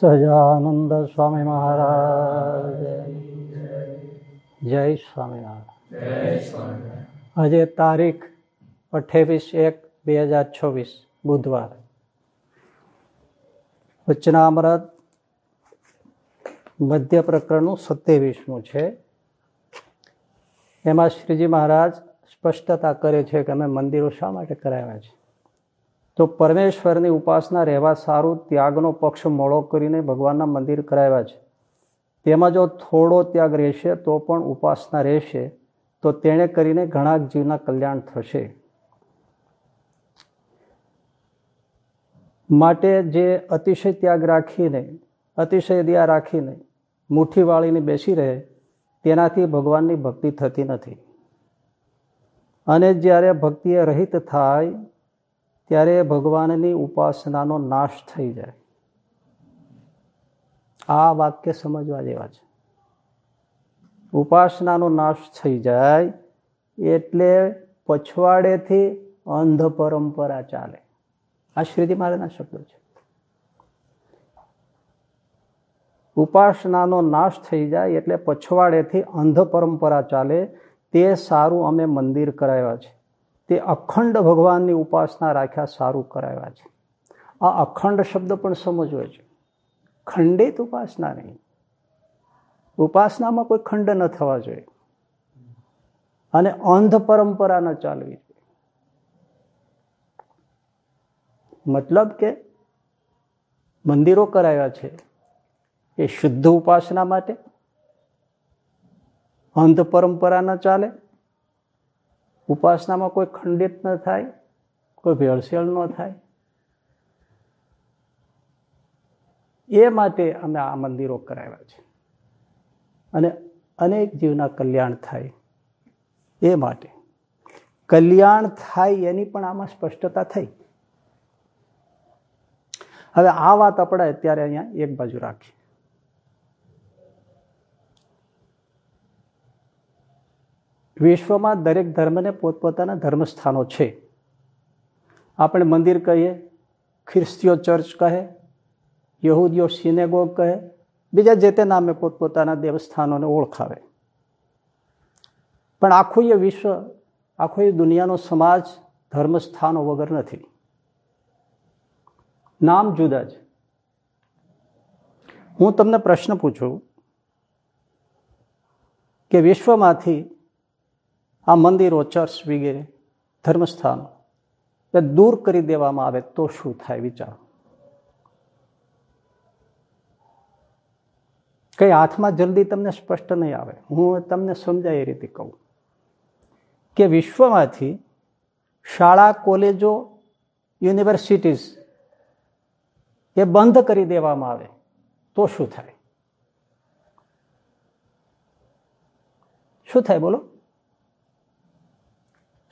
સહજાનંદ સ્વામી મહારાજ. જય સ્વામિનારાયણ આજે તારીખ અઠ્યાવીસ એક બે હજાર છવ્વીસ, બુધવાર. વચનામૃત મધ્ય પ્રકરણનું સત્યાવીસમું છે. એમાં શ્રીજી મહારાજ સ્પષ્ટતા કરે છે કે અમે મંદિરો શા માટે કરાવ્યા છે? તો પરમેશ્વરની ઉપાસના રહેવા સારું ત્યાગનો પક્ષ મોડો કરીને ભગવાનના મંદિર કરાવ્યા છે. તેમાં જો થોડો ત્યાગ રહેશે, તો પણ ઉપાસના રહેશે. તો તેણે કરીને ઘણા જીવના કલ્યાણ થશે. માટે જે અતિશય ત્યાગ રાખીને, અતિશય દયા રાખીને મુઠ્ઠી વાળીને બેસી રહે, તેનાથી ભગવાનની ભક્તિ થતી નથી. અને જ્યારે ભક્તિએ રહિત થાય ત્યારે ભગવાનની ઉપાસનાનો નાશ થઈ જાય. આ વાક્ય સમજવા જેવા છે. ઉપાસનાનો નાશ થઈ જાય એટલે પછવાડેથી અંધ પરંપરા ચાલે. આ શ્રીજી મહારાજના શબ્દો છે. ઉપાસનાનો નાશ થઈ જાય એટલે પછવાડેથી અંધ પરંપરા ચાલે. તે સારું અમે મંદિર કરાવ્યા છે. તે અખંડ ભગવાનની ઉપાસના રાખ્યા સારું કરાવ્યા છે. આ અખંડ શબ્દ પણ સમજવો છે. ખંડિત ઉપાસના નહીં. ઉપાસનામાં કોઈ ખંડ ન થવા જોઈએ. અને અંધ પરંપરા ન ચાલવી જોઈએ. મતલબ કે મંદિરો કરાવ્યા છે એ શુદ્ધ ઉપાસના માટે. અંધ પરંપરા ન ચાલે. ઉપાસનામાં કોઈ ખંડિત ન થાય, કોઈ ભેળસેળ ન થાય. એ માટે અમે આ મંદિરો કરાવ્યા છે. અને અનેક જીવના કલ્યાણ થાય એ માટે. કલ્યાણ થાય એની પણ આમાં સ્પષ્ટતા થઈ. હવે આ વાત આપણે અત્યારે અહીંયા એક બાજુ રાખીએ. વિશ્વમાં દરેક ધર્મને પોતપોતાના ધર્મસ્થાનો છે. આપણે મંદિર કહીએ, ખ્રિસ્તીઓ ચર્ચ કહે, યહૂદીઓ સિનેગોગ કહે, બીજા જે તે નામે પોતપોતાના દેવસ્થાનોને ઓળખાવે. પણ આખું એ વિશ્વ, આખો એ દુનિયાનો સમાજ ધર્મસ્થાનો વગર નથી. નામ જુદા જ હું તમને પ્રશ્ન પૂછું કે વિશ્વમાંથી આ મંદિરો, ચર્ચ વગેરે, ધર્મસ્થાનો, એ દૂર કરી દેવામાં આવે તો શું થાય વિચારો? કઈ હાથમાં જલ્દી તમને સ્પષ્ટ નહીં આવે. હું તમને સમજાય એ રીતે કહું કે વિશ્વમાંથી શાળા, કોલેજો, યુનિવર્સિટીઝ એ બંધ કરી દેવામાં આવે તો શું થાય? શું થાય બોલો?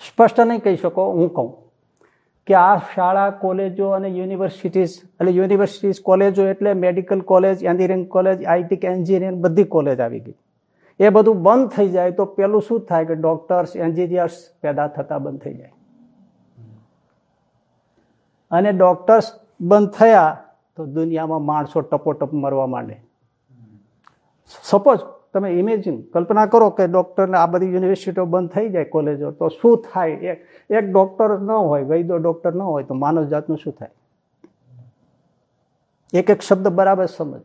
સ્પષ્ટ નહીં કહી શકો, હું કહું કે આ શાળા, કોલેજો અને યુનિવર્સિટીઝ, એટલે યુનિવર્સિટીઝ, કોલેજો એટલે medical college, engineering college IT engineering, બધી કોલેજ આવી ગઈ. એ બધું બંધ થઈ જાય તો પેલું શું થાય કે ડોક્ટર્સ, એન્જિનિયર્સ પેદા થતા બંધ થઈ જાય. અને ડોક્ટર્સ બંધ થયા તો દુનિયામાં માણસો ટપોટપ મરવા માંડે. સપોઝ તમે ઇમેજિન કલ્પના કરો કે ડૉક્ટરને આ બધી યુનિવર્સિટીઓ બંધ થઈ જાય કોલેજો તો શું થાય? એક એક ડૉક્ટર ન હોય, વૈદ્ય ડૉક્ટર ન હોય, તો માનવ જાતનું શું થાય? એક એક શબ્દ બરાબર સમજ.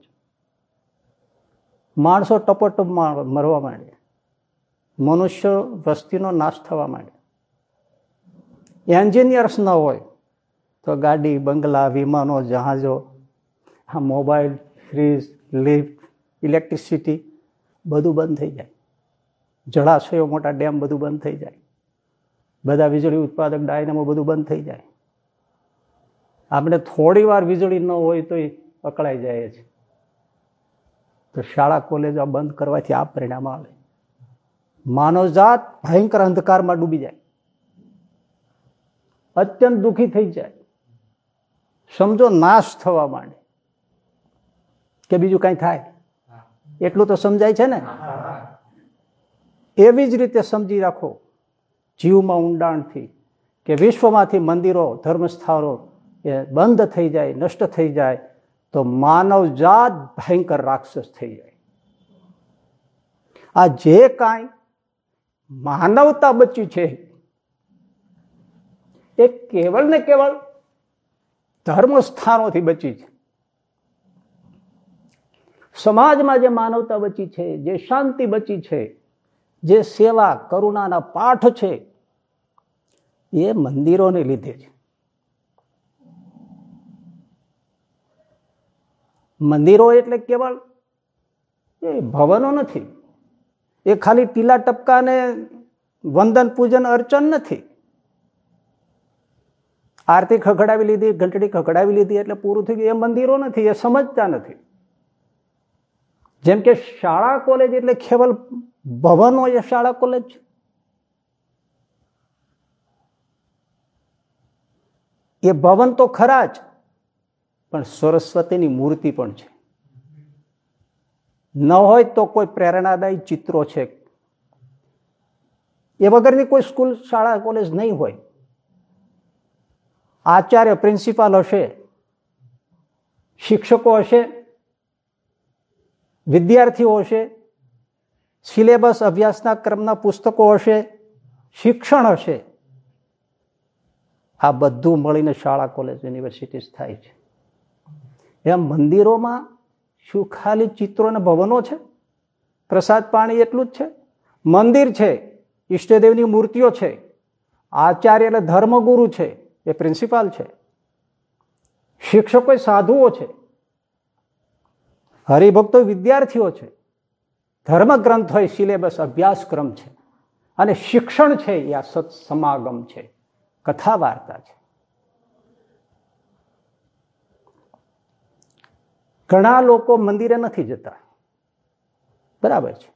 માણસો ટપોટપ મરવા માંડે. મનુષ્ય વસ્તીનો નાશ થવા માંડે. એન્જિનિયર્સ ન હોય, તો ગાડી, બંગલા, વિમાનો, જહાજો, આ મોબાઈલ ફ્રીજ લિફ્ટ ઇલેક્ટ્રિસિટી બધું બંધ થઈ જાય. જળાશયો મોટા ડેમ બધું બંધ થઈ જાય. બધા વીજળી ઉત્પાદક ડાયનામો બધું બંધ થઈ જાય. આપણે થોડી વાર વીજળી ન હોય તો પકડાઈ જાય છે. તો શાળા, કોલેજો બંધ કરવાથી આ પરિણામ આવે. માનવજાત ભયંકર અંધકારમાં ડૂબી જાય. અત્યંત દુઃખી થઈ જાય. સમજો, નાશ થવા માંડે. કે બીજું કઈ થાય? એટલું તો સમજાય છે ને? એવી જ રીતે સમજી રાખો, જીવમાં ઊંડાણથી કે વિશ્વમાંથી મંદિરો, ધર્મસ્થાનો એ બંધ થઈ જાય, નષ્ટ થઈ જાય, તો માનવ જાત ભયંકર રાક્ષસ થઈ જાય. આ જે કાંઈ માનવતા બચી છે, એ કેવળ ને કેવળ ધર્મ સ્થાનોથી બચી છે. સમાજમાં જે માનવતા બચી છે, જે શાંતિ બચી છે, જે સેવા કરુણાના પાઠ છે, એ મંદિરોને લીધે છે. મંદિરો એટલે કેવળ એ ભવનો નથી. એ ખાલી ટીલા ટપકાને વંદન, પૂજન, અર્ચન નથી. આરતી ખખડાવી લીધી, ઘંટડી ખખડાવી લીધી એટલે પૂરું થઈ ગયું. એ મંદિરો નથી, એ સમજતા નથી. જેમ કે શાળા કોલેજ એટલે કેવલ ભવનો એ શાળા કોલેજ છે. એ ભવન તો ખરા જ, પણ સરસ્વતીની મૂર્તિ પણ છે. ન હોય તો કોઈ પ્રેરણાદાયી ચિત્રો છે. એ વગરની કોઈ સ્કૂલ, શાળા, કોલેજ નહીં હોય. આચાર્ય, પ્રિન્સિપાલ હશે, શિક્ષકો હશે વિદ્યાર્થીઓ હશે, સિલેબસ અભ્યાસના ક્રમના પુસ્તકો હશે, શિક્ષણ હશે, આ બધું મળીને શાળા કોલેજ યુનિવર્સિટીઝ થાય છે. એમ મંદિરોમાં શું ખાલી ચિત્રો અને ભવનો છે? પ્રસાદ પાણી એટલું જ છે? મંદિર છે, ઈષ્ટદેવની મૂર્તિઓ છે, આચાર્ય એટલે ધર્મગુરુ છે, એ પ્રિન્સિપાલ છે. શિક્ષકો સાધુઓ છે. હરિભક્તો વિદ્યાર્થીઓ છે. ધર્મગ્રંથ હોય, સિલેબસ, અભ્યાસક્રમ છે. અને શિક્ષણ છે, એ આ સત સમાગમ છે. કથા વાર્તા છે. ઘણા લોકો મંદિરે નથી જતા. બરાબર છે.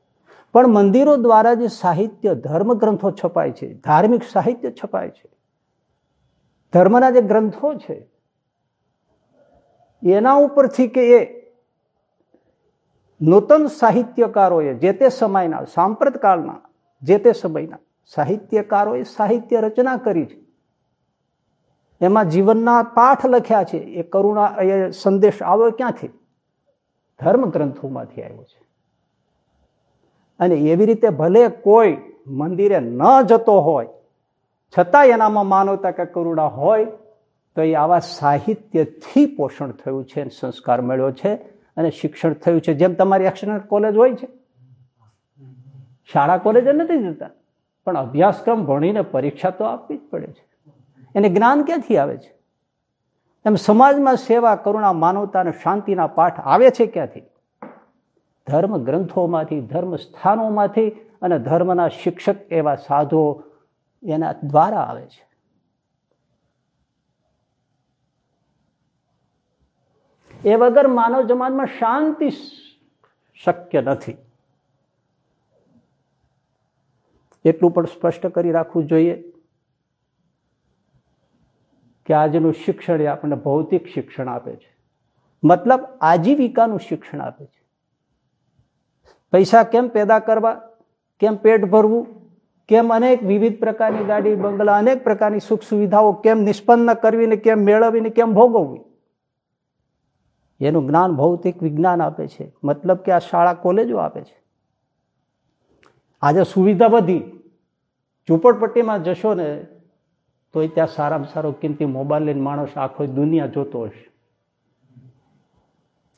પણ મંદિરો દ્વારા જે સાહિત્ય ધર્મ ગ્રંથો છપાય છે, ધાર્મિક સાહિત્ય છપાય છે, ધર્મના જે ગ્રંથો છે, એના ઉપરથી કે એ નૂતન સાહિત્યકારોએ જે તે સમયના સાંપ્રત કાળના જે તે સમયના સાહિત્યકારોએ સાહિત્ય રચના કરી છે. એમાં જીવનના પાઠ લખ્યા છે. એ કરુણા, એ સંદેશ આવ્યો ક્યાંથી? ધર્મ ગ્રંથોમાંથી આવ્યો છે. અને એવી રીતે ભલે કોઈ મંદિરે ન જતો હોય છતાં એનામાં માનવતા કે કરુણા હોય, તો એ આવા સાહિત્યથી પોષણ થયું છે સંસ્કાર મળ્યો છે. અને શિક્ષણ થયું છે. જેમ તમારી એક્સટર્નલ કોલેજ હોય છે. શાળા કોલેજ નથી જતા. પણ અભ્યાસક્રમ ભણીને પરીક્ષા તો આપવી જ પડે છે. એને જ્ઞાન ક્યાંથી આવે છે? એમ સમાજમાં સેવા, કરુણા, માનવતા અને શાંતિના પાઠ આવે છે ક્યાંથી? ધર્મ ગ્રંથોમાંથી, ધર્મ સ્થાનોમાંથી અને ધર્મના શિક્ષક એવા સાધુઓ એના દ્વારા આવે છે. એ વગર માનવ જમાનમાં શાંતિ શક્ય નથી. એટલું પણ સ્પષ્ટ કરી રાખવું જોઈએ કે આજનું શિક્ષણ એ આપણને ભૌતિક શિક્ષણ આપે છે. મતલબ આજીવિકાનું શિક્ષણ આપે છે. પૈસા કેમ પેદા કરવા, કેમ પેટ ભરવું, કેમ અનેક વિવિધ પ્રકારની ગાડી, બંગલા, અનેક પ્રકારની સુખ સુવિધાઓ કેમ નિષ્પન્ન કરવી ને કેમ મેળવીને, કેમ ભોગવવી? એનું જ્ઞાન ભૌતિક વિજ્ઞાન આપે છે. મતલબ કે આ શાળા કોલેજો આપે છે. આજે સુવિધા વધી. ઝૂંપડપટ્ટીમાં જશો ને તો ત્યાં સારામાં સારો કિંમતી મોબાઈલ લઈને માણસ આખો દુનિયા જોતો હશે.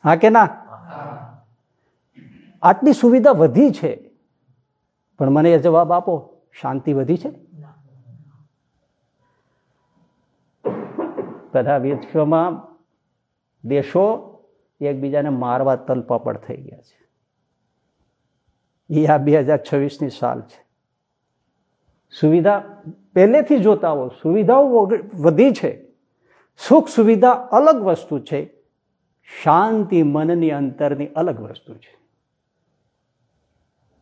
હા કે ના? આટલી સુવિધા વધી છે. પણ મને એ જવાબ આપો, શાંતિ વધી છે? બધા વિશ્વમાં દેશો એકબીજાને મારવા તલપાપડ થઈ ગયા છે. એ આ બે હજાર છવ્વીસની સાલ છે. સુવિધા પહેલેથી જોતા હો સુવિધાઓ વધી છે. સુખ સુવિધા અલગ વસ્તુ છે. શાંતિ મનની અંતરની અલગ વસ્તુ છે.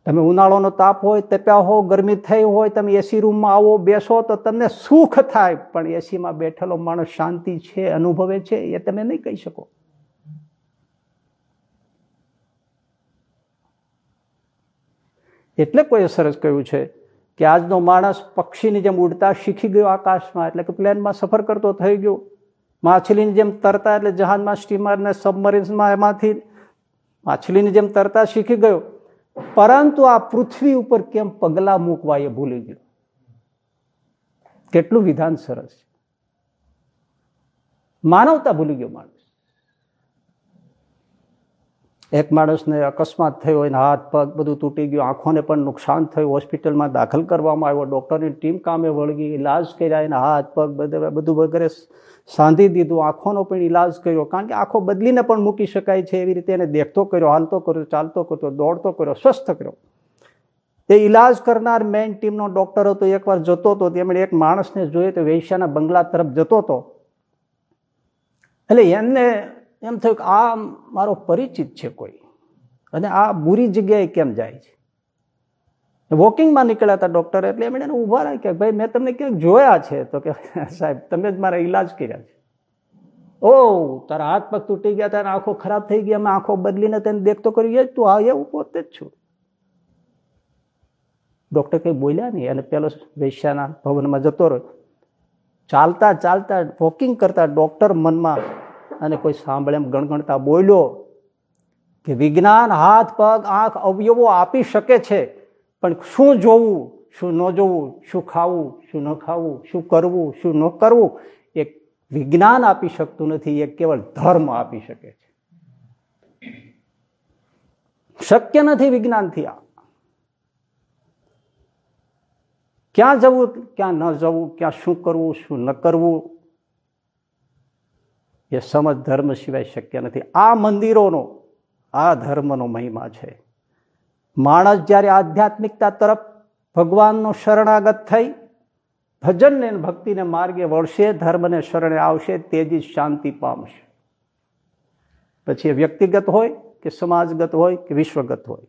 તમે ઉનાળાનો તાપ હોય, તપ્યા હો, ગરમી થઈ હોય, તમે એસી રૂમમાં આવો, બેસો, તો તમને સુખ થાય, પણ એસીમાં બેઠેલો માણસ શાંતિ છે, અનુભવે છે, એ તમે નહીં કહી શકો. એટલે કોઈ સરસ કહ્યું છે કે આજનો માણસ પક્ષીની જેમ ઉડતા શીખી ગયો આકાશમાં, એટલે કે પ્લેનમાં સફર કરતો થઈ ગયો. માછલીની જેમ તરતા એટલે જહાજમાં સ્ટીમર ને સબમરીન્સમાં એમાંથી માછલીની જેમ તરતા શીખી ગયો. પરંતુ આ પૃથ્વી ઉપર કેમ પગલા મૂકવા એ ભૂલી ગયો? કેટલું વિધાન સરસ છે. માનવતા ભૂલી ગયો માણસ. એક માણસને અકસ્માત થયો એને હાથ પગ બધું તૂટી ગયું. આંખોને પણ નુકસાન થયું. હોસ્પિટલમાં દાખલ કરવામાં આવ્યો. ડૉક્ટરની ટીમ કામે વળગી ઇલાજ કર્યા એના હાથ, પગ બધું વગેરે સાંધી દીધું. આંખોનો પણ ઇલાજ કર્યો. કારણ કે આંખો બદલીને પણ મૂકી શકાય છે એવી રીતે એને દેખતો કર્યો, હાલતો કર્યો, ચાલતો કર્યો, દોડતો કર્યો, સ્વસ્થ કર્યો. તે ઇલાજ કરનાર મેઇન ટીમનો ડૉક્ટર હતો. એકવાર જતો હતો. તેમણે એક માણસને જોયો. તો વૈશ્યાના બંગલા તરફ જતો હતો. એટલે એમને એમ થયું કે આ મારો પરિચિત છે કોઈ. અને આ બુરી જગ્યાએ કેમ જાય છે? વોકિંગમાં નીકળ્યા હતા ડૉક્ટર, એટલે એમણે એને ઊભા રાખ્યા કે ભાઈ મેં તમને ક્યાંક જોયા છે? તો કે, સાહેબ, તમે જ મારા ઈલાજ કર્યા છે. ઓ, તારા હાથ પગ તૂટી ગયા તારા આંખો ખરાબ થઈ ગયા, મેં આંખો બદલીને તેને દેખતો કર્યું. તું આ એવું પોતે જ છું. ડૉક્ટર કંઈ બોલ્યા નહીં. અને પેલો વૈશ્યાના ભવનમાં જતો રહ્યો. ચાલતા ચાલતા વોકિંગ કરતા ડૉક્ટર મનમાં અને કોઈ સાંભળે એમ ગણગણતા બોલ્યો કે વિજ્ઞાન હાથ, પગ, આંખ, અવયવો આપી શકે છે, પણ શું જોવું, શું ન જોવું, શું ખાવું, શું ન ખાવું, શું કરવું, શું ન કરવું, એ વિજ્ઞાન આપી શકતું નથી, એ કેવળ ધર્મ આપી શકે છે. શક્ય નથી વિજ્ઞાનથી આ. ક્યાં જવું, ક્યાં ન જવું, ક્યાં શું કરવું, શું ન કરવું એ સમજ ધર્મ સિવાય શક્ય નથી. આ મંદિરોનો, આ ધર્મનો મહિમા છે. માણસ જ્યારે આધ્યાત્મિકતા તરફ ભગવાનનો શરણાગત થઈ, ભજનને ભક્તિને માર્ગે વળશે, ધર્મને શરણે આવશે તેજી શાંતિ પામશે. પછી એ વ્યક્તિગત હોય કે સમાજગત હોય કે વિશ્વગત હોય.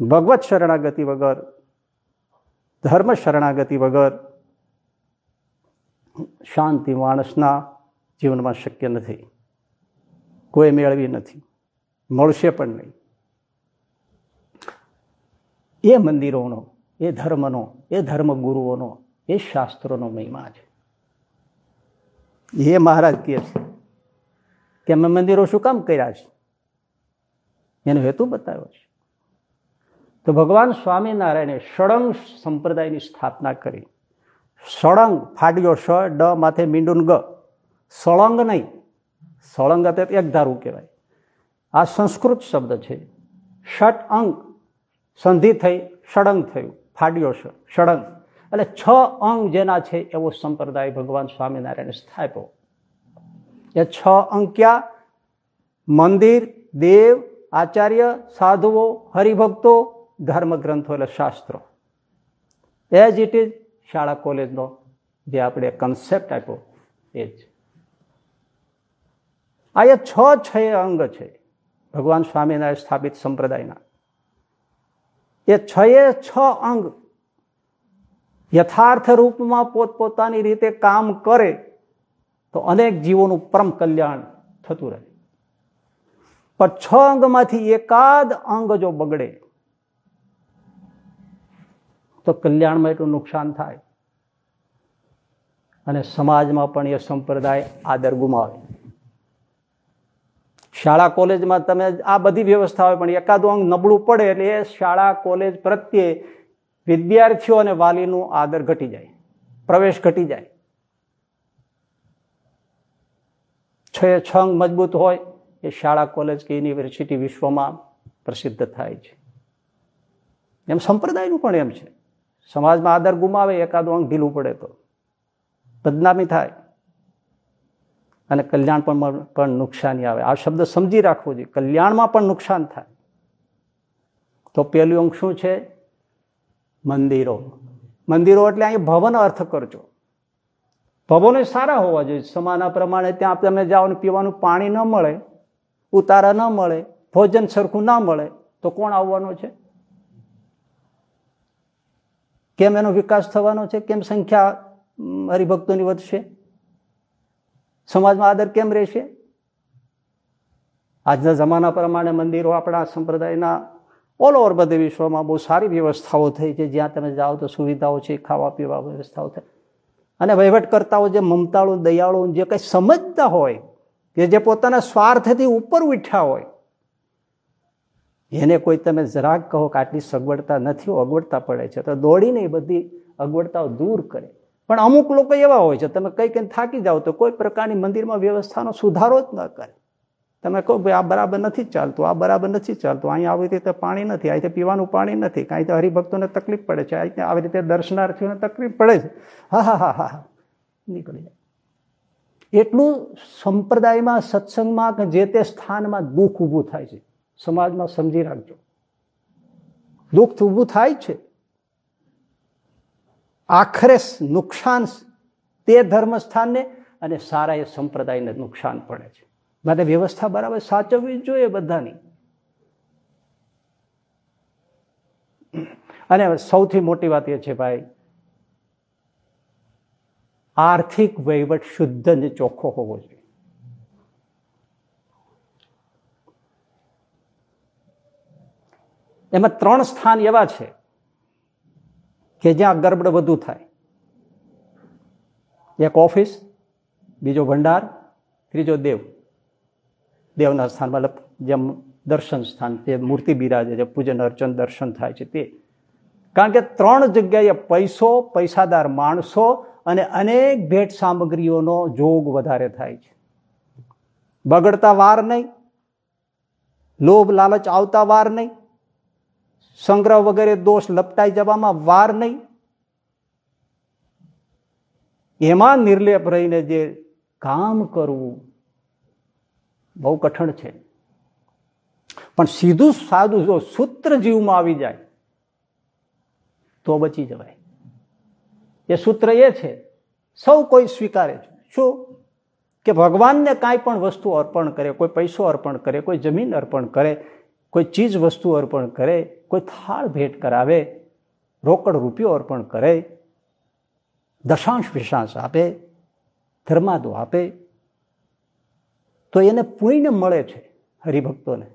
ભગવત શરણાગતિ વગર, ધર્મ શરણાગતિ વગર, શાંતિ માણસના જીવનમાં શક્ય નથી. કોઈ મેળવી નથી. મળશે પણ નહીં. એ મંદિરોનો, એ ધર્મનો, એ ધર્મગુરુઓનો, એ શાસ્ત્રોનો મહિમા છે. એ મહારાજ કહે છે કે અમે મંદિરો શું કામ કર્યા છે? એનો હેતુ બતાવ્યો છે. તો ભગવાન સ્વામિનારાયણે સળંગ સંપ્રદાયની સ્થાપના કરી. સળંગ ફાટ્યો સ ડ, માથે મીંડુન ગ. સળંગ નહીં. સળંગ એક ધારું કહેવાય. આ સંસ્કૃત શબ્દ છે. ષટ અંગ સંધિ થઈ, ષડંગ થયું. ફાડ્યો ષડંગ. એટલે છ અંગ જેના છે એવો સંપ્રદાય ભગવાન સ્વામિનારાયણે સ્થાપ્યો. એ છ અંગ ક્યાં? મંદિર, દેવ, આચાર્ય, સાધુઓ, હરિભક્તો, ધર્મગ્રંથો એટલે શાસ્ત્રો. એઝ ઇટ ઇઝ શાળા, કોલેજનો જે આપણે કન્સેપ્ટ આપ્યો. એ જ. આ એ છ છ અંગ છે. ભગવાન સ્વામિનારાયણ સ્થાપિત સંપ્રદાયના. એ છ એ છ અંગ યથાર્થ રૂપમાં પોતપોતાની રીતે કામ કરે તો અનેક જીવોનું પરમ કલ્યાણ થતું રહે. પણ છ અંગમાંથી એકાદ અંગ જો બગડે, તો કલ્યાણમાં એટલું નુકસાન થાય. અને સમાજમાં પણ એ સંપ્રદાય આદર ગુમાવે. શાળા કોલેજમાં તમે આ બધી વ્યવસ્થા હોય, પણ એકાદું અંગ નબળું પડે એટલે એ શાળા કોલેજ પ્રત્યે વિદ્યાર્થીઓ અને વાલીનું આદર ઘટી જાય, પ્રવેશ ઘટી જાય. છ છ અંગ મજબૂત હોય, એ શાળા કોલેજ કે યુનિવર્સિટી વિશ્વમાં પ્રસિદ્ધ થાય છે. એમ સંપ્રદાયનું પણ એમ છે. સમાજમાં આદર ગુમાવે, એકાદું અંગ ઢીલું પડે તો. બદનામી થાય. અને કલ્યાણ પણ પણ નુકસાની આવે. આ શબ્દ સમજી રાખવો જોઈએ. કલ્યાણમાં પણ નુકસાન થાય. તો પહેલું અંગ શું છે? મંદિરો. મંદિરો એટલે અહીં ભવન અર્થ કરજો. ભવનો સારા હોવા જોઈએ. સમાના પ્રમાણે ત્યાં તમે જાઓ પીવાનું પાણી ન મળે, ઉતારા ન મળે, ભોજન સરખું ના મળે, તો કોણ આવવાનો છે? કેમ એનો વિકાસ થવાનો છે? કેમ સંખ્યા હરિભક્તોની વધશે? સમાજમાં આદર કેમ રહેશે? આજના જમાના પ્રમાણે મંદિરો આપણા સંપ્રદાયના ઓલ ઓવર બધે વિશ્વમાં બહુ સારી વ્યવસ્થાઓ થઈ છે. જ્યાં તમે જાઓ તો સુવિધાઓ છે, ખાવા પીવા વ્યવસ્થાઓ થાય અને વહીવટકર્તાઓ જે મમતાળુ, દયાળુ જે કંઈ સમજતા હોય, કે જે પોતાના સ્વાર્થથી ઉપર ઉઠ્યા હોય, એને કોઈ તમે જરાક કહો કે આટલી સગવડતા નથી, અગવડતા પડે છે. તો દોડીને બધી અગવડતાઓ દૂર કરે. પણ અમુક લોકો એવા હોય છે, તમે કંઈ કંઈ થાકી જાઓ તો કોઈ પ્રકારની મંદિરમાં વ્યવસ્થાનો સુધારો જ ન કરે. તમે કહો ભાઈ આ બરાબર નથી ચાલતું, આ બરાબર નથી ચાલતું, અહીંયા આવી રીતે પાણી નથી, અહીંથી પીવાનું પાણી નથી, કાંઈ તો હરિભક્તોને તકલીફ પડે છે અહીં આવી રીતે દર્શનાર્થીઓને તકલીફ પડે છે. હા હા હા હા. નીકળી જાય. એટલું સંપ્રદાયમાં, સત્સંગમાં કે જે તે સ્થાનમાં દુઃખ ઊભું થાય છે, સમાજમાં સમજી રાખજો. દુઃખ ઊભું થાય છે. આખરે નુકસાન તે ધર્મસ્થાનને અને સારા એ સંપ્રદાયને નુકસાન પડે છે. માટે વ્યવસ્થા બરાબર સાચવવી જોઈએ બધાની. અને સૌથી મોટી વાત એ છે ભાઈ, આર્થિક વહીવટ શુદ્ધ અને ચોખ્ખો હોવો જોઈએ. એમાં ત્રણ સ્થાન એવા છે. કે જ્યાં ગરબડ વધુ થાય. એક ઓફિસ, બીજો ભંડાર, ત્રીજો દેવ. દેવના સ્થાનમાં જેમ દર્શન સ્થાન, તે મૂર્તિ બિરાજે છે, પૂજન, અર્ચન, દર્શન થાય છે, તે. કારણ કે ત્રણ જગ્યાએ પૈસો, પૈસાદાર માણસો અને અનેક ભેટ સામગ્રીઓનો જોગ વધારે થાય છે. બગડતા વાર નહીં. લોભ, લાલચ આવતા વાર નહીં. સંગ્રહ વગેરે દોષ લપટાઈ જવામાં વાર નહીં. એમાં નિર્લેપ રહીને જે કામ કરવું બહુ કઠણ છે. પણ સીધું સાદું જો સૂત્ર જીવમાં આવી જાય, તો બચી જવાય. એ સૂત્ર એ છે, સૌ કોઈ સ્વીકારે છે. શું? કે ભગવાનને કાંઈ પણ વસ્તુ અર્પણ કરે, કોઈ પૈસો અર્પણ કરે, કોઈ જમીન અર્પણ કરે, કોઈ ચીજ વસ્તુ અર્પણ કરે કોઈ થાળ ભેટ કરાવે રોકડ રૂપિયો અર્પણ કરે, દશાંશ વિશાંશ આપે, ધર્માદો આપે, તો એને પુણ્ય મળે છે હરિભક્તોને.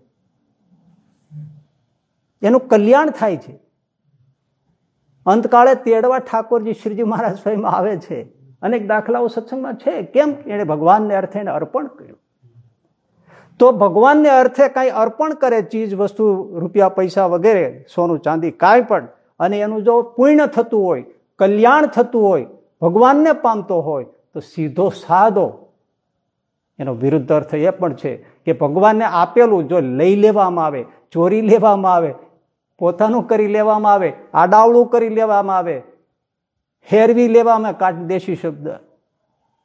એનું કલ્યાણ થાય છે. અંતકાળે તેડવા ઠાકોરજી શ્રીજી મહારાજ સ્વયં આવે છે. અનેક દાખલાઓ સત્સંગમાં છે. કેમ? એણે ભગવાનને અર્થે એને અર્પણ કર્યું. તો ભગવાનને અર્થે કાંઈ અર્પણ કરે ચીજ વસ્તુ, રૂપિયા, પૈસા વગેરે, સોનું, ચાંદી, કાંઈ પણ, અને એનું જો પૂર્ણ થતું હોય, કલ્યાણ થતું હોય, ભગવાનને પામતો હોય, તો સીધો સાદો. એનો વિરુદ્ધ અર્થ એ પણ છે કે ભગવાનને આપેલું જો લઈ લેવામાં આવે, ચોરી લેવામાં આવે, પોતાનું કરી લેવામાં આવે, આડાવડું કરી લેવામાં આવે, હેરવી લેવામાં કાટ દેશી શબ્દ,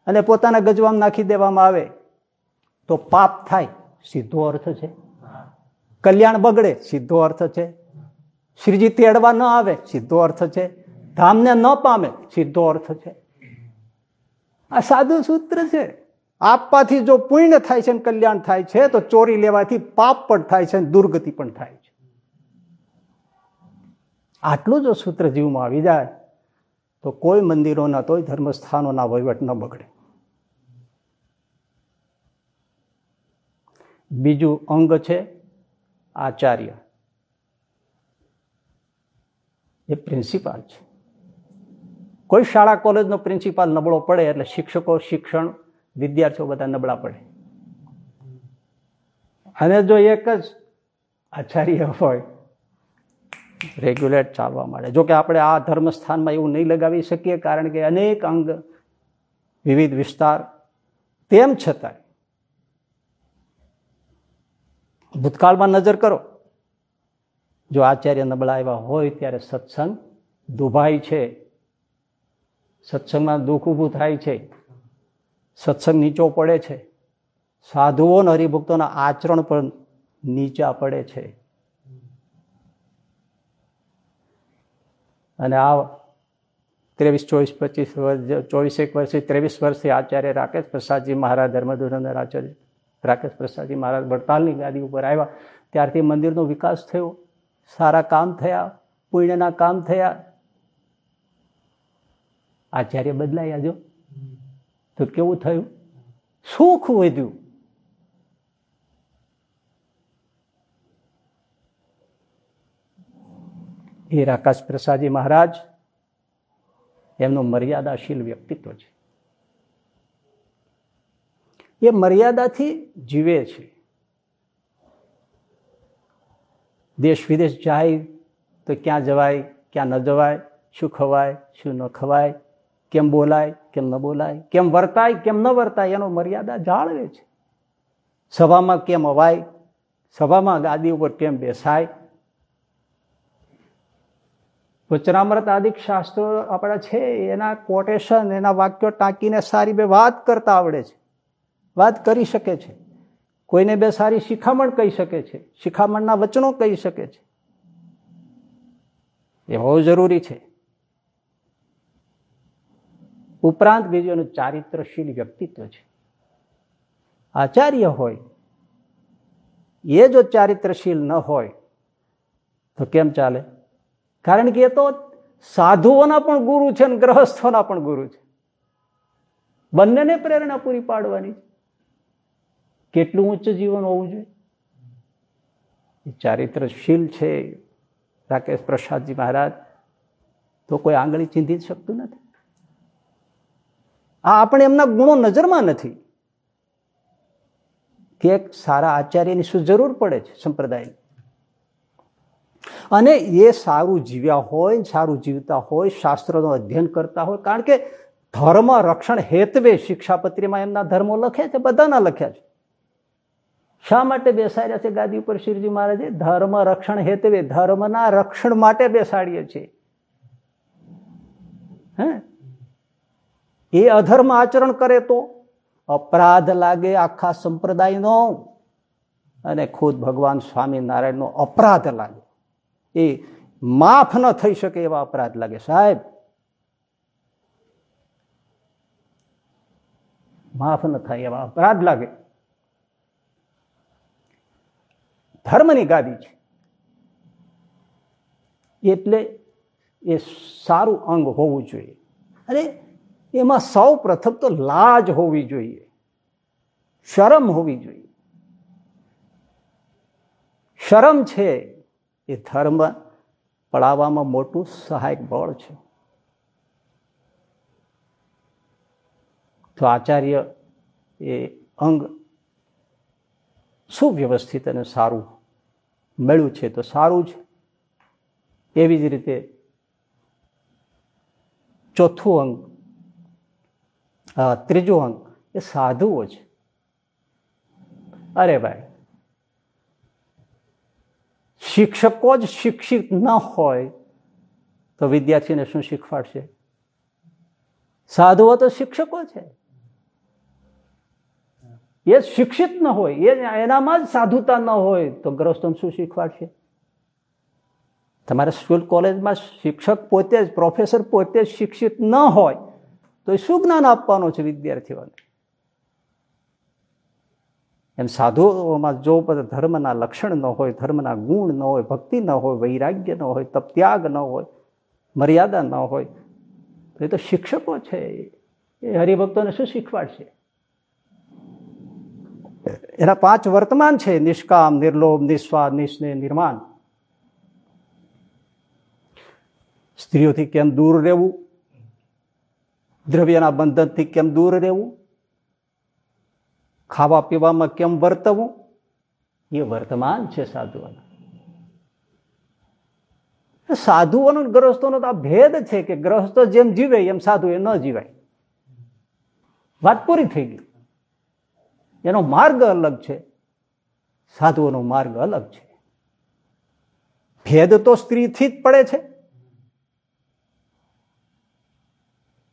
અને પોતાના ગજવામાં નાખી દેવામાં આવે, તો પાપ થાય. સીધો અર્થ છે. કલ્યાણ બગડે, સીધો અર્થ છે. શ્રીજી તેડવા ન આવે, સીધો અર્થ છે. ધામને ન પામે, સીધો અર્થ છે. આ સાધુ સૂત્ર છે. આપવાથી જો પુણ્ય થાય છે કલ્યાણ થાય છે, તો ચોરી લેવાથી પાપ પણ થાય છે દુર્ગતિ પણ થાય છે. આટલું જો સૂત્ર જીવમાં આવી જાય, તો કોઈ મંદિરોના તોય ધર્મસ્થાનોના વહીવટ ન બગડે. બીજું અંગ છે આચાર્ય. એ પ્રિન્સિપાલ છે. કોઈ શાળા, કોલેજનો પ્રિન્સિપાલ નબળો પડે એટલે શિક્ષકો, શિક્ષણ, વિદ્યાર્થીઓ બધા નબળા પડે. અને જો એક જ આચાર્ય હોય, રેગ્યુલેટ ચાલવા માંડે. જોકે આપણે આ ધર્મસ્થાનમાં એવું નહીં લગાવી શકીએ, કારણ કે અનેક અંગ વિવિધ વિસ્તાર. તેમ છતાંય ભૂતકાળમાં નજર કરો. જો આચાર્ય નબળા એવા હોય ત્યારે સત્સંગ દુભાય છે. સત્સંગમાં દુઃખ ઊભું થાય છે. સત્સંગ નીચો પડે છે. સાધુઓ હરિભક્તોના આચરણ પણ નીચા પડે છે. અને આ ત્રેવીસ, ચોવીસ, પચીસ વર્ષ, ચોવીસેક વર્ષથી ત્રેવીસ વર્ષથી આચાર્ય રાકેશ પ્રસાદજી મહારાજ ધર્મધુરંદર આચાર્ય રાકેશ પ્રસાદજી મહારાજ વડતાલની ગાદી ઉપર આવ્યા. ત્યારથી મંદિરનો વિકાસ થયો. સારા કામ થયા, પુણ્યના કામ થયા. આચાર્ય બદલાયા જો. તો કેવું થયું? સુખ વધ્યું. એ રાકેશ પ્રસાદજી મહારાજ, એમનું મર્યાદાશીલ વ્યક્તિત્વ છે. એ મર્યાદાથી જીવે છે. દેશ વિદેશ જાય તો ક્યાં જવાય, ક્યાં ન જવાય, શું ખવાય, શું ન ખવાય, કેમ બોલાય, કેમ ન બોલાય, કેમ વર્તાય, કેમ ન વર્તાય એનો મર્યાદા જાળવે છે. સભામાં કેમ અવાય, સભામાં ગાદી ઉપર કેમ બેસાય. વચનામૃત આદિક શાસ્ત્રો આપણા છે, એના કોટેશન એના વાક્યો ટાંકીને સારી બે વાત કરતા આવડે છે. વાત કરી શકે છે. કોઈને બે સારી શિખામણ કહી શકે છે. શિખામણના વચનો કહી શકે છે. એ બહુ જરૂરી છે. ઉપરાંત બીજું ચારિત્રશીલ વ્યક્તિત્વ છે. આચાર્ય હોય, એ જો ચારિત્રશીલ ન હોય, તો કેમ ચાલે? કારણ કે એ તો સાધુઓના પણ ગુરુ છે અને ગ્રહસ્થોના પણ ગુરુ છે. બંનેને પ્રેરણા પૂરી પાડવાની કેટલું ઉચ્ચ જીવન હોવું જોઈએ? ચારિત્રશીલ છે રાકેશ પ્રસાદજી મહારાજ, તો કોઈ આંગળી ચીંધી શકતું નથી. આ આપણે એમના ગુણો નજરમાં નથી. કે સારા આચાર્યની શું જરૂર પડે છે સંપ્રદાય અને એ સારું જીવ્યા હોય સારું જીવતા હોય, શાસ્ત્રનો અધ્યયન કરતા હોય, કારણ કે ધર્મ રક્ષણ હેતવે શિક્ષાપત્રીમાં એમના ધર્મો લખ્યા છે, બધાના લખ્યા છે. શા માટે બેસાડ્યા છે ગાદી ઉપર શિવજી મહારાજે? ધર્મ રક્ષણ હેતવે ધર્મના રક્ષણ માટે બેસાડીએ છીએ. હે? એ અધર્મ આચરણ કરે તો અપરાધ લાગે આખા સંપ્રદાયનો અને ખુદ ભગવાન સ્વામિનારાયણનો અપરાધ લાગે. એ માફ ન થઈ શકે એવા અપરાધ લાગે. સાહેબ, માફ ન થાય એવા અપરાધ લાગે. ધર્મની ગાદી છે. એટલે એ સારું અંગ હોવું જોઈએ. અને એમાં સૌ પ્રથમ તો લાજ હોવી જોઈએ. શરમ હોવી જોઈએ. શરમ છે એ ધર્મ પડાવવામાં મોટું સહાયક બળ છે. તો આચાર્ય એ અંગ સુવ્યવસ્થિત અને સારું મળ્યું છે, તો સારું છે એવી જ રીતે ચોથું અંગ ત્રીજો અંગ એ સાધુઓ છે. અરે ભાઈ, શિક્ષકો જ શિક્ષિત ન હોય તો વિદ્યાર્થીને શું શીખવાડશે? સાધુઓ તો શિક્ષકો છે. એ શિક્ષિત ન હોય, એ એનામાં જ સાધુતા ન હોય, તો ગ્રસ્તોને શું શીખવાડશે? તમારા સ્કૂલ કોલેજમાં શિક્ષક પોતે જ, પ્રોફેસર પોતે જ શિક્ષિત ન હોય, તો એ શું જ્ઞાન આપવાનું છે વિદ્યાર્થીઓને? એમ સાધુઓમાં જો ધર્મના લક્ષણ ન હોય, ધર્મના ગુણ ન હોય, ભક્તિ ન હોય, વૈરાગ્ય ન હોય, તપત્યાગ ન હોય, મર્યાદા ન હોય, તો એ તો શિક્ષકો છે. એ હરિભક્તોને શું શીખવાડશે? એના પાંચ વર્તમાન છે, નિષ્કામ, નિર્લોભ નિસ્વાદ નિસ્નેહ, નિર્માણ. સ્ત્રીઓથી કેમ દૂર રહેવું? દ્રવ્યના બંધનથી કેમ દૂર રહેવું? ખાવા પીવામાં કેમ વર્તવું? એ વર્તમાન છે સાધુઓના. સાધુઓનો ગ્રહસ્થોનો તો આ ભેદ છે કે ગ્રહસ્થો જેમ જીવે, એમ સાધુ એ ન જીવાય. વાત પૂરી થઈ ગઈ. એનો માર્ગ અલગ છે. સાધુઓનો માર્ગ અલગ છે. ભેદ તો સ્ત્રીથી જ પડે છે.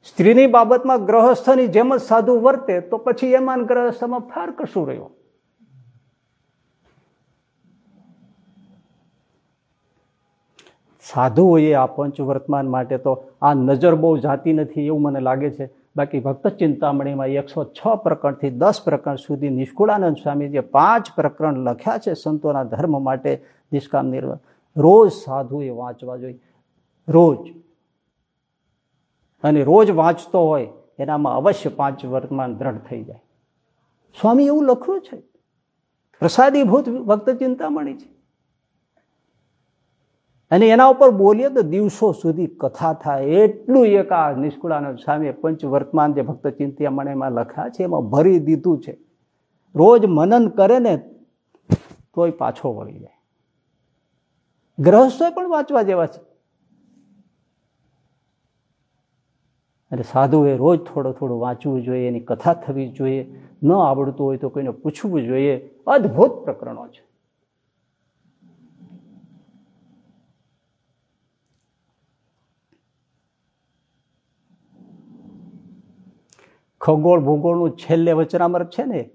સ્ત્રીની બાબતમાં ગ્રહસ્થની જેમ જ સાધુ વર્તે તો પછી એમાં ગ્રહસ્થમાં ફાર કશું રહ્યો? સાધુઓએ આ પંચ વર્તમાન માટે તો આ નજર બહુ જાતી નથી એવું મને લાગે છે. બાકી ભક્ત ચિંતામણીમાં એકસો છ પ્રકરણથી દસ પ્રકરણ સુધી નિષ્કુળાનંદ સ્વામીજીએ પાંચ પ્રકરણ લખ્યા છે સંતોના ધર્મ માટે નિષ્કામ નિર્વાહ રોજ સાધુએ વાંચવા જોઈએ. રોજ. અને રોજ વાંચતો હોય એનામાં અવશ્ય પાંચ વર્તમાન દ્રઢ થઈ જાય. સ્વામી એવું લખ્યું છે. પ્રસાદીભૂત ભક્ત ચિંતામણી છે. અને એના ઉપર બોલીએ તો દિવસો સુધી કથા થાય. એટલું એક આ નિષ્કુળાનંદ પંચ વર્તમાન જે ભક્ત ચિંત્યામણ એમાં લખ્યા છે, એમાં ભરી દીધું છે. રોજ મનન કરે ને તોય પાછો વળી જાય. ગ્રહસ્થો પણ વાંચવા જેવા છે. અને સાધુએ રોજ થોડું થોડું વાંચવું જોઈએ, એની કથા થવી જોઈએ. ન આવડતું હોય તો કોઈને પૂછવું જોઈએ. અદ્ભુત પ્રકરણો છે. ખગોળ ભૂગોળનું છેલ્લે વચનામૃત છે ને?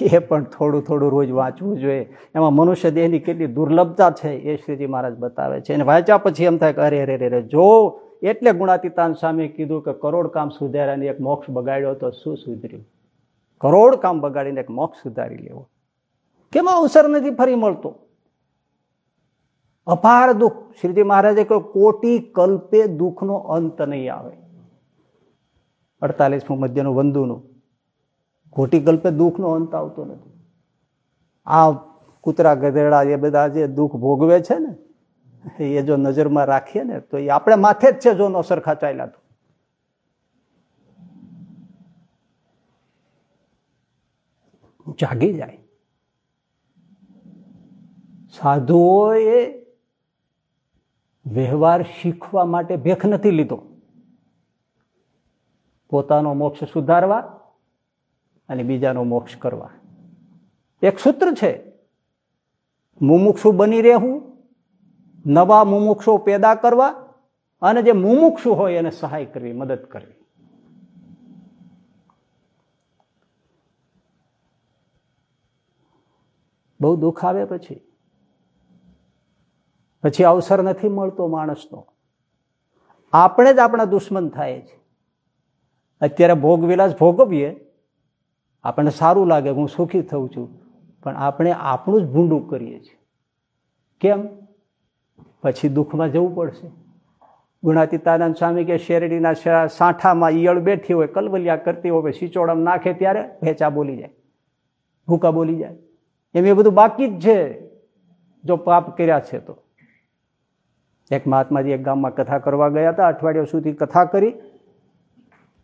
એ પણ થોડું થોડું રોજ વાંચવું જોઈએ. એમાં મનુષ્ય દેહની કેટલી દુર્લભતા છે એ શ્રીજી મહારાજ બતાવે છે. અને વાંચ્યા પછી એમ થાય કે અરે અરે અરે જો એટલે ગુણાતીતાન સામે કીધું કે કરોડ કામ સુધાર્યાને એક મોક્ષ બગાડ્યો તો શું સુધર્યું? કરોડ કામ બગાડીને એક મોક્ષ સુધારી લેવો. કેમ અવસર નથી ફરી મળતો? અપાર દુઃખ. શ્રીજી મહારાજે કહ્યું કોટી કલ્પે દુઃખનો અંત નહીં આવે. અડતાલીસમું મધ્યનું વંદુનું. ઘોટી કલ્પે દુઃખનો અંત આવતો નથી. આ કૂતરા ગધેડા એ બધા જે દુઃખ ભોગવે છે ને, એ જો નજરમાં રાખીએ ને, તો એ આપણે માથે જ છે જો નો સરખા ચાલ્યા તો. જાગી જાય. સાધુઓએ વ્યવહાર શીખવા માટે ભેખ નથી લીધો. પોતાનો મોક્ષ સુધારવા અને બીજાનો મોક્ષ કરવા. એક સૂત્ર છે, મુમુક્ષુ બની રહેવું, નવા મુમુક્ષો પેદા કરવા અને જે મુમુક્ષુ હોય એને સહાય કરવી, મદદ કરવી. બહુ દુઃખ આવે પછી. પછી અવસર નથી મળતો માણસનો. આપણે જ આપણા દુશ્મન થાય છે. અત્યારે ભોગ વિલાસ ભોગવીએ, આપણને સારું લાગે હું સુખી થઉં છું. પણ આપણે આપણું જ ભૂંડું કરીએ છીએ. કેમ? પછી દુઃખમાં જવું પડશે. ગુણાતીતાનંદ સ્વામી કે શેરડીના સાંઠામાં ઈયળ બેઠી હોય કલવલિયા કરતી હોય સિચોડમ નાખે ત્યારે ભેચા બોલી જાય. ભૂકા બોલી જાય. એમ એ બધું બાકી જ છે. જો પાપ કર્યા છે તો. એક મહાત્માજી એક ગામમાં કથા કરવા ગયા હતા, અઠવાડિયા સુધી કથા કરી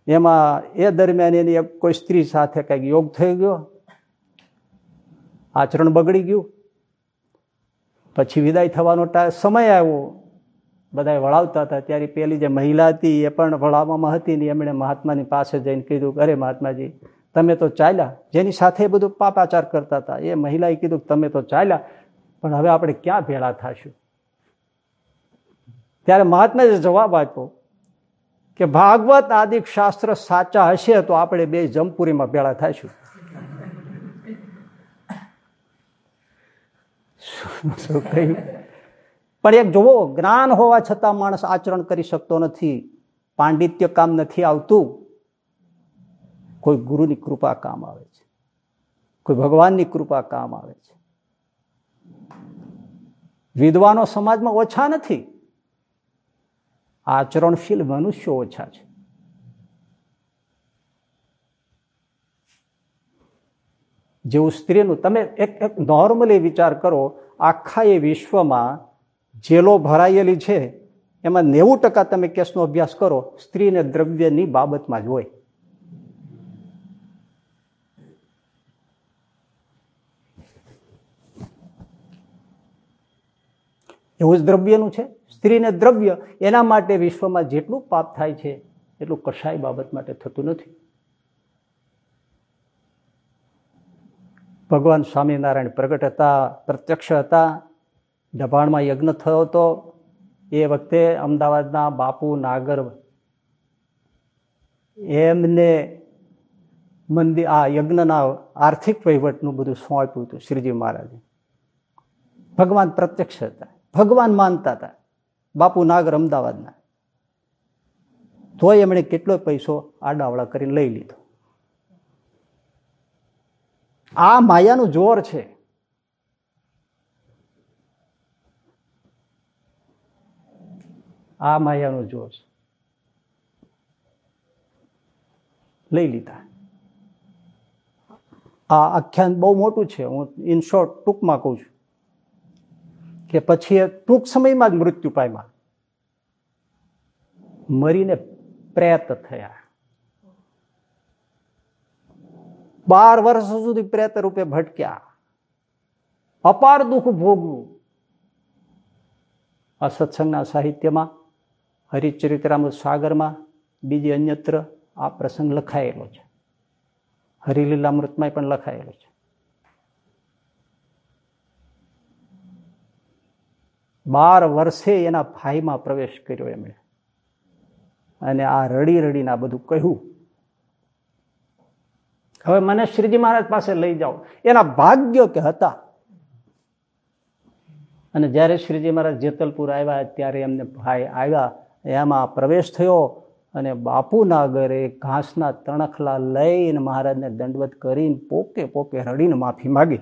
એમાં એ દરમિયાન એની કોઈ સ્ત્રી સાથે કંઈક યોગ થઈ ગયો. આચરણ બગડી ગયું. પછી વિદાય થવાનો સમય આવ્યો. બધા વળાવતા હતા. ત્યારે પેલી જે મહિલા હતી એ પણ વળાવવામાં હતી ને એમણે મહાત્માની પાસે જઈને કીધું અરે મહાત્માજી, તમે તો ચાલ્યા. જેની સાથે બધું પાપાચાર કરતા હતા. એ મહિલાએ કીધું તમે તો ચાલ્યા, પણ હવે આપણે ક્યાં ભેળા થશું? ત્યારે મહાત્માએ જવાબ આપ્યો કે ભાગવત આદિક શાસ્ત્ર સાચા હશે તો આપણે બે જમપુરીમાં ભેળા થઈશું. શું કહ્યું? પણ એક જુઓ જ્ઞાન હોવા છતાં માણસ આચરણ કરી શકતો નથી, પાંડિત્ય કામ નથી આવતું, કોઈ ગુરુની કૃપા કામ આવે છે, કોઈ ભગવાનની કૃપા કામ આવે છે. વિદ્વાનો સમાજમાં ઓછા નથી. આચરણશીલ મનુષ્યો ઓછા છે. જેવું સ્ત્રીનું તમે એક એક નોર્મલી વિચાર કરો, આખા એ વિશ્વમાં જેલો ભરાયેલી છે, એમાં નેવું ટકા તમે કેસનો અભ્યાસ કરો, સ્ત્રીને દ્રવ્યની બાબતમાં જ હોય. એવું જ દ્રવ્યનું છે? સ્ત્રીને દ્રવ્ય એના માટે વિશ્વમાં જેટલું પાપ થાય છે, એટલું કશાય બાબત માટે થતું નથી. ભગવાન સ્વામિનારાયણ પ્રગટ હતા, પ્રત્યક્ષ હતા, દબાણમાં યજ્ઞ થયો હતો. એ વખતે અમદાવાદના બાપુ નાગર એમને મંદિર, આ યજ્ઞના આર્થિક વહીવટનું બધું સોંપ્યું હતું શ્રીજી મહારાજે. ભગવાન પ્રત્યક્ષ હતા. ભગવાન માનતા હતા. બાપુ નાગર અમદાવાદના તોય એમણે કેટલો પૈસો આડાવડા કરીને લઈ લીધો. આ માયાનું જોર છે. આ માયાનું જોર છે. લઈ લીધા. આ આખ્યાન બહુ મોટું છે. હું ઇન શોર્ટ ટૂંકમાં કહું છું. કે પછી ટૂંક સમયમાં જ મૃત્યુ પામ્યા. મરીને પ્રેત થયા. બાર વર્ષ સુધી પ્રેત રૂપે ભટક્યા. અપાર દુઃખ ભોગવું. આ સત્સંગના સાહિત્યમાં હરિચરિત્રામ સાગરમાં, બીજી અન્યત્ર આ પ્રસંગ લખાયેલો છે. હરિલીલામૃતમાં પણ લખાયેલો છે. બાર વર્ષે એના ભાઈમાં પ્રવેશ કર્યો એમણે. અને આ રડી રડીને આ બધું કહ્યું. હવે મને શ્રીજી મહારાજ પાસે લઈ જાઓ. એના ભાગ્ય કે હતા. અને જ્યારે શ્રીજી મહારાજ જેતલપુર આવ્યા, ત્યારે એમને ભાઈ આવ્યા, એમાં પ્રવેશ થયો અને બાપુના ઘરે ઘાસના તણખલા લઈને મહારાજને દંડવત કરીને પોકે પોકે રડીને માફી માગી.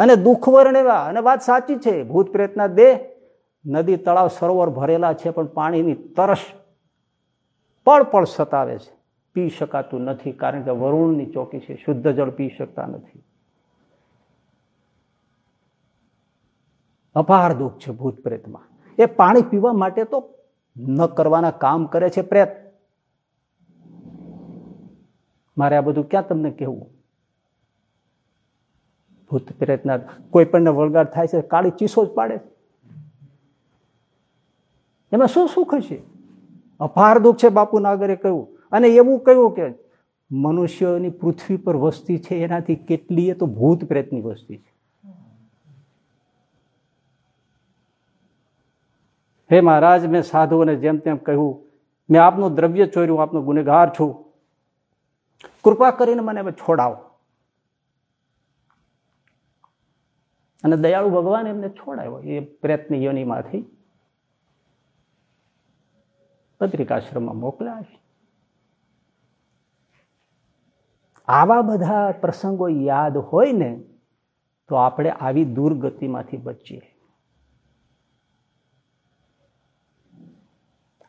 અને દુઃખ વર્ણેવા અને વાત સાચી છે, ભૂત પ્રેતના દેહ નદી તળાવ સરોવર ભરેલા છે, પણ પાણીની તરસ પળપળ પળ સતાવે છે. પી શકાતું નથી, કારણ કે વરુણની ચોકી છે, શુદ્ધ જળ પી શકતા નથી. અપાર દુઃખ છે ભૂત પ્રેતમાં. એ પાણી પીવા માટે તો ન કરવાના કામ કરે છે પ્રેત. મારે આ બધું ક્યાં તમને કહેવું? ભૂત પ્રેતના કોઈ પણ વળગાડ થાય છે, કાળી ચીસો જ પાડે એમાં શું સુખ છે અપાર દુઃખ છે બાપુ નાગરે કહ્યું. અને એવું કહ્યું કે મનુષ્યોની પૃથ્વી પર વસ્તી છે, એનાથી કેટલી તો ભૂત પ્રેતની વસ્તી છે. હે મહારાજ, મેં સાધુઓને જેમ તેમ કહ્યું, મેં આપનું દ્રવ્ય ચોર્યું, આપનો ગુનેગાર છું. કૃપા કરીને મને છોડાવો. અને દયાળુ ભગવાન એમને છોડાયો એ પ્રયત્ન યોનીમાંથી પત્રિકાશ્રમમાં મોકલ્યા. છે આવા બધા પ્રસંગો યાદ હોય ને તો આપણે આવી દુર્ગતિમાંથી બચીએ.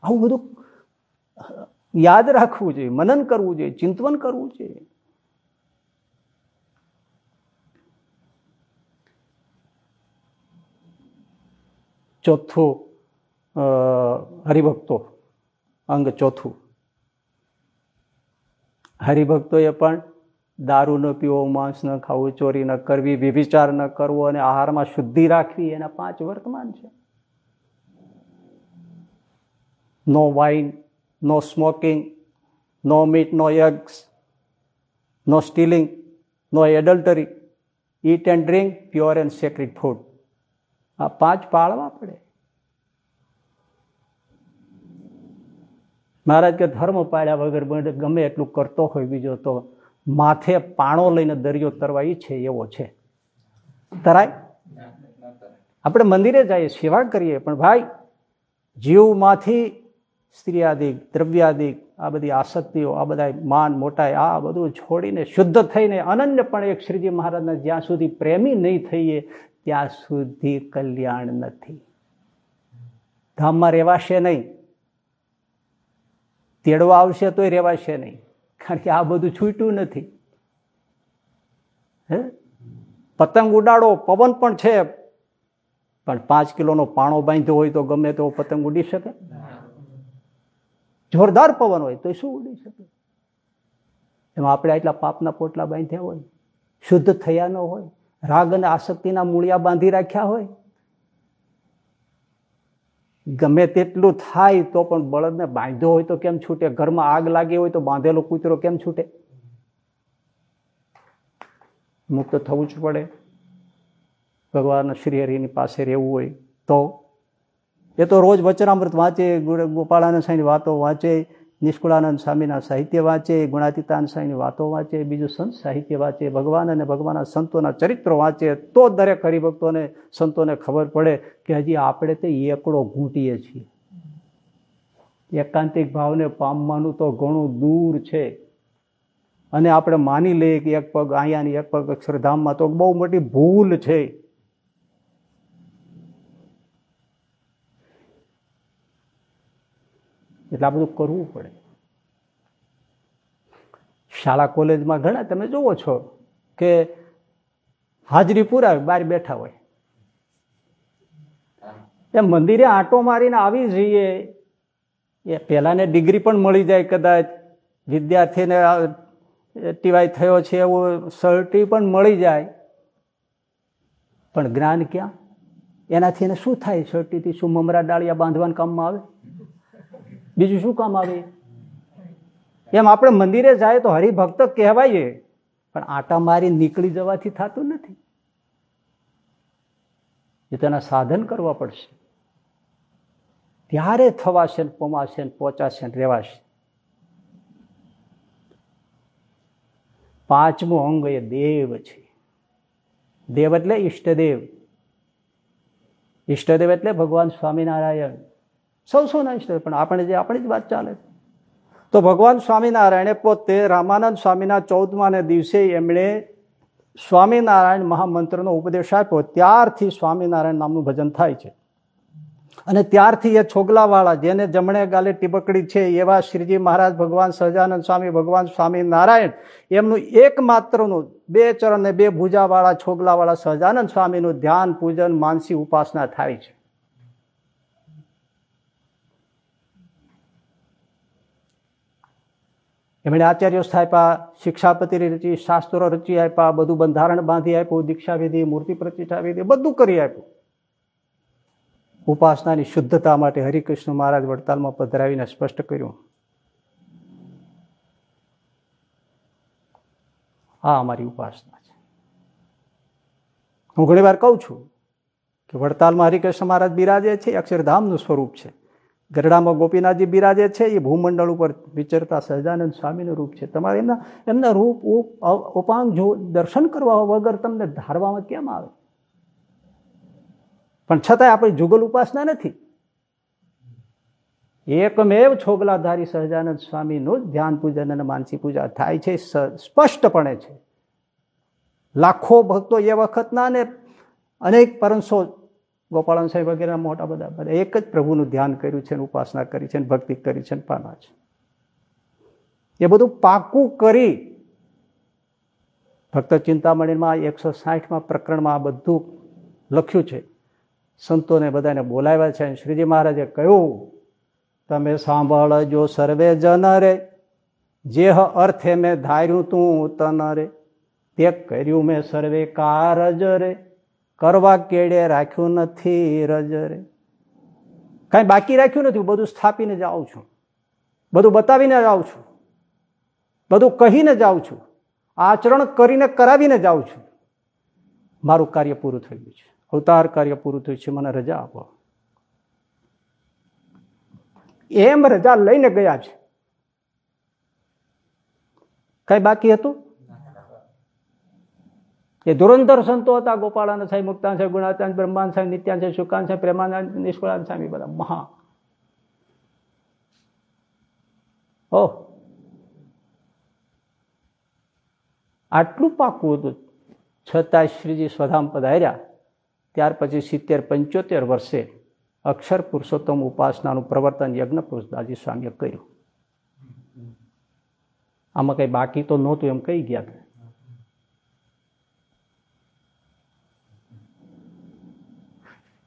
આવું બધું યાદ રાખવું જોઈએ, મનન કરવું જોઈએ, ચિંતવન કરવું જોઈએ. ચોથું હરિભક્તો, અંગ ચોથું. હરિભક્તોએ પણ દારૂ ન પીવો, માંસ ન ખાવું, ચોરી ન કરવી વિભિચાર ન કરવો અને આહારમાં શુદ્ધિ રાખવી એના પાંચ વર્તમાન છે. No wine, no smoking, no meat, no eggs, no stealing, no adultery. Eat and drink, pure and sacred food. આ પાંચ પાળવા પડે. મહારાજ કે ધર્મ પાડ્યા વગર ગમે એટલું કરતો હોય બીજો તો માથે પાણો લઈને દરિયો તરવા ઈચ્છે એવો છે. તરાય? આપણે મંદિરે જઈએ, સેવા કરીએ, પણ ભાઈ, જીવમાંથી સ્ત્રીયાદિક, દ્રવ્યાદિક, આ બધી આસક્તિઓ, આ બધા માન મોટાઈ આ બધું છોડીને, શુદ્ધ થઈને, અનન્ય પણ એક શ્રીજી મહારાજના જ્યાં સુધી પ્રેમી નહીં થઈએ ત્યાં સુધી કલ્યાણ નથી. ધામમાં રહેવાશે નહીં. તેડવા આવશે તોય રહેવાશે નહીં. કારણ કે આ બધું છૂટ્યું નથી. હે? પતંગ ઉડાડો, પવન પણ છે. પણ પાંચ કિલોનો પાણો બાંધ્યો હોય તો ગમે તેવો પતંગ ઉડી શકે? જોરદાર પવન હોય તો શું ઉડી શકે? એમાં આપણે આટલા પાપના પોટલા બાંધ્યા હોય, શુદ્ધ થયા ન હોય. રાગ અને આસક્તિના મૂળિયા બાંધી રાખ્યા હોય? ગમે તેટલું થાય તો પણ બળદને બાંધ્યો હોય તો કેમ છૂટે? ઘરમાં આગ લાગી હોય તો બાંધેલો કૂતરો કેમ છૂટે? મુક્ત થવું જ પડે. ભગવાન શ્રી હરિની પાસે રહેવું હોય તો. એ તો રોજ વચનામૃત વાંચે ગોપાળાના સાંઈની વાતો વાંચે. નિષ્કુળાનંદ સ્વામીના સાહિત્ય વાંચે, ગુણાતીતાન સ્વામીની વાતો વાંચે, બીજું સંત સાહિત્ય વાંચે, ભગવાન અને ભગવાનના સંતોના ચરિત્રો વાંચે, તો દરેક હરિભક્તોને, સંતોને ખબર પડે કે હજી આપણે તે એકડો ઘૂંટીએ છીએ. એકાંતિક ભાવને પામવાનું તો ઘણું દૂર છે. અને આપણે માની લઈએ કે એક પગ અહીંયાની એક પગ અક્ષરધામમાં તો બહુ મોટી ભૂલ છે. એટલે આ બધું કરવું પડે. શાળા કોલેજમાં ઘણા તમે જુઓ છો કે હાજરી પુરાવે, બહાર બેઠા હોય. એમ મંદિરે આંટો મારીને આવી જઈએ. એ પહેલાંને ડિગ્રી પણ મળી જાય કદાચ. વિદ્યાર્થીને ટીવાય થયો છે એવું સર્ટી પણ મળી જાય. પણ જ્ઞાન ક્યાં? એનાથી એને શું થાય? સર્ટીથી શું મમરા ડાળિયા બાંધવાના કામમાં આવે? બીજું શું કામ આવે? એમ આપણે મંદિરે જાય તો હરિભક્ત કહેવાય પણ આટા મારી નીકળી જવાથી થતું નથી. એ તેના સાધન કરવા પડશે. ત્યારે થવાશે ને પમાશે ને પહોંચાશે ને રહેવાશે. પાંચમું અંગ એ દેવ છે. દેવ એટલે ઈષ્ટદેવ. ઈષ્ટદેવ એટલે ભગવાન સ્વામિનારાયણ. સૌ સૌના ઈષ્ટદેવ પણ આપણે જે, આપણી જ વાત ચાલે તો ભગવાન સ્વામિનારાયણે પોતે રામાનંદ સ્વામીના ચૌદમાને દિવસે એમણે સ્વામિનારાયણ મહામંત્રનો ઉપદેશ આપ્યો. ત્યારથી સ્વામિનારાયણ નામનું ભજન થાય છે. અને ત્યારથી એ છોગલાવાળા, જેને જમણે ગાલે ટીબકડી છે, એવા શ્રીજી મહારાજ, ભગવાન સહજાનંદ સ્વામી, ભગવાન સ્વામિનારાયણ, એમનું એકમાત્રનું, બે ચરણ ને બે ભૂજાવાળા, છોગલાવાળા સહજાનંદ સ્વામીનું ધ્યાન, પૂજન, માનસી, ઉપાસના થાય છે. એમણે આચાર્યો સ્થાપ્યા શિક્ષાપતિ રચી, શાસ્ત્રો રચી આપ્યા, બધું બંધારણ બાંધી આપ્યું, દીક્ષાવિધિ, મૂર્તિ પ્રતિષ્ઠાવિધિ, બધું કરી આપ્યું. ઉપાસનાની શુદ્ધતા માટે હરિકૃષ્ણ મહારાજ વડતાલમાં પધરાવીને સ્પષ્ટ કર્યું. આ અમારી ઉપાસના છે. હું ઘણી કહું છું કે વડતાલમાં હરિકૃષ્ણ મહારાજ બિરાજે છે, અક્ષરધામનું સ્વરૂપ છે. ગરડામાં ગોપીનાથજી બિરાજે છે, એ ભૂમંડળ ઉપર વિચરતા સહજાનંદ સ્વામીનું રૂપ છે. તમારે એમના એમના રૂપ ઉપાંગ જો દર્શન કરવા વગર તમને ધારવામાં કેમ આવે? પણ છતાંય આપણી જુગલ ઉપાસના નથી. એકમેવ છોગલાધારી સહજાનંદ સ્વામીનું ધ્યાન પૂજન અને માનસી પૂજા થાય છે સ્પષ્ટપણે છે. લાખો ભક્તો એ વખતના ને અનેક પરંસો ગોપાળન સાહેબ વગેરે મોટા બધા બધા. એક જ પ્રભુનું ધ્યાન કર્યું છે ઉપાસના કરી છે ભક્તિ કરી છે પાના છે. એ બધું પાકું કરી ભક્ત ચિંતામણીમાં એકસો સાઠમાં પ્રકરણમાં આ બધું લખ્યું છે. સંતોને બધાને બોલાવ્યા છે શ્રીજી મહારાજે કહ્યું, તમે સાંભળજો સર્વે જન રે જે અર્થે મેં ધાર્યું તું તન રે તે કર્યું મેં સર્વે કારજ રે. કરવા કેડે રાખ્યું નથી રજરે? કાંઈ બાકી રાખ્યું નથી? બધું સ્થાપીને જાઉં છું. બધું બતાવીને જાઉં છું. બધું કહીને જાઉં છું. આચરણ કરીને કરાવીને જાઉં છું. મારું કાર્ય પૂરું થઈ ગયું છે. અવતાર કાર્ય પૂરું થયું છે. મને રજા આપો. એમ રજા લઈને ગયા છે. કઈ બાકી હતું? એ ધુરંધર સંતો હતા. ગોપાળાનંદ સાહેબ મુક્તાન સાહેબ ગુણાચાંદ બ્રહ્માન સાહેબ નિત્યાન સાહેબ સુકાન સાહેબ પ્રેમાનંદ નિષ્કુળાન સ્વામી, બધા મહા. ઓહ. આટલું પાકું હતું. છતાં શ્રીજી સ્વધામ પધાર્યા. ત્યાર પછી સિત્તેર પંચોતેર વર્ષે અક્ષર પુરુષોત્તમ ઉપાસનાનું પ્રવર્તન યજ્ઞ પુરુષદાસજી સ્વામીએ કર્યું. આમાં કંઈ બાકી તો નહોતું એમ કહી ગયા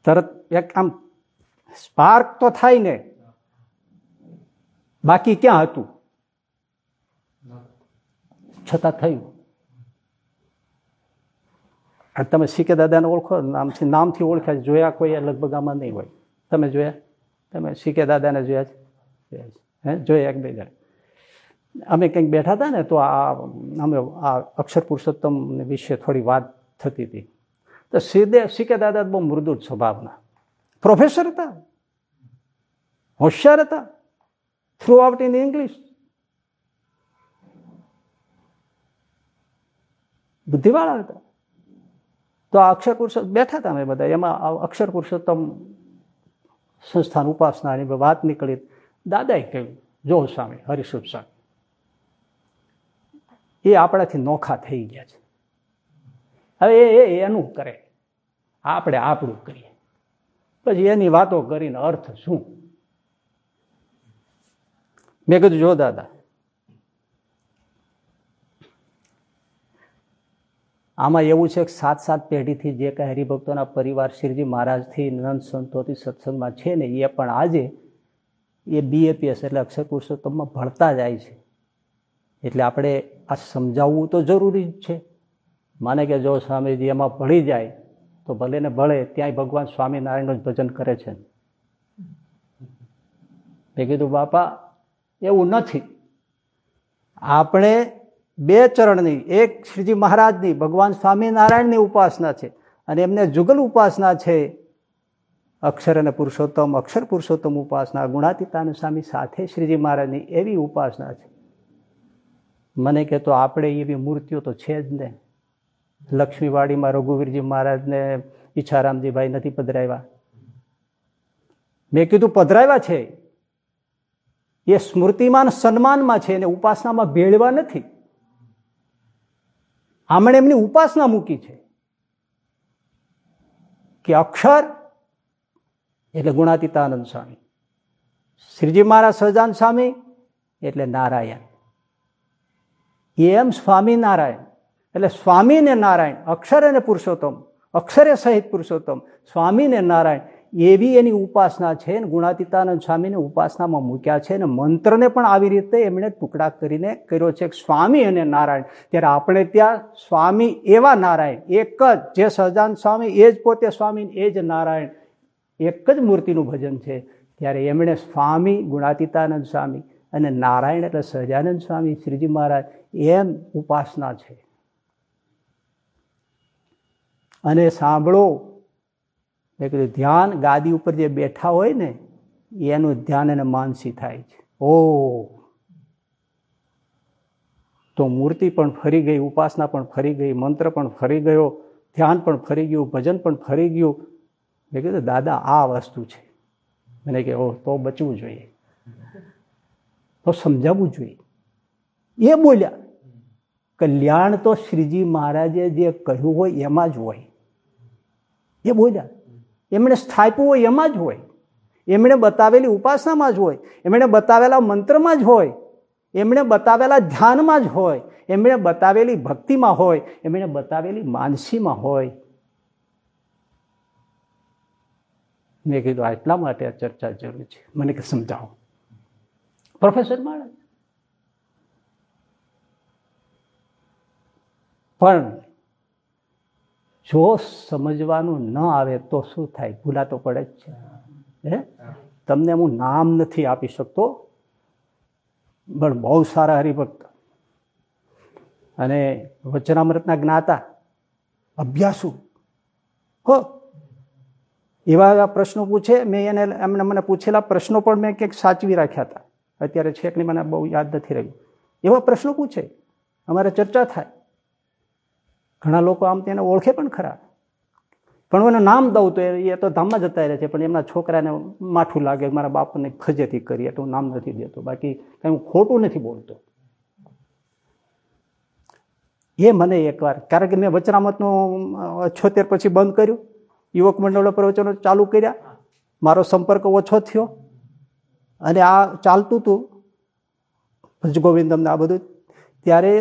તરત એક આમ સ્પાર્ક તો થાય ને, બાકી ક્યાં હતું? છતાં થયું. તમે શીખે દાદાને ઓળખો, નામથી નામથી ઓળખ્યા જોયા કોઈ લગભગ આમાં નહીં હોય. તમે જોયા? તમે શીખે દાદાને જોયા છે. હે? જોયા એક બે જણ. અમે કંઈક બેઠા હતા ને, તો આ અમે આ અક્ષર પુરુષોત્તમ વિશે થોડી વાત થતી હતી. તો સીધે સીકે દાદા બહુ મૃદુ સ્વભાવના. પ્રોફેસર હતા. હોશિયાર હતા. થ્રુ આઉટ ઇન ઇંગ્લિશ બુદ્ધિવાળા હતા. તો આ અક્ષર પુરુષોત્તમ બેઠા હતા અમે બધા. એમાં અક્ષર પુરુષોત્તમ સંસ્થાન ઉપાસનાની વાત નીકળી. દાદાએ કહ્યું, જો સ્વામી હરિશુભ સ્વામી. એ આપણાથી નોખા થઈ ગયા છે. હવે એ એનું કરે. આપણે આપણું કરીએ. પછી એની વાતો કરીને અર્થ શું? મેં કીધું, જો દાદા, આમાં એવું છે કે સાત સાત પેઢીથી જે કાંઈ હરિભક્તોના પરિવાર, શ્રીજી મહારાજથી, નંદ સંતોથી, સત્સંગમાં છે ને, એ પણ આજે એ બીએપીએસ એટલે અક્ષર પુરુષોત્તમમાં ભણતા જાય છે. એટલે આપણે આ સમજાવવું તો જરૂરી જ છે. માને કે જો સ્વામીજી એમાં ભળી જાય, તો ભલે ને ભળે, ત્યાંય ભગવાન સ્વામિનારાયણનું જ ભજન કરે છે. મેં કીધું, બાપા, એવું નથી. આપણે બે ચરણની, એક શ્રીજી મહારાજની, ભગવાન સ્વામિનારાયણની ઉપાસના છે અને એમને જુગલ ઉપાસના છે. અક્ષર અને પુરુષોત્તમ, અક્ષર પુરુષોત્તમ ઉપાસના ગુણાતીતાનુ સ્વામી સાથે શ્રીજી મહારાજની એવી ઉપાસના છે. મને કે તો આપણે એવી મૂર્તિઓ તો છે જ ને. લક્ષ્મીવાડીમાં રઘુવીરજી મહારાજને ઈચ્છારામજીભાઈ નથી પધરાવ્યા. મેં કીધું, પધરાવ્યા છે. એ સ્મૃતિમાન સન્માનમાં છે અને ઉપાસનામાં ભેળવા નથી. આમણે એમની ઉપાસના મૂકી છે કે અક્ષર એટલે ગુણાતીતાનંદ સ્વામી, શ્રીજી મહારાજ સહજાન સ્વામી એટલે નારાયણ. એમ સ્વામિનારાયણ એટલે સ્વામીને નારાયણ, અક્ષર અને પુરુષોત્તમ, અક્ષરે સહિત પુરુષોત્તમ, સ્વામીને નારાયણ, એવી એની ઉપાસના છે ને ગુણાતીતાનંદ સ્વામીને ઉપાસનામાં મૂક્યા છે ને મંત્રને પણ આવી રીતે એમણે ટુકડા કરીને કર્યો છે સ્વામી અને નારાયણ. ત્યારે આપણે ત્યાં સ્વામી એવા નારાયણ, એક જ, જે સહજાન સ્વામી એ જ પોતે સ્વામી એ જ નારાયણ, એક જ મૂર્તિનું ભજન છે. ત્યારે એમણે સ્વામી, ગુણાતીતાનંદ સ્વામી અને નારાયણ એટલે સહજાનંદ સ્વામી, શ્રીજી મહારાજ એમ ઉપાસના છે. અને સાંભળો. મેં કીધું, ધ્યાન ગાદી ઉપર જે બેઠા હોય ને, એનું ધ્યાન એને માનસી થાય છે. ઓ. તો મૂર્તિ પણ ફરી ગઈ, ઉપાસના પણ ફરી ગઈ, મંત્ર પણ ફરી ગયો, ધ્યાન પણ ફરી ગયું, ભજન પણ ફરી ગયું. મેં કીધું, દાદા, આ વસ્તુ છે. મને કે ઓ તો બચવું જોઈએ. તો સમજાવવું જોઈએ. એ બોલ્યા. કલ્યાણ તો શ્રીજી મહારાજે જે કહ્યું હોય એમાં જ હોય. એ બોલ્યા. એમણે સ્થાપ્યું હોય એમાં જ હોય. એમણે બતાવેલી ઉપાસનામાં જ હોય. એમણે બતાવેલા મંત્રમાં જ હોય. એમણે બતાવેલા ધ્યાનમાં જ હોય. એમણે બતાવેલી ભક્તિમાં હોય. એમણે બતાવેલી માનસીમાં હોય. મેં કીધું એટલા માટે આ ચર્ચા જરૂર છે. મને કે, સમજાવો. પ્રોફેસર માણસ. પણ જો સમજવાનું ન આવે તો શું થાય? ભૂલા તો પડે જ છે. હે? તમને હું નામ નથી આપી શકતો, પણ બહુ સારા હરિભક્ત. અને વચનામૃતના જ્ઞાતા, અભ્યાસુ. હો. એવા પ્રશ્નો પૂછે, મેં એને, એમને મને પૂછેલા પ્રશ્નો પણ મેં ક્યાંક સાચવી રાખ્યા હતા. અત્યારે છેકની મને બહુ યાદ નથી રહ્યું. એવા પ્રશ્નો પૂછે. અમારે ચર્ચા થાય. ઘણા લોકો આમ તેને ઓળખે પણ ખરા. પણ એનું નામ દઉં તો એ તો ધામમાં જતા રહે છે, પણ એમના છોકરાને માઠું લાગે, મારા બાપને ખજેથી કરી, એટલે હું નામ નથી દેતો. બાકી કંઈ હું ખોટું નથી બોલતો. એ મને એકવાર, કારણ કે મેં વચનામતનું છોતેર પછી બંધ કર્યું. યુવક મંડળો પ્રવચનો ચાલુ કર્યા. મારો સંપર્ક ઓછો થયો. અને આ ચાલતું હતું. ભજ ગોવિંદમને આ બધું. ત્યારે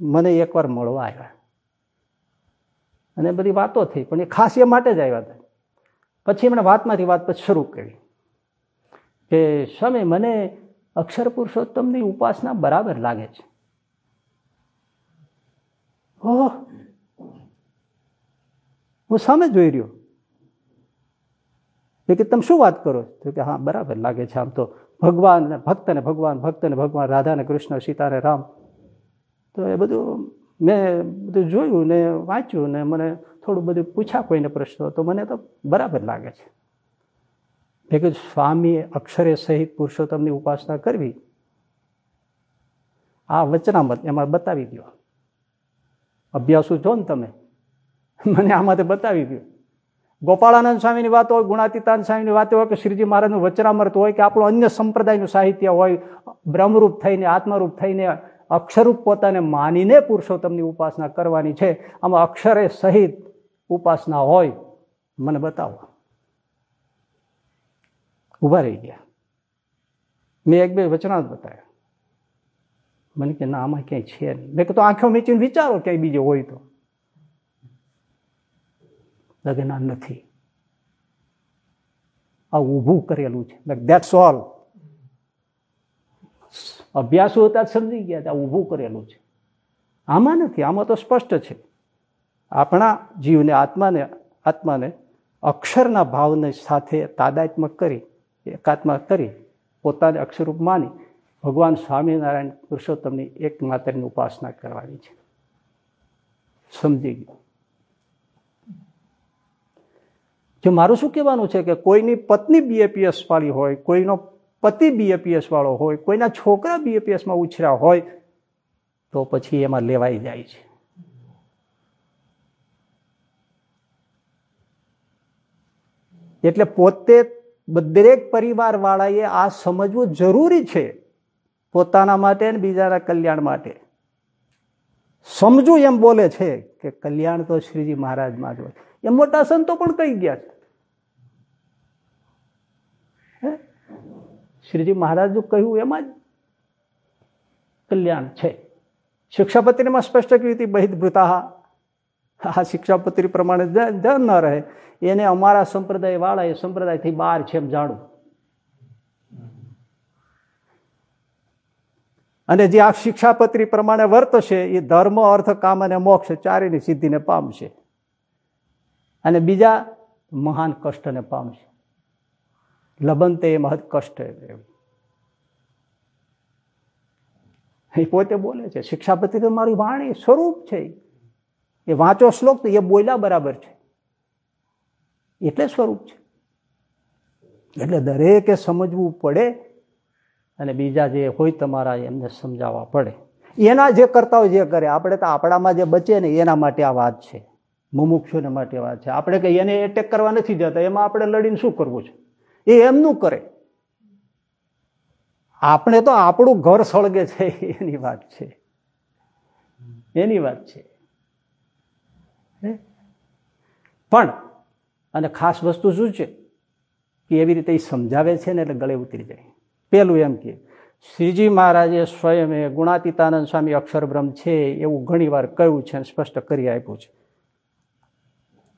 મને એકવાર મળવા આવ્યા. અને બધી વાતો થઈ, પણ એ ખાસ એ માટે જ આવ્યા હતા. પછી એમણે વાતમાંથી વાત પછી શરૂ કરી કે, સ્વામી, મને અક્ષર પુરુષોત્તમની ઉપાસના બરાબર લાગે છે. ઓહ. હું સામે જોઈ રહ્યો. કે, તમે શું વાત કરો? તો કે, હા, બરાબર લાગે છે આમ તો. ભગવાન ભક્ત ને ભગવાન, ભક્ત ને ભગવાન, રાધા ને કૃષ્ણ, સીતા ને રામ. તો એ બધું મેં બધું જોયું ને વાંચ્યું ને મને થોડું બધું પૂછ્યા કોઈને પ્રશ્નો, તો મને તો બરાબર લાગે છે. મેં કીધું સ્વામીએ અક્ષરે સહિત પુરુષોત્તમની ઉપાસના કરવી. આ વચનામત એમાં બતાવી દો અભ્યાસુ છો ને તમે? મને આમાંથી બતાવી દો ગોપાળાનંદ સ્વામીની વાત હોય, ગુણાતીતાન સ્વામીની વાત હોય કે શ્રીજી મહારાજનું વચનામૃત હોય કે આપણું અન્ય સંપ્રદાયનું સાહિત્ય હોય, બ્રહ્મરૂપ થઈને, આત્મરૂપ થઈને અક્ષરરૂપ પોતાને માનીને પુરુષોત્તમની ઉપાસના કરવાની છે. આમાં અક્ષરે સહિત ઉપાસના હોય. મને બતાવો. ઊભા રહી ગયા. મેં એક બે વચનાથ બતાવ્યા. મને કે ના, આમાં ક્યાંય છે નહીં. મેં તો આંખો મીચીને વિચારો ક્યાંય બીજે હોય તો. લગ્ન નથી. આ ઊભું કરેલું છે. દેટ્સ ઓલ અભ્યાસો હતા, સમજી ગયા હતા, ઊભું કરેલું છે. આમાં નથી, આમાં તો સ્પષ્ટ છે. આપણા જીવને, આત્માને આત્માને અક્ષરના ભાવને સાથે તાદાત્મક કરી એકાત્મક કરી, પોતાને અક્ષરરૂપ માની, ભગવાન સ્વામિનારાયણ પુરુષોત્તમની એક માત્રની ઉપાસના કરવાની છે. સમજી ગયું. જો મારું શું કહેવાનું છે કે કોઈની પત્ની બીએપીએસ વાળી હોય, કોઈનો પતિ બીએપીએસ વાળો હોય, કોઈના છોકરા બીએપીએસમાં ઉછર્યા હોય, તો પછી એમાં લેવાઈ જાય છે. એટલે પોતે દરેક પરિવાર વાળાએ આ સમજવું જરૂરી છે પોતાના માટે અને બીજાના કલ્યાણ માટે. સમજવું એમ બોલે છે કે કલ્યાણ તો શ્રીજી મહારાજમાં જ હોય. એ મોટા સંતો પણ કહી ગયા છે. શ્રીજી મહારાજનું કહ્યું એમાં જ કલ્યાણ છે. શિક્ષાપત્રીમાં સ્પષ્ટ કહ્યું હતી બહિર્ભૂતા આ શિક્ષાપત્રી પ્રમાણે ધ્યાન ન રહે. એને અમારા સંપ્રદાય વાળા એ સંપ્રદાયથી બહાર છે એમ જાણું. અને જે આ શિક્ષાપત્રી પ્રમાણે વર્તશે, એ ધર્મ, અર્થ, કામ અને મોક્ષ ચારેની સિદ્ધિને પામશે. અને બીજા મહાન કષ્ટને પામશે. લબંતે મહદ કષ્ટ એ પોતે બોલે છે શિક્ષાપતિ તો મારી વાણી સ્વરૂપ છે. એ વાંચો શ્લોક તો એ બોલ્યા બરાબર છે. એટલે સ્વરૂપ છે. એટલે દરેકે સમજવું પડે અને બીજા જે હોય તમારા એમને સમજાવવા પડે. એના જે કરતા હોય જે કરે. આપણે તો આપણામાં જે બચે ને એના માટે આ વાત છે. મુમુક્ષુને માટે વાત છે. આપણે કંઈ એને એટેક કરવા નથી જતા એમાં આપણે લડીને શું કરવું છે? એ એમનું કરે. આપણે તો આપણું ઘર સળગે છે, એની વાત છે. એની વાત છે. પણ, અને ખાસ વસ્તુ શું છે? કે એવી રીતે એ સમજાવે છે ને એટલે ગળે ઉતરી જાય. પેલું એમ કે, શ્રીજી મહારાજે સ્વયં ગુણાતીતાનંદ સ્વામી અક્ષરબ્રહ્મ છે એવું ઘણીવાર કહ્યું છે સ્પષ્ટ કરી આપ્યું છે.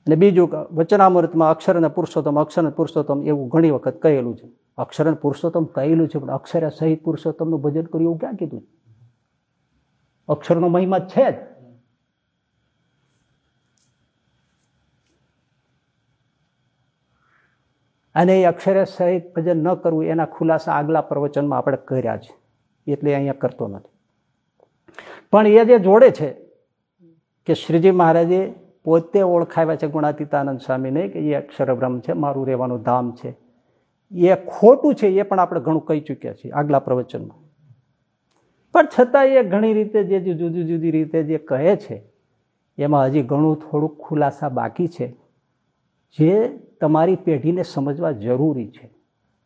અને બીજું વચનામૃતમાં અક્ષર અને પુરુષોત્તમ, અક્ષર અને પુરુષોત્તમ એવું ઘણી વખત કહેલું છે. અક્ષર અને પુરુષોત્તમ કહેલું છે, પણ અક્ષરે સહિત પુરુષોત્તમનું ભજન કર્યું એવું ક્યાં કીધું અક્ષરનો મહિમા છે જ. અને એ અક્ષરે સહિત ભજન ન કરવું એના ખુલાસા આગલા પ્રવચનમાં આપણે કર્યા છે. એટલે અહીંયા કરતો નથી. પણ એ જે જોડે છે કે શ્રીજી મહારાજે પોતે ઓળખાવ્યા છે ગુણાતીતાનંદ સ્વામીને કે એ અક્ષરબ્રહ્મ છે, મારું રહેવાનું ધામ છે. એ ખોટું છે, એ પણ આપણે ઘણું કહી ચૂક્યા છીએ આગલા પ્રવચનમાં. પણ છતાં એ ઘણી રીતે જે જુદી જુદી રીતે જે કહે છે, એમાં હજી ઘણું થોડુંક ખુલાસા બાકી છે. જે તમારી પેઢીને સમજવા જરૂરી છે.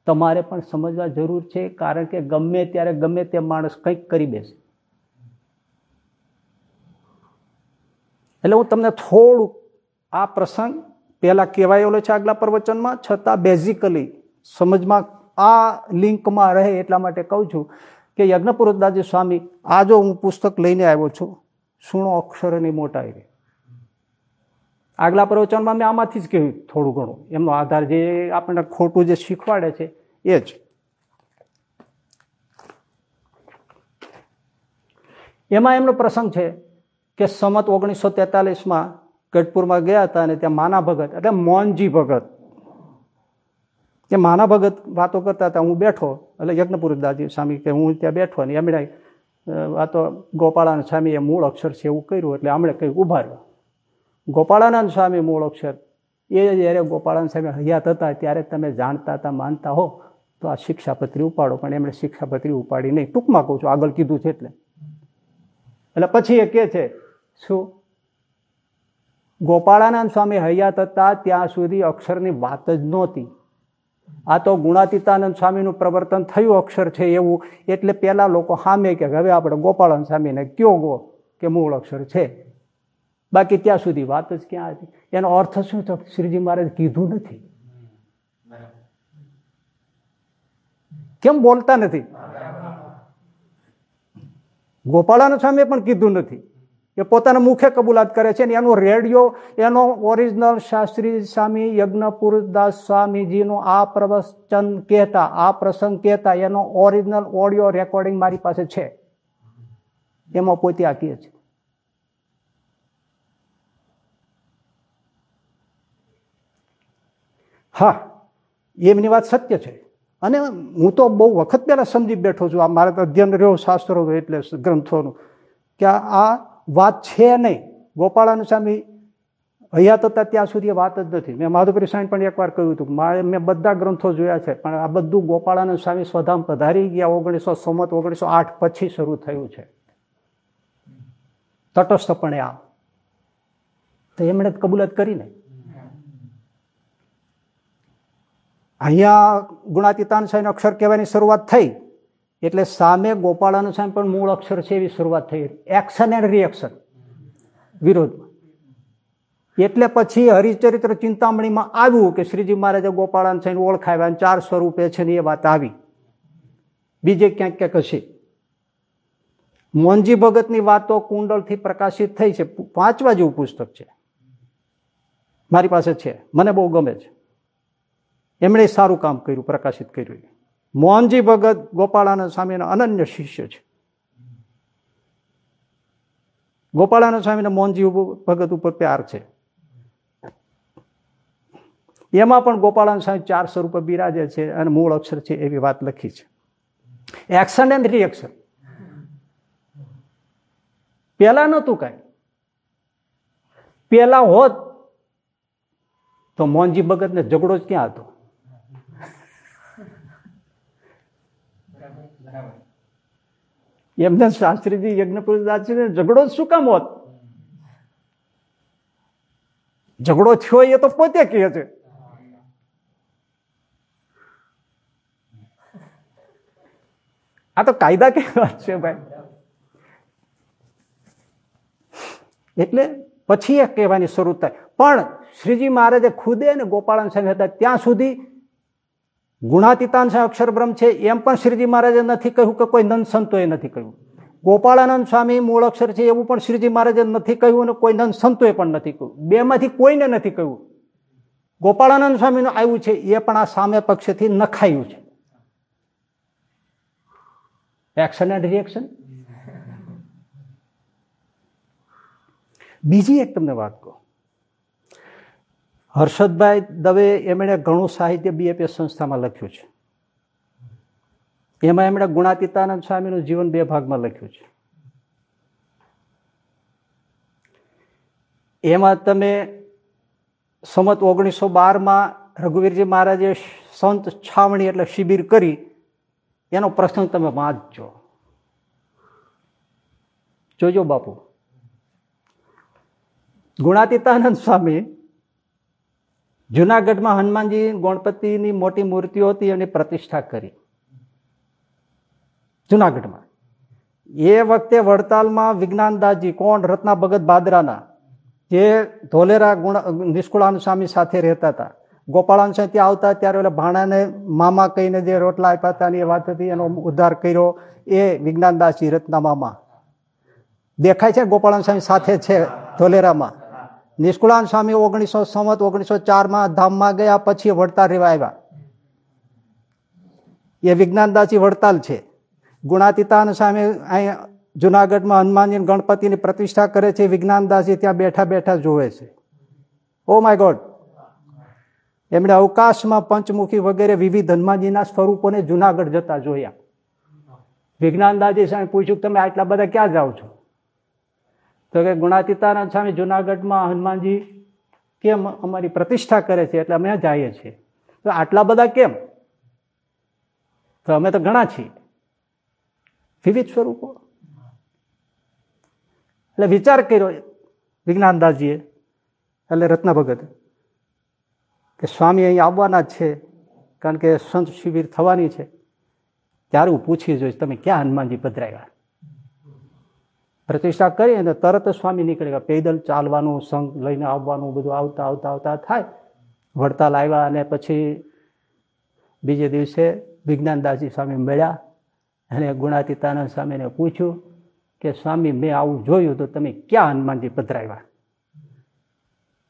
તમારે પણ સમજવા જરૂર છે, કારણ કે ગમે ત્યારે ગમે તે માણસ કંઈક કરી બેસે. એટલે હું તમને થોડુંક આ પ્રસંગ પહેલાં કહેવાયેલો છે આગલા પ્રવચનમાં, છતાં બેઝિકલી સમજમાં આ લિંકમાં રહે એટલા માટે કહું છું કે યજ્ઞપુરદાજી સ્વામી, આ જો હું પુસ્તક લઈને આવ્યો છું, સુણો અક્ષરની મોટાઈ રે. આગલા પ્રવચનમાં મેં આમાંથી જ કહ્યું થોડું ઘણું. એમનો આધાર જે આપણને ખોટું જે શીખવાડે છે, એ જ. એમાં એમનો પ્રસંગ છે કે સમત ઓગણીસો તેતાલીસમાં ગઢપુરમાં ગયા હતા અને ત્યાં માના ભગત, એટલે મોનજી ભગત. એ માના ભગત વાતો કરતા હતા, હું બેઠો, એટલે યજ્ઞપુરુષ દાદી સ્વામી કે હું ત્યાં બેઠો ને એમણે વાતો ગોપાળાનંદ સ્વામીએ મૂળ અક્ષર છે એવું કર્યું, એટલે આમણે કંઈક ઊભા રહ્યો ગોપાળાનંદ સ્વામી મૂળ અક્ષર, એ જ્યારે ગોપાળાનંદ સ્વામી હયાત હતા, ત્યારે તમે જાણતા હતા, માનતા હો, તો આ શિક્ષાપત્રી ઉપાડો, પણ એમણે શિક્ષાપત્રી ઉપાડી નહીં. ટૂંકમાં કહું છું, આગળ કીધું છે એટલે. એટલે પછી એ કહે છે શું ગોપાળાનંદ સ્વામી હૈયાત હતા ત્યાં સુધી અક્ષરની વાત જ નહોતી. આ તો ગુણાતીતાનંદ સ્વામીનું પ્રવર્તન થયું અક્ષર છે એવું, એટલે પેલા લોકો સામે કે હવે આપણે ગોપાળાનંદ સ્વામીને કયો ગો કે મૂળ અક્ષર છે. બાકી ત્યાં સુધી વાત જ ક્યાં હતી? એનો અર્થ શું તો શ્રીજી મહારાજ કીધું નથી. કેમ બોલતા નથી? ગોપાળાનંદ સ્વામીએ પણ કીધું નથી. એ પોતાના મુખે કબૂલાત કરે છે અને એનો રેડિયો, એનો ઓરિજિનલ શાસ્ત્રી સ્વામી યજ્ઞપુરદાસ સ્વામીજીનો આ પ્રવચન કહેતા, આ પ્રસંગ કહેતા, એનો ઓરિજિનલ ઓડિયો રેકોર્ડિંગ મારી પાસે છે. એમાં પોતે આ કહે છે હા, એમની વાત સત્ય છે. અને હું તો બહુ વખત પહેલા સમજી બેઠો છું, આ મારે અધ્યયન રહ્યો શાસ્ત્રો એટલે ગ્રંથોનું, કે આ વાત છે નહીં. ગોપાળાનુ સ્વામી હયાત હતા ત્યાં સુધી વાત જ નથી. મેં માધુપુરી સ્વામી પણ એકવાર કહ્યું હતું મારે મેં બધા ગ્રંથો જોયા છે, પણ આ બધું ગોપાળાનું સ્વામી સ્વધામ પધારી ગયા ઓગણીસો સોમત, ઓગણીસો આઠ પછી શરૂ થયું છે. તટસ્થપણે આ તો એમણે કબૂલત કરીને અહીંયા ગુણાતીતાન સાહેબ અક્ષર કહેવાની શરૂઆત થઈ. એટલે સામે ગોપાળાનું સામે પણ મૂળ અક્ષર છે એવી શરૂઆત થઈ એક્શન એન્ડ રિએક્શન વિરોધમાં. એટલે પછી હરિચરિત્ર ચિંતામણીમાં આવ્યું કે શ્રીજી મહારાજે ગોપાળાન સાહેબ ઓળખાવ્યા ચાર સ્વરૂપે છે ને એ વાત આવી. બીજે ક્યાંક ક્યાંક હશે. મોનજી ભગતની વાતો કુંડલથી પ્રકાશિત થઈ છે. પાંચવા જેવું પુસ્તક છે. મારી પાસે છે. મને બહુ ગમે છે. એમણે સારું કામ કર્યું, પ્રકાશિત કર્યું. મોહનજી ભગત ગોપાળાનંદ સ્વામીના અનન્ય શિષ્ય છે. ગોપાળાનંદ સ્વામીને મોહનજી ભગત ઉપર પ્યાર છે. એમાં પણ ગોપાળાનંદ સ્વામી ચાર સ્વરૂપે બિરાજે છે અને મૂળ અક્ષર છે એવી વાત લખી છે. એક્શન એન્ડ રિએક્શન પેલા નહોતું કાંઈ. પેલા હોત તો મોહનજી ભગતને ઝઘડો જ ક્યાં હતો? એમને શાસ્ત્રીજી યજ્ઞપુરદાસજીને ઝઘડો શું કામ હોત? ઝઘડો થયો એ તો પોતે કહે છે. આ તો કાયદા કેવી છે ભાઈ. એટલે પછી એ કહેવાની શરૂ થાય. પણ શ્રીજી મહારાજે ખુદે ને ગોપાળન સાહેબ હતા ત્યાં સુધી ગુણાતીતાન અક્ષર બ્રહ્મ છે, એમ પણ શ્રીજી મહારાજે નથી કહ્યું કે કોઈ નંદ સંતોએ નથી કહ્યું. ગોપાળાનંદ સ્વામી મૂળ અક્ષર છે એવું પણ શ્રીજી મહારાજે નથી કહ્યું અને કોઈ નંદ સંતોએ પણ નથી કહ્યું. બેમાંથી કોઈને નથી કહ્યું. ગોપાળાનંદ સ્વામીનું આવ્યું છે, એ પણ આ સામે પક્ષથી નખાયું છે. એક્શન એન્ડ રિએક્શન બીજી એક તમને વાત કહું. હર્ષદભાઈ દવે એમણે ઘણું સાહિત્ય બીએપીએસ સંસ્થામાં લખ્યું છે. એમાં એમણે ગુણાતીતાનંદ સ્વામીનું જીવન બે ભાગમાં લખ્યું છે. એમાં તમે સમત ઓગણીસો બારમાં રઘુવીરજી મહારાજે સંત છાવણી એટલે શિબિર કરી, એનો પ્રસંગ તમે વાંચજો. જોજો બાપુ. ગુણાતીતાનંદ સ્વામી જુનાગઢમાં હનુમાનજી ગણપતિની મોટી મૂર્તિઓ હતી એની પ્રતિષ્ઠા કરી. જુનાગઢમાં. એ વખતે વડતાલમાં વિજ્ઞાનદાસજી, કોણ? રત્ના ભગત બાદરાના, જે ધોલેરા ગુણ નિષ્કુળાન સ્વામી સાથે રહેતા હતા. ગોપાળાન સાહેબ ત્યાં આવતા ત્યારે ઓલા ભાણાને મામા કહીને જે રોટલા આપ્યા હતા એ વાત હતી, એનો ઉદ્ધાર કર્યો એ વિજ્ઞાનદાસજી રત્ના મામા. દેખાય છે ગોપાળાન સ્વામી સાથે છે ધોલેરામાં. નિષ્કુળાન સ્વામી ઓગણીસો સંવત, ઓગણીસો ચારમાં ધામમાં ગયા, પછી વડતાલ રહેવા આવ્યા. એ વિજ્ઞાનદાસી વડતાલ છે. ગુણાતીતાન સ્વામી અહીંયા જુનાગઢમાં હનુમાનજી ગણપતિની પ્રતિષ્ઠા કરે છે. વિજ્ઞાનદાસજી ત્યાં બેઠા બેઠા જોવે છે. Oh my God! એમણે અવકાશમાં પંચમુખી વગેરે વિવિધ હનુમાનજીના સ્વરૂપોને જુનાગઢ જતા જોયા. વિજ્ઞાનદાસજી સામે પૂછ્યું તમે આટલા બધા ક્યાં જાઓ છો? તો કે ગુણાતીતાનંદ સ્વામી જુનાગઢમાં હનુમાનજી કેમ અમારી પ્રતિષ્ઠા કરે છે એટલે અમે જઈએ છીએ. તો આટલા બધા કેમ? તો અમે તો ઘણા છીએ. વિવિધ સ્વરૂપો. એટલે વિચાર કર્યો વિજ્ઞાનદાસજીએ, એટલે રત્ન ભગત કે સ્વામી અહીં આવવાના જ છે, કારણ કે સંત શિબિર થવાની છે. ત્યારે હું પૂછી જોઈશ, તમે ક્યાં હનુમાનજી પધરાવ્યા? પ્રતિષ્ઠા કરી અને તરત સ્વામી નીકળી ગયા. પેદલ ચાલવાનું, સંઘ લઈને આવવાનું, બધું આવતા આવતા આવતા થાય. વડતાલ આવ્યા અને પછી બીજે દિવસે વિજ્ઞાનદાસજી સ્વામી મળ્યા. અને ગુણાતીતાનંદ સ્વામીને પૂછ્યું કે, સ્વામી, મેં આવું જોયું તો તમે ક્યાં હનુમાનજી પધરાવ્યા?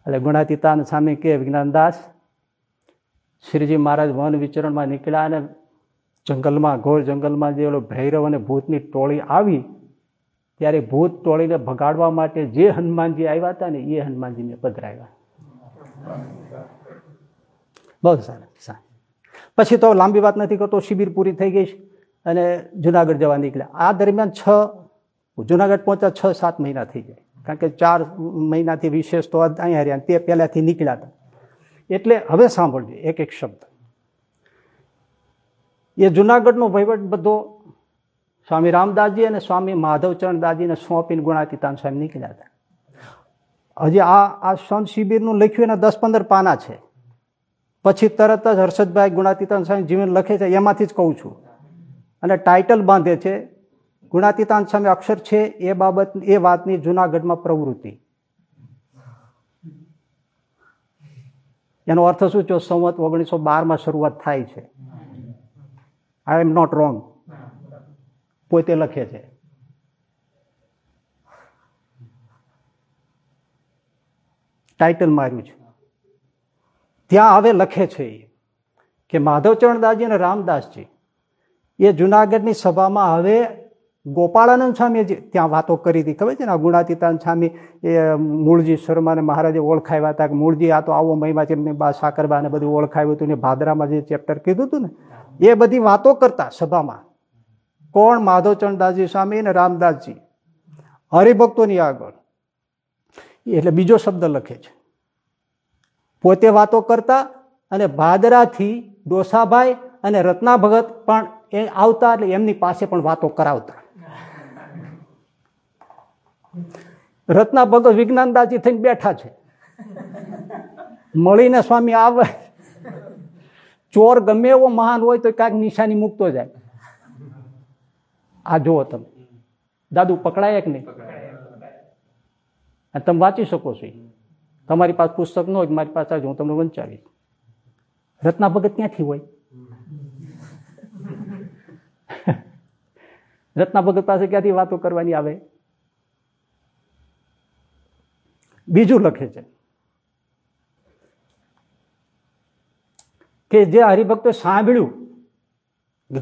એટલે ગુણાતીતાનંદ સ્વામી કે, વિજ્ઞાનદાસ, શ્રીજી મહારાજ વન વિચરણમાં નીકળ્યા અને જંગલમાં, ઘોર જંગલમાં જે ઓલો ભૈરવ અને ભૂતની ટોળી આવી ત્યારે ભૂત ટોળીને ભગાડવા માટે જે હનુમાનજી આવ્યા હતા ને, એ હનુમાનજીને પધરાવ્યા. બહુ સારા પછી તો લાંબી વાત નથી કરતો, શિબિર પૂરી થઈ ગઈ અને જુનાગઢ જવા નીકળ્યા. આ દરમિયાન છ, જુનાગઢ પહોંચ્યા છ, સાત મહિના થઈ જાય કારણ કે ચાર મહિનાથી વિશેષ તો અહીંયા રહ્યા તે પહેલાંથી નીકળ્યા હતા. એટલે હવે સાંભળજો એક એક શબ્દ. એ જુનાગઢનો વહીવટ બધો સ્વામી રામદાસજી અને સ્વામી માધવચરણ દાસજીને સોંપીને ગુણાતીતાન સ્વામી નીકળ્યા હતા. હજી આ આ સંત શિબિરનું લખ્યું એના દસ પંદર પાના છે. પછી તરત જ હર્ષદભાઈ ગુણાતીતાન સ્વામી જીવન લખે છે, એમાંથી જ કહું છું. અને ટાઇટલ બાંધે છે, ગુણાતીતાન સ્વામી અક્ષર છે, એ બાબત, એ વાતની જુનાગઢમાં પ્રવૃત્તિ. એનો અર્થ શું છે? સંવત ઓગણીસો બારમાં શરૂઆત થાય છે. આઈ એમ નોટ રોંગ પોતે લખે છે. ટાઇટલ માર્યું છે. ત્યાં હવે લખે છે કે માધવચરણદાસજી અને રામદાસજી, એ જુનાગઢની સભામાં હવે ગોપાળાનંદ સ્વામીએ જે ત્યાં વાતો કરી હતી, ખબર છે ને? ગુણાતીતાન સ્વામી, એ મૂળજી શર્માને મહારાજે ઓળખાવ્યા હતા કે મૂળજી, આ તો આવો મહિમા છે, એમને બા સાકરબાને બધું ઓળખાવ્યું હતું ને ભાદરામાં જે ચેપ્ટર કીધું હતું ને, એ બધી વાતો કરતા સભામાં. કોણ માધવચંદાસજી સ્વામી અને રામદાસજી? હરિભક્તોની આગળ. એટલે બીજો શબ્દ લખે છે. પોતે વાતો કરતા અને ભાદરાથી ડોસાભાઈ અને રત્ના ભગત પણ એ આવતા એટલે એમની પાસે પણ વાતો કરાવતા. રત્ના ભગત વિજ્ઞાનદાસજી થઈને બેઠા છે. મળીને સ્વામી આવે. ચોર ગમે એવો મહાન હોય તો કાંઈક નિશાની મૂકતો જાય. આ જુઓ તમે. દાદુ, પકડાય કે નહીં? તમે વાંચી શકો છો તમારી પાસે પુસ્તક ન હોય મારી પાસે હું તમને વંચાવીશ. રત્ના ભગત ક્યાંથી હોય? રત્ના ભગત પાસે ક્યાંથી વાતો કરવાની આવે? બીજું લખે છે. કે જે હરિભક્તો સાંભળ્યું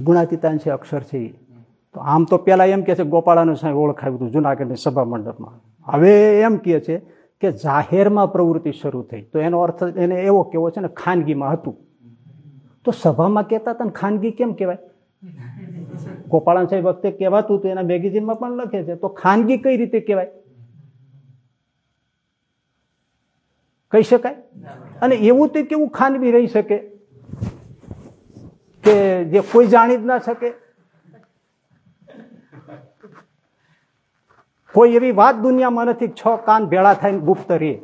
ગુણાતીતાન છે અક્ષર છે તો આમ તો પેલા એમ કે છે, ગોપાળાનું સાહેબ ઓળખાવ્યું હતું જુનાગઢની સભા મંડપમાં. હવે એમ કહે છે કે જાહેરમાં પ્રવૃત્તિ શરૂ થઈ. તો એનો અર્થ એને એવો કેવો છે ને, ખાનગીમાં હતું. તો સભામાં કહેતા હતા ને, ખાનગી કેમ કહેવાય? ગોપાળાન સાહેબ વખતે કહેવાતું તો એના મેગેઝિનમાં પણ લખે છે. તો ખાનગી કઈ રીતે કહેવાય? કહી શકાય? અને એવું તે કેવું ખાનગી રહી શકે? કે જે કોઈ જાણી જ ના શકે? કોઈ એવી વાત દુનિયામાં નથી, છ કાન ભેળા થઈને ગુપ્ત રહે.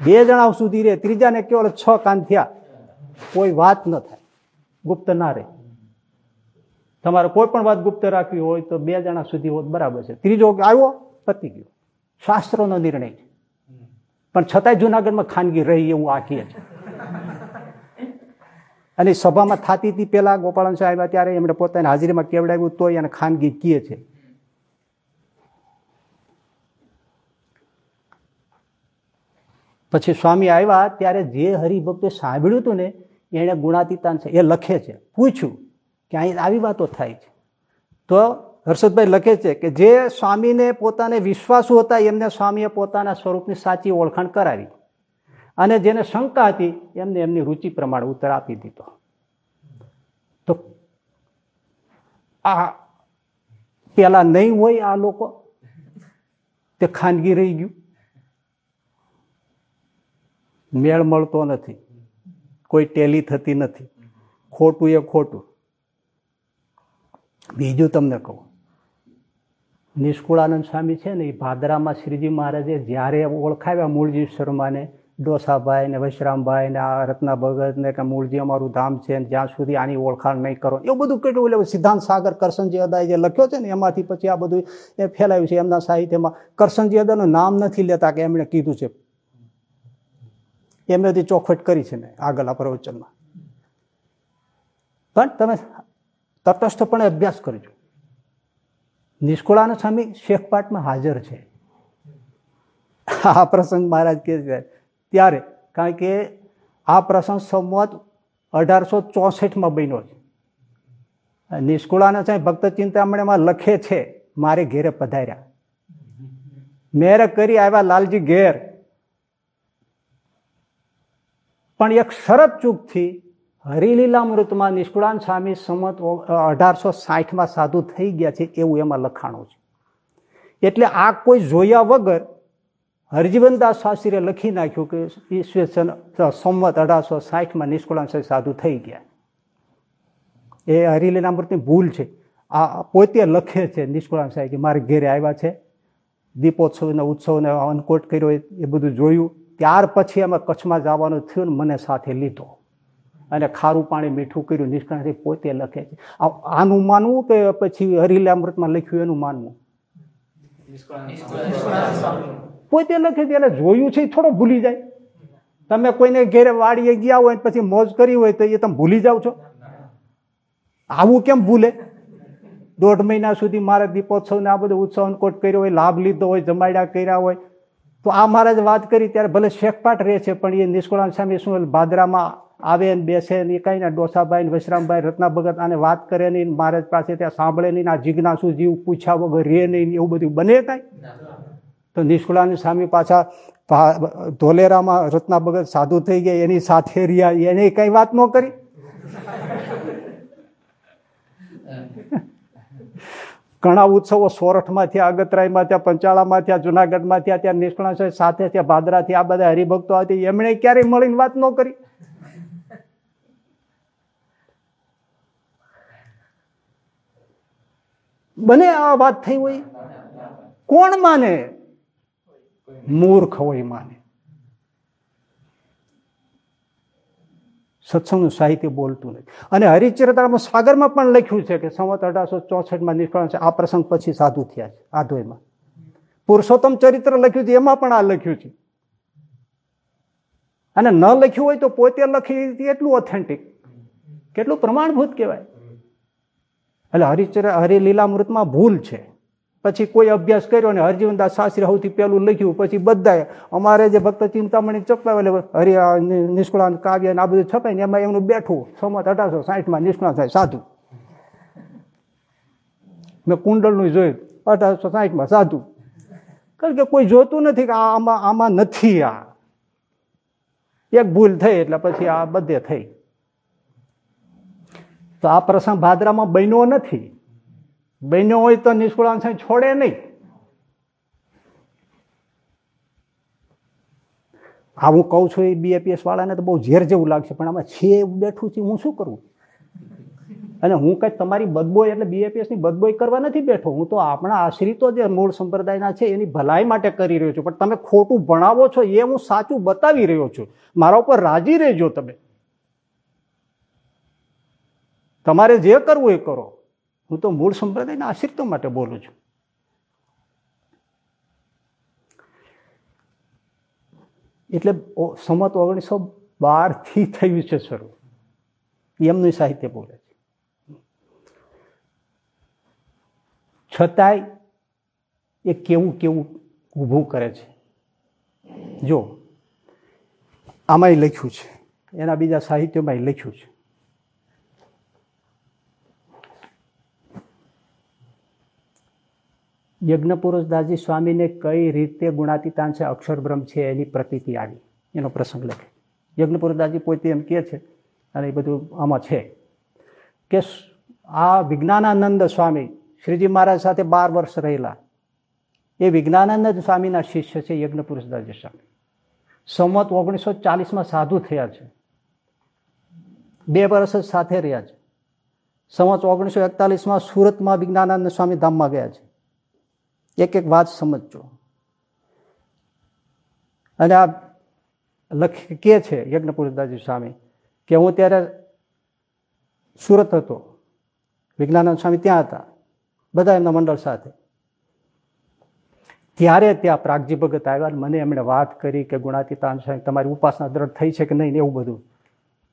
બે જણા સુધી રે ત્રીજાને કેવળ છ કાન થયા. કોઈ વાત ન થાય, ગુપ્ત ના રહે. તમારે કોઈ પણ વાત ગુપ્ત રાખવી હોય તો બે જણા સુધી હોત બરાબર છે. ત્રીજો આવ્યો, પતી ગયો. શાસ્ત્રોનો નિર્ણય છે. પણ છતાંય જુનાગઢમાં ખાનગી રહી એવું આ કહે છે. અને સભામાં થતી હતી પેલા ગોપાલ સાહેબ આવ્યા ત્યારે એમણે પોતાની હાજરીમાં કેવડાવ્યું તોય એને ખાનગી કહે છે. પછી સ્વામી આવ્યા ત્યારે જે હરિભક્તે સાંભળ્યું હતું ને એણે ગુણાતીતાન છે, એ લખે છે. પૂછ્યું કે અહીં આવી વાતો થાય છે. તો હર્ષદભાઈ લખે છે કે જે સ્વામીને પોતાને વિશ્વાસુ હતા, એમને સ્વામીએ પોતાના સ્વરૂપની સાચી ઓળખાણ કરાવી. અને જેને શંકા હતી, એમને એમની રુચિ પ્રમાણે ઉત્તર આપી દીધો. તો આ પેલા નહીં હોય આ લોકો. તે ખાનગી રહી ગયું. મેળ મળતો નથી. કોઈ ટેલી થતી નથી. ખોટું એ ખોટું. બીજું તમને કહું. નિષ્કુળાનંદ સ્વામી છે ને, એ ભાદરામાં શ્રીજી મહારાજે જ્યારે ઓળખાવ્યા મૂળજી શર્માને, ડોસાભાઈ ને, વૈશ્રામભાઈ ને, આ રત્ના ભગત ને, કે મૂળજી અમારું ધામ છે ને, જ્યાં સુધી આની ઓળખાણ નહીં કરો. એવું બધું કેટલું એટલે સિદ્ધાંત સાગર કરશનજી અદાએ જે લખ્યો છે ને, એમાંથી પછી આ બધું એ ફેલાયું છે એમના સાહિત્યમાં. કરશનજી અદાનું નામ નથી લેતા કે એમણે કીધું છે. એમને બધી ચોખવટ કરી છે ને આગળના પ્રવચનમાં પણ તમે તટસ્થપણે અભ્યાસ કરજો. નિષ્કુળાનંદ સ્વામી શેખપાટમાં હાજર છે. આ પ્રસંગ મહારાજ કે છે, ત્યારે. કારણ કે આ પ્રસંગ સંવત અઢારસો ચોસઠમાં બન્યો છે. નિષ્કુળાનંદ સ્વામી ભક્ત ચિંતામણીમાં લખે છે, મારે ઘેરે પધાર્યા. મેર કરી આવ્યા લાલજી ઘેર. પણ એક શરત ચૂકથી હરિલીલામૃતમાં નિષ્કુળાન સ્વામી સંમત અઢારસો સાઠમાં સાધુ થઈ ગયા છે એવું એમાં લખાણું છે. એટલે આ કોઈ જોયા વગર હરજીવનદાસ શાસ્ત્રીએ લખી નાખ્યું કે ઈસવીસન સંમત અઢારસો સાઠમાં નિષ્કુળાન સાધુ થઈ ગયા. એ હરિલીલામૃતની ભૂલ છે. આ પોતે લખે છે નિષ્કુળાન સાહેબ કે મારે ઘેરે આવ્યા છે. દીપોત્સવના ઉત્સવને અનકોટ કર્યો એ બધું જોયું. ત્યાર પછી અમે કચ્છમાં જવાનું થયું ને મને સાથે લીધો. અને ખારું પાણી મીઠું કર્યું નિષ્કાળથી પોતે લખે છે. આનું માનવું કે પછી હરિલામૃતમાં લખ્યું એનું માનવું? પોતે લખે છે, એટલે જોયું છે થોડો ભૂલી જાય. તમે કોઈને ઘેરે વાડીએ ગયા હોય પછી મોજ કરી હોય તો એ તમે ભૂલી જાઓ છો. આવું કેમ ભૂલે? દોઢ મહિના સુધી મારે દીપોત્સવને આ બધું ઉત્સવ અનકોટ કર્યો હોય, લાભ લીધો હોય જમાડ્યા કર્યા હોય તો આ મહારાજ વાત કરી ત્યારે ભલે શેખપાટ રહે છે, પણ એ નિષ્કુળાન સ્વામી શું ભાદરામાં આવે ને બેસે ને એ કઈ ને ડોસાભાઈ વશરામભાઈ રત્ના ભગત આને વાત કરે નહીં, મહારાજ પાસે ત્યાં સાંભળે નહીં આ જિજ્ઞાસુ જીવ પૂછ્યા વગર રે નહીં એવું બધું બને કાંઈ? તો નિષ્કુળાની સ્વામી પાછા ધોલેરામાં રત્ના ભગત સાધુ થઈ ગયા, એની સાથે રહ્યા, એને કઈ વાત ન કરી? ઘણા ઉત્સવો સોરઠમાં થયા અગતરાયમાં થયા, પંચાળામાં થયા, જુનાગઢમાં થયા, ત્યાં નિષ્કળા સાથે થયા ભાદરાથી આ બધા હરિભક્તો હતી એમણે ક્યારેય મળીને વાત ન કરી. બને આ વાત થઈ હોય. કોણ માને? મૂર્ખ હોય માને. સત્સંગનું સાહિત્ય બોલતું નથી. અને હરિચરિતામાં સાગરમાં પણ લખ્યું છે કે સંવત અઢારસો ચોસઠમાં નિષ્ફળ છે. આ પ્રસંગ પછી સાધુ થયા છે, આધોયમાં. પુરુષોત્તમ ચરિત્ર લખ્યું છે, એમાં પણ આ લખ્યું છે. અને ન લખ્યું હોય તો પોતે લખી એટલું ઓથેન્ટિક કેટલું પ્રમાણભૂત કહેવાય. એટલે હરિચર હરિલીલામૃતમાં ભૂલ છે. પછી કોઈ અભ્યાસ કર્યો ને હરજીવનદાસ શાસ્ત્રી સૌથી પહેલું લખ્યું, પછી બધાએ અમારે જે ભક્ત ચિંતામણી ચપાવે હરિ નિષ્કુળાંત કાવ્ય આ બધું છપાય ને એમાં એમનું બેઠું, સમત અઢારસો સાહીઠમાં નિષ્કુળાંત થાય, સાધુ. મેં કુંડળનું જોયું, અઢારસો સાહીઠમાં સાધુ. કારણ કે કોઈ જોતું નથી કે આમાં આમાં નથી આ. એક ભૂલ થઈ એટલે પછી આ બધે થઈ. તો આ પ્રસંગ ભાદરામાં બન્યો નથી. બન્યો હોય તો નિષ્કુળાન સાંઈ છોડે નહીં. હા, હું કહું છું એ બીએપીએસ વાળાને તો બહુ ઝેર જેવું લાગશે, પણ આમાં છે બેઠું છે, હું શું કરું? અને હું કંઈ તમારી બદબોય એટલે બીએપીએસની બદબોય કરવા નથી બેઠો. હું તો આપણા આશ્રિતો જે મૂળ સંપ્રદાયના છે, એની ભલાઈ માટે કરી રહ્યો છું. પણ તમે ખોટું ભણાવો છો, એ હું સાચું બતાવી રહ્યો છું. મારા ઉપર રાજી રહેજો તમે. તમારે જે કરવું એ કરો. હું તો મૂળ સંપ્રદાયના આશ્રિતો માટે બોલું છું. એટલે સમત ઓગણીસો બારથી થયું છે શરૂ. એમનું સાહિત્ય બોલે છે. છતાંય એ કેવું કેવું ઊભું કરે છે. જો, આમાંય લખ્યું છે. એના બીજા સાહિત્યમાં લખ્યું છે. યજ્ઞપુરુષ દાસજી સ્વામીને કઈ રીતે ગુણાતીતાન છે, અક્ષરબ્રહ્મ છે, એની પ્રતીતિ આવી? એનો પ્રસંગ લખે. યજ્ઞપુરુષ દાસજી પોતે એમ કહે છે અને એ બધું આમાં છે. કે આ વિજ્ઞાનાનંદ સ્વામી, શ્રીજી મહારાજ સાથે બાર વર્ષ રહેલા, એ વિજ્ઞાનાનંદ સ્વામીના શિષ્ય છે યજ્ઞપુરુષ દાસજી સ્વામી. સંમત ઓગણીસો ચાલીસમાં સાધુ થયા છે. બે વર્ષ સાથે રહ્યા છે. સંવત ઓગણીસો એકતાલીસમાં સુરતમાં વિજ્ઞાનાનંદ સ્વામી ધામમાં ગયા છે. એક એક વાત સમજજો. અને આ લખ કે છે યજ્ઞપુરદાજી સ્વામી, કે હું ત્યારે સુરત હતો. વિજ્ઞાનંદ સ્વામી ત્યાં હતા, બધા એમના મંડળ સાથે. ત્યારે ત્યાં પ્રાગજી ભગત આવ્યા મને એમણે વાત કરી કે ગુણાતીતાન સ્વામી તમારી ઉપાસના દ્રઢ થઈ છે કે નહીં એવું બધું.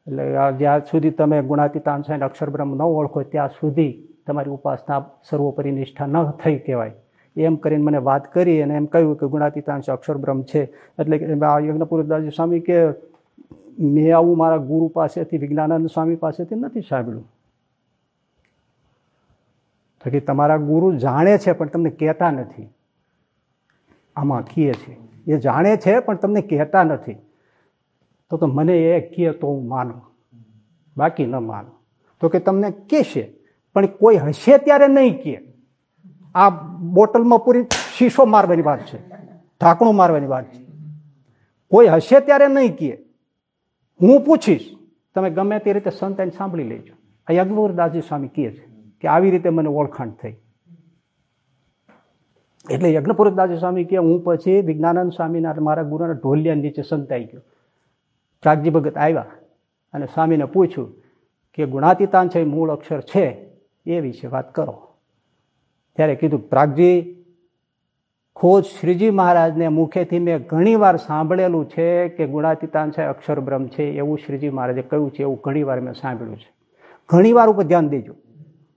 એટલે જ્યાં સુધી તમે ગુણાતીતાન સ્વામી અક્ષરબ્રહ્મ ન ઓળખો, ત્યાં સુધી તમારી ઉપાસના સર્વોપરી નિષ્ઠા ન થઈ કહેવાય. એમ કરીને મને વાત કરી અને એમ કહ્યું કે ગુણાતીતાંશ અક્ષરબ્રહ્મ છે. એટલે કે આ યજ્ઞપુરદાસજી સ્વામી કે, મેં આવું મારા ગુરુ પાસેથી, વિજ્ઞાનંદ સ્વામી પાસેથી નથી સાંભળ્યું. તો કે તમારા ગુરુ જાણે છે, પણ તમને કહેતા નથી. આમાં કીએ છે. એ જાણે છે, પણ તમને કહેતા નથી. તો તો મને એ કહે તો હું માનું. બાકી ન માનું. તો કે તમને કહેશે, પણ કોઈ હશે ત્યારે નહીં કહે. આ બોટલમાં પૂરી શીશો મારવાની વાત છે, ઢાંકણું મારવાની વાત છે. કોઈ હશે ત્યારે નહીં કહે. હું પૂછીશ, તમે ગમે તે રીતે સંતાઈને સાંભળી લેજો. આ યજ્ઞવરદાસજી સ્વામી કહે છે કે આવી રીતે મને ઓળખાણ થઈ. એટલે યજ્ઞપુરદાસજી સ્વામી કે હું પછી વિજ્ઞાનંદ સ્વામીના મારા ગુરુના ઢોલિયા નીચે સંતાઈ ગયો. પ્રાગજી ભગત આવ્યા અને સ્વામીને પૂછ્યું કે ગુણાતીતાન છે મૂળ અક્ષર છે એ વિશે વાત કરો. ત્યારે કીધું, પ્રાગજી, ખોજ શ્રીજી મહારાજને મુખેથી મેં ઘણીવાર સાંભળેલું છે કે ગુણાતીતાન છે, અક્ષરબ્રહ્મ છે, એવું શ્રીજી મહારાજે કહ્યું છે, એવું ઘણીવાર મેં સાંભળ્યું છે. ઘણીવાર ઉપર ધ્યાન દેજો.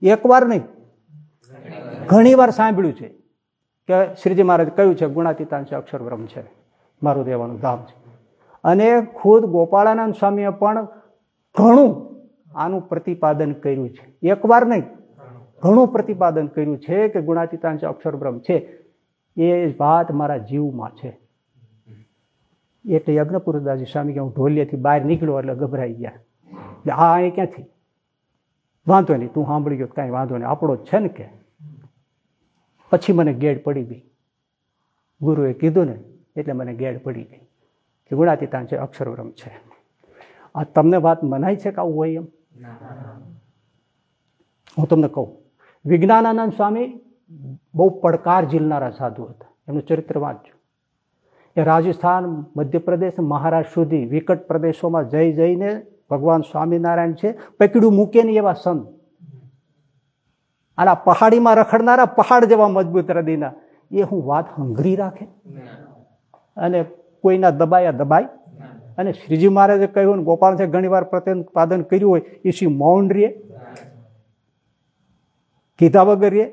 એકવાર નહીં. ઘણીવાર સાંભળ્યું છે કે શ્રીજી મહારાજ કહ્યું છે, ગુણાતીતાન છે, અક્ષરબ્રહ્મ છે, મારું દેવાનું ધામ છે. અને ખુદ ગોપાળાનંદ સ્વામીએ પણ ઘણું આનું પ્રતિપાદન કર્યું છે. એકવાર નહીં. ઘણું પ્રતિપાદન કર્યું છે કે ગુણાતીતાંશ અક્ષર બ્રહ્મ છે. એ વાત મારા જીવમાં છે. એટલે યજ્ઞપુરદાસજી સ્વામી કે હું ઢોલિયાથી બહાર નીકળ્યો એટલે ગભરાઈ ગયા. હા અહીં ક્યાંથી? વાંધો નહીં તું સાંભળી ગયો કાંઈ વાંધો નહીં. આપણો જ છે ને કે? પછી મને ગેડ પડી ગઈ. ગુરુએ કીધું ને એટલે મને ગેડ પડી ગઈ કે ગુણાતીતાંશ છે અક્ષરબ્રહ્મ છે. આ તમને વાત મનાય છે કે આવું હોય એમ? હું તમને કહું વિજ્ઞાનાનંદ સ્વામી બહુ પડકાર ઝીલનારા સાધુ હતા. એમનું ચરિત્ર વાંચજો એ રાજસ્થાન મધ્યપ્રદેશ મહારાષ્ટ્ર સુધી વિકટ પ્રદેશોમાં જઈ જઈને ભગવાન સ્વામિનારાયણ છે. પકડ્યું મૂકે નહીં એવા સંત. આના પહાડીમાં રખડનારા પહાડ જેવા મજબૂત હૃદયના. એ હું વાત હંગરી રાખે? અને કોઈના દબાયા દબાય? અને શ્રીજી મહારાજે કહ્યું ગોપાલ છે ઘણી વાર પાદન કર્યું હોય એ શ્રી મૌન રે. કીધા વગર એ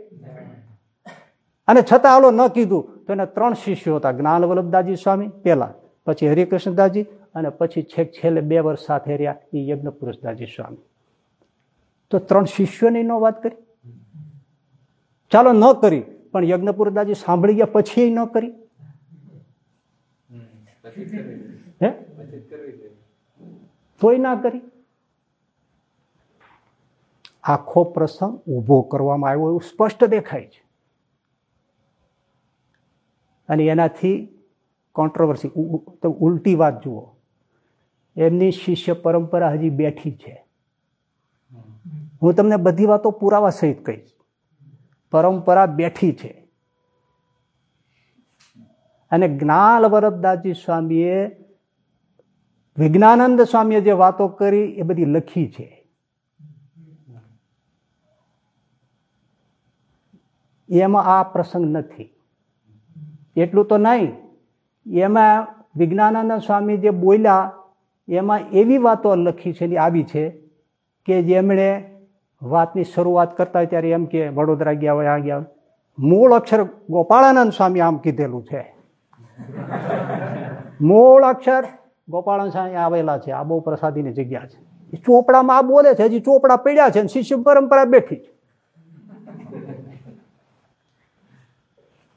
અને છતાં આલો ન કીધું, તો એના ત્રણ શિષ્યો હતા. જ્ઞાન વલ્લભદાસજી સ્વામી પહેલા, પછી હરિકૃષ્ણદાસજી, અને પછી છેક છેલ્લે બે વર્ષ સાથે રહ્યા એ યજ્ઞ પુરુષદાસજી સ્વામી. તો ત્રણ શિષ્યોની ન વાત કરી? ચાલો ન કરી, પણ યજ્ઞપુરદાસજી સાંભળી ગયા પછી ન કરી? હે? તોય ના કરી? આખો પ્રસંગ ઊભો કરવામાં આવ્યો એવું સ્પષ્ટ દેખાય છે. અને એનાથી કોન્ટ્રોવર્સી ઉલટી વાત જુઓ. એમની શિષ્ય પરંપરા હજી બેઠી છે. હું તમને બધી વાતો પુરાવા સહિત કહીશ. પરંપરા બેઠી છે. અને જ્ઞાન વરદાસજી સ્વામીએ વિજ્ઞાનંદ સ્વામીએ જે વાતો કરી એ બધી લખી છે. એમાં આ પ્રસંગ નથી. એટલું તો નહીં. એમાં વિજ્ઞાનંદ સ્વામી જે બોલ્યા, એમાં એવી વાતો લખી છે આવી છે કે જેમણે વાતની શરૂઆત કરતા ત્યારે એમ કે, વડોદરા ગયા હોય, આ ગયા મૂળ અક્ષર ગોપાળાનંદ સ્વામી આમ કીધેલું છે. મૂળ અક્ષર ગોપાળાનંદ સ્વામી આવેલા છે, આ બહુ પ્રસાદીની જગ્યા છે. ચોપડામાં આ બોલે છે, હજી ચોપડા પડ્યા છે શિષ્ય પરંપરા બેઠી છે.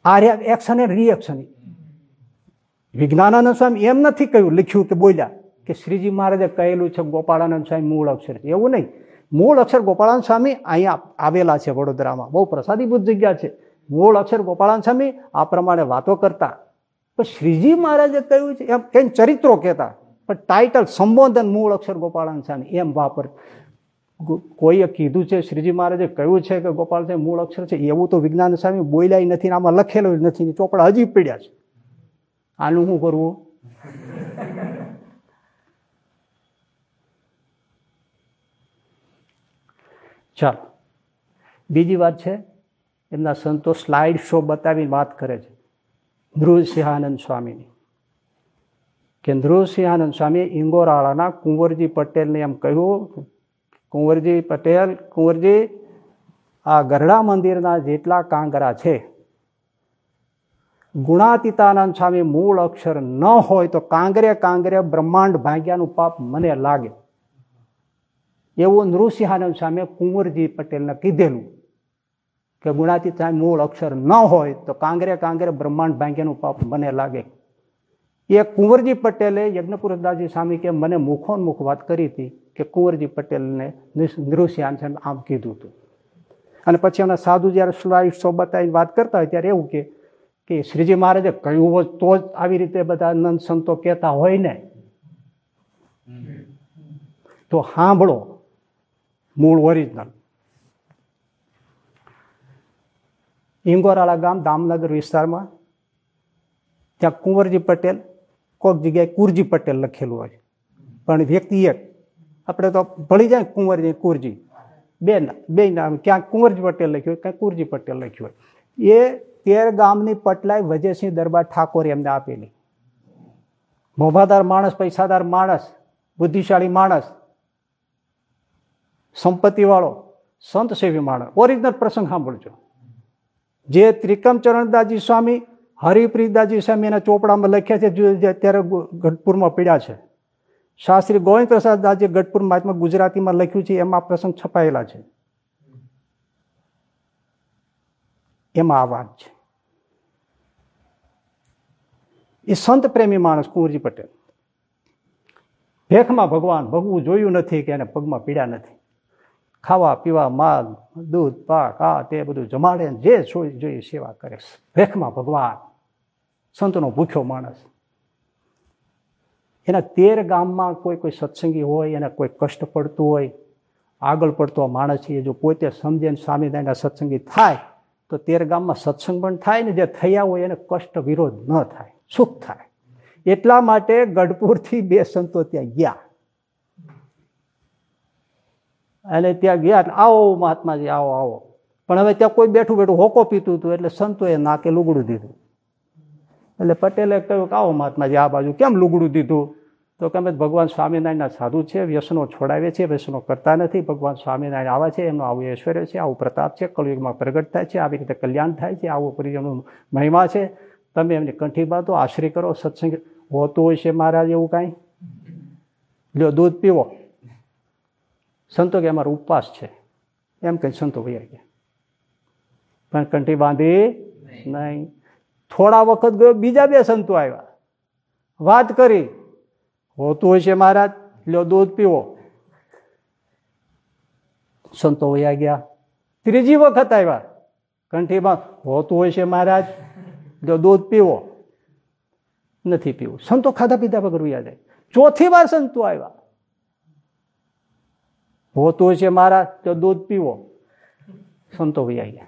આ એક્શન એ રિએક્શન વિજ્ઞાનાનંદ સ્વામી એમ નથી કહ્યું, લખ્યું કે બોલ્યા કે શ્રીજી મહારાજે કહેલું છે ગોપાળાનંદ સ્વામી મૂળ અક્ષર. એવું નહીં. મૂળ અક્ષર ગોપાળાનંદ સ્વામી અહીંયા આવેલા છે વડોદરામાં. બહુ પ્રસાદીભૂત જગ્યા છે. મૂળ અક્ષર ગોપાળાનંદ સ્વામી આ પ્રમાણે વાતો કરતા. પણ શ્રીજી મહારાજે કહ્યું છે, એમ કંઈ ચરિત્રો કહેતા. પણ ટાઇટલ સંબોધન મૂળ અક્ષર ગોપાળાનંદ સ્વામી એમ વાપર કોઈએ કીધું છે, શ્રીજી મહારાજે કહ્યું છે કે ગોપાલ છે મૂળ અક્ષર છે, એવું તો વિજ્ઞાન સ્વામી બોલ્યા નથી આમાં લખેલું નથી ચોપડા હજી પડ્યા છે. આનું શું કરવું? ચાલો. બીજી વાત છે, એમના સંતો સ્લાઇડ શો બતાવીને વાત કરે છે ધ્રુવસિંહાનંદ સ્વામીની. કે ધ્રુવસિંહાનંદ સ્વામી ઇંગોરાળાના કુંવરજી પટેલને એમ કહ્યું કુંવરજી પટેલ, કુંવરજી, આ ગરડા મંદિરના જેટલા કાંગરા છે, ગુણાતીતાનંદ સ્વામી મૂળ અક્ષર ન હોય તો કાંગરે કાંગરે બ્રહ્માંડ ભાગ્યાનું પાપ મને લાગે. એવું નૃસિંહાનંદ સામે કુંવરજી પટેલને કીધેલું કે ગુણાતીત મૂળ અક્ષર ન હોય તો કાંગરે કાંગરે બ્રહ્માંડ ભાગ્યાનું પાપ મને લાગે. એ કુંવરજી પટેલે યજ્ઞપુરદાસજી સ્વામી કે મને મુખોન્મુખ વાત કરી હતી. કે કુંવરજી પટેલને નૃસિંહાન આમ કીધું હતું. અને પછી એમના સાધુ જ્યારે સ્લાઇડ શો બતાવીને વાત કરતા હોય ત્યારે એવું કે કે શ્રીજી મહારાજે કહ્યું હોય તો જ આવી રીતે બધા નંદ સંતો કહેતા હોય ને. તો સાંભળો, મૂળ ઓરિજિનલ. ઇંગોરાળા ગામ દામનગર વિસ્તારમાં ત્યાં કુંવરજી પટેલ કોઈક જગ્યાએ કુરજી પટેલ લખેલું હોય. પણ વ્યક્તિ એક આપણે તો ભળી જાય કુંવરજી કુરજી. બે બે નામ ક્યાંક કુંવરજી પટેલ લખ્યું હોય ક્યાંક કુરજી પટેલ લખ્યું હોય. એ તેર ગામની પટલાઈ વજયસિંહ દરબાર ઠાકોરે એમને આપેલી. મોભાદાર માણસ, પૈસાદાર માણસ, બુદ્ધિશાળી માણસ, સંપત્તિવાળો સંત સેવી માણસ. ઓરિજિનલ પ્રસંગ સાંભળજો. જે ત્રિકમચરણદાસજી સ્વામી, હરિપ્રીતદાસજી સ્વામી એના ચોપડામાં લખ્યા છે, જે અત્યારે ગઢપુરમાં પીડ્યા છે. શાસ્ત્રી ગોવિંદ પ્રસાદ આજે ગઢપુર મહાત્મા ગુજરાતીમાં લખ્યું છે, એમાં પ્રસંગ છપાયેલા છે. એમાં આ વાત છે. એ સંત પ્રેમી માણસ કુંવરજી પટેલ. ભેખમાં ભગવાન ભગવું જોયું નથી કે એને પગમાં પીડા નથી. ખાવા, પીવા, માલ, દૂધ, પાક, આ તે બધું જમાડે જે જોઈએ સેવા કરે. ભેખમાં ભગવાન સંતનો ભૂખ્યો માણસ. એના તેર ગામમાં કોઈ કોઈ સત્સંગી હોય, એને કોઈ કષ્ટ પડતું હોય, આગળ પડતો માણસ છે જો પોતે સમજે ને સ્વામિનારાયણના સત્સંગી થાય, તો તેર ગામમાં સત્સંગ પણ થાય ને જે થયા હોય એને કષ્ટ વિરોધ ન થાય, સુખ થાય. એટલા માટે ગઢપુરથી બે સંતો ત્યાં ગયા. અને ત્યાં ગયા આવો મહાત્માજી, આવો આવો. પણ હવે ત્યાં કોઈ બેઠું બેઠું હોકો પીતું હતું એટલે સંતોએ નાકે લુગડું દીધું. એટલે પટેલે કહ્યું કે આવો મહાત્માજી આ બાજુ કેમ લુગડું દીધું? તો કે અમે ભગવાન સ્વામિનારાયણના સાધુ છે વ્યસનો છોડાવે છે વ્યસનો કરતા નથી ભગવાન સ્વામિનારાયણ આવા છે એમનો આવું ઐશ્વર્ય છે આવું પ્રતાપ છે કલયુગમાં પ્રગટ થાય છે આવી રીતે કલ્યાણ થાય છે આવું પરિજનનું મહિમા છે. તમે એમની કંઠી બાંધો આશ્રય કરો સત્સંગ હોતું હોય છે મહારાજ એવું કાંઈ? લ્યો દૂધ પીવો. સંતો કે અમારો ઉપવાસ છે. એમ કંઈ સંતો ભાઈ ગયા. પણ કંઠી બાંધી નહીં. થોડા વખત ગયો, બીજા બે સંતો આવ્યા. વાત કરી. હોતું હોય છે મહારાજ, લ્યો દૂધ પીવો. સંતો વયા ગયા. ત્રીજી વખત આવ્યા. કંઠીમાં, હોતું હોય છે મહારાજ લો દૂધ પીવો. નથી પીવું. સંતો ખાધા પીધા વગર વયા જાય. ચોથી વાર સંતો આવ્યા. હોતું હોય છે મહારાજ તો દૂધ પીવો. સંતો વયા ગયા.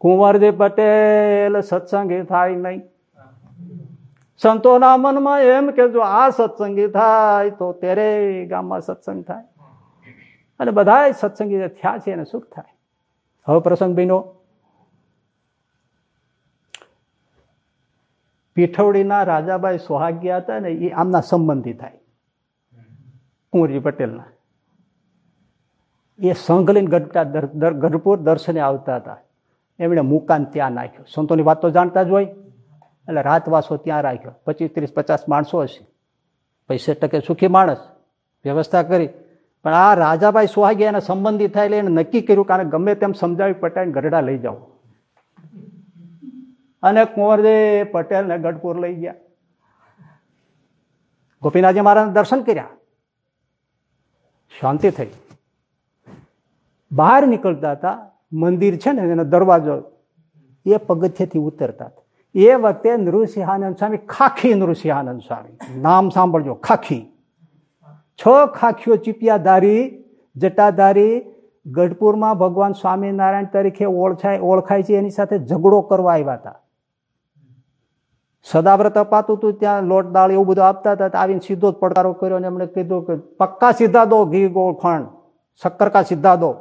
કુંવરજી પટેલ સત્સંગી થાય નહીં. સંતોના મનમાં એમ કે જો આ સત્સંગી થાય તો તેરે ગામમાં સત્સંગ થાય. અને બધા સત્સંગી થયા છે એને સુખ થાય. હવે પ્રસંગ બન્યો પીઠવડીના રાજાભાઈ સોહાગ્યા હતા ને એ આમના સંબંધી થાય. કુંવરજી પટેલના. એ સંઘ લઈને ગઢપુર દર્શને આવતા હતા. એમણે મુકાન ત્યાં નાખ્યો. સંતોની વાત તો જાણતા જ હોય. એટલે રાતવાસો ત્યાં રાખ્યો. પચીસ, ત્રીસ, પચાસ માણસો હશે. પૈસે ટકે સુખી માણસ. વ્યવસ્થા કરી. પણ આ રાજાભાઈ સુહાગી એના સંબંધી થાય એટલે એને નક્કી કર્યું કારણ ગમે તેમ સમજાવી પટાઈને ગઢડા લઈ જાઓ. અને કુંવરજી પટેલને ગઢપુર લઈ ગયા. ગોપીનાથજી મહારાજના દર્શન કર્યા. શાંતિ થઈ. બહાર નીકળતા હતા. મંદિર છે ને, એનો દરવાજો, એ પગથિયેથી ઉતરતા. એ વખતે નૃસિંહાનંદ સ્વામી, ખાખી નૃસિંહાનંદ સ્વામી. નામ સાંભળજો, ખાખી. છ ખાખીઓ ચીપિયાધારી, જટાધારી, ગઢપુરમાં ભગવાન સ્વામિનારાયણ તરીકે ઓળખાય ઓળખાય છે, એની સાથે ઝઘડો કરવા આવ્યા હતા. સદાવ્રત અપાતું હતું, ત્યાં લોટ, દાળ એવું બધું આપતા હતા આવીને સીધો જ પડકારો કર્યો અને એમણે કીધું કે, પક્કા સીધા દો, ઘી ગોળ ખાંડ, શક્કર કા સીધા દો.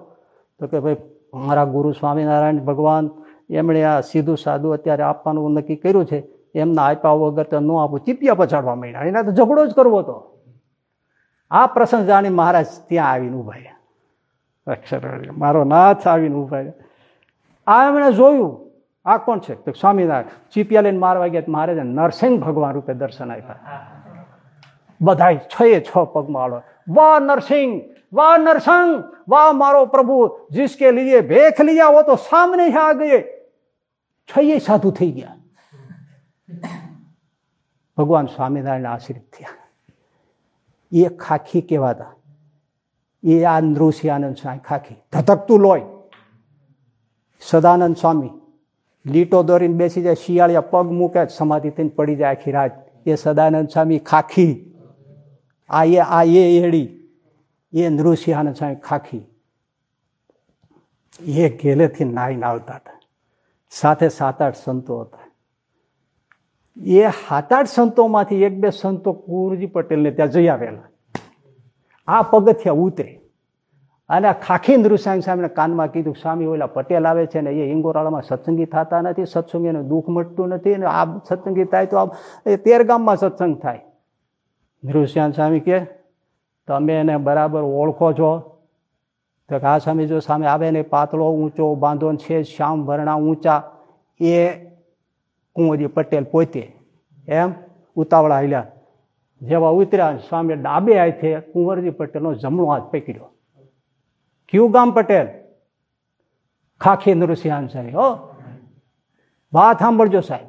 તો કે, ભાઈ મારા ગુરુ સ્વામિનારાયણ ભગવાન એમણે આ સીધું સાદું અત્યારે આપવાનું નક્કી કર્યું છે, એમના આપ્યા વગર તો ન આપું. ચીપિયા પછાડવા માંડ્યા. એના તો ઝઘડો જ કરવો હતો. આ પ્રસંગ જાણી મહારાજ ત્યાં આવીને ઊભા અક્ષર મારો નાથ આવીને ઊભા. આ એમણે જોયું. આ કોણ છે? તો સ્વામિનારાયણ. ચીપિયા લઈને મારવા ગયા મહારાજે નરસિંહ ભગવાન રૂપે દર્શન આપ્યા. બધાય છ છ પગમાં વાહ નરસિંહ! વાહ નરસિંહ વાહ મારો પ્રભુ जिसके लिए ભેખ लिया वो तो सामने ही आ गए છ એ સાધુ થઈ ગયા ભગવાન સ્વામિનારાયણ આશ્રિત થયા એ ખાખી કહેવાતા એ આ નૃષિ આનંદ સ્વામી ખાખી ધધકતું લોય સદાનંદ સ્વામી લીટો દોરીને બેસી જાય શિયાળિયા પગ મૂકે સમાધિ થઈને પડી જાય આખી રાત એ સદાનંદ સ્વામી ખાખી આ એ આ એ એડી એ નૃસિંહાને સાહેબ ખાખી. એ ગેલેથી નાઈને આવતા હતા. સાથે સાત આઠ સંતો હતા. એ સાત આઠ સંતોમાંથી એક બે સંતો કુરજી પટેલને ત્યાં જઈ આવેલા. આ પગથિયા ઉતરે. અને ખાખી નૃસાંગ સામે કાનમાં કીધું, સ્વામી, ઓલા પટેલ આવે છે ને એ ઇંગોરાળામાં સત્સંગી થતા નથી, સત્સંગીનું દુઃખ મટતું નથી અને આ સત્સંગી થાય તો આ તેર ગામમાં સત્સંગ થાય. નૃસિંહ સ્વામી કે તમે એને બરાબર ઓળખો છો? તો આ સ્વામી, જો સામે આવે ને પાતળો ઊંચો, બાંધો છે શ્યામ વર્ણા ઊંચા, એ કુંવરજી પટેલ પોતે. એમ? ઉતાવળા હલ્યા. જેવા ઉતર્યા સ્વામી ડાબે હાથે કુંવરજી પટેલનો જમણો હાથ પકડ્યો. કયું ગામ પટેલ? ખાખી નૃસિંહ સાહેબ, હો? વાત સાંભળજો સાહેબ.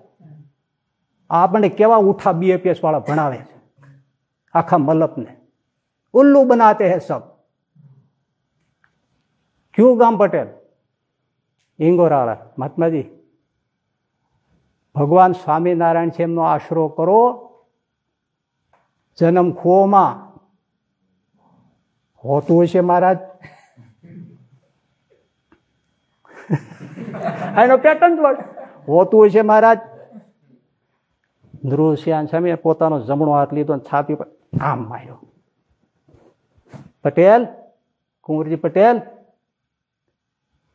આ આપણને કેવા ઉઠા બીએપીએસ વાળા ભણાવે છે? આખા મલપને. ઉલ્લુ બનાતે હે સબ ક્યું ગામ પટેલ ઈંગોરાળા મહાત્માજી ભગવાન સ્વામિનારાયણ છે એમનો આશરો કરો જન્મ ખોમાં હોતું હશે મહારાજ એનો પેટર્ન વર્ડ હોતું હશે મહારાજ નૃસિંહ સ્વામી પોતાનો જમણો હાથ લીધો છાતી પર આમ માર્યો પટેલ, કુંવરજી પટેલ,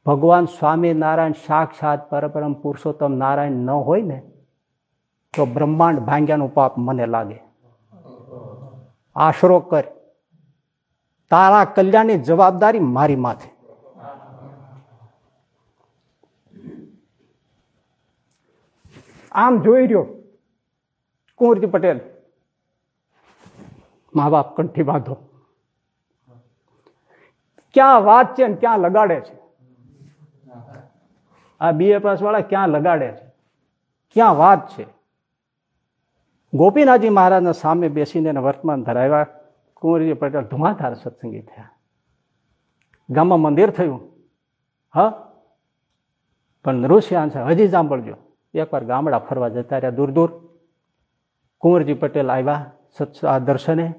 ભગવાન સ્વામિનારાયણ સાક્ષાત પરપરમ પુરુષોત્તમ નારાયણ ન હોય ને, તો બ્રહ્માંડ ભાંગ્યાનું પાપ મને લાગે. આશરો કર. તારા કલ્યાણની જવાબદારી મારી માથે. આમ જોઈ રહ્યો કુંવરજી પટેલ. મા બાપ કંઠી બાંધો. ક્યાં વાત છે ને ક્યાં લગાડે છે? આ બીએ પાસ વાળા ક્યાં લગાડે છે? ક્યાં વાત છે? ગોપીનાથજી મહારાજના સામે બેસીને વર્તમાન ધરાવ્યા. કુંવરજી પટેલ ધુમાધાર સત્સંગી થયા. ગામમાં મંદિર થયું. હા? પણ નૃષ્યાન છે, હજી સાંભળજો. એકવાર ગામડા ફરવા જતા રહ્યા દૂર દૂર. કુંવરજી પટેલ આવ્યા સત્સ દર્શને.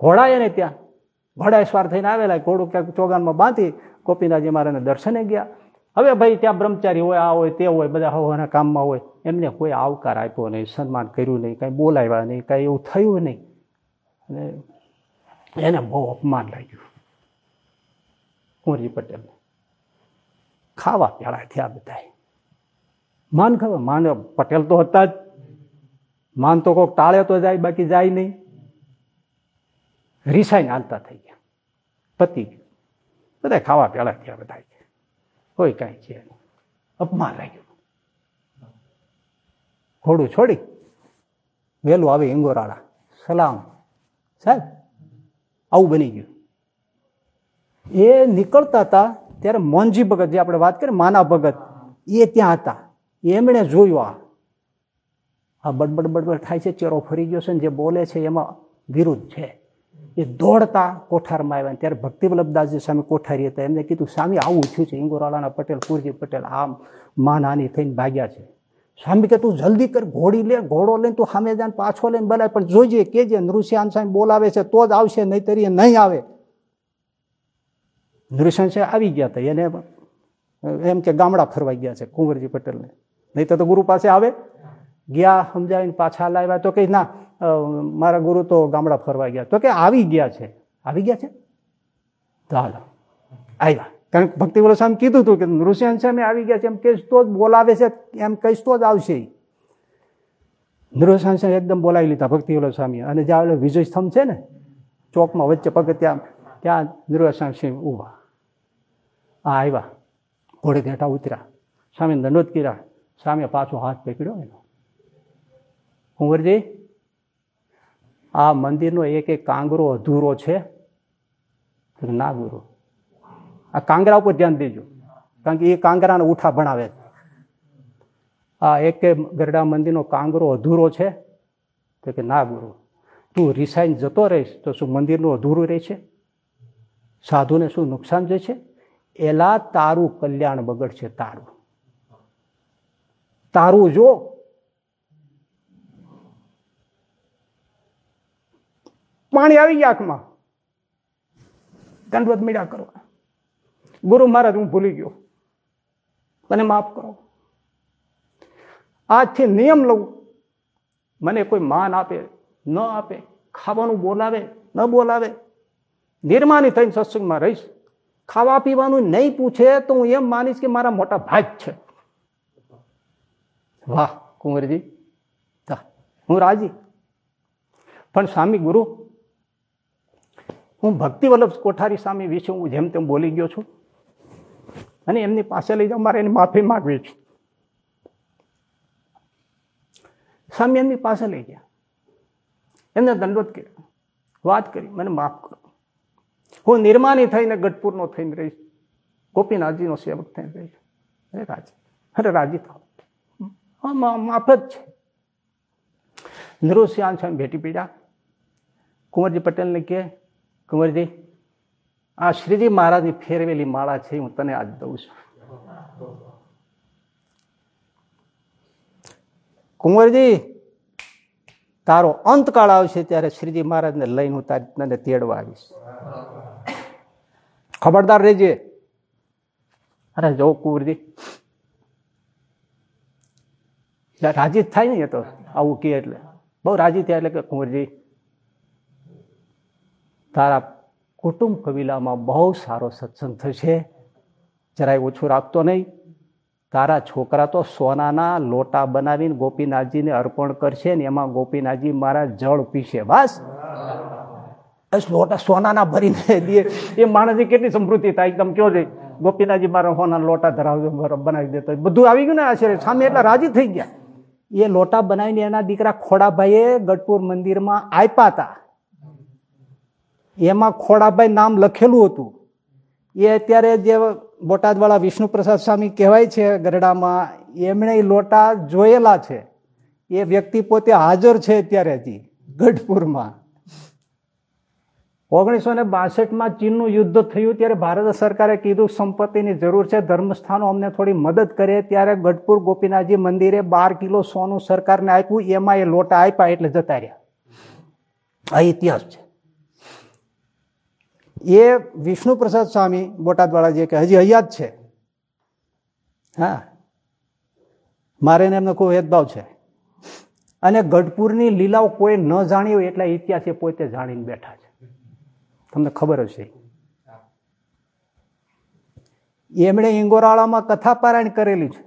ઘોડા ને ત્યાં ઘોડા સ્વાર થઈને આવેલા ઘોડું ક્યાંક ચોગાનમાં બાંધી ગોપીનાથજી મહારાજને દર્શને ગયા. હવે ભાઈ ત્યાં બ્રહ્મચારી હોય, આ હોય, તે હોય, બધા હવાના કામમાં હોય. એમને કોઈ આવકાર આપ્યો નહીં, સન્માન કર્યું નહીં, કાંઈ બોલાવ્યા નહીં, કાંઈ એવું થયું નહીં. અને એને બહુ અપમાન લાગ્યું. કુંવરજી પટેલને. ખાવા પેલા થયા બધા માન ખબર માન પટેલ તો હતા જ. માન તો કોઈક ટાળે તો જાય, બાકી જાય નહીં. રિસાઈને હાલતા થઈ ગયા. પતિ બધા ખાવા પેલા થયા બધા કોઈ કાંઈ છે અપમાન લાગ્યું. ઘોડું છોડી વહેલું આવે ઇંગોરાળા સલામ. સાહેબ, આવું બની ગયું. એ નીકળતા હતા ત્યારે મોનજી ભગત, જે આપણે વાત કરીએ માના ભગત, એ ત્યાં હતા. એમણે જોયું આ. આ બડબડ બડબડ થાય છે, ચેરો ફરી ગયો છે ને જે બોલે છે એમાં વિરુદ્ધ છે. એ દોડતા કોઠારમાં આવ્યા ત્યારે ભક્તિ વલ્લભદાસજી સામે કોઠારી હતા. એમને કીધું, સ્વામી, આવું થયું છે. ઇંગોરાળાના પટેલ, કુરજી પટેલ આમ માનાની થઈને ભાગ્યા છે. સ્વામી કે, તું જલ્દી કર, ઘોડી લે, ઘોડો લઈને તું સામે જાય પાછો લઈને બોલાય, પણ જોઈજે કેજે, નૃસિંહાન સ્વામી બોલાવે છે, તો જ આવશે નહીં તરી નહીં આવે. નૃસિંહ સાહેબ આવી ગયા હતા. એને એમ કે, ગામડા ફરવા ગયા છે કુંવરજી પટેલને. નહીં તો ગુરુ પાસે આવે, ગયા, સમજાવીને પાછા લાવ્યા. તો કંઈ ના મારા ગુરુ તો ગામડા ફરવા ગયા. તો કે આવી ગયા છે. આવી ગયા છે? ચાલો આવ્યા. કારણ કે ભક્તિ સ્વામી કીધું હતું કે નૃસિંહ સામે આવી ગયા છે. એમ કહીશ તો જ બોલાવે છે. એમ કહીશ તો જ આવશે. નૃસિંહ એકદમ બોલાવી લીધા ભક્તિ સ્વામી અને જ્યાં વિજય સ્તંભ છે ને, ચોકમાં વચ્ચે પગથિયા ત્યાં નૃસિંહ સિંહ ઊભા. આ આવ્યા. ઘોડે ઘેટા ઉતર્યા. સામે દંડોત કર્યા. સામે પાછો હાથ પકડ્યો એનો. કુંવરજી આ મંદિરનો એક એક કાંગરો અધૂરો છે. ના ગુરુ આ કાંગરા ઉપર ધ્યાન દેજો. કારણ કે એ કાંગરાને ઉઠા ભણાવે આ એક ગરડા મંદિરનો કાંગરો અધૂરો છે. તો કે ના ગુરુ તું રિસાઈને જતો રહીશ તો શું મંદિરનું અધૂરું રહે છે? સાધુને શું નુકસાન જશે એલા તારું કલ્યાણ બગડશે તારું. તારું જો પાણી આવી ગયા આંખમાં. દંડવત મીડા કરવા. ગુરુ મહારાજ, હું ભૂલી ગયો. મને માફ કરો. આજથી નિયમ લઉં. મને કોઈ માન આપે, ન આપે, ખાવાનું બોલાવે, ન બોલાવે. નિર્માની થઈને સત્સંગમાં રહીશ. ખાવા પીવાનું નહીં પૂછે તો હું એમ માનીશ કે મારા મોટા ભાગ છે. વાહ, કુંવરજી. હું રાજી. પણ સ્વામી ગુરુ હું ભક્તિ વલ્લભ કોઠારી સ્વામી વિશે હું જેમ તેમ બોલી ગયો છું અને એમની પાસે લઈ જાઉં મારે એની માફી માગવી છું. સ્વામી એમની પાસે લઈ ગયા. એમને દંડોત કર્યો. વાત કરી, મને માફ કરો. હું નિર્માની થઈને ગઢપુરનો થઈને રહીશ. ગોપીનાથજીનો સેવક થઈને રહીશ. અરે રાજી અરે રાજી થાવ માફ જ છે. નૃસિંહ સ્વામી ભેટી પીડ્યા કુંવરજી પટેલને કહે કુંવરજી, આ શ્રીજી મહારાજની ફેરવેલી માળા છે, હું તને આજ દઉં છું. કુંવરજી, તારો અંતકાળ આવશે ત્યારે શ્રીજી મહારાજને લઈને હું તારી તને તેડવા આવીશ. ખબરદાર રહેજે. અરે જો કુંવરજી રાજી થાય ને એ તો, આવું કે એટલે. બહુ રાજી થયા એટલે કે કુંવરજી તારા કુટુંબ કબીલામાં બહુ સારો સત્સંગ થશે. જરાય ઓછું રાખતો નહીં. તારા છોકરા તો સોનાના લોટા બનાવીને ગોપીનાથજીને અર્પણ કરશે ને એમાં ગોપીનાથજી મારા જળ પીશે. બસ. લોટા સોનાના ભરીને દે. એ માણસની કેટલી સમૃદ્ધિ થાય. તમે કયો છે? ગોપીનાથજી મારા સોના લોટા ધરાવજો બનાવી દેતો બધું આવી ગયું ને આશ્ચર્ય સામે એટલા રાજી થઈ ગયા. એ લોટા બનાવીને એના દીકરા ખોડાભાઈએ ગઢપુર મંદિરમાં આપ્યા હતા. એમાં ખોડાભાઈ નામ લખેલું હતું. એ અત્યારે જે બોટાદવાળા વિષ્ણુ પ્રસાદ સ્વામી કહેવાય છે ગરડામાં, એમણે લોટા જોયેલા છે. એ વ્યક્તિ પોતે હાજર છે અત્યારે હજી ગઢપુરમાં. ઓગણીસો ને બાસઠમાં ચીનનું યુદ્ધ થયું ત્યારે ભારત સરકારે કીધું, સંપત્તિની જરૂર છે, ધર્મસ્થાનો અમને થોડી મદદ કરે. ત્યારે ગઢપુર ગોપીનાથજી મંદિરે બાર કિલો સોનું સરકારને આપ્યું, એમાં એ લોટા આપ્યા એટલે જતા રહ્યા. આ ઇતિહાસ છે. એ વિષ્ણુ પ્રસાદ સ્વામી બોટાદવાળા જે કે હજી હયાત જ છે. હા. મારે એમનો કોઈ ભેદભાવ છે. અને ગઢપુરની લીલાઓ કોઈ ન જાણી હોય એટલા ઇતિહાસ એ પોતે જાણીને બેઠા છે. તમને ખબર હશે. એમણે ઇંગોરાળામાં કથા પારાયણ કરેલી છે.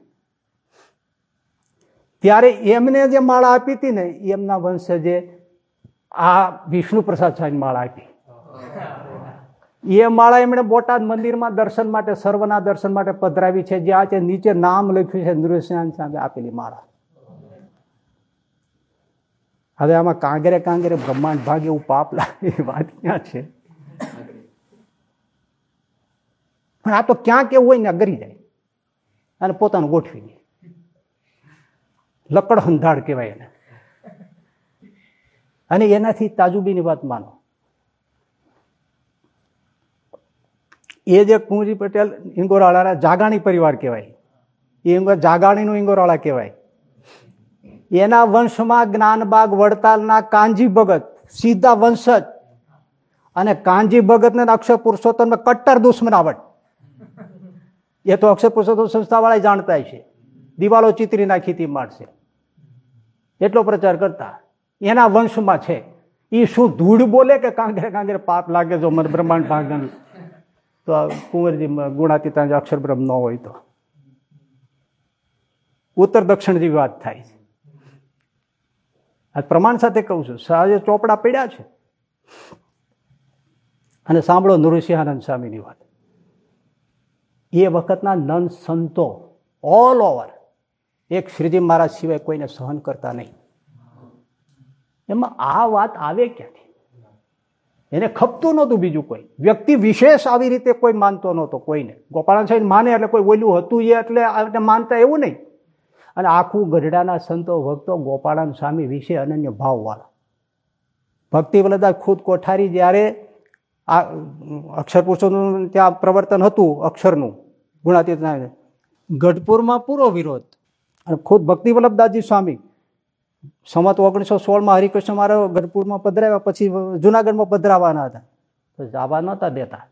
ત્યારે એમને જે માળા આપી હતી ને, એમના વંશજે આ વિષ્ણુ પ્રસાદ સ્વામી માળા આપી. એ માળા એમણે બોટાદ મંદિરમાં દર્શન માટે, સર્વના દર્શન માટે પધરાવી છે. જે આ છે નીચે નામ લખ્યું છે નૃસિંહ સામે આપેલી માળા. હવે આમાં કાંગરે કાંગરે બ્રહ્માંડ ભાગ એવું પાપ લાગે વાત ક્યાં છે? પણ આ તો ક્યાં કેવું હોય ને ગરી જાય અને પોતાનું ગોઠવી દે. લકડ હંધાડ કહેવાય એને. અને એનાથી તાજુબીની વાત માનો. એ જે કુંજી પટેલ ઇંગોરાળાના જાગાણી પરિવાર કહેવાય. એ ઇંગોર જાગાણીનું ઇંગોરાળા કહેવાય. એના વંશમાં જ્ઞાનબાગ વડતાલના કાંજી ભગત, સીધા વંશજ અને કાંજી ભગતને અક્ષર પુરુષોત્તમ કટ્ટર દુશ્મનાવટ. એ તો અક્ષર પુરુષોત્તમ સંસ્થાવાળા જાણતા છે દિવાલો ચિત્રી નાખી તી માણસે. એટલો પ્રચાર કરતા. એના વંશમાં છે. એ શું ધૂળ બોલે કે કાંગરે કાંગરે પાપ લાગે જો મન બ્રહ્માંડ ભાગન તો કુંવરજી ગુણાતીતા અક્ષરબ્રહ્મ ન હોય તો. ઉત્તર દક્ષિણ જેવી વાત થાય છે. આ પ્રમાણ સાથે કહું છું, સાજે ચોપડા પડ્યા છે. અને સાંભળો નૃસિંહાનંદ સ્વામીની વાત. એ વખતના નન સંતો ઓલ ઓવર એક શ્રીજી મહારાજ સિવાય કોઈને સહન કરતા નહીં. એમાં આ વાત આવે ક્યાંથી? એને ખપતું નહોતું બીજું કોઈ. વ્યક્તિ વિશેષ આવી રીતે કોઈ માનતો નહોતો કોઈને. સાહેબ માને એટલે કોઈ ઓલું હતું એ એટલે માનતા એવું નહીં. અને આખું ગઢડાના સંતો ભક્તો ગોપાળાન સ્વામી વિશે અનન્ય ભાવવાળા. ભક્તિ વલદાસ ખુદ કોઠારી જ્યારે આ અક્ષર પુરુષોનું ત્યાં પ્રવર્તન હતું અક્ષરનું ગુણાતીત ગઢપુરમાં પૂરો વિરોધ. અને ખુદ ભક્તિ વલ્લભદાસજી સ્વામી સમત ઓગણીસો સોળમાં હરિકૃષ્ણ મારો ગઢપુરમાં પધરાવ્યા પછી જુનાગઢમાં પધરાવાના હતા. તો જવા નહોતા દેતા.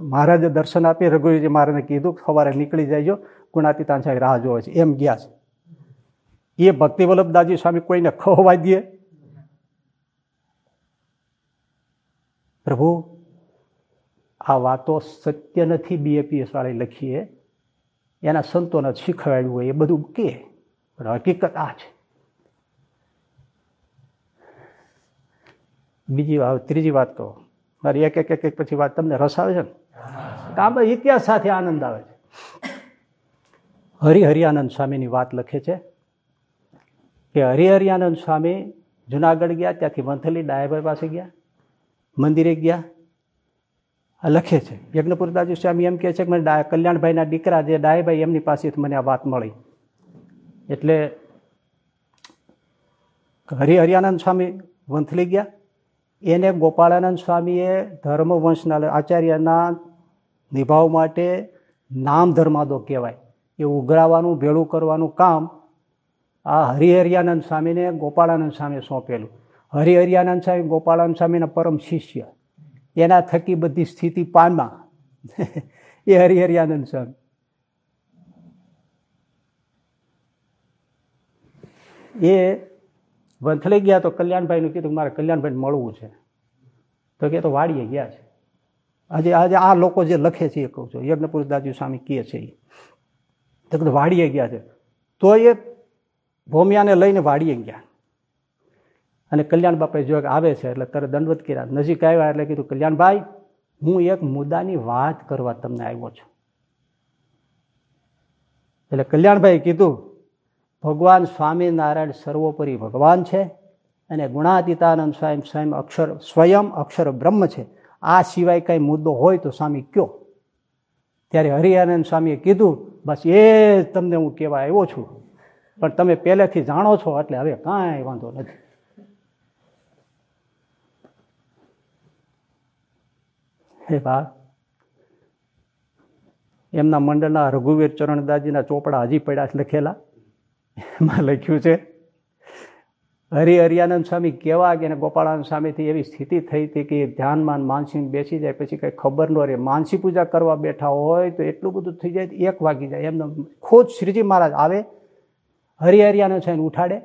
મહારાજે દર્શન આપી રઘુજી મહારાજને કીધું સવારે નીકળી જાય ગુણાતીતાન સાહેબ રાહ જોવે છે. એમ ગયા છે. એ ભક્તિ વલ્લભદાસજી સ્વામી કોઈને ખોવા દે? પ્રભુ આ વાતો સત્ય નથી બીએપીએસ વાળી લખીએ એના સંતોને શીખવાડ્યું હોય એ બધું કે. હકીકત આ છે. બીજી વાત, ત્રીજી વાત કહો. મારી એક એક એક એક પછી વાત તમને રસ આવે છે ને? કામ ઇતિહાસ સાથે આનંદ આવે છે. હરિહરિયાનંદ સ્વામીની વાત લખે છે કે હરિહરિયાનંદ સ્વામી જુનાગઢ ગયા, ત્યાંથી વંથલી ડાયબર પાસે ગયા, મંદિરે ગયા લખે છે. યજ્ઞપુરદાજી સ્વામી એમ કહે છે કે મને કલ્યાણભાઈના દીકરા જે ડાયભાઈ એમની પાસેથી મને આ વાત મળી. એટલે હરિહરિયાનંદ સ્વામી વંથલી ગયા. એને ગોપાળાનંદ સ્વામીએ ધર્મવંશના આચાર્યના નિભાવ માટે નામ ધર્માદો કહેવાય. એ ઉઘરાવાનું, ભેળું કરવાનું કામ આ હરિહરિયાનંદ સ્વામીને ગોપાળાનંદ સ્વામીએ સોંપેલું. હરિહરિયાનંદ સ્વામી ગોપાળાનંદ સ્વામીના પરમ શિષ્ય. એના થકી બધી સ્થિતિ પાનમાં. એ હરિહરિયાનંદ સ્વામી. એ વંથલી ગયા તો કલ્યાણભાઈનું કીધું મારે કલ્યાણભાઈને મળવું છે. તો કે તો વાડીએ ગયા છે. આજે આજે આ લોકો જે લખે છે એ કહું છું. યજ્ઞપુરુષદાસજી સ્વામી કહે છે એ. તો વાડીએ ગયા છે. તો એ ભોમિયાને લઈને વાડીએ ગયા. અને કલ્યાણ બાપા જો આવે છે, એટલે તરત દંડવત કર્યા. નજીક આવ્યા એટલે કીધું, કલ્યાણભાઈ, હું એક મુદ્દાની વાત કરવા તમને આવ્યો છું. એટલે કલ્યાણભાઈ કીધું, ભગવાન સ્વામિનારાયણ સર્વોપરી ભગવાન છે અને ગુણાતીતાનંદ સ્વયં સ્વયં અક્ષર સ્વયં અક્ષર બ્રહ્મ છે. આ સિવાય કંઈ મુદ્દો હોય તો સ્વામી કયો? ત્યારે હરિયાનંદ સ્વામીએ કીધું, બસ એ તમને હું કહેવા આવ્યો છું. પણ તમે પહેલેથી જાણો છો, એટલે હવે કાંઈ વાંધો નથી. હે બા એમના મંડળના રઘુવીર ચરણદાસજીના ચોપડા હજી પડ્યા લખેલા. એમાં લખ્યું છે હરિહરિયાનંદ સ્વામી કેવા કે ગોપાળાનંદ સ્વામીથી એવી સ્થિતિ થઈ હતી કે ધ્યાનમાં માનસી બેસી જાય, પછી કંઈ ખબર ન રહે. માનસી પૂજા કરવા બેઠા હોય તો એટલું બધું થઈ જાય એક વાગી જાય. એમને ખુદ શ્રીજી મહારાજ આવે હરિહરિયાનંદ સ્વામી ઉઠાડે.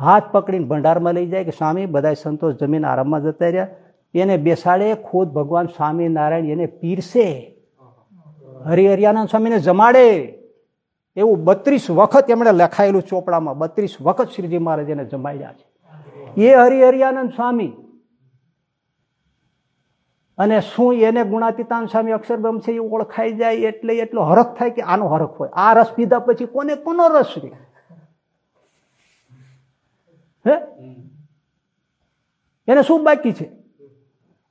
હાથ પકડીને ભંડારમાં લઈ જાય કે, સ્વામી બધા સંતોષ જમીન આરામમાં જતા રહ્યા. એને બેસાડે ખુદ ભગવાન સ્વામિનારાયણ એને પીરસે. હરિહરિયાનંદ સ્વામીને જમાડે. એવું બત્રીસ વખત એમણે લખાયેલું ચોપડામાં બત્રીસ વખત શ્રીજી મહારાજ એને જમાડ્યા છે. એ હરિહરિયાનંદ સ્વામી. અને શું એને ગુણાતીતાન સ્વામી અક્ષરબ્રહ્મ છે એ ઓળખાઈ જાય એટલે એટલો હરખ થાય કે આનો હરખ હોય. આ રસ પીધા પછી કોને કોનો રસ રે? હે? એને શું બાકી છે?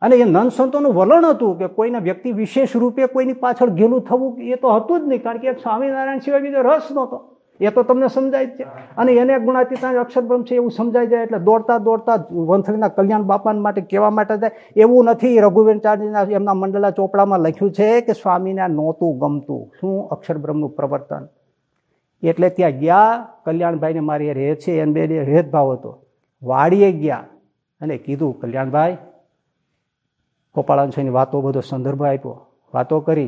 અને એ નંદસંતોનું સંતોનું વલણ હતું કે કોઈના વ્યક્તિ વિશેષ રૂપે કોઈની પાછળ ઘેલું થવું એ તો હતું જ નહીં, કારણ કે સ્વામિનારાયણ સિવાય બીજો રસ નહોતો. એ તો તમને સમજાય જ છે. અને એને ગુણાતીતા અક્ષરબ્રહ્મ છે એવું સમજાઈ જાય એટલે દોડતા દોડતા વંથલીના કલ્યાણ બાપા માટે કહેવા માટે જાય. એવું નથી રઘુવેણચાર્યના એમના મંડળા ચોપડામાં લખ્યું છે કે સ્વામીને નહોતું ગમતું. શું અક્ષરબ્રહ્મનું પ્રવર્તન? એટલે ત્યાં ગયા, કલ્યાણભાઈને મારી રહે છે એમ બે ભેદભાવ હતો. વાડીએ ગયા અને કીધું, કલ્યાણભાઈ ગોપાળાન વાતો બધો સંદર્ભ આપ્યો, વાતો કરી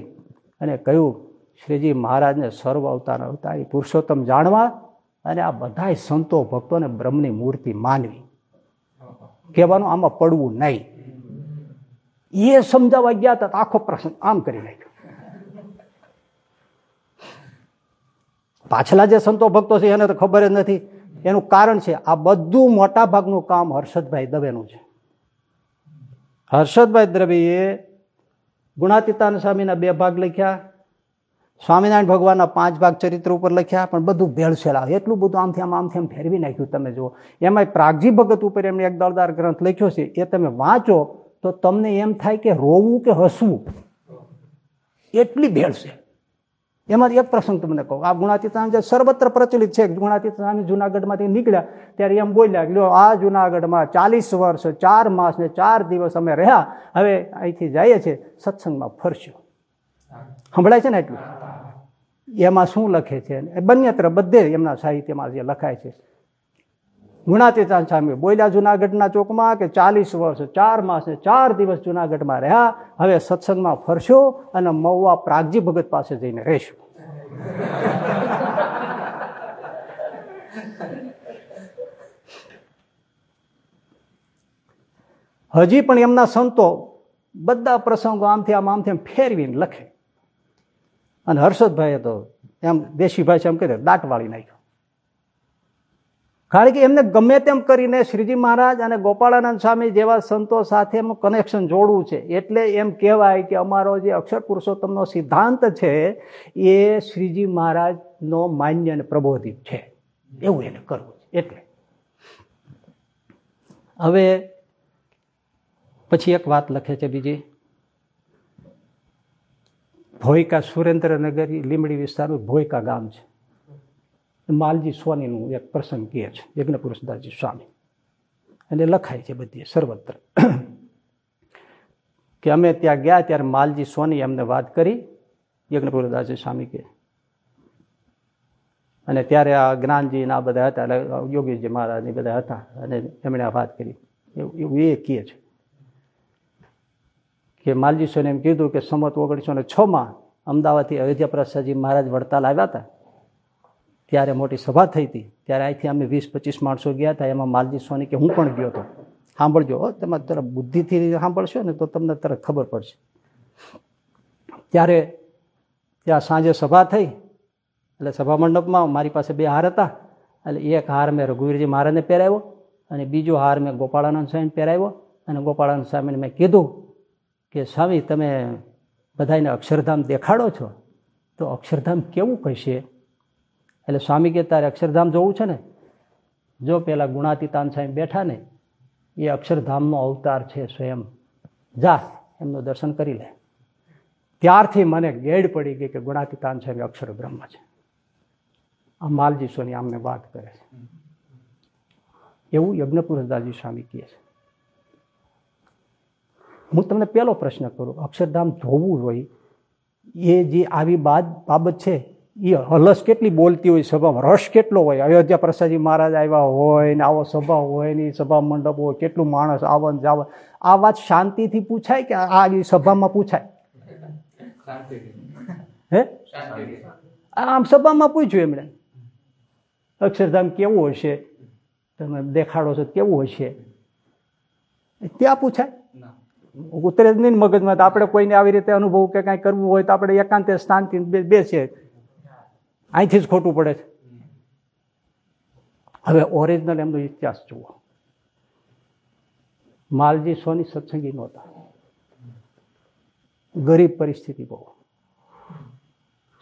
અને કહ્યું, શ્રીજી મહારાજને સર્વ અવતાર અવતારી પુરુષોત્તમ જાણવા અને આ બધા સંતો ભક્તોને બ્રહ્મની મૂર્તિ માનવી. કહેવાનું આમાં પડવું નહીં. એ સમજાવવા ગયા તો આખો પ્રશ્ન આમ કરી નાખ્યો. પાછલા જે સંતો ભક્તો છે એને તો ખબર જ નથી. એનું કારણ છે આ બધું મોટા ભાગનું કામ હર્ષદભાઈ દવેનું છે. હર્ષદભાઈ દ્રવીએ ગુણાતીતાન સ્વામીના બે ભાગ લખ્યા, સ્વામિનારાયણ ભગવાનના પાંચ ભાગ ચરિત્ર ઉપર લખ્યા, પણ બધું ભેળસેલા એટલું બધું આમથી આમ આમથી આમ ફેરવી નાખ્યું તમે જુઓ. એમાં પ્રાગજી ભગત ઉપર એમણે એક દળદાર ગ્રંથ લખ્યો છે, એ તમે વાંચો તો તમને એમ થાય કે રોવું કે હસવું, એટલી ભેળસેળ. એમાંથી એક પ્રસંગ તમને કહું. આ ગુણાતીતાન જે સર્વત્ર પ્રચલિત છે ગુણાતીતાન જુનાગઢમાંથી નીકળ્યા, ત્યારે એમ બોલ્યા કે આ જુનાગઢમાં ચાલીસ વર્ષ, ચાર માસ ને ચાર દિવસ અમે રહ્યા. હવે અહીંથી જઈએ છીએ, સત્સંગમાં ફરશું. સંભળાય છે ને એટલું? એમાં શું લખે છે? બંનેત્ર બધે એમના સાહિત્યમાં જે લખાય છે. ગુણાતીતાન સ્વામી બોલ્યા જુનાગઢના ચોકમાં કે ચાલીસ વર્ષ, ચાર માસ, ચાર દિવસ જુનાગઢમાં રહ્યા, હવે સત્સંગમાં ફરશો અને મહુવા પ્રાગજી ભગત પાસે જઈને રહેશું. હજી પણ એમના સંતો બધા પ્રસંગો આમથી આમ આમથી આમ ફેરવીને લખે. અને હર્ષદભાઈએ તો એમ દેશી ભાષા એમ કહે દાંટ વાળી નાખ્યો. કારણ કે એમને ગમે તેમ કરીને શ્રીજી મહારાજ અને ગોપાળાનંદ સ્વામી જેવા સંતો સાથે એમનું કનેક્શન જોડવું છે. એટલે એમ કહેવાય કે અમારો જે અક્ષર પુરુષોત્તમનો સિદ્ધાંત છે, એ શ્રીજી મહારાજનો માન્ય અને પ્રબોધિત છે. એવું એને કરવું છે. એટલે હવે પછી એક વાત લખે છે બીજી. ભોયકા સુરેન્દ્રનગર લીમડી વિસ્તારનું ભોયકા ગામ છે. માલજી સોનીનું એક પ્રસંગ કહે છે યજ્ઞપુરુષદાસજી સ્વામી. અને લખાય છે બધી, સર્વત્ર. કે અમે ત્યાં ગયા ત્યારે માલજી સોની અમને વાત કરી યજ્ઞપુરદાસજી સ્વામી કે અને ત્યારે આ જ્ઞાનજી આ બધા હતા યોગીજી મહારાજ બધા હતા, અને એમણે આ વાત કરી. એવું એ કહે છે. કે માલજી સોને એમ કીધું કે સમત ઓગણીસો ને છમાં અમદાવાદથી અયોધ્યા પ્રસાદજી મહારાજ વડતાલ આવ્યા હતા ત્યારે મોટી સભા થઈ હતી. ત્યારે અહીંથી અમે વીસ પચીસ માણસો ગયા હતા. એમાં માલજી સોની કે હું પણ ગયો હતો. સાંભળજો તમે તરફ બુદ્ધિથી સાંભળશો ને તો તમને તરત ખબર પડશે. ત્યારે ત્યાં સાંજે સભા થઈ. એટલે સભા મંડપમાં મારી પાસે બે હાર હતા. એટલે એક હાર મેં રઘુવીરજી મહારાજને પહેરાવ્યો અને બીજો હાર મેં ગોપાળાનંદ સ્વામીને પહેરાવ્યો. અને ગોપાળાનંદ સ્વામીને મેં કીધું કે, સ્વામી, તમે બધાને અક્ષરધામ દેખાડો છો. તો અક્ષરધામ કેવું કહેશે? એટલે સ્વામી કે તારે અક્ષરધામ જવું છે ને? જો પેલા ગુણાતીતાન સાહેબ બેઠા ને, એ અક્ષરધામનો અવતાર છે સ્વયં. જા, એમનું દર્શન કરી લે. ત્યારથી મને ગેડ પડી ગઈ કે ગુણાતીતાન સાહેબ અક્ષર બ્રહ્મ છે. આ માલજી સોની આમને વાત કરે છે. એવું યજ્ઞપુરદાસજી સ્વામી કહે છે. હું તમને પહેલો પ્રશ્ન કરું. અક્ષરધામ જોવું હોય, એ જે આવી બાબત છે એ હલસ કેટલી બોલતી હોય સભામાં? રસ કેટલો હોય? અયોધ્યા પ્રસાદજી મહારાજ આવ્યા હોય ને આવો સભા હોય ને સભા મંડપ હોય કેટલું માણસ આવન જાવન. આ વાત શાંતિથી પૂછાય કે આ સભામાં પૂછાય? હે? આમ સભામાં પૂછ્યું એમણે. અક્ષરધામ કેવું હશે? તમે દેખાડો છો કેવું હશે? ત્યાં પૂછાય. ઉતરે જ નહીં મગજમાં. તો આપણે કોઈને આવી રીતે અનુભવ કે કાંઈ કરવું હોય તો આપણે એકાંતે શાંતિ બેસીએ. અહીંથી જ ખોટું પડે છે. હવે ઓરિજિનલ એમનો ઇતિહાસ જુઓ. માલજી સોની સત્સંગી નહોતા. ગરીબ પરિસ્થિતિ બહુ.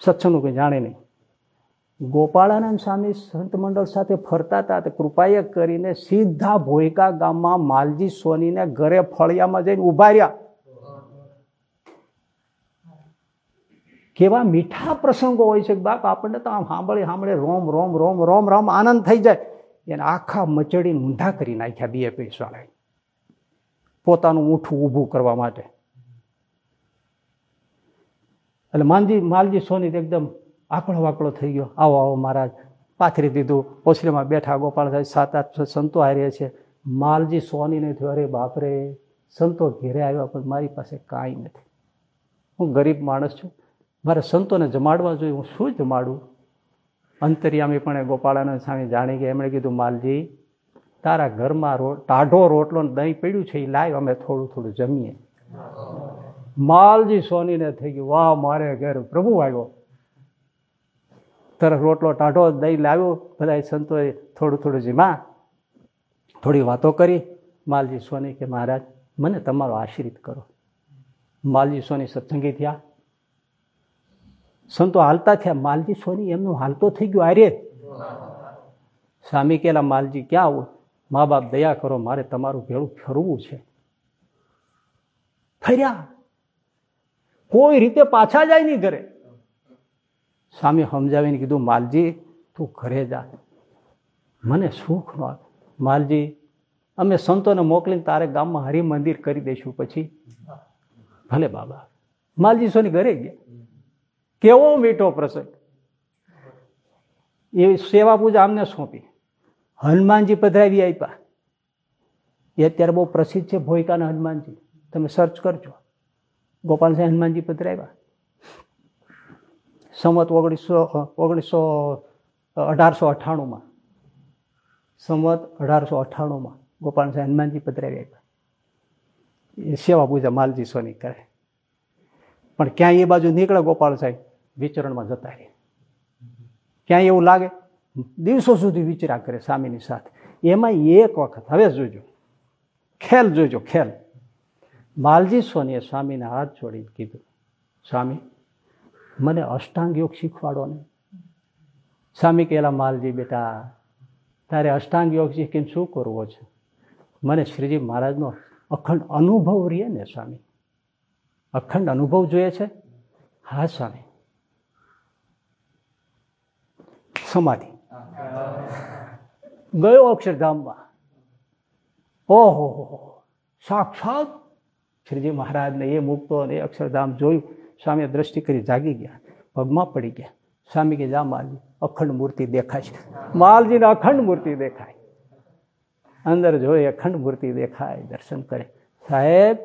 સત્સંગનું કંઈ જાણે નહીં. ગોપાળાનંદ સ્વામી સંત મંડળ સાથે ફરતા હતા તે કૃપાએ કરીને સીધા ભોયકા ગામમાં માલજી સોનીને ઘરે ફળિયામાં જઈને ઊભા રહ્યા. કેવા મીઠા પ્રસંગો હોય છે બાપ, આપણને તો આમ સાંભળી સાંભળે રોમ રોમ રોમ રોમ રોમ આનંદ થઈ જાય. એને આખા મચડી ઊંધા કરી નાખ્યા બીએ પૈસાવાળાએ પોતાનું ઊઠું ઊભું કરવા માટે. એટલે માનજી, માલજી સોની એકદમ આકળો વાકળો થઈ ગયો. આવો આવો મહારાજ. પાથરી દીધું. ઓછરીમાં બેઠા ગોપાલ સાહેબ, સાત, આઠ સંતો હારે છે. માલજી સોનીને થયો, અરે બાપરે સંતો ઘેરે આવ્યા પણ મારી પાસે કાંઈ નથી. હું ગરીબ માણસ છું. મારે સંતોને જમાડવા જોઈએ, હું શું જમાડું? અંતરિયામી પણ એ ગોપાળાનંદ સ્વામી જાણી ગયા. એમણે કીધું, માલજી, તારા ઘરમાં રો, ટાઢો રોટલો દહીં પીડ્યું છે, એ લાવ અમે થોડું થોડું જમીએ. માલજી સોનીને થઈ ગયું. વાહ, મારે ઘેર પ્રભુ આવ્યો. તરફ રોટલો ટાઢો, દહીં લાવ્યો. બધા સંતોએ થોડું થોડું જીમા થોડી વાતો કરી. માલજી સોની કે, મહારાજ, મને તમારો આશ્રિત કરો. માલજી સોની સત્સંગી થયા. સંતો હાલતા થયા. માલજી સોની એમનું હાલતો થઈ ગયું આરે સ્વામી કેલા માલજી, ક્યાં આવું? મા બાપ દયા કરો, મારે તમારું ભેળું ફરવું છે. ફર્યા. કોઈ રીતે પાછા જાય નહીં ઘરે. સ્વામી સમજાવીને કીધું, માલજી, તું ઘરે જા. મને સુખ ન માલજી, અમે સંતોને મોકલીને તારે ગામમાં હરિ મંદિર કરી દઈશું પછી. ભલે બાબા. માલજી સોની ઘરે ગયા. કેવો મીઠો પ્રસંગ? એ સેવા પૂજા અમને સોંપી. હનુમાનજી પધરાવી આપ્યા. એ અત્યારે બહુ પ્રસિદ્ધ છે ભોયકાના હનુમાનજી. તમે સર્ચ કરજો. ગોપાલ સાહેબ હનુમાનજી પધરાવ્યા. સંવત ઓગણીસો ઓગણીસો અઢારસો અઠ્ઠાણુંમાં. સંવત અઢારસો અઠ્ઠાણુંમાં ગોપાલ સાહેબ હનુમાનજી પધરાવી આપ્યા. એ સેવા પૂજા માલજી સોની કરે. પણ ક્યાંય એ બાજુ નીકળે ગોપાલ સાહેબ? વિચરણમાં જતા રહે. ક્યાંય એવું લાગે? દિવસો સુધી વિચરા કરે સ્વામીની સાથે. એમાં એક વખત, હવે જોજો. ખેલ જોજો ખેલ માલજી સોનીએ સ્વામીને હાથ છોડી કીધું, સ્વામી, મને અષ્ટાંગ યોગ શીખવાડો ને. સ્વામી કહેલા, માલજી બેટા, તારે અષ્ટાંગ યોગ શીખીને શું કરવો છે? મને શ્રીજી મહારાજનો અખંડ અનુભવ રહે ને, સ્વામી. અખંડ અનુભવ જોઈએ છે? હા, સ્વામી. સમાધિ. ગયો અક્ષરધામમાં. ઓહો સાક્ષાત શ્રીજી મહારાજને એ મૂકતો અને અક્ષરધામ જોયું. સ્વામી દ્રષ્ટિ કરી જાગી ગયા. પગમાં પડી ગયા. સ્વામી કે જા માલજી અખંડ મૂર્તિ દેખાય છે. માલજીને અખંડ મૂર્તિ દેખાય. અંદર જોઈ અખંડ મૂર્તિ દેખાય દર્શન કરે. સાહેબ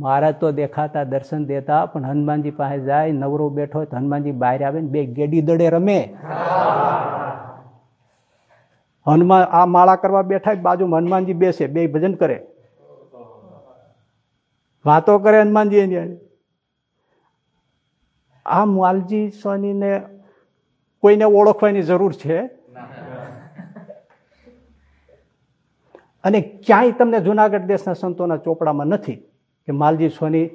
મહારાજ તો દેખાતા દર્શન દેતા, પણ હનુમાનજી પાસે જાય, નવરો બેઠો તો હનુમાનજી બહાર આવે ને બે ગેડી દડે રમે. હનુમાન આ માળા કરવા બેઠા બાજુમાં હનુમાનજી બેસે, બે ભજન કરે. વાતો કરે હનુમાનજી એની આ માલજી સ્વામીને કોઈને ઓળખવાની જરૂર છે? અને ક્યાંય તમને જુનાગઢ દેશના સંતોના ચોપડામાં નથી. કે માલજી સોની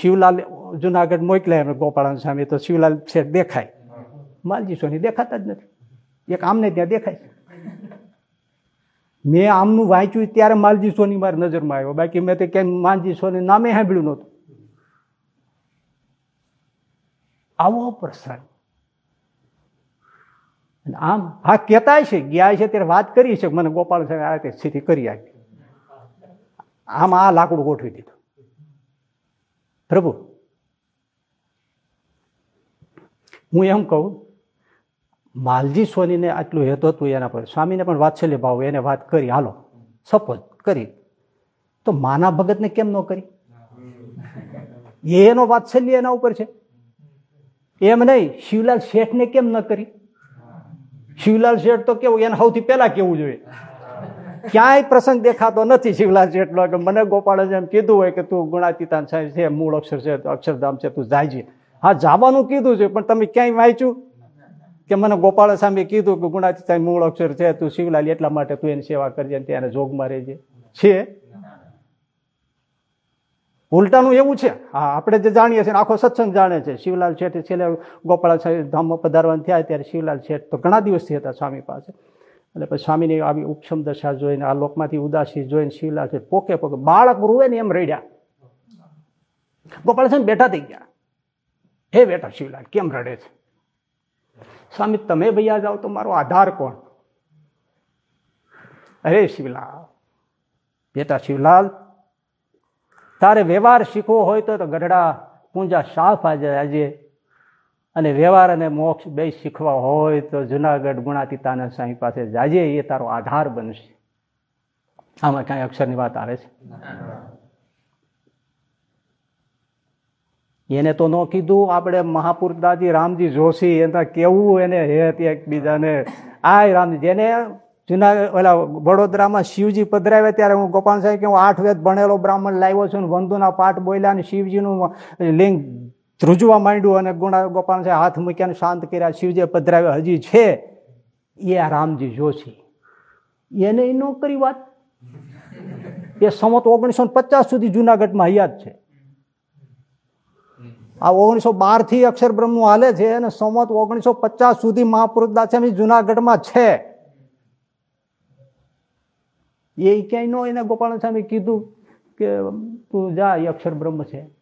શિવલાલ જુનાગઢ મોકલ્યા એમ ગોપાળાન સામે તો શિવલાલ શેઠ દેખાય. માલજી સોની દેખાતા જ નથી. એક આમને ત્યાં દેખાય મેં આમનું વાંચ્યું ત્યારે માલજી સોની મારી નજરમાં આવ્યો. બાકી મેં તો કેમ માલજી સોની નામે સાંભળ્યું નહોતું. આવો પ્રસંગ. આમ હા કહેતા છે, ગયા છે ત્યારે વાત કરી છે. મને ગોપાલ સાહેબ આ રીતે સ્થિતિ કરી આપી. આમ આ લાકડું ગોઠવી દીધું. પ્રભુ, હું એમ કહું, માલજી સોનીને આટલું હેત હતું એના પર, સ્વામીને પણ વાત્સલ્ય ભાવ, એને વાત કરી, હાલો, સપોઝ, કરી. તો માના ભગતને કેમ ન કરી? એનો વાત્સલ્ય એના ઉપર છે. એમ નહીં, શિવલાલ શેઠને કેમ ન કરી? શિવલાલ શેઠ તો કેવું, એને સૌથી પહેલા કેવું જોઈએ? ક્યાંય પ્રસંગ દેખાતો નથી શિવલાલ જેટલો કે મને ગોપાળે જેમ કીધું હોય કે તું ગુણાતીતાન સાહેબ છે, મૂળ અક્ષર છે, અક્ષરધામ છે, તું જાયજી હા, જવાનું કીધું છે, પણ તમે ક્યાંય વાંચ્યું? કે મને ગોપાળ સામે કીધું કે ગુણાતીતા મૂળ અક્ષર છે, તું શિવલાલ એટલા માટે તું એની સેવા કરજે ત્યાં જોગમાં રહેજે. છે? ઉલટાનું એવું છે? હા, આપણે જે જાણીએ છીએ આખો સત્સંગ જાણે છે. શિવલાલ શેઠ છેલ્લે ગોપાળ સાહેબ ધામમાં પધારવાના થયા, ત્યારે શિવલાલ શેઠ તો ઘણા દિવસથી હતા સ્વામી પાસે. એટલે પછી સ્વામીની આવી ઉપક્ષમ દશા જોઈને આ લોકમાંથી ઉદાસી જોઈને શિવલાલ છે પોકે પોકે. બાળક રૂવે ને એમ રડ્યા. ગોપાલ સાહેબ બેઠા થઈ ગયા. હે બેટા શિવલાલ કેમ રડે છે? સ્વામી, તમે ભૈયા જાઓ તો મારો આધાર કોણ? અરે શિવલાલ બેટા શિવલાલ તારે વ્યવહાર શીખવો હોય તો ગઢડા પૂંજા સાફ આજે આજે અને વ્યવહાર અને મોક્ષ બે શીખવા હોય તો જુનાગઢ ગુણાતીતાના સ્વામી પાસે જાજે એ તારો આધાર બનશે. આમાં કાંઈ અક્ષરની વાત આવે છે? એને તો ન કીધું આપણે મહાપુરદાજી રામજી જોશી, એના કેવું એને હેત એકબીજાને. આ રામજી, જેને જુના ઓલા વડોદરામાં શિવજી પધરાવ્યા ત્યારે હું ગોપાલ સાહેબ કે હું આઠ વેદ ભણેલો બ્રાહ્મણ લાવ્યો છું વંદુના પાઠ બોલ્યા અને શિવજીનું લિંગ ધ્રુજવા માંડ્યું અને ગુણા ગોપાલ છે હાથ મૂક્યા શાંત કર્યા. શિવજી પધરાવ્યા હજી છે. એ આ રામજી જોશી એને ન કરી વાત? એ સમત ઓગણીસો પચાસ સુધી જુનાગઢમાં હયાત છે. આ ઓગણીસો બારથી અક્ષર બ્રહ્મ હાલે છે અને સમત ઓગણીસો પચાસ સુધી મહાપુરુષ દાસામી જુનાગઢમાં છે. એ ક્યાંય નો? એને ગોપાલ સ્વામી કીધું કે તું જા, એ અક્ષર બ્રહ્મ છે.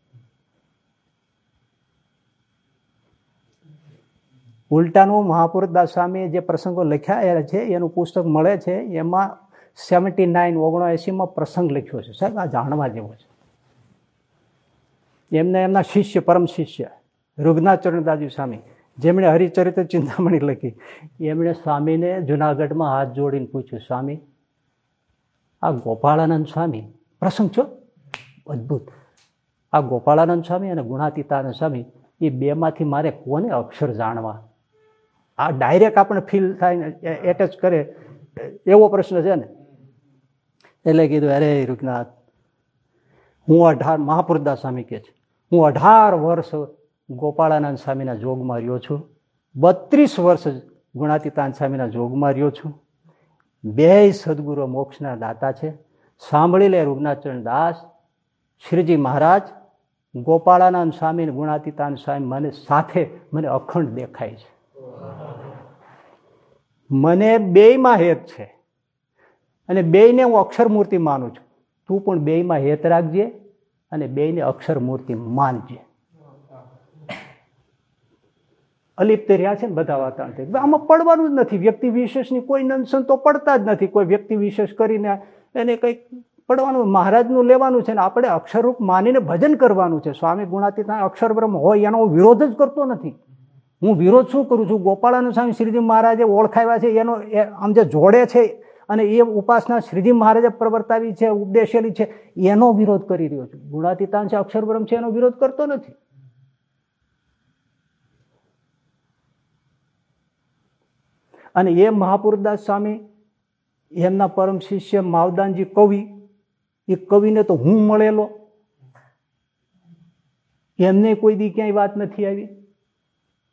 ઉલટાનું મહાપુરુષ સ્વામીએ સ્વામી જે પ્રસંગો લખ્યા છે, એનું પુસ્તક મળે છે, એમાં સેવન્ટી નાઇન ઓગણએંસીમાં પ્રસંગ લખ્યો છે. સાહેબ, આ જાણવા જેવો છે. એમને એમના શિષ્ય, પરમ શિષ્ય રૂગનાચરણદાસજી સ્વામી, જેમણે હરિચરિત્ર ચિંતામણી લખી, એમણે સ્વામીને જુનાગઢમાં હાથ જોડીને પૂછ્યું, સ્વામી, આ ગોપાળાનંદ સ્વામી, પ્રસંગ છો? અદ્ભુત. આ ગોપાળાનંદ સ્વામી અને ગુણાતીતાનંદ સ્વામી, એ બેમાંથી મારે કોને અક્ષર જાણવા? આ ડાયરેક્ટ આપણે ફીલ થાય એટેચ કરે, એવો પ્રશ્ન છે ને. એટલે કીધું, અરે રૂપનાથ, હું અઢાર મહાપુરદાસ સ્વામી કે છે. હું અઢાર વર્ષ ગોપાળાનંદ સ્વામીના જોગમાં રહ્યો છું. બત્રીસ વર્ષ ગુણાતીતાન સ્વામીના જોગમાં રહ્યો છું. બે સદગુરુ મોક્ષના દાતા છે. સાંભળી લે રૂગનાચરણ દાસ. શ્રીજી મહારાજ, ગોપાળાનંદ સ્વામી ગુણાતીતાન સ્વામી મને સાથે, મને અખંડ દેખાય છે. મને બેયમાં હેત છે. અને બેયને હું અક્ષર મૂર્તિ માનું છું. તું પણ બેયમાં હેત રાખજે અને બેયને અક્ષર મૂર્તિ માનજે. અલિપ્ત રહ્યા છે ને બધા વાતાવરણ આમાં પડવાનું જ નથી. વ્યક્તિ વિશેષની કોઈ નંશન તો પડતા જ નથી. કોઈ વ્યક્તિ વિશેષ કરીને એને કંઈક પડવાનું, મહારાજનું લેવાનું છે ને આપણે અક્ષરરૂપ માનીને ભજન કરવાનું છે. સ્વામી ગુણાતીતા અક્ષર બ્રહ્મ હોય એનો વિરોધ જ કરતો નથી. હું વિરોધ શું કરું છું? ગોપાળાનું સ્વામી શ્રીજી મહારાજે ઓળખાવ્યા છે, એનો આમ જે જોડે છે અને એ ઉપાસના શ્રીજી મહારાજે પ્રવર્તાવી છે, ઉપદેશેલી છે, એનો વિરોધ કરી રહ્યો છું. ગુણાતીતાન છે અક્ષર બ્રહ્મ છે, એનો વિરોધ કરતો નથી. અને એ મહાપુરદાસ સ્વામી, એમના પરમ શિષ્ય માવદાનજી કવિ, એ કવિને તો હું મળેલો. એમને કોઈ દી ક્યાંય વાત નથી આવી.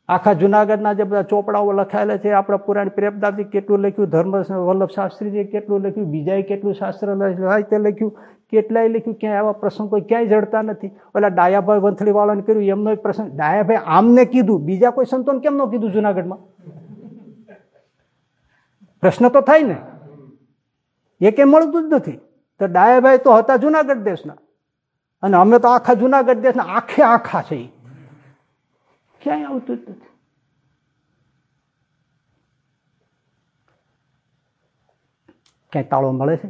આખા જુનાગઢના જે બધા ચોપડાઓ લખાયેલા છે, આપણા પુરાણ પ્રેમદાસજી કેટલું લખ્યું, ધર્મ વલ્લભ શાસ્ત્રીજીએ કેટલું લખ્યું, બીજાએ કેટલું શાસ્ત્ર સાહિત્ય લખ્યું, કેટલાય લખ્યું, ક્યાંય આવા પ્રસંગો ક્યાંય જડતા નથી. ઓલા ડાયાભાઈ વંથલીવાળાને કર્યું, એમનો પ્રસંગ, ડાયાભાઈ આમને કીધું, બીજા કોઈ સંતોને કેમ ન કીધું જુનાગઢમાં? પ્રશ્ન તો થાય ને. એ કેમ મળતું જ નથી. તો ડાયાભાઈ તો હતા જુનાગઢ દેશના. અને અમે તો આખા જુનાગઢ દેશના, આખે આખા છે ક્યાંય આવતું જ નથી ક્યાંય તાળો મળે છે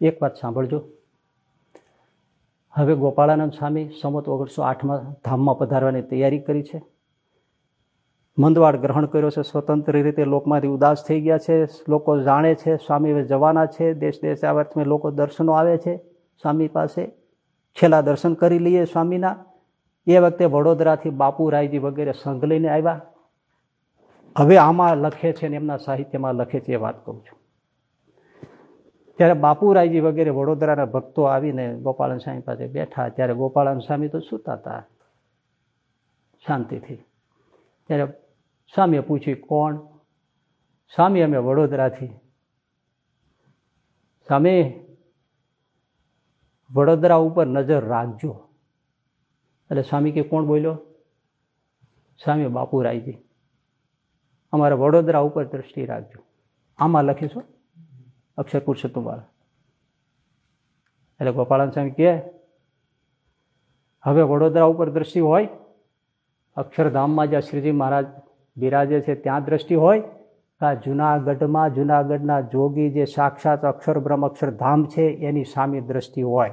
એક વાત સાંભળજો હવે ગોપાળાનંદ સ્વામી સમત ઓગણીસો આઠમાં ધામમાં પધારવાની તૈયારી કરી છે મંદવાડ ગ્રહણ કર્યો છે સ્વતંત્ર રીતે લોકમાંથી ઉદાસ થઈ ગયા છે લોકો જાણે છે સ્વામી હવે જવાના છે દેશ દેશ આવર્તમાં લોકો દર્શનો આવે છે સ્વામી પાસે છેલ્લા દર્શન કરી લઈએ સ્વામીના. એ વખતે વડોદરાથી બાપુ રાયજી વગેરે સંઘ લઈને આવ્યા. હવે આમાં લખે છે ને એમના સાહિત્યમાં લખે છે એ વાત કહું છું. ત્યારે બાપુરાયજી વગેરે વડોદરાના ભક્તો આવીને ગોપાલન સ્વામી પાસે બેઠા. ત્યારે ગોપાલન સ્વામી તો સૂતા હતા શાંતિથી. ત્યારે સ્વામીએ પૂછ્યું, કોણ? સ્વામી, અમે વડોદરાથી. સ્વામી વડોદરા ઉપર નજર રાખજો. એટલે સ્વામી કે કોણ બોલ્યો? સ્વામી બાપુરાયજી. અમારે વડોદરા ઉપર દ્રષ્ટિ રાખજો. આમાં લખીશું? અક્ષર પુરુષોત્તમ વાળા એટલે ગોપાલન સ્વામી કહે, હવે વડોદરા ઉપર દ્રષ્ટિ હોય, અક્ષરધામમાં જ્યાં શ્રીજી મહારાજ બિરાજે છે ત્યાં દ્રષ્ટિ હોય આ જુનાગઢમાં જુનાગઢના જોગી જે સાક્ષાત અક્ષર બ્રહ્મ અક્ષરધામ છે, એની સામે દ્રષ્ટિ હોય.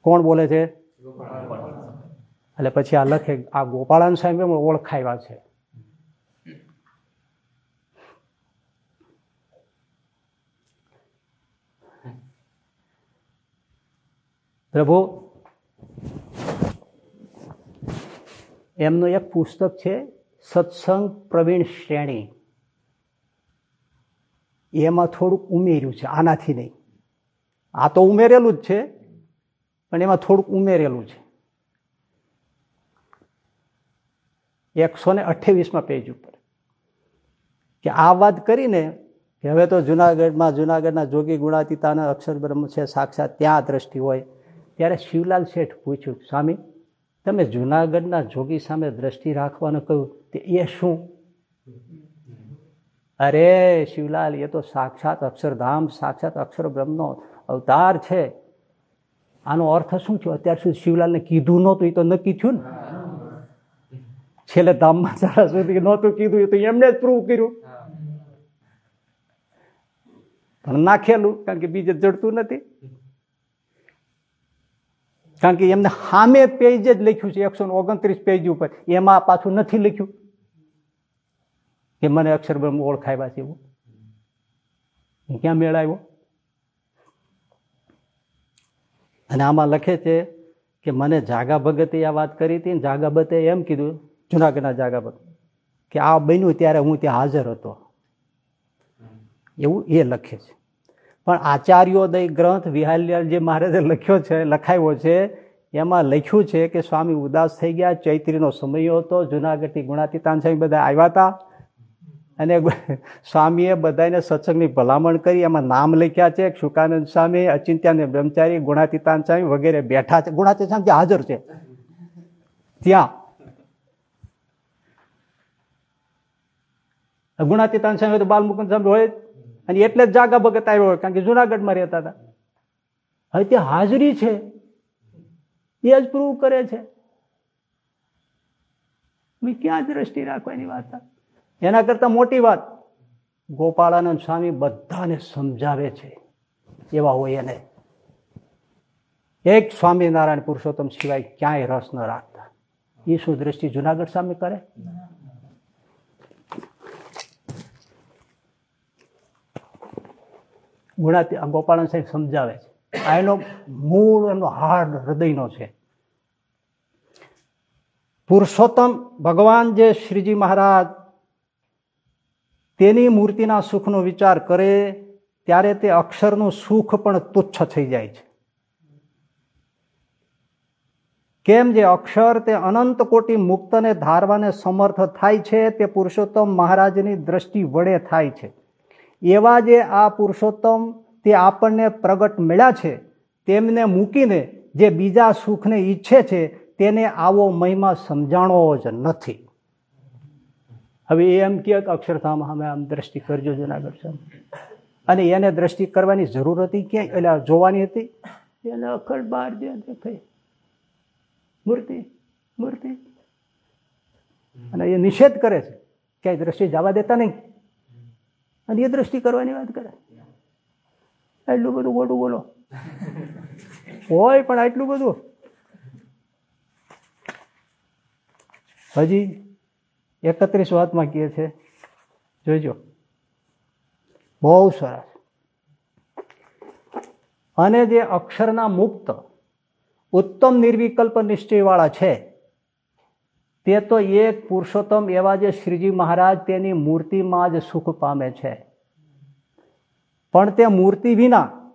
કોણ બોલે છે? એટલે પછી આ લખે, આ ગોપાળાન સામે ઓળખાયા છે. પ્રભુ, એમનું એક પુસ્તક છે સત્સંગ પ્રવીણ શ્રેણી. એમાં થોડુંક ઉમેર્યું છે, આનાથી નહીં. આ તો ઉમેરેલું જ છે, પણ એમાં થોડુંક ઉમેરેલું છે. એકસો ને અઠ્ઠાવીસમાં પેજ ઉપર. કે આ વાત કરીને, કે હવે તો જુનાગઢમાં, જુનાગઢના જોગી ગુણાતીતાના અક્ષર બ્રહ્મ છે, સાક્ષાત ત્યાં દ્રષ્ટિ હોય. ત્યારે શિવલાલ શેઠ પૂછ્યું, સ્વામી તમે જુનાગઢના જોગી સામે દ્રષ્ટિ રાખવાનું કહ્યું, તે એ શું? અરે શિવલાલ, એ તો સાક્ષાત અક્ષરધામ, સાક્ષાત અક્ષર બ્રહ્મનો અવતાર છે. આનો અર્થ શું છે અત્યાર સુધી શિવલાલને કીધું નહોતું, એ તો નક્કી થયું ને? છેલ્લે ધામમાં સારા સુધી નહોતું કીધું, એ તો એમને જ પ્રૂવ કર્યું. પણ નાખેલું, કારણ કે બીજે જડતું નથી. કારણ કે એમને સામે પેજ જ લખ્યું છે, એકસો ઓગણત્રીસ પેજ ઉપર. એમાં પાછું નથી લખ્યું. કે મને અક્ષર બ્રહ્મ ઓળખાવ્યા છે એવું ક્યાં મેળ આવ્યો અને આમાં લખે છે કે મને જાગા ભગતે આ વાત કરી હતી ને જાગા ભગતે એમ કીધું, જુનાગઢના જાગા ભગત, કે આ બન્યું ત્યારે હું ત્યાં હાજર હતો. એવું એ લખે છે. પણ આચાર્યોદય ગ્રંથ વિહાલ્યાલજી મહારાજે લખ્યો છે લખાયો છે, એમાં લખ્યું છે કે સ્વામી ઉદાસ થઈ ગયા, ચૈત્રીનો સમય હતો જુનાગઢથી ગુણાતીતાન સ્વામી બધા આવ્યા હતા. અને સ્વામીએ બધાને સત્સંગની ભલામણ કરી, એમાં નામ લખ્યા છે શુકાનંદ સ્વામી અચિંત્યાને બ્રહ્મચારી, ગુણાતીતાન સ્વામી વગેરે બેઠા છે. ગુણાતી સ્વામી હાજર છે. ત્યાં. ગુણાતીતાન સ્વામી તો બાલમુકુંદ સ્વામી હોય અને એટલે જ જાગા ભગત આવ્યો કારણ કે જુનાગઢમાં રહેતા હતા. હવે તે હાજરી છે. એ જ પ્રૂવ કરે છે. ક્યાં દ્રષ્ટિ રાખવાની વાત? એના કરતા મોટી વાત. ગોપાળાનંદ સ્વામી બધાને સમજાવે છે. એવા હોય એને. એક સ્વામિનારાયણ પુરુષોત્તમ સિવાય ક્યાંય રસ ન રાખતા. એ શું દ્રષ્ટિ જુનાગઢ સામે કરે? ગુણાતી ગોપાળન સાહેબ સમજાવે છે. આ એનો મૂળ, એનો હાર્ડ હૃદયનો છે. પુરુષોત્તમ ભગવાન જે શ્રીજી મહારાજ તેની મૂર્તિના સુખનો વિચાર કરે, ત્યારે તે અક્ષરનું સુખ પણ તુચ્છ થઈ જાય છે. કેમ જે અક્ષર તે અનંત કોટી મુક્તને ધારવાને સમર્થ થાય છે, તે પુરુષોત્તમ મહારાજની દ્રષ્ટિ વડે થાય છે. એવા જે આ પુરુષોત્તમ તે આપણને પ્રગટ મળ્યા છે, તેમને મૂકીને જે બીજા સુખને ઈચ્છે છે, તેને આવો મહિમા સમજાણો જ નથી. હવે એ એમ કે અક્ષરધામ અમે આમ દ્રષ્ટિ કરજો જુનાગઢ અને એને દ્રષ્ટિ કરવાની જરૂર હતી ક્યાંય? એટલે જોવાની હતી. એને અખંડ બહાર જે દેખાય. મૂર્તિ મૂર્તિ. અને એ નિષેધ કરે છે. ક્યાંય દ્રષ્ટિ જવા દેતા નહીં. અને એ દ્રષ્ટિ કરવાની વાત કરે. એટલું બધું ખોટું બોલો. હોય પણ આટલું બધું. હજી એકત્રીસ વાતમાં કહે છે. જોઈજો બહુ સરસ. અને જે અક્ષરના મુક્ત, ઉત્તમ, નિર્વિકલ્પ નિશ્ચયવાળા છે તે તો એક પુરુષોત્તમ એવા જે શ્રીજી મહારાજ તેની મૂર્તિમાં જ સુખ પામે છે. પણ તે મૂર્તિ વિના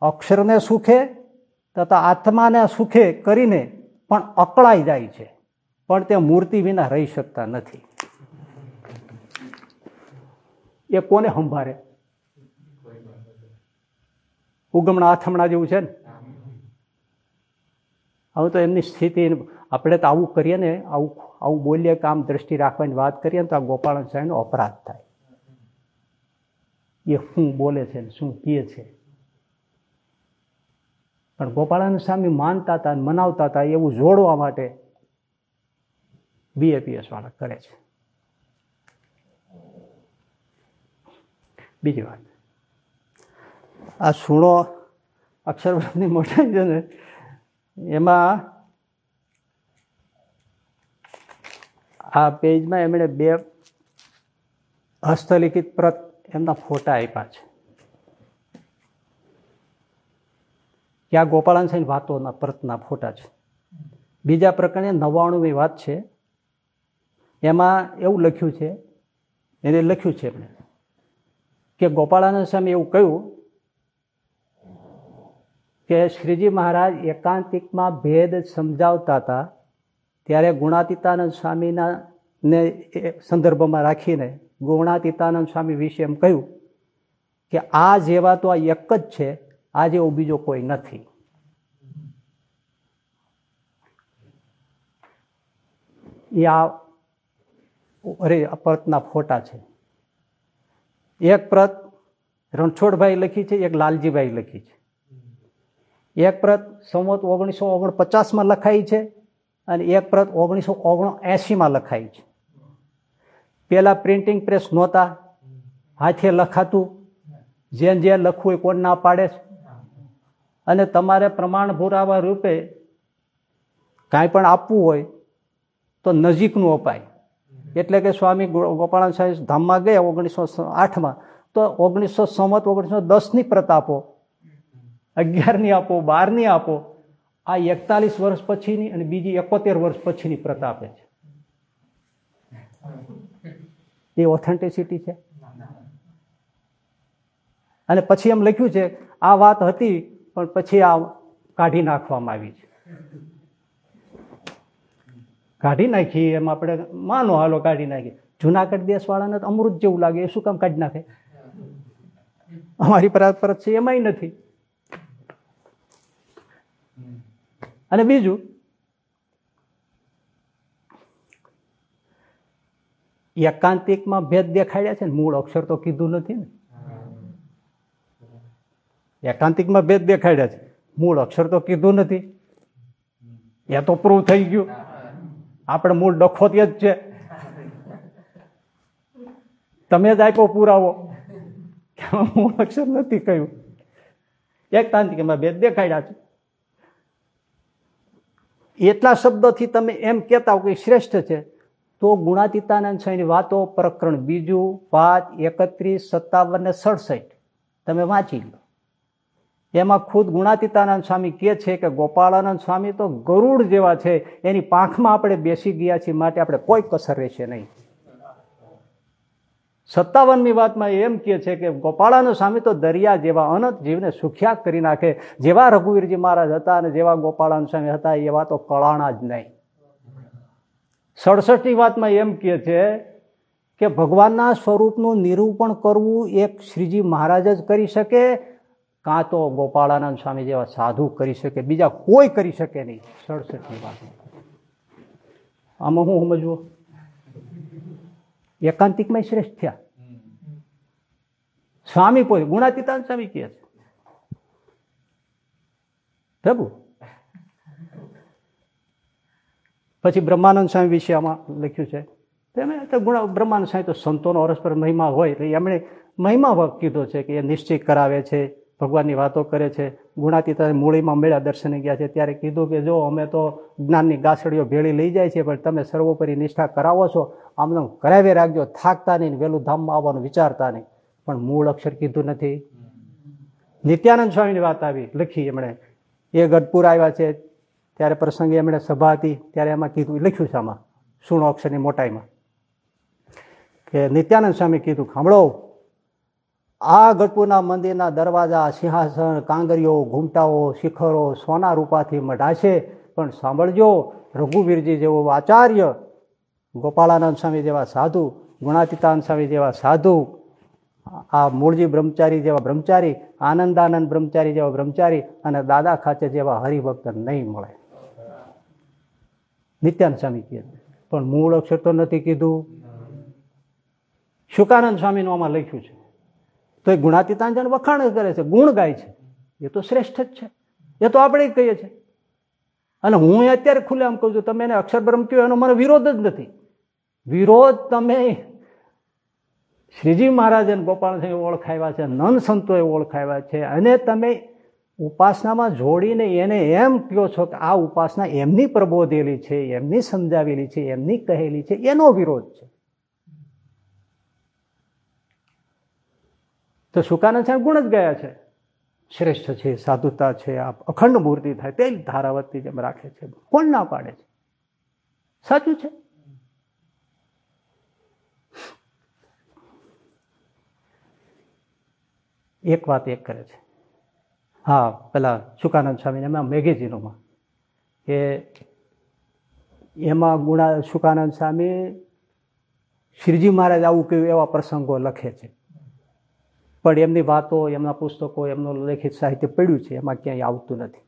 અક્ષરને સુખે તથા આત્માને સુખે કરીને પણ અકળાઈ જાય છે. પણ તે મૂર્તિ વિના રહી શકતા નથી. એ કોને સંભાળે? ઉગમણા આથમણા જેવું છે ને? હવે તો એમની સ્થિતિ આપણે તો આવું કરીએ ને, આવું આવું બોલીએ કે આમ દ્રષ્ટિ રાખવાની વાત કરીએ ને તો આ ગોપાળન સાહેબનો અપરાધ થાય. એ શું બોલે છે ને શું કહે છે? પણ ગોપાળાન સ્વામી માનતા હતા મનાવતા હતા એવું જોડવા માટે બીએપીએસ વાળા કરે છે. બીજી વાત. આ સુણો અક્ષરબ્રહ્મની મોટા છે ને એમાં આ પેજમાં એમણે બે હસ્તલિખિત પ્રત એમના ફોટા આપ્યા છે. ત્યાં ગોપાળન સાહેબ વાતોના પ્રતના ફોટા છે. બીજા પ્રકરણે નવ્વાણુંમી વાત છે. એમાં એવું લખ્યું છે, એને લખ્યું છે એમણે, કે ગોપાળાનંદ સ્વામી એવું કહ્યું કે શ્રીજી મહારાજ એકાંતિકમાં ભેદ સમજાવતા હતા, ત્યારે ગુણાતીતાનંદ સ્વામીના ને સંદર્ભમાં રાખીને ગુણાતીતાનંદ સ્વામી વિશે એમ કહ્યું કે આ જેવા તો આ એક જ છે, આ જેવો બીજો કોઈ નથી. એ આ અરે પ્રતના ફોટા છે. એક પ્રત રણછોડભાઈ લખી છે, એક લાલજીભાઈ લખી છે. એક પ્રત સંવત ઓગણીસો ઓગણપચાસમાં લખાઈ છે અને એક પ્રત ઓગણીસો ઓગણએંસીમાં લખાઈ છે. પેલા પ્રિન્ટિંગ પ્રેસ નહોતા, હાથે લખાતું જે જે લખવું એ કોણ ના પાડે અને તમારે પ્રમાણ પુરાવા રૂપે કાંઈ પણ આપવું હોય તો નજીકનું અપાય. એટલે કે સ્વામી ગોપાળાન સાહેબ ધામમાં ગયા ઓગણીસો આઠમાં. તો ઓગણીસો સંમત ઓગણીસો દસની પ્રત આપો અગિયારની આપો, બારની આપો, આ એકતાલીસ વર્ષ પછીની અને બીજી એકોતેર વર્ષ પછીની પ્રત આપે છે. એ ઓથેન્ટિસિટી છે? અને પછી એમ લખ્યું છે, આ વાત હતી, પણ પછી આ કાઢી નાખવામાં આવી છે. કાઢી નાખી, એમ આપણે માનો હાલો કાઢી નાખી. જુનાગઢ દેશવાળાને અમૃત જેવું લાગે, એ શું કામ કાઢી નાખે? અમારી પરત પરત છે, એમાંય નથી. અને બીજું, એકાંતિકમાં ભેદ દેખાડ્યા છે ને? મૂળ અક્ષર તો કીધું નથી ને? એકાંતિકમાં ભેદ દેખાડ્યા છે. મૂળ અક્ષર તો કીધું નથી. એ તો પ્રૂવ થઈ ગયું. આપણે મૂળ ડખોતી જ છે. તમે જ આપ્યો પુરાવો. મૂળ અક્ષર નથી કહ્યું એકાંતિકમાં ભેદ દેખાડ્યા છે. એટલા શબ્દોથી તમે એમ કહેતા હો કે શ્રેષ્ઠ છે, તો ગુણાતીતાનંદ સ્વામીની વાતો પ્રકરણ બીજું પાંચ એકત્રીસ, સત્તાવન ને સડસઠ. તમે વાંચી લો. એમાં ખુદ ગુણાતીતાનંદ સ્વામી કહે છે કે ગોપાળાનંદ સ્વામી તો ગરુડ જેવા છે, એની પાંખમાં આપણે બેસી ગયા છીએ, માટે આપણે કોઈ કસર રહેશે નહીં. સત્તાવનમી વાતમાં એમ કહે છે કે ગોપાળાનો સ્વામી તો દરિયા જેવા અનંત જીવને સુખ્યા કરી નાખે. જેવા રઘુવીરજી મહારાજ હતા અને જેવા ગોપાળાનો સ્વામી હતા એવા તો કળાણા જ નહીં. સડસઠની વાતમાં એમ કહે છે કે ભગવાનના સ્વરૂપનું નિરૂપણ કરવું એક શ્રીજી મહારાજ જ કરી શકે, કાં તો ગોપાળાનંદ સ્વામી જેવા સાધુ કરી શકે, બીજા કોઈ કરી શકે નહીં. સડસઠની વાત આમાં હું સમજવું? એકાંતિકમાં શ્રેષ્ઠ થયા. સ્વામી પોતે ગુણાતીતાન સ્વામી કહે છે. પ્રભુ. પછી બ્રહ્માનંદ સ્વામી વિશે આમાં લખ્યું છે. તેમે તો ગુણા બ્રહ્માનંદ સ્વામી તો સંતોનો અરસ્પર મહિમા હોય એટલે એમણે મહિમા કીધો છે કે એ નિશ્ચય કરાવે છે ભગવાનની વાતો કરે છે. ગુણાતીતા મૂળીમાં મેળા દર્શને ગયા છે. ત્યારે કીધું કે જો અમે તો જ્ઞાનની ગાસડીઓ ભેળી લઈ જાય છે, પણ તમે સર્વોપરી નિષ્ઠા કરાવો છો આમને કરાવી રાખજો, થાકતા નહીં, વહેલું ધામમાં આવવાનું વિચારતા નહીં. પણ મૂળ અક્ષર કીધું નથી. નિત્યાનંદ સ્વામીની વાત આવી, લખી એમણે. એ ગઢપુર આવ્યા છે, ત્યારે પ્રસંગે એમણે સભા હતી, ત્યારે એમાં કીધું લખ્યું છે આમાં, સુણો અક્ષરની મોટાઈમાં. કે નિત્યાનંદ સ્વામી કીધું સાંભળો આ ગઢપુરના મંદિરના દરવાજા, સિંહાસન, કાંગરીઓ, ઘૂમટાઓ, શિખરો સોના રૂપાથી મઢાશે. પણ સાંભળજો, રઘુવીરજી જેવો આચાર્ય ગોપાળાનંદ સ્વામી જેવા સાધુ, ગુણાતીતાનંદ સ્વામી જેવા સાધુ, આ મૂળજી બ્રહ્મચારી જેવા બ્રહ્મચારી, આનંદાનંદ બ્રહ્મચારી જેવા બ્રહ્મચારી અને દાદા ખાચે જેવા હરિભક્ત નહીં મળે. નિત્યાનંદ સ્વામી કહે પણ મૂળ અક્ષર તો નથી કીધું. શુકાનંદ સ્વામીનું આમાં લખ્યું છે. તો એ ગુણાતીતાંજન વખાણ કરે છે, ગુણ ગાય છે. એ તો શ્રેષ્ઠ જ છે. એ તો આપણે કહીએ છીએ. અને હું અત્યારે ખુલ્લે આમ કહું છું, તમે એને અક્ષર બ્રહ્મ કહ્યું એનો મને વિરોધ જ નથી. વિરોધ તમે શ્રીજી મહારાજ ગોપાલ ઓળખાવ્યા છે નન સંતોએ ઓળખાવ્યા છે, અને તમે ઉપાસનામાં જોડીને એને એમ કહો છો કે આ ઉપાસના એમની પ્રબોધેલી છે, એમની સમજાવેલી છે, એમની કહેલી છે, એનો વિરોધ છે. તો સુકાનંદ સાહેબ ગુણ જ ગયા છે. શ્રેષ્ઠ છે, સાધુતા છે આ અખંડ મૂર્તિ થાય તે ધારાવતી જેમ રાખે છે. કોણ ના પાડે છે? સાચું છે? એક વાત એક કરે છે. હા, પેલા સુકાનંદ સ્વામીને એમાં મેગેઝિનોમાં કે એમાં ગુણા સુકાનંદ સ્વામી શ્રીજી મહારાજ આવું કહ્યું એવા પ્રસંગો લખે છે. પણ એમની વાતો, એમના પુસ્તકો, એમનું લેખિત સાહિત્ય પડ્યું છે, એમાં ક્યાંય આવતું નથી.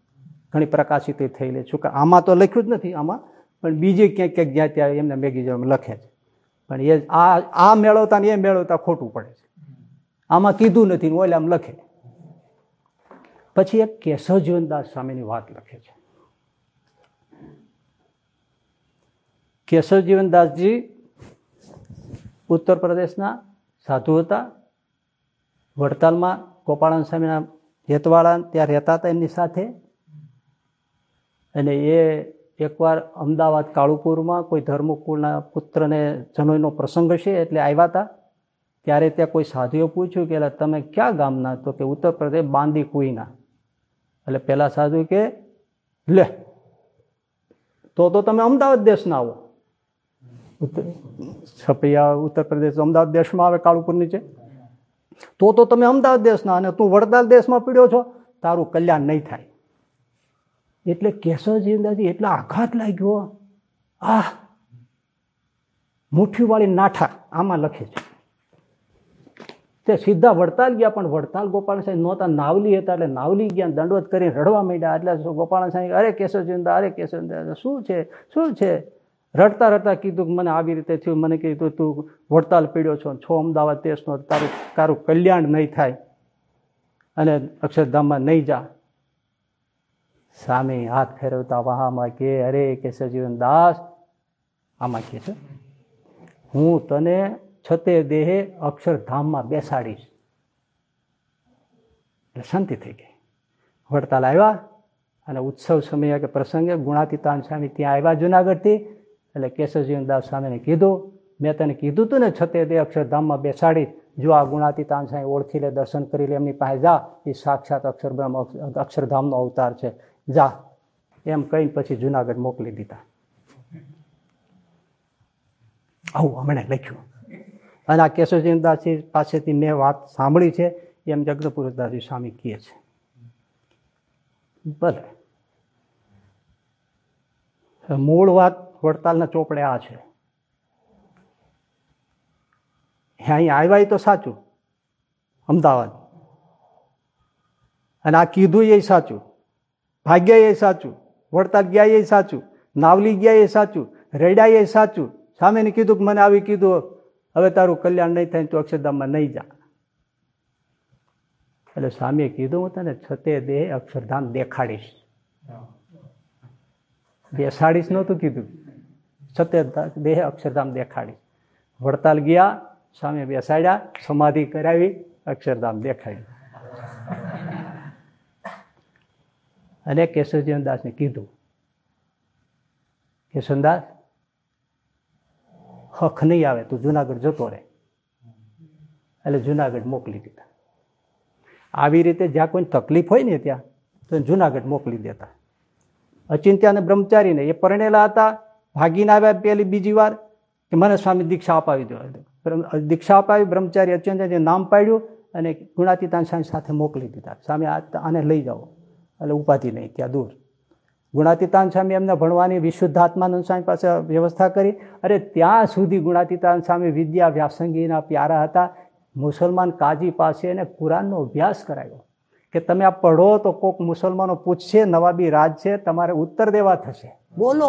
ઘણી પ્રકાશિત થયેલી છું. કે આમાં તો લખ્યું જ નથી આમાં, પણ બીજે ક્યાંક ક્યાંક જ્યાં ત્યાં એમને મેગેઝિન લખે છે. પણ એ આ આ મેળવતા ને એ મેળવતા ખોટું પડે છે. આમાં કીધું નથી ઓલે આમ લખે. પછી એક કેશવજીવનદાસ સ્વામીની વાત લખે છે. કેશવજીવનદાસજી ઉત્તર પ્રદેશના સાધુ હતા વડતાલમાં ગોપાળન સ્વામીના હેતવાળા ત્યાં રહેતા હતા એમની સાથે. અને એ એકવાર અમદાવાદ કાળુપુરમાં કોઈ ધર્મકુળના પુત્રને જનોઈનો પ્રસંગ છે એટલે આવ્યા હતા. ત્યારે ત્યાં કોઈ સાધુએ પૂછ્યું કે તમે ક્યાં ગામના તો કે, ઉત્તર પ્રદેશ બાંદી કુઈના. એટલે પેલા સાધુ કે, લે, તો તો તમે અમદાવાદ દેશના આવો. છપૈયા ઉત્તર પ્રદેશ અમદાવાદ દેશમાં આવે કાળુપુર નીચે? તો તો તમે અમદાવાદ દેશના અને તું વડતાલ દેશમાં પીડ્યો છો, તારું કલ્યાણ નહીં થાય. એટલે કેશવજીદાજી એટલો આઘાત લાગ્યો. આ મુઠ્ઠીવાળી નાઠા આમાં લખે છે. તે સીધા વડતાલ ગયા, પણ વડતાલ ગોપાલ સાહેબ નહોતા, નાવલી હતા, એટલે નાવલી ગયા, દંડવત કરીને રડવા માંડ્યા. એટલે ગોપાલ સાહેબ અરે કેશવજીંદા અરે કેશવજીંદા શું છે શું છે? રડતા રડતા કીધું કે મને આવી રીતે થયું. મને કીધું, તું વડતાલ પીડ્યો છો છો અમદાવાદ દેશનો, તારું તારું કલ્યાણ નહીં થાય અને અક્ષરધામમાં નહીં જા. સામે હાથ ફેરવતા વહામાં કે, અરે કેશવજીવન દાસ. આમાં કે છે, હું તને છતે દેહે અક્ષરધામમાં બેસાડીશ. એટલે શાંતિ થઈ ગઈ. વડતાલ આવ્યા અને ઉત્સવ સમયે કે પ્રસંગે ગુણાતીતાન સ્વામી ત્યાં આવ્યા જુનાગઢથી. એટલે કેશવજીવન દાસ સ્વામીને કીધું, મેં તને કીધું તું ને છતે તે અક્ષરધામમાં બેસાડી, જો આ ગુણાતીતાન સાંઈ ઓળખી લે, દર્શન કરી લે, એમની પાસે જા એ સાક્ષાત અક્ષરબ્રહ્મ અક્ષરધામનો અવતાર છે. જા. એમ કહીને પછી જુનાગઢ મોકલી દીધા. આવું હમણાં લખ્યું. અને આ કેશવજીદાસજી પાસેથી મેં વાત સાંભળી છે, એમ જગદપુરદાસજી સ્વામી કહે છે. ભલે. મૂળ વાત વડતાલના ચોપડે આ છે. અહીં આવ્યા તો સાચું અમદાવાદ. અને આ કીધું એ સાચું ભાગ્યા એ સાચું વડતાલ ગયા એ સાચું નાવલી ગયા એ સાચું રેડ્યા એ સાચું. સામેને કીધું કે મને આવી કીધું હવે તારું કલ્યાણ નહીં થાય તો અક્ષરધામમાં નહીં જા. એટલે સ્વામીએ કીધું હું તને છતે દેહ અક્ષરધામ દેખાડીશ. બેસાડીશ નહોતું કીધું. છતે દેહ અક્ષરધામ દેખાડી. વડતાલ ગયા, સામે બેસાડ્યા, સમાધિ કરાવી, અક્ષરધામ દેખાડ્યું અને કેશવજીવનદાસને કીધું કેશવદાસ હખ નહીં આવે, તું જુનાગઢ જતો રહે. એટલે જુનાગઢ મોકલી દીધા. આવી રીતે જ્યાં કોઈ તકલીફ હોય ને ત્યાં, તો જુનાગઢ મોકલી દેતા. અચિંત્યા અને બ્રહ્મચારીને એ પરણેલા હતા. ભાગીને આવ્યા પેલી બીજી વાર, કે મને સ્વામી દીક્ષા અપાવી દો દીક્ષા અપાવી, બ્રહ્મચારી અત્યંત નામ પાડ્યું અને ગુણાતીતાન સ્વામી સાથે મોકલી દીધા. સ્વામી આને લઈ જાઓ. એટલે ઉપાધિ નહીં, ત્યાં દૂર. ગુણાતીતાન સ્વામી એમને ભણવાની વિશુદ્ધ આત્માનંદ સ્વામી પાસે વ્યવસ્થા કરી અરે ત્યાં સુધી ગુણાતીતાન સ્વામી વિદ્યા વ્યાસંગીના પ્યારા હતા. મુસલમાન કાજી પાસે એને કુરાનનો અભ્યાસ કરાયો કે તમે આ પઢો તો કોઈક મુસલમાનો પૂછશે, નવાબી રાજ છે, તમારે ઉત્તર દેવા થશે. બોલો.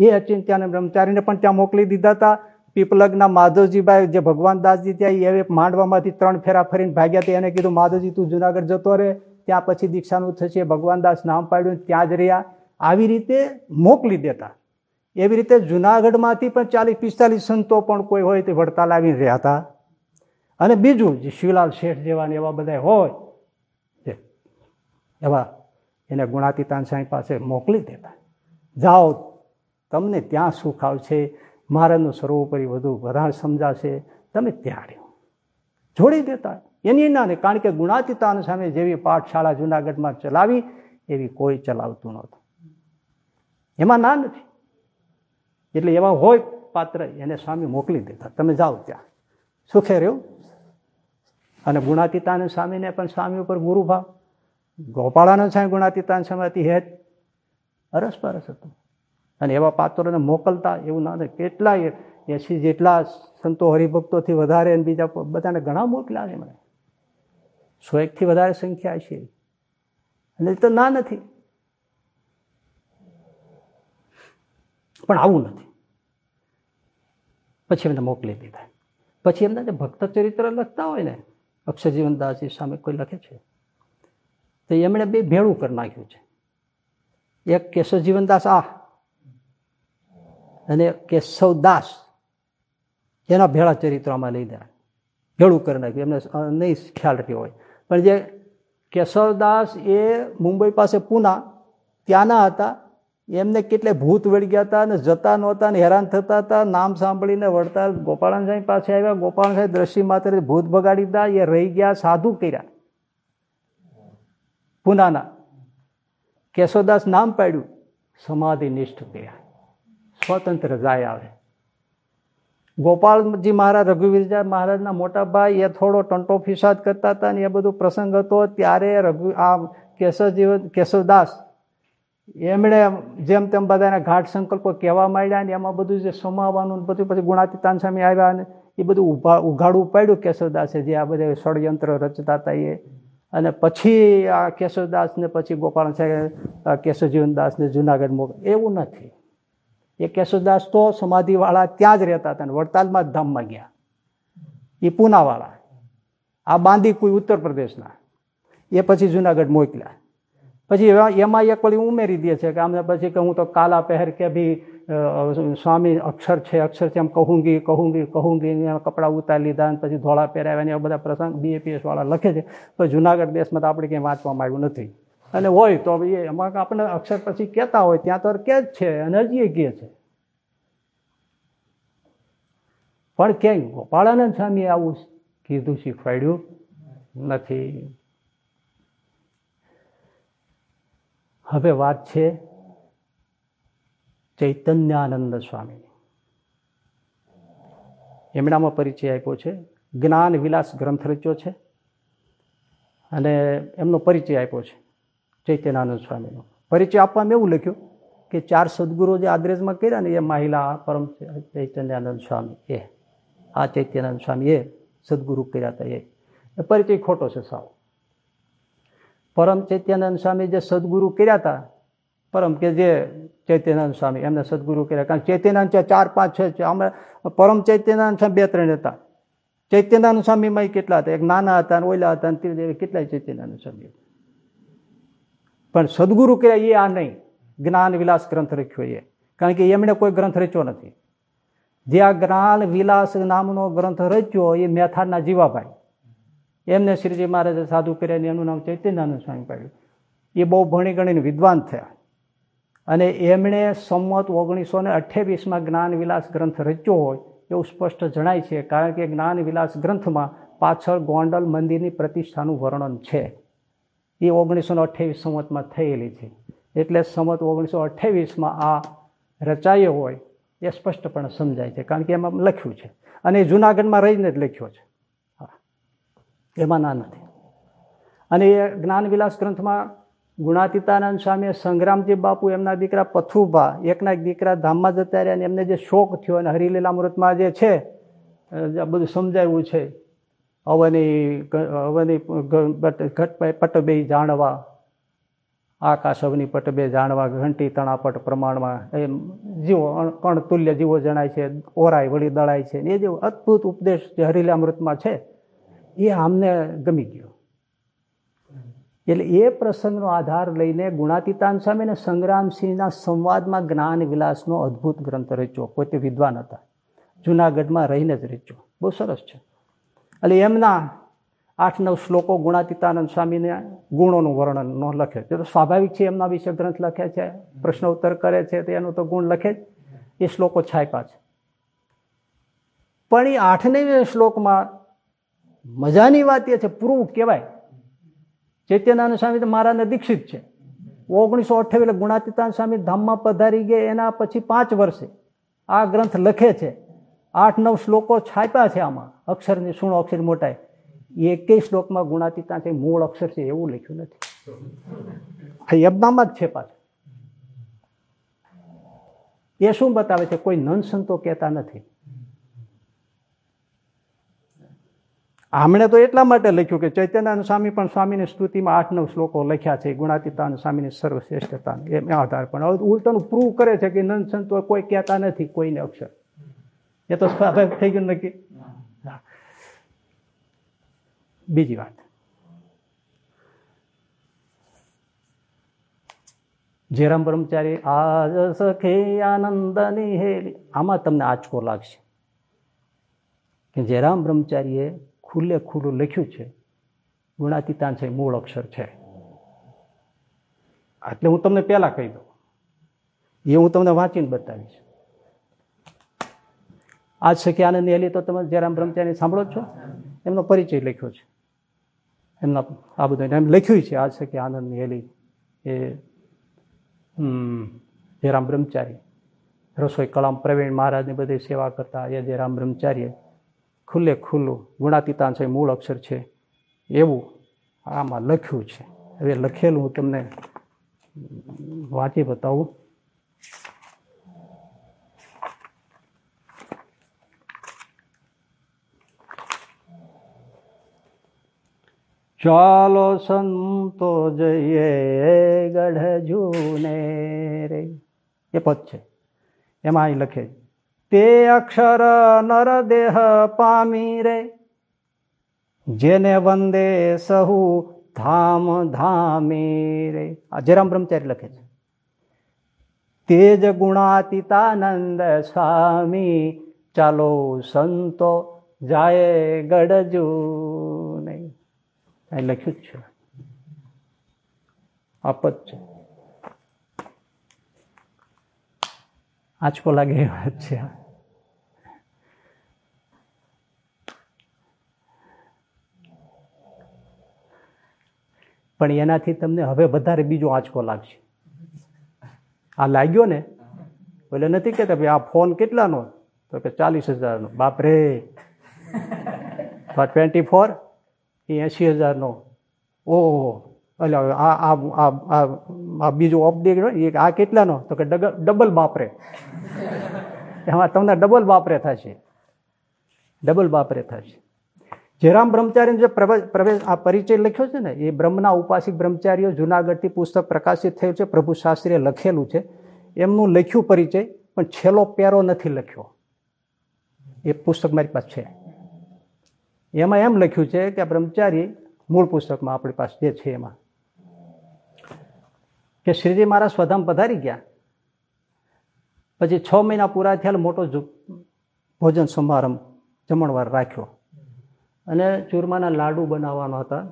એ અચિંત્યાને બ્રહ્મચારીને પણ ત્યાં મોકલી દીધા હતા. પીપલગના માધવજીભાઈ, જે ભગવાન દાસજી ત્યાં એ માંડવામાંથી ત્રણ ફેરા ફરીને ભાગ્યા હતા. એને કીધું, માધવજી, તું જુનાગઢ જતો રહે. ત્યાં પછી દીક્ષાનું થશે. ભગવાન દાસ નામ પાડ્યું ત્યાં જ રહ્યા. આવી રીતે મોકલી દેતા. એવી રીતે જુનાગઢમાંથી પણ ચાલીસ, પિસ્તાલીસ સંતો પણ કોઈ હોય તે વડતાલ આવીને રહ્યા હતા. અને બીજું જે શિવલાલ શેઠ જેવા ને એવા બધા હોય એવા એને ગુણાતીતાન સાંઈ પાસે મોકલી દેતા. જાઓ તમને ત્યાં સુખ આવશે મહારાજનું સર્વોપરી વધુ વધારે સમજાશે, તમે ત્યાં રહ્યો જોડી દેતા એની ના ને, કારણ કે ગુણાતીતાન સામે જેવી પાઠશાળા જુનાગઢમાં ચલાવી, એવી કોઈ ચલાવતું નહોતું. એમાં ના નથી. એટલે એવા હોય પાત્ર, એને સ્વામી મોકલી દેતા. તમે જાઓ ત્યાં. સુખે રહ્યું. અને ગુણાતીતાને સ્વામીને પણ સ્વામી ઉપર ગુરુભાવ. ગોપાળાનંદ સ્વામી ગુણાતીતાન સ્વામી હેત. અરસ પરસ હતું. અને એવા પાત્રોને મોકલતા એવું ના કેટલાય એસી જેટલા સંતો હરિભક્તોથી વધારે અને બીજા બધાને ઘણા મોકલ્યા છે મને સો એકથી વધારે સંખ્યા છે અને તો ના નથી. પણ આવું નથી. પછી એમને મોકલી દીધા. પછી એમના જે ભક્ત ચરિત્ર લખતા હોય ને, અક્ષરજીવનદાસજી સામે કોઈ લખે છે, તો એમણે બે ભેળું કરી નાખ્યું છે. એક કેશવજીવનદાસ આ અને કેશવદાસ એના ભેળા ચરિત્રમાં દેવા ભેળું કરી નાખ્યું. એમને નહીં ખ્યાલ રહ્યો હોય. પણ જે કેશવદાસ એ મુંબઈ પાસે પૂના, ત્યાંના હતા. એમને કેટલે ભૂત વળી ગયા હતા અને જતા નહોતા ને હેરાન થતા હતા. નામ સાંભળીને વળતા ગોપાળન સાહેબ પાસે આવ્યા. ગોપાળન સાહેબ દ્રષ્ટિ માત્ર ભૂત બગાડી દીધા. એ રહી ગયા સાધુ કર્યા. પૂનાના. કેશવદાસ નામ પાડ્યું. સમાધિ નિષ્ઠ કર્યા. સ્વતંત્ર જાય આવે. ગોપાલજી મહારાજ, રઘુવીરજા મહારાજના મોટા ભાઈ એ થોડો ટંટો ફિસાદ કરતા હતા ને એ બધું પ્રસંગ હતો. ત્યારે રઘુ, આ કેશવજીવન, કેશવદાસ એમણે જેમ તેમ બધાના ઘાટ સંકલ્પો કહેવા માંડ્યા ને એમાં બધું જે સમાવવાનું બધું પછી ગુણાતીતાન સામે આવ્યા ને એ બધું ઊભા, ઉઘાડું પાડ્યું કેશવદાસે જે આ બધા ષડયંત્ર રચતા હતા એ. અને પછી આ કેશવદાસને પછી ગોપાલ સાહેબ કેશવજીવનદાસને જુનાગઢ મોક એવું નથી. એ કેશવદાસ તો સમાધિવાળા ત્યાં જ રહેતા હતા ને, વડતાલમાં જ ધામમાં ગયા. એ પૂનાવાળા. આ બાંધી કોઈ ઉત્તર પ્રદેશના. એ પછી જુનાગઢ મોકલ્યા. પછી એમાં એક વળી ઉમેરી દે છે કે આમને પછી કે હું તો કાલા પહેર કે ભી સ્વામી અક્ષર છે અક્ષર છે એમ કહુંગી કહુંગી કહુંગી કપડાં ઉતારી લીધા અને પછી ધોળા પહેરાવ્યા ને એવા બધા પ્રસંગ બીએપીએસ વાળા લખે છે. તો જુનાગઢ દેશમાં તો આપણે ક્યાંય વાંચવામાં આવ્યું નથી. અને હોય તો એ એમાં આપણે અક્ષર પછી કહેતા હોય, ત્યાં તો કે જ છે, અને હજી કહે છે. પણ ક્યાંય ગોપાળાનંદ સ્વામીએ આવું કીધું શીખવાડ્યું નથી. હવે વાત છે ચૈતન્યાનંદ સ્વામીની. એમનામાં પરિચય આપ્યો છે જ્ઞાન વિલાસ ગ્રંથ રચ્યો છે, અને એમનો પરિચય આપ્યો છે. ચૈતન્યાનંદ સ્વામીનો. પરિચય આપવામાં એવું લખ્યું કે ચાર સદગુરુ જે આદ્રેજમાં કર્યા ને એ મહિલા પરમ ચૈતન્યાનંદ સ્વામી એ. આ ચૈતન્યાનંદ સ્વામી એ સદગુરુ કર્યા હતા એ. પરિચય ખોટો છે સાવ. પરમ ચૈત્યાનંદ સ્વામી જે સદગુરુ કર્યા હતા, પરમ કે જે ચૈત્યાનંદ સ્વામી, એમને સદગુરુ કર્યા. કારણ ચૈત્યાનંદ છે, ચાર પાંચ છે અમે પરમ ચૈત્યાનંદ સ્વામી બે ત્રણ હતા. ચૈત્યાનંદ સ્વામીમાં કેટલા હતા? એક નાના હતા અને ઓલા હતા અને કેટલાય ચૈત્યાનંદ સ્વામી પણ સદગુરુ કહે એ આ નહીં. જ્ઞાન વિલાસ ગ્રંથ રખ્યો એ કારણ કે એમણે કોઈ ગ્રંથ રચ્યો નથી. જે આ જ્ઞાન વિલાસ નામનો ગ્રંથ રચ્યો એ મેથાડના જીવાભાઈ. એમને શ્રીજી મહારાજે સાધુ કર્યા એનું નામ ચૈતન્યાનંદ સ્વામી પાડ્યું. એ બહુ ભણી ગણીને વિદ્વાન થયા. અને એમણે સંમત ઓગણીસો ને અઠ્યાવીસમાં જ્ઞાન વિલાસ ગ્રંથ રચ્યો હોય એવું સ્પષ્ટ જણાય છે. કારણ કે જ્ઞાન વિલાસ ગ્રંથમાં પાછળ ગોંડલ મંદિરની પ્રતિષ્ઠાનું વર્ણન છે. એ ઓગણીસો ને અઠ્યાવીસ સંમતમાં થયેલી છે. એટલે સંમત ઓગણીસો અઠ્યાવીસમાં આ રચાયો હોય એ સ્પષ્ટપણે સમજાય છે, કારણ કે એમાં લખ્યું છે. અને જુનાગઢમાં રહીને જ લખ્યો છે. એમાં ના નથી. અને એ જ્ઞાનવિલાસ ગ્રંથમાં ગુણાતીતાનંદ સ્વામી સંગ્રામજી બાપુ એમના દીકરા પથુભા, એકના એક દીકરા ધામમાં જતા રહ્યા અને એમને જે શોખ થયો અને હરિલીલામૃતમાં જે છે બધું સમજાવ્યું છે અવની અવની પટબે જાણવા, આકાશ અવની પટબે જાણવા, ઘંટી તણાપટ પ્રમાણમાં, એમ, જીવો કણ તુલ્ય જીવો જણાય છે, ઓરાય, વળી દળાય છે એ જેવો અદ્ભુત ઉપદેશ જે હરિલામૃતમાં છે, એ આમને ગમી ગયો. એટલે એ પ્રસંગનો આધાર લઈને ગુણાતીતાન સ્વામી અને સંગ્રામસિંહના સંવાદમાં જ્ઞાન વિલાસનો અદ્ભુત ગ્રંથ રચ્યો. પોતે વિદ્વાન હતા. જુનાગઢમાં રહીને જ રચ્યો. બહુ સરસ છે. એટલે એમના આઠ નવ શ્લોકો ગુણાતીતાનંદ સ્વામીને ગુણોનું વર્ણન ન લખે. તે તો સ્વાભાવિક છે એમના વિશે ગ્રંથ લખે છે, પ્રશ્ન ઉત્તર કરે છે, તો એનું તો ગુણ લખે જ. એ શ્લોકો છાપ્યા છે. પણ એ આઠને શ્લોકમાં મજાની વાત એ છે, પૂરું કહેવાય. ચૈત્યનારાયણ સ્વામી તો મારાને દીક્ષિત છે. ઓગણીસો અઠ્યાવીસ ગુણાતીતાન સ્વામી ધામમાં પધારી ગયા, એના પછી પાંચ વર્ષે આ ગ્રંથ લખે છે. આઠ નવ શ્લોકો છાપ્યા છે આમાં. અક્ષરની સુણો અક્ષર મોટાય. એકેય શ્લોકમાં ગુણાતીતા છે મૂળ અક્ષર છે એવું લખ્યું નથી. આ યજ્ઞામાં જ છે પાછું. એ શું બતાવે છે? કોઈ નન સંતો કહેતા નથી. આમણે તો એટલા માટે લખ્યું કે ચૈતન્યાનંદ સ્વામી પણ સ્વામીની સ્તુતિમાં આઠ નવ શ્લોકો લખ્યા છે, ગુણાતીતાન સ્વામીની સર્વશ્રેષ્ઠતા એમ આધાર પણ. હવે ઉલટાનું પ્રૂવ કરે છે કે નંદ સંતો કોઈ કહેતા નથી, કોઈને અક્ષર. એ તો સ્વાભાવિક થઈ ગયું નક્કી. બીજી વાત. જેરામ બ્રહ્મચારી, આજ સખે આનંદની હેલી. આમાં તમને આંચકો લાગશે. કે જેરામ બ્રહ્મચારીએ ખુલ્લે ખુલ્લું લખ્યું છે ગુણાતીતાન છે, મૂળ અક્ષર છે. એટલે હું તમને પહેલા કહી દઉં. એ હું તમને વાંચીને બતાવીશ. આજ સખી આનંદની હેલી તો તમે જેરામ બ્રહ્મચારી સાંભળો છો? એમનો પરિચય લખ્યો છે. એમના આ બધું એમ લખ્યું છે આજ કે આનંદની હેલી એ જયરામ બ્રહ્મચારી. રસોઈ કલામ પ્રવીણ મહારાજની બધી સેવા કરતા એ જયરામ બ્રહ્મચારીએ ખુલ્લે ખુલ્લું ગુણાતીતાન છે મૂળ અક્ષર છે એવું આમાં લખ્યું છે. હવે લખેલું હું તમને વાંચી બતાવું. ચાલો સંતો જઈએ ગઢ જૂને રે. એ પદ છે. એમાં અહીં લખે તે અક્ષર નરદેહ પામી રે. જેને વંદે સહુ ધામ ધામી રે. આ જયરામ બ્રહ્મચારી લખે છે. તેજ ગુણાતીતાનંદ સ્વામી, ચાલો સંતો જાય ગઢજુ નહીં અહીં લખ્યું જ છે. આપત છે. આંચકો લાગે એ વાત છે. પણ એનાથી તમને હવે વધારે બીજો આંચકો લાગશે. આ લાગ્યો ને? એટલે નથી કહેતા ભાઈ આ ફોન કેટલાનો? તો કે ચાલીસ હજારનો. બાપરે! ટ્વેન્ટી ફોર એ એંશી હજારનો. ઓહો, એટલે આ આ આ બીજો અપડેટ હોય આ કેટલાનો? તો કે ડબલ બાપરે. એમાં તમને ડબલ બાપરે થશે. ડબલ બાપરે થશે. જયરામ બ્રહ્મચારીનો જે પ્રવેશ આ પરિચય લખ્યો છે ને, એ બ્રહ્મના ઉપાસિક બ્રહ્મચારીઓ જુનાગઢથી પુસ્તક પ્રકાશિત થયું છે. પ્રભુ શાસ્ત્રીએ લખેલું છે. એમનું લખ્યું પરિચય, પણ છેલ્લો પેરો નથી લખ્યો. એ પુસ્તક મારી પાસે છે. એમાં એમ લખ્યું છે કે બ્રહ્મચારી મૂળ પુસ્તકમાં આપણી પાસે જે છે એમાં. કે શ્રીજી મહારાજ સ્વધામ પધારી ગયા. પછી છ મહિના પૂરા થયા મોટો ભોજન સમારંભ જમણવાર રાખ્યો. અને ચૂરમાના લાડુ બનાવવાના હતા.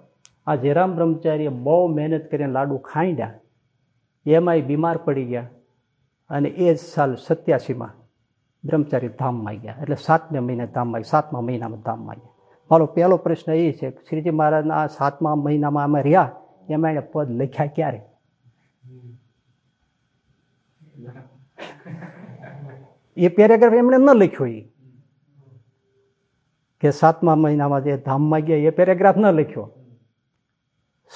આ જેરામ બ્રહ્મચારીએ બહુ મહેનત કરીને લાડુ ખાંડ્યા. એમાંય બીમાર પડી ગયા. અને એ જ સાલ સત્યાસીમાં બ્રહ્મચારી ધામમાં ગયા. એટલે સાતમે મહિને ધામમાં સાતમા મહિનામાં ધામમાં ગયા મારો પહેલો પ્રશ્ન એ છે, શ્રીજી મહારાજના સાતમા મહિનામાં અમે રહ્યા, એમાં એને પદ લખ્યા ક્યારે? એ પેરેગ્રાફ એમણે ન લખ્યો એ. કે સાતમા મહિનામાં જે ધામમાં ગયા, એ પેરેગ્રાફ ન લખ્યો.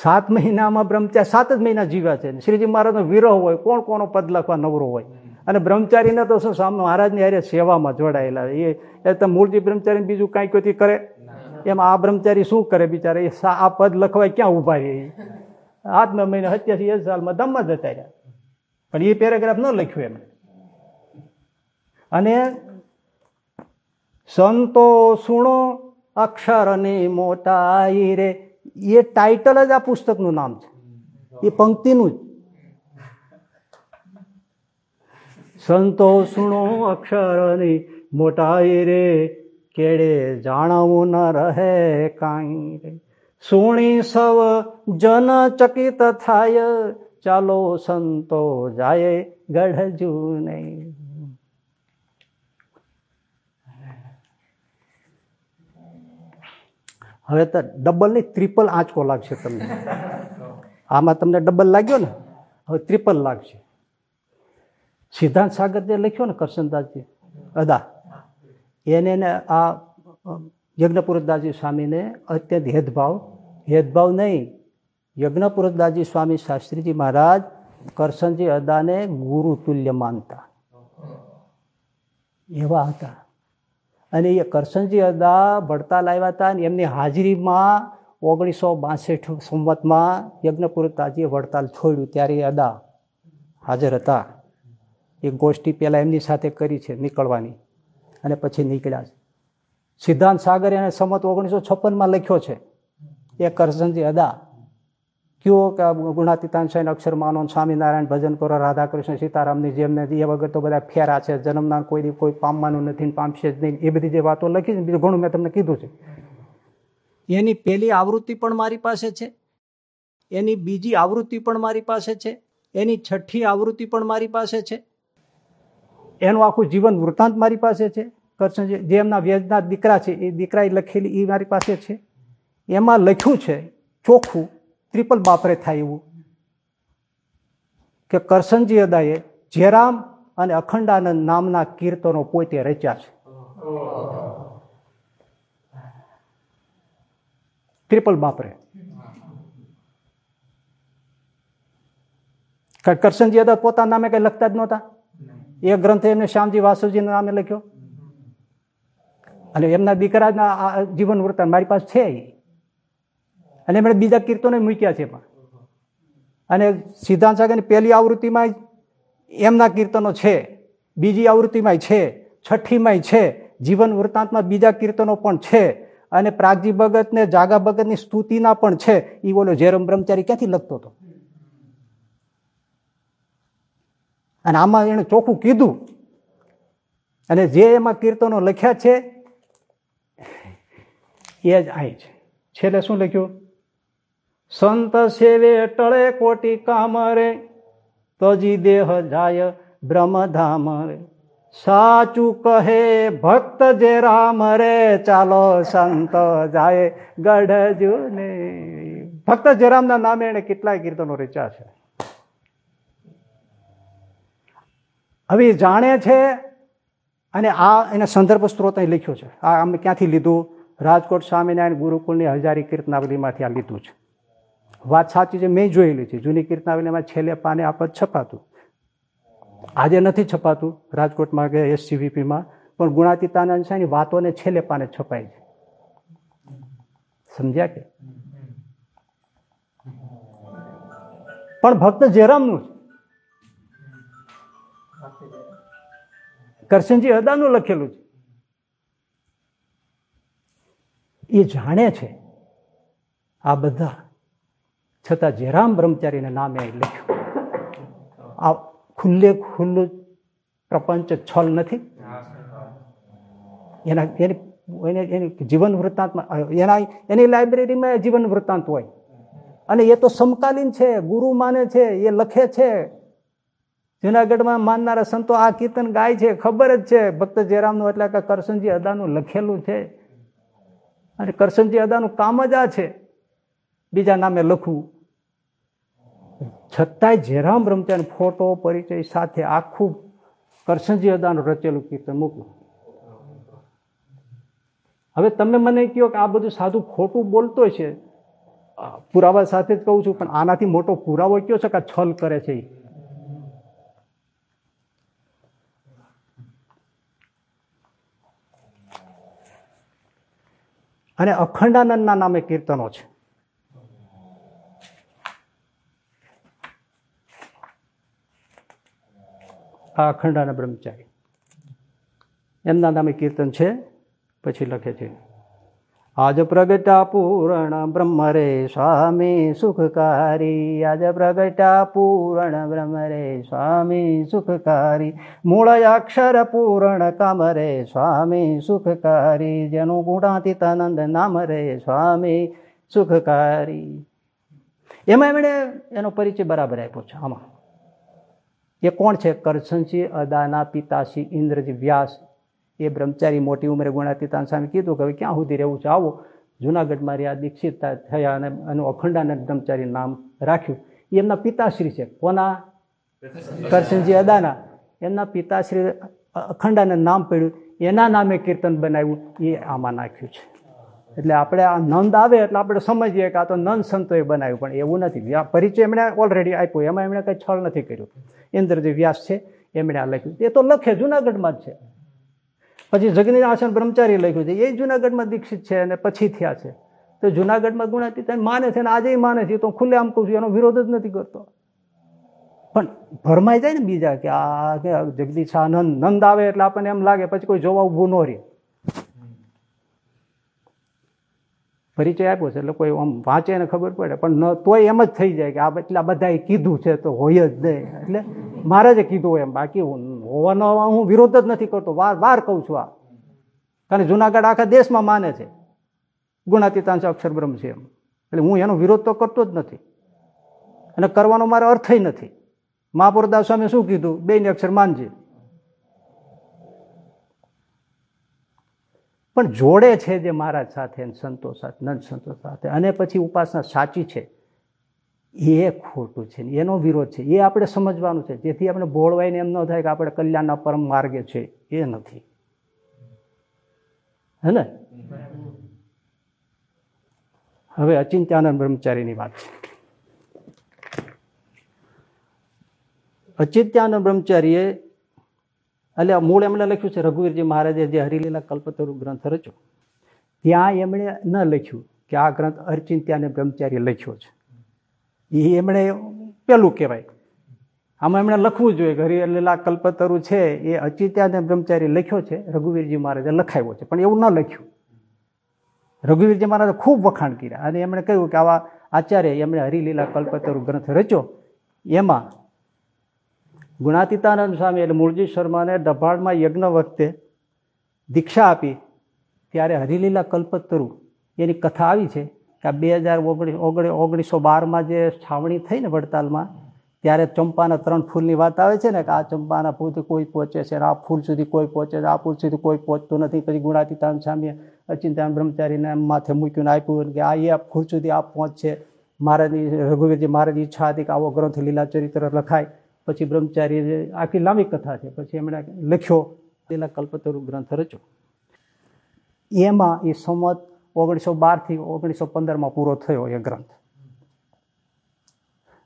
સાત મહિનામાં બ્રહ્મચારી, સાત જ મહિના જીવ્યા છે. શ્રીજી મહારાજનો વિરહ હોય, કોણ કોનો પદ લખવા નવરો હોય? અને બ્રહ્મચારીને તો શું સામે, મહારાજની હારે સેવામાં જોડાયેલા એ તો મૂળજી બ્રહ્મચારી બીજું કાંઈ કોઈ કરે? એમાં આ બ્રહ્મચારી શું કરે બિચારા? એ આ પદ લખવાય ક્યાં ઊભા રહે? આઠમા મહિને સત્યાસી એ સાલમાં ધામમાં જતા રહ્યા. પણ એ પેરેગ્રાફ ન લખ્યું એમ અને સંતો સુણો અક્ષરની મોટાઈ રે. એ ટાઇટલ જ આ પુસ્તકનું નામ છે. એ પંક્તિનું જ. સંતો સુણો અક્ષરની મોટાઈ રે. કેડે જાણવું ન રહે કાંઈ રે? સુણી સવ જન ચકિત થાય, ચાલો સંતો જાય ગઢજુ નહીં હવે તો ડબલ નહીં ત્રિપલ આંચકો લાગશે તમને. આમાં તમને ડબલ લાગ્યો ને, હવે ત્રિપલ લાગશે. સિદ્ધાંત સાગર જે લખ્યો ને કરશનદાસજી અદા એને આ યજ્ઞપુરદાસજી સ્વામીને અત્યંત હેદભાવ હેદભાવ નહીં યજ્ઞપુરદાસજી સ્વામી શાસ્ત્રીજી મહારાજ કરશનજી અદાને ગુરુ તુલ્ય માનતા. એવા હતા. અને એ કરશનજી અદા વડતાલ આવ્યા હતા અને એમની હાજરીમાં ઓગણીસો બાસઠ સંવતમાં યજ્ઞપુરદાસજીએ વડતાલ છોડ્યું. ત્યારે અદા હાજર હતા. એ ગોષ્ઠી પહેલાં એમની સાથે કરી છે, નીકળવાની. અને પછી નીકળ્યા છે. સિદ્ધાંત સાગર એને સંમત ઓગણીસો છપ્પનમાં લખ્યો છે. એ કરશનજી અદા. કયો કે ગુણાતીતાન સાઈન અક્ષર માનો સ્વામિનારાયણ ભજન કરો, રાધાકૃષ્ણ, સીતારામની જેમને એ વગર તો બધા ફેરા છે. જન્મના કોઈ કોઈ પામવાનું નથી પામશે જ નહીં. એ બધી જે વાતો લખી છે બીજું ઘણું મેં તમને કીધું છે. એની પહેલી આવૃત્તિ પણ મારી પાસે છે. એની બીજી આવૃત્તિ પણ મારી પાસે છે. એની છઠ્ઠી આવૃત્તિ પણ મારી પાસે છે. એનું આખું જીવન વૃત્તાંત મારી પાસે છે કરશનજી જે એમના વ્યાજના દીકરા છે, એ દીકરાએ લખેલી એ મારી પાસે છે. એમાં લખ્યું છે, ચોખ્ખું, ત્રિપલ બાપરે થાય એવું. કે કરશનજી અદાએ જેરામ અને અખંડાનંદ નામના કીર્તનો પોતે રચ્યા છે. ત્રિપલ બાપરે. કરશનજી અદા પોતાના નામે કઈ લખતા જ નહોતા. એ ગ્રંથ એમને શ્યામજી વાસુજીના નામે લખ્યો. અને એમના દીકરાના જીવન વૃત્તાંત મારી પાસે છે અને એમણે બીજા કીર્તનો મૂક્યા છે પણ. અને સિદ્ધાંત સાગરની પહેલી આવૃત્તિમાં એમના કીર્તનો છે, બીજી આવૃત્તિમાં છે છઠ્ઠીમાં છે, જીવન વૃત્તાંતમાં બીજા કીર્તનો પણ છે, અને પ્રાગજી ભગત ને જાગા ભગતની સ્તુતિના પણ છે એ બોલો જેરમ બ્રહ્મચારી ક્યાંથી લખતો હતો? અને આમાં એને ચોખ્ખું કીધું. અને જે એમાં કીર્તનો લખ્યા છે, એ જ આઈ છે. છેલ્લે શું લખ્યું? સંત સેવે ટળે કોટી કામ રે તજી દેહ જાય બ્રહ્મધામ રે. સાચું કહે ભક્ત જે રામ રે, ચાલો સંત જાય ગઢજુ ને ભક્ત જેરામના નામે એને કેટલાય કીર્તનો રચ્યા છે. હવે જાણે છે અને આ એને સંદર્ભ સ્ત્રોત અહીં લખ્યો છે. આ અમે ક્યાંથી લીધું? રાજકોટ સ્વામિનારાયણ ગુરુકુળની હજારી કીર્તનાવલીમાંથી આ લીધું છે. વાત સાચી છે, મેં જોયેલી છે. જૂની કીર્તનાવલીમાં છેલ્લે પાને આ પદ છપાતું. આજે નથી છપાતું રાજકોટમાં કે એસસીવીપીમાં, પણ ગુણાતીતાનંદ સાની વાતોને છેલ્લે પાને છપાય છે. સમજ્યા કે? પણ ભક્ત જેરામનું છે. કરશનજી અદાનું લખેલું છે. એ જાણે છે આ બધા છતાં જેરામ બ્રહ્મચારીને નામે લખ્યું. આ ખુલ્લે ખુલ્લું પ્રપંચ છલ નથી. એના એની એની જીવન વૃત્તાંતમાં એના એની લાઇબ્રેરીમાં જીવન વૃત્તાંત હોય. અને એ તો સમકાલીન છે, ગુરુ માને છે, એ લખે છે. જુનાગઢમાં માનનારા સંતો આ કીર્તન ગાય છે, ખબર જ છે. ભક્ત જેરામનું એટલે કે કરશનજી અદાનું લખેલું છે. અને કરશનજી અદાનું કામ જ આ છે. બીજા નામે લખવું. છતાંય જેરામ બ્રહ્મચારી ફોટો પરિચય સાથે આખું કરશનજી અદાનું રચેલું કીર્તન મૂક્યું. હવે તમે મને કહો કે આ બધું સાધુ ખોટું બોલતો છે. પુરાવા સાથે જ કહું છું, પણ આનાથી મોટો પુરાવો કયો છે કે છલ કરે છે એ અને અખંડાનંદના નામે કીર્તનો છે. આ અખંડાના બ્રહ્મચારી. એમના નામે કીર્તન છે, પછી લખે છે. આજ પ્રગટા પૂરણ બ્રહ્મ રે સ્વામી સુખકારી આજ પ્રગટા પૂરણ બ્રહ્મ રે સ્વામી સુખકારી મૂળ અક્ષર પૂરણ કામ રે સ્વામી સુખકારી જેનું ગુણાતીતાનંદ નામ રે સ્વામી સુખકારી એમાં એમણે એનો પરિચય બરાબર આપ્યો છે. આમાં. એ કોણ છે? કરશનસિંહ અદાના પિતાશ્રી ઇન્દ્રજી, વ્યાસ એ બ્રહ્મચારી મોટી ઉંમરે ગુણાતીતાન સામે કીધું કે હવે ક્યાં સુધી રહેવું છે? આવો. જુનાગઢમાં રહ્યા દીક્ષિત થયા અને એનું અખંડાનંદ બ્રહ્મચારી નામ રાખ્યું. એમના પિતાશ્રી છે. કોના? કરશનજી અદાના. એમના પિતાશ્રી અખંડાનંદ નામ પડ્યું. એના નામે કીર્તન બનાવ્યું. એ આમાં નાખ્યું છે. એટલે આપણે આ નંદ આવે એટલે આપણે સમજીએ કે આ તો નંદ સંતોએ બનાવ્યું, પણ એવું નથી. આ પરિચય એમણે ઓલરેડી આપ્યો. એમાં એમણે કંઈ છળ નથી કર્યું. ઇન્દ્રજી વ્યાસ છે. એમણે આ લખ્યું. એ તો લખે જુનાગઢમાં જ છે. પછી જગની આસન બ્રહ્મચારી લખ્યું છે. એ જુનાગઢમાં દીક્ષિત છે અને પછી થયા છે. તો જુનાગઢમાં ગુણાતીત માને છે અને આજે માને છે તો ખુલ્લે આમ કહું છું, એનો વિરોધ જ નથી કરતો. પણ ભરમાઈ જાય ને બીજા કે આ કે જગદીશ આનંદ નંદ આવે એટલે આપણને એમ લાગે, પછી કોઈ જોવા ઊભું ન રહે. પરિચય આપ્યો છે, એટલે કોઈ આમ વાંચે ને ખબર પડે, પણ ન તોય એમ જ થઈ જાય કે આ એટલા બધાએ કીધું છે તો હોય જ નહીં. એટલે મારે જ કીધું એમ, બાકી હોવાનો હું વિરોધ જ નથી કરતો, વાર વાર કહું છું આ. કારણ જુનાગઢ આખા દેશમાં માને છે. ગુણાતીતાંશ અક્ષર બ્રહ્મ છે એમ. એટલે હું એનો વિરોધ તો કરતો જ નથી. અને કરવાનો મારો અર્થ નથી. મહાપુરદાસ સ્વામી શું કીધું? બેને અક્ષર માનજે. પણ જોડે છે જે મહારાજ સાથે સંતો સાથે, નંદ સંતો સાથે. અને પછી ઉપાસના સાચી છે. એ ખોટું છે એનો વિરોધ છે. એ આપણે સમજવાનું છે. જેથી આપણે બોળવાઈને એમ ન થાય કે આપણે કલ્યાણના પરમ માર્ગે છે. એ નથી. હે ને? હવે અચિંત્યાનંદ બ્રહ્મચારીની વાત. છે અચિત્યાનંદ બ્રહ્મચારીએ એટલે મૂળ એમણે લખ્યું છે, રઘુવીરજી મહારાજે જે હરિલીલા કલ્પતરુ ગ્રંથ રચ્યો, ત્યાં એમણે ન લખ્યું કે આ ગ્રંથ અર્ચિંત્યાને બ્રહ્મચારી લખ્યો છે. એ એમણે પેલું કહેવાય. આમાં એમણે લખવું જોઈએ કે હરિલીલા કલ્પતરુ છે, એ અચિત્યાને બ્રહ્મચારી લખ્યો છે, રઘુવીરજી મહારાજે લખાવ્યો છે, પણ એવું ન લખ્યું. રઘુવીરજી મહારાજે ખૂબ વખાણ કર્યા અને એમણે કહ્યું કે આવા આચાર્ય એમણે હરિલીલા કલ્પતરુ ગ્રંથ રચ્યો, એમાં ગુણાતીતાનંદ સ્વામી એટલે મૂળજી શર્માને દભાડમાં યજ્ઞ વખતે દીક્ષા આપી ત્યારે હરિલીલા કલ્પતરુ એની કથા આવી છે કે આ બે હજાર ઓગણીસ ઓગણીસ બારમાં જે છાવણી થઈ ને વડતાલમાં, ત્યારે ચંપાના ત્રણ ફૂલની વાત આવે છે ને કે આ ચંપાના ફૂલ કોઈ પહોંચે છે આ ફૂલ સુધી કોઈ પહોંચે છે, આ ફૂલ સુધી કોઈ પહોંચતું નથી. પછી ગુણાતીતાન સ્વામીએ અચિંતાન બ્રહ્મચારીને માથે મૂક્યું આપ્યું કે આ એ ફૂલ સુધી આ પહોંચશે. મહારાજની રઘુવીરજી મહારાજની ઈચ્છા હતી કે આવો ગ્રંથ લીલા ચરિત્ર લખાય. પછી બ્રહ્મચારી આખી લાંબી કથા છે, પછી એમણે લખ્યો પેલા કલ્પતરુ ગ્રંથ રચ્યો. એમાં એ સંમત ઓગણીસો બારથી ઓગણીસો પંદરમાં પૂરો થયો એ ગ્રંથ.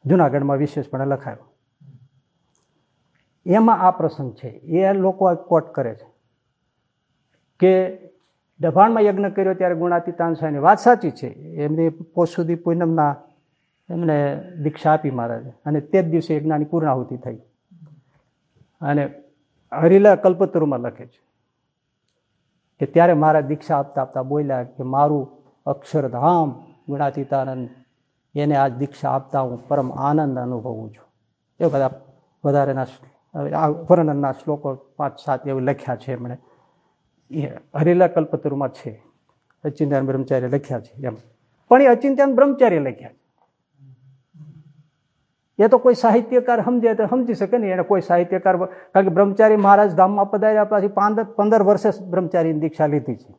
જુનાગઢમાં વિશેષપણે લખાયો. એમાં આ પ્રસંગ છે, એ લોકો કોટ કરે છે કે દભાણમાં યજ્ઞ કર્યો ત્યારે ગુણાતી તાનસાની વાત સાચી છે, એમની પોત સુધી પૂનમના એમને દીક્ષા આપી મહારાજે. અને તે જ દિવસે યજ્ઞાની પૂર્ણાહુતિ થઈ. અને હરિલા કલ્પતરુમાં લખે છે કે ત્યારે મારા દીક્ષા આપતા આપતા બોલ્યા કે મારું અક્ષરધામ ગુણાતીતાનંદ, એને આજ દીક્ષા આપતા હું પરમ આનંદ અનુભવું છું. એ બધા વધારેના આ વર્ણનના શ્લોકો પાંચ સાત એવું લખ્યા છે એમણે. એ હરિલા કલ્પતરુમાં છે. અચિંત્યાન બ્રહ્મચાર્ય લખ્યા છે એમ. પણ એ અચિંત્યાન બ્રહ્મચાર્ય લખ્યા છે. એ તો કોઈ સાહિત્યકાર સમજે તો સમજી શકે ને, એને કોઈ સાહિત્યકાર કારણ કે બ્રહ્મચારી મહારાજ ધામમાં પધાર્યા પછી પંદર પંદર વર્ષે બ્રહ્મચારીની દીક્ષા લીધી છે.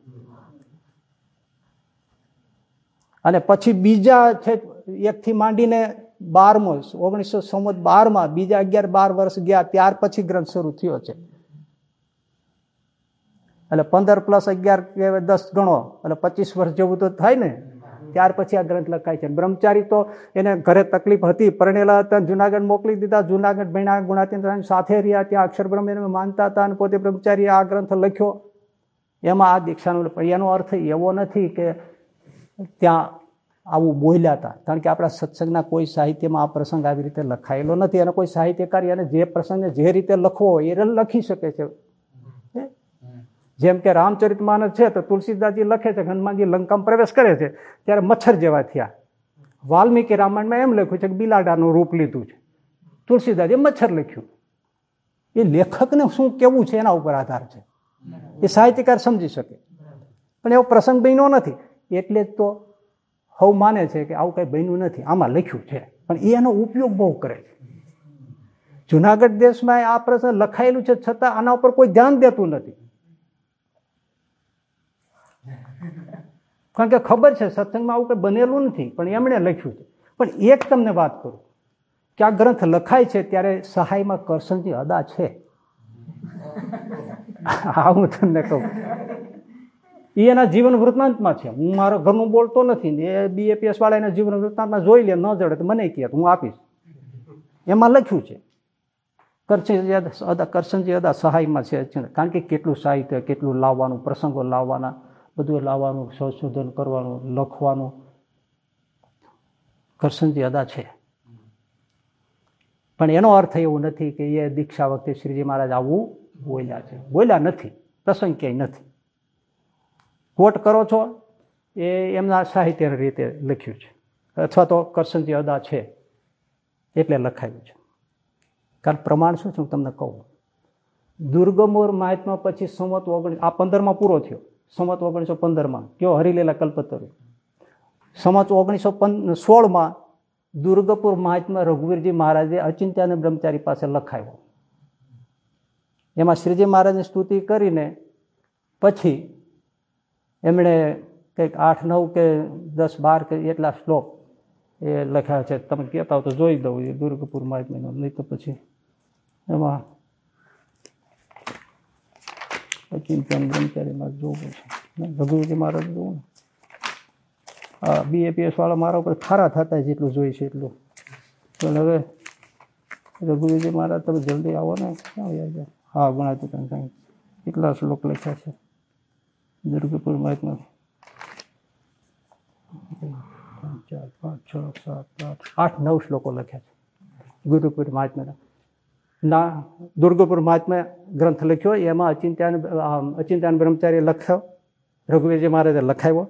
અને પછી બીજા છે, એકથી માંડીને બારમો, ઓગણીસો સંવત બારમાં, બીજા અગિયાર, બાર વર્ષ ગયા, ત્યાર પછી ગ્રંથ શરૂ થયો છે. એટલે પંદર પ્લસ અગિયાર કે દસ ગણો, એટલે પચીસ વર્ષ જેવું તો થાય ને. ત્યાર પછી આ ગ્રંથ લખાય છે. બ્રહ્મચારી તો એને ઘરે તકલીફ હતી. પરણેલા હતા, જુનાગઢ મોકલી દીધા. જુનાગઢ ભણ્યા ગુણાતીન સાથે રહ્યા. ત્યાં અક્ષરબ્રહ્મ એને માનતા હતા અને પોતે બ્રહ્મચારી આ ગ્રંથ લખ્યો. એમાં આ દીક્ષાનો એનો અર્થ એવો નથી કે ત્યાં આવું બોલ્યા હતા. કારણ કે આપણા સત્સંગના કોઈ સાહિત્યમાં આ પ્રસંગ આવી રીતે લખાયેલો નથી. અને કોઈ સાહિત્યકાર એને જે પ્રસંગને જે રીતે લખવો હોય એ લખી શકે છે. જેમ કે રામચરિત માનસ છે તો તુલસીદાસજી લખે છે હનુમાનજી લંકામાં પ્રવેશ કરે છે, ત્યારે મચ્છર જેવા થયા. વાલ્મીકી રામાયણમાં એમ લખ્યું છે કે બિલાડાનું રૂપ લીધું છે. તુલસીદાસજીએ મચ્છર લખ્યું. એ લેખકને શું કેવું છે એના ઉપર આધાર છે. એ સાહિત્યકાર સમજી શકે. પણ એવો પ્રસંગ બન્યો નથી. એટલે જ તો હવ માને છે કે આવું કંઈ બન્યું નથી. આમાં લખ્યું છે. પણ એનો ઉપયોગ બહુ કરે છે. જુનાગઢ દેશમાં આ પ્રસંગ લખાયેલું છે છતાં આના ઉપર કોઈ ધ્યાન દેતું નથી. કારણ કે ખબર છે, સત્સંગમાં આવું કંઈ બનેલું નથી, પણ એમણે લખ્યું છે. પણ એક તમને વાત કરું, કે આ ગ્રંથ લખાય છે ત્યારે સહાયમાં કરશનજી અદા છે. હા, હું તમને કહું. એ એના જીવન વૃત્તાંતમાં છે. હું મારા ઘરનું બોલતો નથી ને એ બીએપીએસ વાળા એના જીવન વૃત્તાંતમાં જોઈ લે, ન જડે તો મને કહે, હું આપીશ. એમાં લખ્યું છે કરશનજી અદા કરશનજી અદા સહાયમાં છે. કારણ કે કેટલું સાહિત્ય, કેટલું લાવવાનું, પ્રસંગો લાવવાના બધું લાવવાનું, સંશોધન કરવાનું, લખવાનું. કરશનજી અદા છે. પણ એનો અર્થ એવો નથી કે એ દીક્ષા વખતે શ્રીજી મહારાજ આવું બોલ્યા છે. બોલ્યા નથી. પ્રસંગ ક્યાંય નથી. કોટ કરો છો એ એમના સાહિત્ય રીતે લખ્યું છે. અથવા તો કરશનજી અદા છે એટલે લખાયું છે. કારણ પ્રમાણ શું છે હું તમને કહું. દુર્ગમોર મહાત્મા પછી સંવત ઓગણીસ, આ પંદરમાં પૂરો થયો. સંવત ઓગણીસો પંદરમાં, કયો હરિલેલા કલ્પતરુ. સમત ઓગણીસો સોળમાં દુર્ગપુર મહાત્મા રઘુવીરજી મહારાજે અચિંત્યાને બ્રહ્મચારી પાસે લખાયો એમાં શ્રીજી મહારાજની સ્તુતિ કરીને પછી એમણે કંઈક આઠ, નવ કે દસ, બાર કે એટલા શ્લોક એ લખ્યા છે. તમે કહેતા હો તો જોઈ દઉં એ દુર્ગપુર મહાત્માનો, નહીં તો પછી એમાં અચિંત્યાન બ્રહ્મચારીમાં જોવું છે રઘુજી મહારાજ જોવું ને? હા બીએપીએસ વાળા મારા ઉપર ખારા થતા જેટલું જોઈ છે એટલું. પણ હવે રઘુવીરજી મહારાજ, તમે જલ્દી આવો ને. ક્યાં આવ્યા હા તમે સાહેબ કેટલા શ્લોક લખ્યા છે? દુર્ગપુર મહાત્મા. ચાર, પાંચ, છ, સાત, આઠ આઠ, નવ શ્લોકો લખ્યા છે. ગુરુપુર મહાત્માના. ના, દુર્ગપુર મહાત્મા ગ્રંથ લખ્યો, એમાં અચિંત્યાન અચિંત્યાન બ્રહ્મચારી લખ્યો, રઘુવીરજી મહારાજે લખાવ્યો.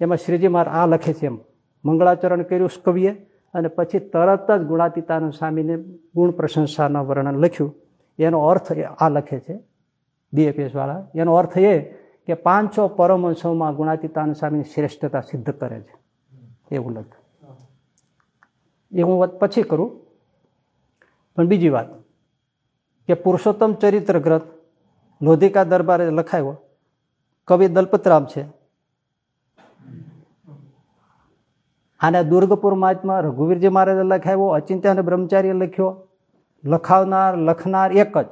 એમાં શ્રીજી મહારાજ આ લખે છે એમ. મંગળાચરણ કર્યું કવિએ અને પછી તરત જ ગુણાતીતાનંદ સ્વામીને ગુણ પ્રશંસાના વર્ણન લખ્યું. એનો અર્થ આ લખે છે બીએપીએસ વાળા. એનો અર્થ એ કે પાંચસો પરમહંસોમાં ગુણાતીતાનંદ સ્વામીની શ્રેષ્ઠતા સિદ્ધ કરે છે. એવું લખ એ હું પછી કરું. પણ બીજી વાત. કે પુરુષોત્તમ ચરિત્ર ગ્રંથ લોધિકા દરબારે લખાયો. કવિ દલપતરામ છે. આને દુર્ગપુર માચમાં રઘુવીરજી મહારાજે લખાવ્યો અચિંત્યાને બ્રહ્મચારીએ લખ્યો. લખાવનાર, લખનાર એક જ.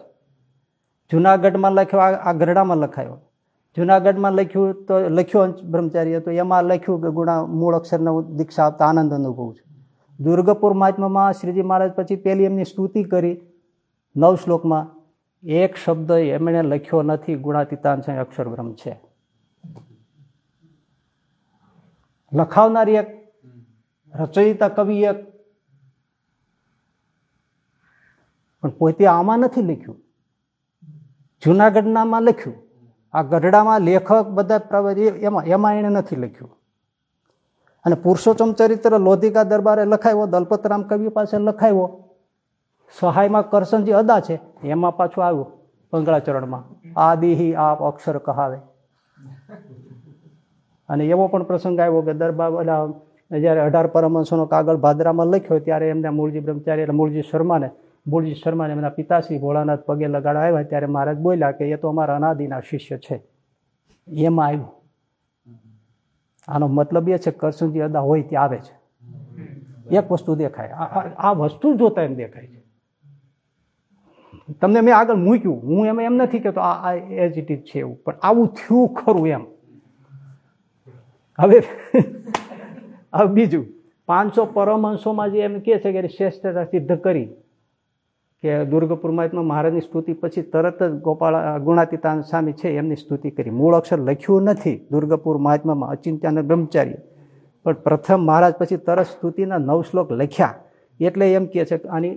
જુનાગઢમાં લખ્યો, આ ગરડામાં લખાયો. જુનાગઢમાં લખ્યું તો લખ્યો બ્રહ્મચારીએ, તો એમાં લખ્યું કે ગુણા મૂળ અક્ષરને દીક્ષા આપતા આનંદ અનુભવું છે. દુર્ગપુર મહાત્મામાં શ્રીજી મહારાજ પછી પહેલી એમની સ્તુતિ કરી. નવ શ્લોકમાં એક શબ્દ એમણે લખ્યો નથી ગુણાતીતાન છે અક્ષર છે. લખાવનારી એક, રચયિતા કવિ એક. પણ પોતે આમાં નથી લખ્યું. જુનાગઢનામાં લખ્યું. આ ગઢડામાં લેખક બધા એમાં એમાં એણે નથી લખ્યું. અને પુરુષોત્તમ ચરિત્ર લોધિકા દરબારે લખાયો દલપતરામ કવિ પાસે લખાયો સહાયમાં કરશનજી અદા છે, એમાં પાછું આવ્યું પંગળાચરણમાં આદિહી આપ અક્ષર કહાવે. અને એવો પણ પ્રસંગ આવ્યો કે દરબાર જ્યારે અઢાર પરમહંસોનો કાગળ ભાદરામાં લખ્યો ત્યારે એમના મૂળજી બ્રહ્મચારી એટલે મૂળજી શર્માને મૂળજી શર્માને એમના પિતાશ્રી ભોળાનાથ પગે લગાડવા આવ્યા ત્યારે મહારાજ બોલ્યા કે એ તો અમારા અનાદિના શિષ્ય છે. એમાં આવ્યું. આનો મતલબ એ છે કરસનજી અદા હોય ત્યાં આવે છે. એક વસ્તુ દેખાય. આ વસ્તુ જોતા એમ દેખાય છે. તમને મેં આગળ મૂક્યું. હું એમ એમ નથી કહેતો, આ એજ ઇટ ઇઝ છે એવું. પણ આવું થયું ખરું એમ. હવે હવે બીજું. પાંચસો પરમહંસોમાં જે એમ કહે છે કે શ્રેષ્ઠતા સિદ્ધ કરી કે દુર્ગપુર મહાત્મા મહારાજની સ્તુતિ પછી તરત જ ગોપાળ ગુણાતીતાન સ્વામી છે એમની સ્તુતિ કરી. મૂળ અક્ષર લખ્યું નથી દુર્ગપુર મહાત્મામાં અચિંત્યાના બ્રહ્મચાર્ય પણ પ્રથમ મહારાજ પછી તરત સ્તુતિના નવ શ્લોક લખ્યા. એટલે એમ કહે છે કે આની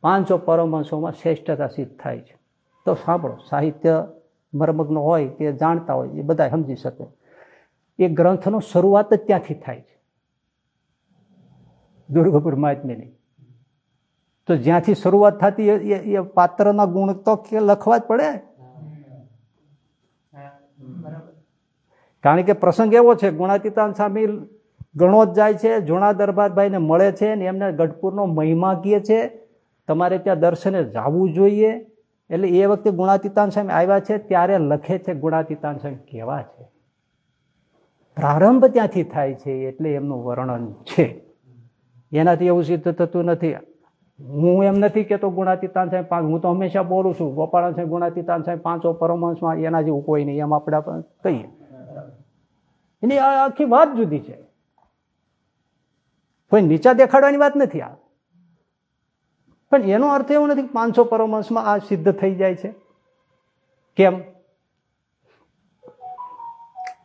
પાંચસો પરમહંસોમાં શ્રેષ્ઠતા સિદ્ધ થાય છે. તો સાંભળો, સાહિત્ય મર્મગ્ન હોય કે જાણતા હોય, એ બધા સમજી શકે. એ ગ્રંથનો શરૂઆત જ ત્યાંથી થાય છે. દુર્ગપુર મહાત્મ્યની. તો જ્યાંથી શરૂઆત થતી એ પાત્રના ગુણ તો કે લખવા જ પડે. કારણ કે પ્રસંગ એવો છે, ગુણાતીતાન સ્વામી ગણો જ જાય છે, જૂના દરબારભાઈને મળે છે ને એમને ગઢપુરનો મહિમા કહે છે. તમારે ત્યાં દર્શને જવું જોઈએ. એટલે એ વખતે ગુણાતીતાન સ્વામી આવ્યા છે, ત્યારે લખે છે, ગુણાતીતાન સ્વામી કેવા છે? પ્રારંભ ત્યાંથી થાય છે, એટલે એમનું વર્ણન છે. એનાથી એવું સિદ્ધ થતું નથી. હું એમ નથી કેતો ગુણાતીતાન સાહેબ પાંચ, હું તો હંમેશા બોલું છું ગોપાલ સાહેબ ગુણાતીતાન સાહેબ પાંચો પરમહંસમાં એના જેવું કોઈ નહીં, એમ આપણે કહીએ. એની આખી વાત જુદી છે. કોઈ નીચા દેખાડવાની વાત નથી આ. પણ એનો અર્થ એવો નથી કે પાંચસો પરમહંસમાં આ સિદ્ધ થઈ જાય છે. કેમ?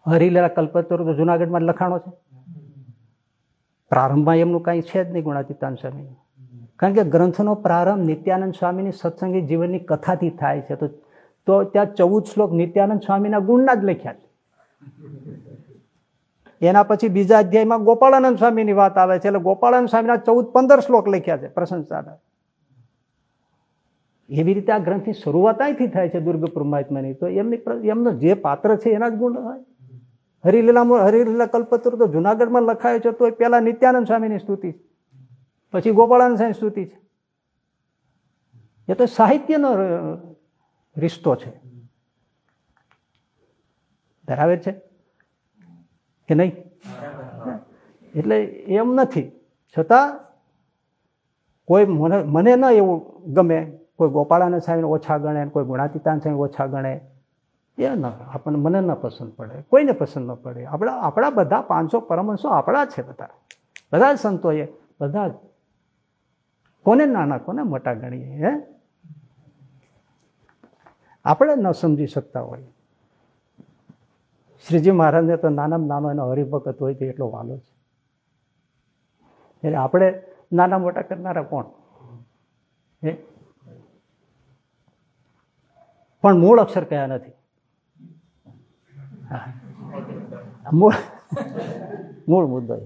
હરિલેલા કલ્પતરુ તો જુનાગઢમાં લખાણો છે. પ્રારંભમાં એમનું કાંઈ છે જ નહીં ગુણાતીતાન સ્વામી કારણ કે ગ્રંથનો પ્રારંભ નિત્યાનંદ સ્વામીની સત્સંગી જીવનની કથાથી થાય છે. તો તો ત્યાં ચૌદ શ્લોક નિત્યાનંદ સ્વામીના ગુણના જ લખ્યા છે. એના પછી બીજા અધ્યાયમાં ગોપાળાનંદ સ્વામીની વાત આવે છે. એટલે ગોપાળાનંદ સ્વામીના ચૌદ પંદર શ્લોક લખ્યા છે પ્રશંસાના. એવી રીતે આ ગ્રંથની શરૂઆત અહીંથી થાય છે દુર્ગ પરમાત્માની, તો એમની એમનો જે પાત્ર છે એના જ ગુણ હોય. હરિલીલા હરિલીલા કલ્પતરુ તો જુનાગઢમાં લખાય છે તો પેલા નિત્યાનંદ સ્વામીની સ્તુતિ પછી ગોપાળાનંદ સ્વામી સ્તુતિ છે. એ તો સાહિત્યનો રિશ્તો છે. ધરાવે છે? કે નહીં? એટલે એમ નથી. છતાં કોઈ મને મને ન એવું ગમે. કોઈ ગોપાળાને સ્વામીને ઓછા ગણે, કોઈ ગુણાતીતાન સ્વામી ઓછા ગણે. એ ન, આપણને મને ન પસંદ પડે, કોઈને પસંદ ન પડે. આપણા આપણા બધા પાંચસો પરમહંસો આપણા છે બધા. બધા જ સંતોએ, બધા જ. કોને નાના, કોને મોટા ગણીએ, હે? આપણે ન સમજી શકતા હોય. શ્રીજી મહારાજને તો નાનામાં નાનો એનો હરિભગત હોય તો એટલો વાલો છે. એટલે આપણે નાના મોટા કરનારા કોણ? હે? પણ મૂળ અક્ષર કયા નથી? મૂળ મૂળ મુદ્દો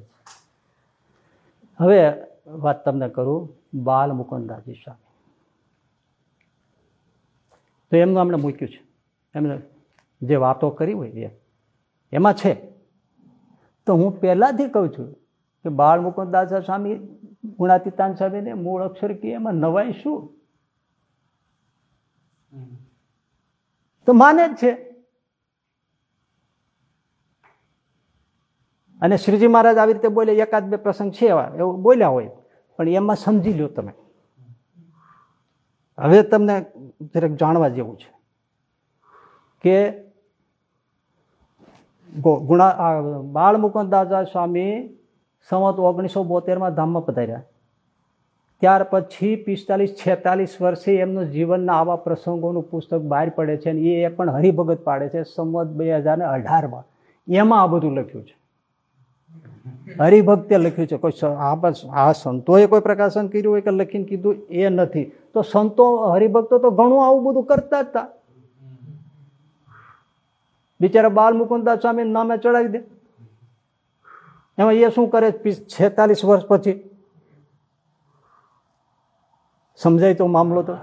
હવે વાત તમને કરું બાલ મુકુંદાજી સ્વામી. તો એમનું અમને મૂક્યું છે. એમને જે વાતો કરી હોય એ. એમાં છે. તો હું પહેલાંથી કહું છું કે બાળ મુકુદાસ સ્વામી ગુણાતીતાન સ્વામીને મૂળ અક્ષર કે એમાં નવાઈ શું તો માને જ છે. અને શ્રીજી મહારાજ આવી રીતે બોલે, એકાદ બે પ્રસંગ છે એવા, એવું બોલ્યા હોય. પણ એમાં સમજી લો તમે. હવે તમને જરાક જાણવા જેવું છે કે ગુણા બાળ મુકુદાસ સ્વામી સંવત ઓગણીસો બોતેરમાં ધામમાં પધાર્યા. ત્યાર પછી પિસ્તાલીસ, છેતાલીસ વર્ષે એમનું જીવનના આવા પ્રસંગોનું પુસ્તક બહાર પડે છે અને એ પણ હરિભગત પાડે છે સંવત બે હજાર અઢારમાં. એમાં આ બધું લખ્યું છે. હરિભક્તે લખ્યું છે. કોઈ આ સંતોએ કોઈ પ્રકાશન કર્યું હોય કે લખીને કીધું, એ નથી. તો સંતો, હરિભક્તો તો ઘણું આવું બધું કરતા હતા. બિચારા બાલ મુકુદાસ સ્વામી નામે ચડાવી દે. એમાં એ શું કરે? છેતાલીસ વર્ષ પછી સમજાય તો મામલો તો?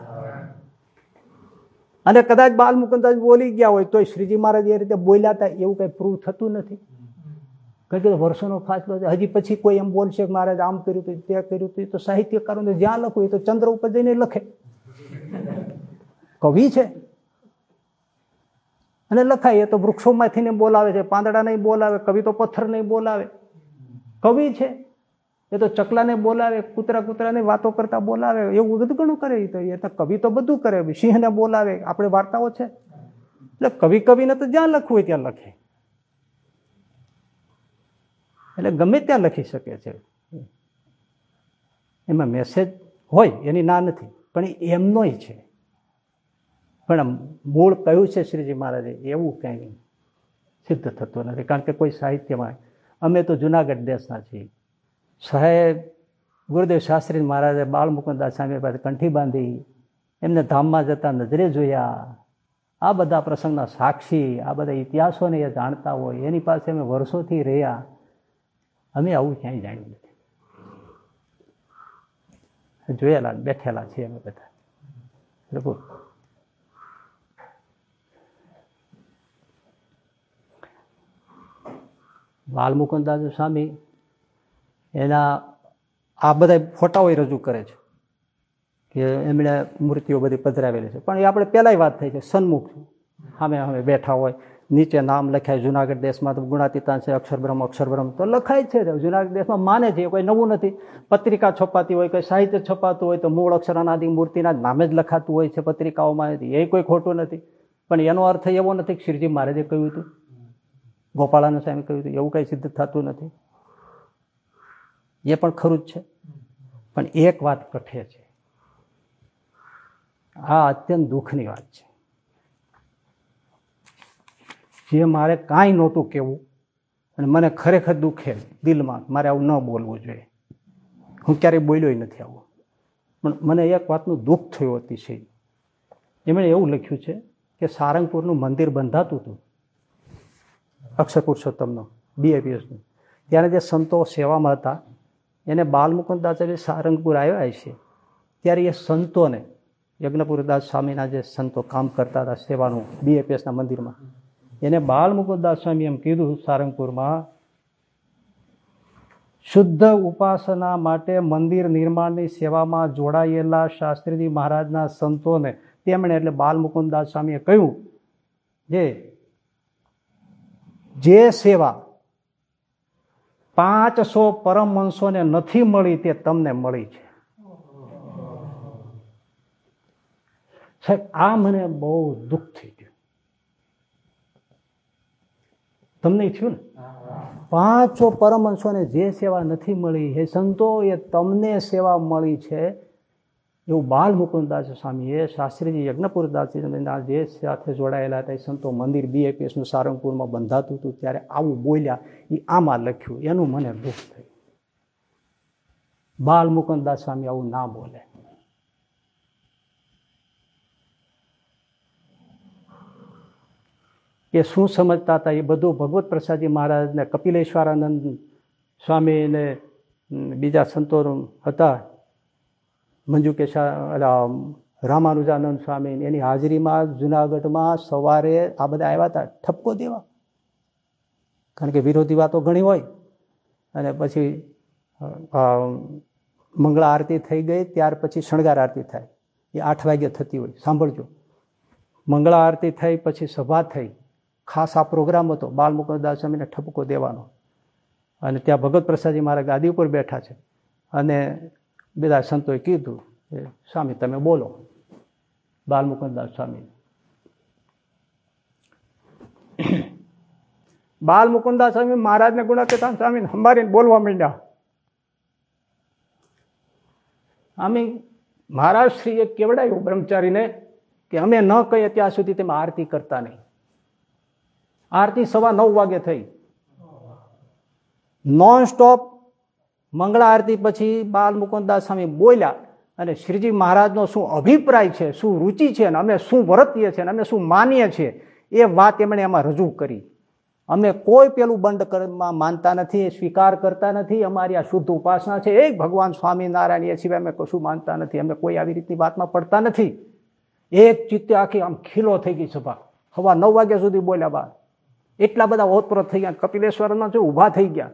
અને કદાચ બાલ મુકુંદાસ બોલી ગયા હોય તો શ્રીજી મહારાજ એ રીતે બોલ્યા હતા, એવું કઈ પ્રૂવ થતું નથી? કારણ કે વર્ષોનો ફાસલો છે. હજી પછી કોઈ એમ બોલશે કે મહારાજ આમ કર્યું હતું, તે કર્યું હતું તો સાહિત્યકારોને જ્યાં લખવું એ તો ચંદ્ર ઉપર જઈને લખે. કવિ છે. અને લખાય, એ તો વૃક્ષોમાંથી બોલાવે છે, પાંદડા નહીં બોલાવે, કવિ તો પથ્થર નહીં બોલાવે. કવિ છે. એ તો ચકલાને બોલાવે, કૂતરા કૂતરાને વાતો કરતા બોલાવે, એવું બધું ઘણું કરે તો. એ તો કવિ તો બધું કરે સિંહને બોલાવે, આપણે વાર્તાઓ છે. એટલે કવિ કવિને તો જ્યાં લખવું હોય ત્યાં લખે. એટલે ગમે ત્યાં લખી શકે છે. એમાં મેસેજ હોય, એની ના નથી, પણ એમનોય છે. પણ મૂળ કયું છે શ્રીજી મહારાજે? એવું કંઈ સિદ્ધ થતું નથી, કારણ કે કોઈ સાહિત્યમાં, અમે તો જુનાગઢ દેશના છીએ. સાહેબ, ગુરુદેવ શાસ્ત્રી મહારાજે બાળ મુકુંદાસ સ્વામી પાસે કંઠી બાંધી, એમને ધામમાં જતા નજરે જોયા. આ બધા પ્રસંગના સાક્ષી, આ બધા ઇતિહાસોને એ જાણતા હોય, એની પાસે અમે વર્ષોથી રહ્યા. અમે આવું ક્યાંય જાણ્યું નથી. જોયેલા બેઠેલા છીએ અમે બધા. પ્રભુ બાલમુકુદાસ સ્વામી એના આ બધા ફોટાઓ રજૂ કરે છે કે એમણે મૂર્તિઓ બધી પધરાવેલી છે. પણ એ આપણે પહેલાંય વાત થઈ છે, સન્મુખ સામે સામે બેઠા હોય, નીચે નામ લખાય, જુનાગઢ દેશમાં તો ગુણાતીતા છે અક્ષરબ્રહ્મ અક્ષરબ્રહ્મ તો લખાય છે જુનાગઢ દેશમાં માને છે કોઈ નવું નથી. પત્રિકા છપાતી હોય, કોઈ સાહિત્ય છપાતું હોય, તો મૂળ અક્ષર અનાદિ મૂર્તિના નામે જ લખાતું હોય છે પત્રિકાઓમાં. એ કોઈ ખોટું નથી. પણ એનો અર્થ એવો નથી કે શ્રીજી મહારાજે કહ્યું હતું ગોપાળાનું સાહેબ કહ્યું હતું, એવું કંઈ સિદ્ધ થતું નથી. એ પણ ખરું જ છે. પણ એક વાત કઠે છે. આ અત્યંત દુઃખની વાત છે. જે મારે કાંઈ નહોતું કહેવું અને મને ખરેખર દુઃખે દિલમાં મારે આવું ન બોલવું જોઈએ. હું ક્યારેય બોલ્યો નથી આવું. પણ મને એક વાતનું દુઃખ થયું અતિશય. એમણે એવું લખ્યું છે કે સારંગપુરનું મંદિર બંધાતું હતું. અક્ષર પુરુષોત્તમનું બીએપીએસનું ત્યારે જે સંતો સેવામાં હતા એને બાલમુકુદાચાર્ય સારંગપુર આવ્યા છે. ત્યારે એ સંતોને યજ્ઞપુરદાસ સ્વામીના જે સંતો કામ કરતા હતા સેવાનું બીએપીએસના મંદિરમાં, એને બાલમુકુદાસ સ્વામી એમ કીધું, સારંગપુરમાં શુદ્ધ ઉપાસના માટે મંદિર નિર્માણની સેવામાં જોડાયેલા શાસ્ત્રીજી મહારાજના સંતોને તેમણે એટલે બાલમુકુદાસ સ્વામીએ કહ્યું, જે જે સેવા પાંચસો પરમહંસોને નથી મળી તે તમને મળી છે. સાહેબ, આ મને બહુ દુઃખ થઈ ગયું. તમને થયું ને? પાંચસો પરમહંસોને જે સેવા નથી મળી, હે સંતો, એ તમને સેવા મળી છે એવું બાલ મુકુદાસ સ્વામીએ, શાસ્ત્રીજી યજ્ઞપુરદાસજીના જે સાથે જોડાયેલા હતા એ સંતો મંદિર બીએપીએસનું સારંગપુરમાં બંધાતું હતું. ત્યારે આવું બોલ્યા એ આમાં લખ્યું. એનું મને દુઃખ થયું. બાલ મુકુદાસ સ્વામી આવું ના બોલે. એ શું સમજતા હતા એ બધું ભગવત પ્રસાદજી મહારાજને, કપિલેશ્વરાનંદ સ્વામીને બીજા સંતો હતા. મંજુ કેશા રામાનુજાનંદ સ્વામી એની હાજરીમાં જુનાગઢમાં સવારે આ બધા આવ્યા હતા, ઠપકો દેવા. કારણ કે વિરોધી વાતો ઘણી હોય. અને પછી મંગળા આરતી થઈ ગઈ, ત્યાર પછી શણગાર આરતી થાય. એ આઠ વાગે થતી હોય. સાંભળજો. મંગળા આરતી થઈ, પછી સભા થઈ. ખાસ આ પ્રોગ્રામ હતો બાલ મુકુદાસ સ્વામીને ઠપકો દેવાનો. અને ત્યાં ભગત પ્રસાદજી મારા ગાદી ઉપર બેઠા છે. અને બધા સંતોએ કીધું કે સ્વામી તમે બોલો બાલ મુકુદાસ સ્વામી બાલ મુકુદાસ સ્વામી મહારાજને ગુણાકેતા સ્વામીને સંભાળીને બોલવા માંડ્યા અમે મહારાજ શ્રીએ કેવડાયું બ્રહ્મચારીને કે અમે ન કહીએ ત્યાં સુધી તમે આરતી કરતા નહીં આરતી સવા નવ વાગે થઈ નોન સ્ટોપ મંગળા આરતી પછી બાલ મુકુદાસ સ્વામી બોલ્યા અને શ્રીજી મહારાજનો શું અભિપ્રાય છે? શું રુચિ છે? અને અમે શું વર્તીએ છીએ અને અમે શું માનીએ છીએ એ વાત એમણે એમાં રજૂ કરી. અમે કોઈ પેલું બંધ માનતા નથી, સ્વીકાર કરતા નથી. અમારી આ શુદ્ધ ઉપાસના છે. એક ભગવાન સ્વામિનારાયણ એ સિવાય અમે કશું માનતા નથી. અમે કોઈ આવી રીતની વાતમાં પડતા નથી. એક ચિત્તે આખી આમ ખીલો થઈ ગઈ સભા. હવા નવ વાગ્યા સુધી બોલ્યા બા એટલા બધા ઓતપ્રોત થઈ ગયા. કપિલેશ્વરમાં જો ઊભા થઈ ગયા.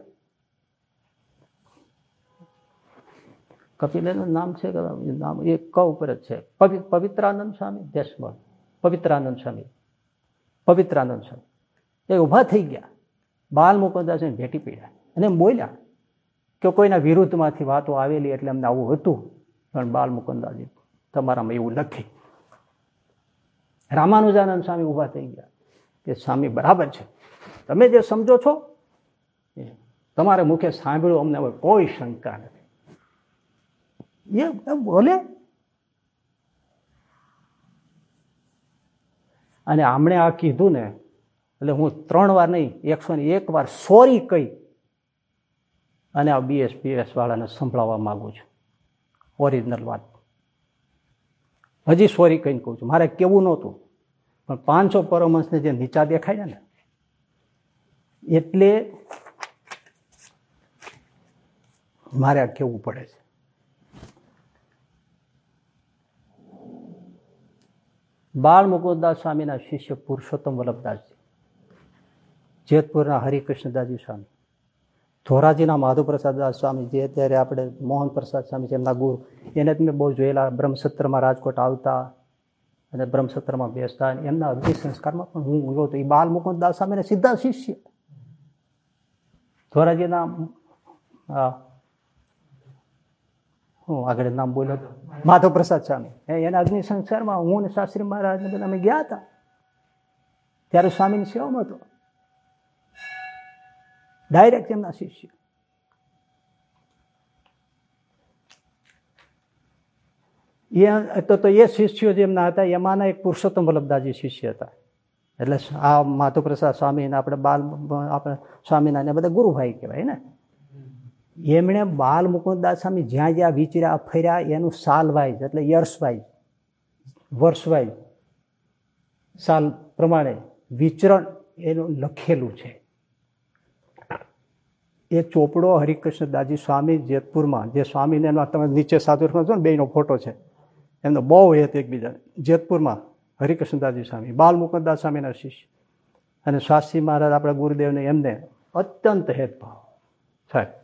કપિલેનું નામ છે નામ? એ ક ઉપર જ છે. પવિત્રાનંદ સ્વામી? દેશમાં પવિત્રાનંદ સ્વામી. પવિત્રાનંદ સ્વામી. એ ઊભા થઈ ગયા. બાલ મુકુદાસને ભેટી પીડ્યા અને બોલ્યા કે કોઈના વિરુદ્ધમાંથી વાતો આવેલી એટલે અમને આવું હતું. પણ બાલ મુકુદાસજી તમારામાં એવું લખી રામાનુજાનંદ સ્વામી ઊભા થઈ ગયા કે સ્વામી બરાબર છે. તમે જે સમજો છો તમારે મુખે સાંભળ્યું અમને કોઈ શંકા નથી. એ બોલે અને આમણે આ કીધું ને, એટલે હું ત્રણ વાર નહીં, એકસો ને એક વાર સોરી કહી અને આ બીએસ બીએસ વાળાને સંભળાવવા માગું છું. ઓરિજિનલ વાત. હજી સોરી કહીને કહું છું. મારે કેવું નહોતું, પણ પાંચસો પરમહંસને જે નીચા દેખાય ને, એટલે મારે આ કેવું પડે છે? બાળ મુકુદાસ સ્વામીના શિષ્ય પુરુષોત્તમ વલ્લભદાસજી, જેતપુરના હરિકૃષ્ણદાસજી સ્વામી, ધોરાજીના માધુપ્રસાદદાસ સ્વામી, જે અત્યારે આપણે મોહન પ્રસાદ સ્વામી છે એમના ગુરુ, એને તમે બહુ જોયેલા, બ્રહ્મસત્રમાં રાજકોટ આવતા અને બ્રહ્મસત્રમાં બેસતા એમના અગ્નિ સંસ્કારમાં પણ હું ગયો હતો. એ બાલ મુકુદાસ સ્વામીના સીધા શિષ્ય. ધોરાજીના હું આગળ નામ બોલ્યો માધવ પ્રસાદ સ્વામી. એના અગ્નિ સંસ્કારમાં હું ને શાસ્ત્રી મહારાજને બધા અમે ગયા હતા. ત્યારે સ્વામીની સેવામાં હતો. ડાયરેક્ટ એમના શિષ્ય. એ તો તો એ શિષ્યો જેમના હતા, એમાંના એક પુરુષોત્તમ વલ્લભદાસજી શિષ્ય હતા. એટલે આ માધુપ્રસાદ સ્વામીને આપણે બાલ, આપણે સ્વામિનારાયણ બધા ગુરુભાઈ કહેવાય ને. એમણે બાલ મુકુદાસ સ્વામી જ્યાં જ્યાં વિચર્યા ફર્યા, એનું સાલ વાઇઝ, એટલે યર્સ વાઇઝ, વર્ષ વાઇઝ, સાલ પ્રમાણે વિચરણ એનું લખેલું છે. એ ચોપડો હરિકૃષ્ણદાસજી સ્વામી જેતપુરમાં, જે સ્વામીને એમાં તમે નીચે સાધુ છો ને બેનો ફોટો છે. એમનો બહુ હેત એકબીજા જેતપુરમાં હરિકૃષ્ણદાસજી સ્વામી, બાલ મુકુદાસ સ્વામીના શિષ્ય. અને સ્વાસી મહારાજ આપણા ગુરુદેવને એમને અત્યંત હેતભાવ. સાહેબ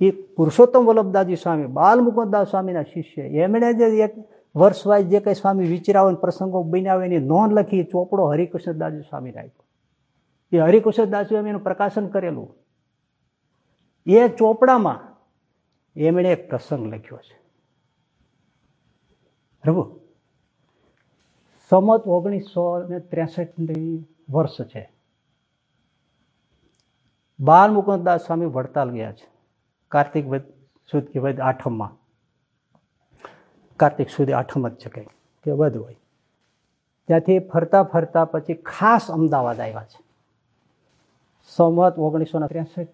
એ પુરુષોત્તમ વલ્લભદાસજી સ્વામી બાલ મુકુદાસ સ્વામીના શિષ્ય એમણે જે એક વર્ષ વાઇઝ જે કંઈ સ્વામી વિચરાવો પ્રસંગો બન્યા એની નોંધ લખી ચોપડો હરિકૃષ્ણદાસજી સ્વામી રાખ્યો એ હરિકૃષ્ણદાસજી એનું પ્રકાશન કરેલું એ ચોપડામાં એમણે એક પ્રસંગ લખ્યો છે પ્રભુ સમત ઓગણીસો ને ત્રેસઠની વર્ષ છે બાલ મુકુદાસ સ્વામી વડતાલ ગયા છે કાર્તિક વદ સુદ કે વદ આઠમમાં. કાર્તિક સુધી આઠમ જ છે કંઈ, કે વધ હોય. ત્યાંથી ફરતા ફરતા પછી ખાસ અમદાવાદ આવ્યા છે. સંવત ઓગણીસો ને ત્રેસઠ.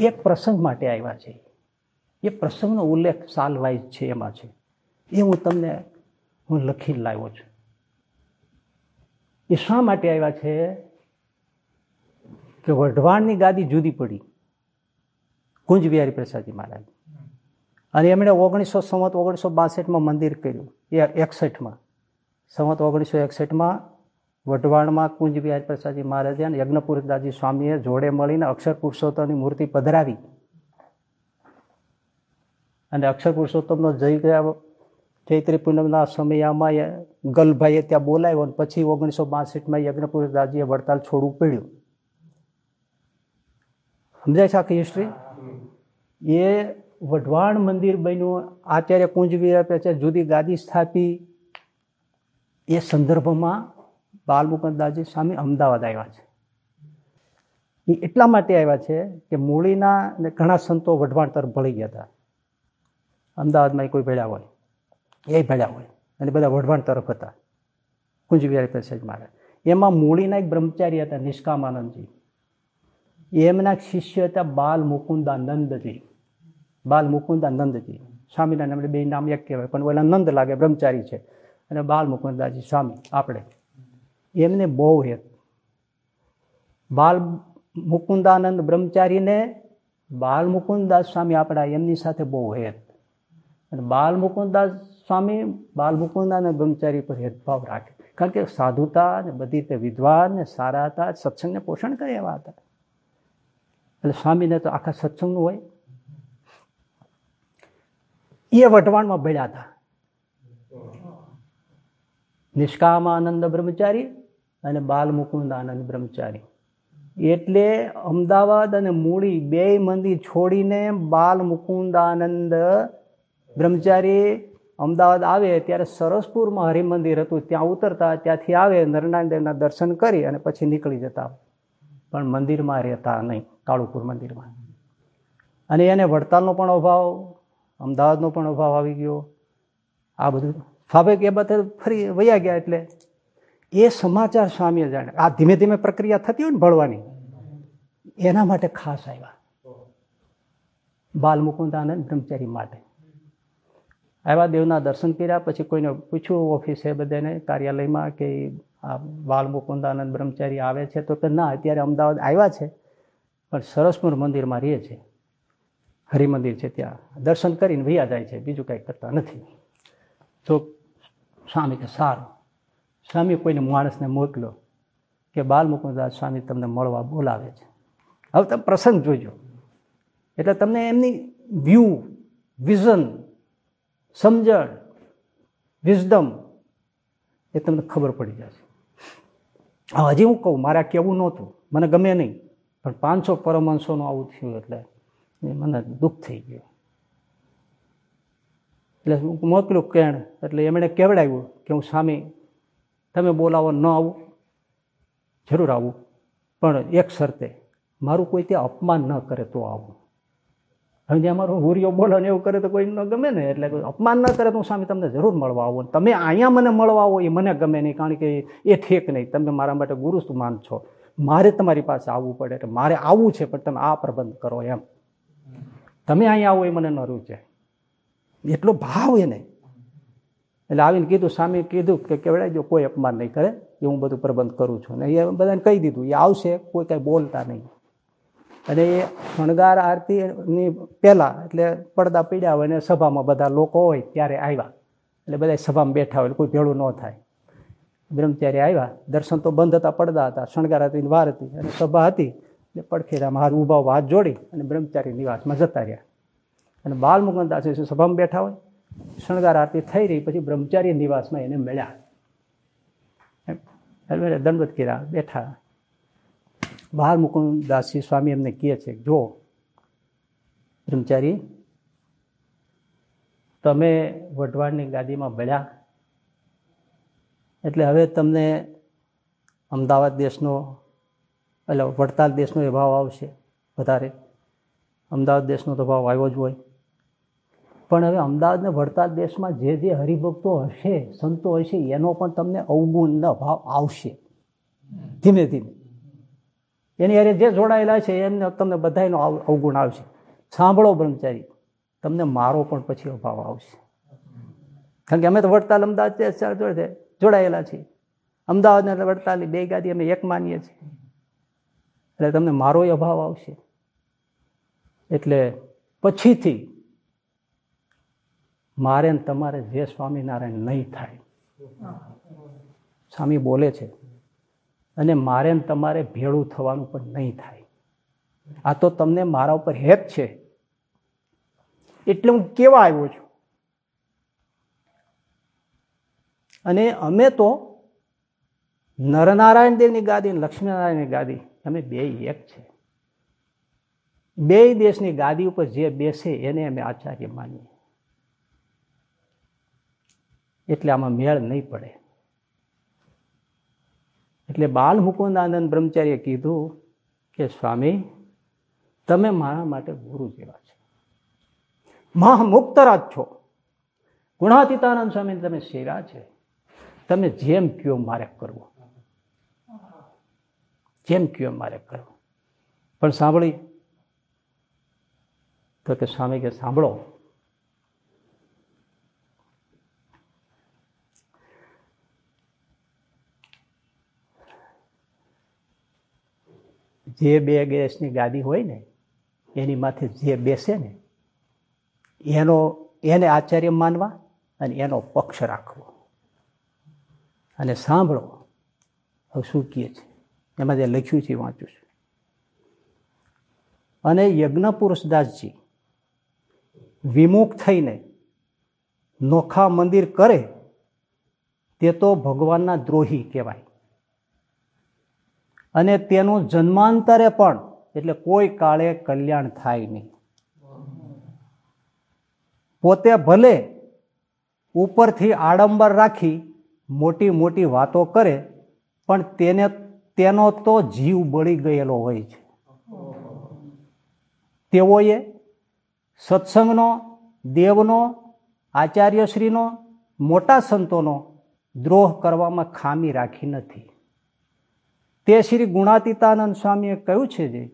એક પ્રસંગ માટે આવ્યા છે. એ પ્રસંગનો ઉલ્લેખ સાલવાઈઝ છે એમાં છે. એ હું તમને, હું લખી લાવ્યો છું. એ શા માટે આવ્યા છે? કે વઢવાણની ગાદી જુદી પડી. કુંજ બિહારી પ્રસાદજી મહારાજ. અને એમણે ઓગણીસો સંવત ઓગણીસો બાસઠમાં મંદિર કર્યું. એ એકસઠમાં. સંવત ઓગણીસો એકસઠમાં વઢવાણમાં કુંજ બિહારી પ્રસાદજી મહારાજે અને યજ્ઞપુરદાસજી સ્વામીએ જોડે મળીને અક્ષર પુરુષોત્તમની મૂર્તિ પધરાવી. અને અક્ષર પુરુષોત્તમનો જઈ ગયા ચૈત્રી પૂનમના સમયમાં ગલભાઈએ ત્યાં બોલાવ્યો અને પછી ઓગણીસો બાસઠમાં યજ્ઞપુરદાસજીએ વડતાલ છોડવું પડ્યું. સમજાય છે આખી હિસ્ટ્રી એ વઢવાણ મંદિર બન્યું. અત્યારે કુંજવીર છે, જુદી ગાદી સ્થાપી. એ સંદર્ભમાં બાલમુકંદાસજી સ્વામી અમદાવાદ આવ્યા છે. એ એટલા માટે આવ્યા છે કે મૂળીના ઘણા સંતો વઢવાણ તરફ ભળી ગયા હતા. અમદાવાદમાં કોઈ ભેળ્યા હોય. એ ભેળ્યા હોય અને બધા વઢવાણ તરફ હતા. કુંજવિહારી પ્રસાદ મહારાજ એમાં મૂળીના એક બ્રહ્મચારી હતા નિષ્કામાનંદજી એમના શિષ્ય હતા બાલ મુકુંદાનંદજી બાલ મુકુંદાનંદજી સ્વામીના આપણે બે નામ એક કહેવાય, પણ ઓલા નંદ લાગે, બ્રહ્મચારી છે. અને બાલ મુકુંદાજી સ્વામી, આપણે. એમને બહુ હેત. બાલ મુકુંદાનંદ બ્રહ્મચારીને બાલ મુકુંદાસ સ્વામી આપણા એમની સાથે બહુ હેત. અને બાલ મુકુંદાસ સ્વામી બાલ મુકુંદાનંદ બ્રહ્મચારી પર હેદભાવ રાખે. કારણ કે સાધુતા ને બધી રીતે વિદ્વાન ને સારા હતા સત્સંગને પોષણ કરે એવા હતા. એટલે સ્વામીને તો આખા સત્સંગનું હોય. એ વટવાણમાં ભળ્યા હતા. નિષ્કામાનંદ બ્રહ્મચારી અને બાલ મુકુંદ આનંદ બ્રહ્મચારી. એટલે અમદાવાદ અને મૂળી બે મંદિર છોડીને બાલ મુકુંદ આનંદ બ્રહ્મચારી અમદાવાદ આવે ત્યારે સરસપુરમાં હરિમંદિર હતું. ત્યાં ઉતરતા, ત્યાંથી આવે નરનારાયણ દેવના દર્શન કરી અને પછી નીકળી જતા. પણ મંદિરમાં રહેતા નહીં. કાળુપુર મંદિરમાં. અને એને વડતાલનો પણ અભાવ, અમદાવાદનો પણ અભાવ આવી ગયો. આ બધું સ્વાભાવિક એ બધા ફરી વયા ગયા એટલે એ સમાચાર સ્વામીએ જાણે આ ધીમે ધીમે પ્રક્રિયા થતી હોય ને ભળવાની, એના માટે ખાસ આવ્યા. બાલ મુકુંદ આનંદ બ્રહ્મચારી માટે. આવ્યા, દેવના દર્શન કર્યા, પછી કોઈને પૂછ્યું, ઓફિસે બધાને કાર્યાલયમાં કે આ બાલ મુકુંદાનંદ બ્રહ્મચારી આવે છે? તો કે ના, અત્યારે અમદાવાદ આવ્યા છે. પણ સરસપુર મંદિરમાં રહે છે. હરિમંદિર છે ત્યાં. દર્શન કરીને વૈયા જાય છે. બીજું કાંઈ કરતા નથી. તો સ્વામી કે સારું. સ્વામી કોઈને માણસને મોકલો કે બાલ મુકુદાસ સ્વામી તમને મળવા બોલાવે છે. હવે તમે પ્રસંગ જોજો. એટલે તમને એમની વ્યૂ વિઝન સમજણ વિઝડમ એ તમને ખબર પડી જશે. હજી હું કહું, મારે કેવું નહોતું. મને ગમે નહીં. પણ પાંચસો પરમહંસોનું આવું થયું એટલે મને દુઃખ થઈ ગયું. એટલે મોકલું કેણ, એટલે એમણે કેવડાવ્યું કે હું સ્વામી, તમે બોલાવો, ન આવું, જરૂર આવું, પણ એક શરતે, મારું કોઈ ત્યાં અપમાન ન કરે તો આવું. હવે જે મારો હુરિયો બોલો ને એવું કરે તો કોઈ ન ગમે ને, એટલે અપમાન ન કરે તો હું સ્વામી તમને જરૂર મળવા આવું. તમે અહીંયા મને મળવા આવો એ મને ગમે નહીં, કારણ કે એ ઠીક નહીં. તમે મારા માટે ગુરુ માન છો. મારે તમારી પાસે આવવું પડે એટલે મારે આવવું છે, પણ તમે આ પ્રબંધ કરો એમ. તમે અહીંયા આવો એ મને ન રૂચે. એટલો ભાવ એને. એટલે આવીને કીધું, સામે કીધું કે કેવડાય જો કોઈ અપમાન નહીં કરે. એ હું બધું પ્રબંધ કરું છું. ને એ બધાને કહી દીધું, એ આવશે, કોઈ કાંઈ બોલતા નહીં. અને એ શણગાર આરતીની પહેલાં, એટલે પડદા પીડ્યા હોય ને સભામાં બધા લોકો હોય, ત્યારે આવ્યા. એટલે બધા સભામાં બેઠા હોય કોઈ ભેળું ન થાય. બ્રહ્મચારી આવ્યા. દર્શન તો બંધ હતા, પડદા હતા, શણગાર હતી વાર હતી. અને સભા હતી. એટલે પડખેરામાં હાથ ઊભા હાથ જોડી અને બ્રહ્મચારી નિવાસમાં જતા રહ્યા. અને બાલ મુકંદાસ સભામાં બેઠા હોય. શણગાર આરતી થઈ રહી, પછી બ્રહ્મચારી નિવાસમાં એને મળ્યા. દંડવત કર્યા, બેઠા. બાલ મુકુદાસજી સ્વામી એમને કહે છે, જો, બ્રહ્મચારી, તમે વઢવાણની ગાદીમાં ભળ્યા એટલે હવે તમને અમદાવાદ દેશનો, એટલે વડતાલ દેશનો એ ભાવ આવશે વધારે. અમદાવાદ દેશનો તો ભાવ આવ્યો જ હોય. પણ હવે અમદાવાદને વડતાલ દેશમાં જે જે હરિભક્તો હશે, સંતો હશે, એનો પણ તમને અવગુણનો ભાવ આવશે. ધીમે ધીમે. એની અરે જે જોડાયેલા છે, એમને તમને બધાનો અવગુણ આવશે. સાંભળો બ્રહ્મચારી, તમને મારો પણ પછી અભાવ આવશે. કારણ કે અમે તો વડતાલ અમદાવાદ જોડે જોડાયેલા છીએ. અમદાવાદ ને વડતાલની બે ગાદી અમે એક માનીએ છીએ. એટલે તમને મારો અભાવ આવશે. એટલે પછીથી મારે તમારે જે સ્વામિનારાયણ નહીં થાય. સ્વામી બોલે છે, અને મારે ને તમારે ભેળું થવાનું પણ નહીં થાય. આ તો તમને મારા ઉપર હેત છે. એટલે હું કેવા આવ્યો છું? અને અમે તો નરનારાયણ દેવની ગાદી અને લક્ષ્મીનારાયણની ગાદી, અમે બે એક છે. બે દેશની ગાદી ઉપર જે બેસે એને અમે આચાર્ય માનીએ. એટલે આમાં મેળ નહીં પડે. એટલે બાલ મુકુંદાનંદ બ્રહ્મચાર્ય કીધું કે, સ્વામી, તમે મારા માટે ગુરુ જેવા છે. મહામુક્તરાજ છો. ગુણાતીતાનંદ સ્વામી તમે શેરા છે. તમે જેમ કયો મારે કરવું. જેમ કયો મારે કરવું. પણ સાંભળી, તો કે સ્વામી કે સાંભળો. જે બે ગેસની ગાદી હોય ને, એની માથે જે બેસે ને, એનો, એને આચાર્ય માનવા અને એનો પક્ષ રાખવો. અને સાંભળો હવે શું કહે છે. એમાં જે લખ્યું છે વાંચું છું. અને યજ્ઞ પુરુષદાસજી વિમુખ થઈને નોખા મંદિર કરે તે તો ભગવાનના દ્રોહી કહેવાય. અને તેનું જન્માંતરે પણ એટલે કોઈ કાળે કલ્યાણ થાય નહીં. પોતે ભલે ઉપરથી આડંબર રાખી મોટી મોટી વાતો કરે, પણ તેને, તેનો તો જીવ બળી ગયેલો હોય છે. તેઓએ સત્સંગનો, દેવનો, આચાર્યશ્રીનો, મોટા સંતોનો દ્રોહ કરવામાં ખામી રાખી નથી. તે શ્રી ગુણાતીતાનંદ સ્વામીએ કહ્યું છે જે,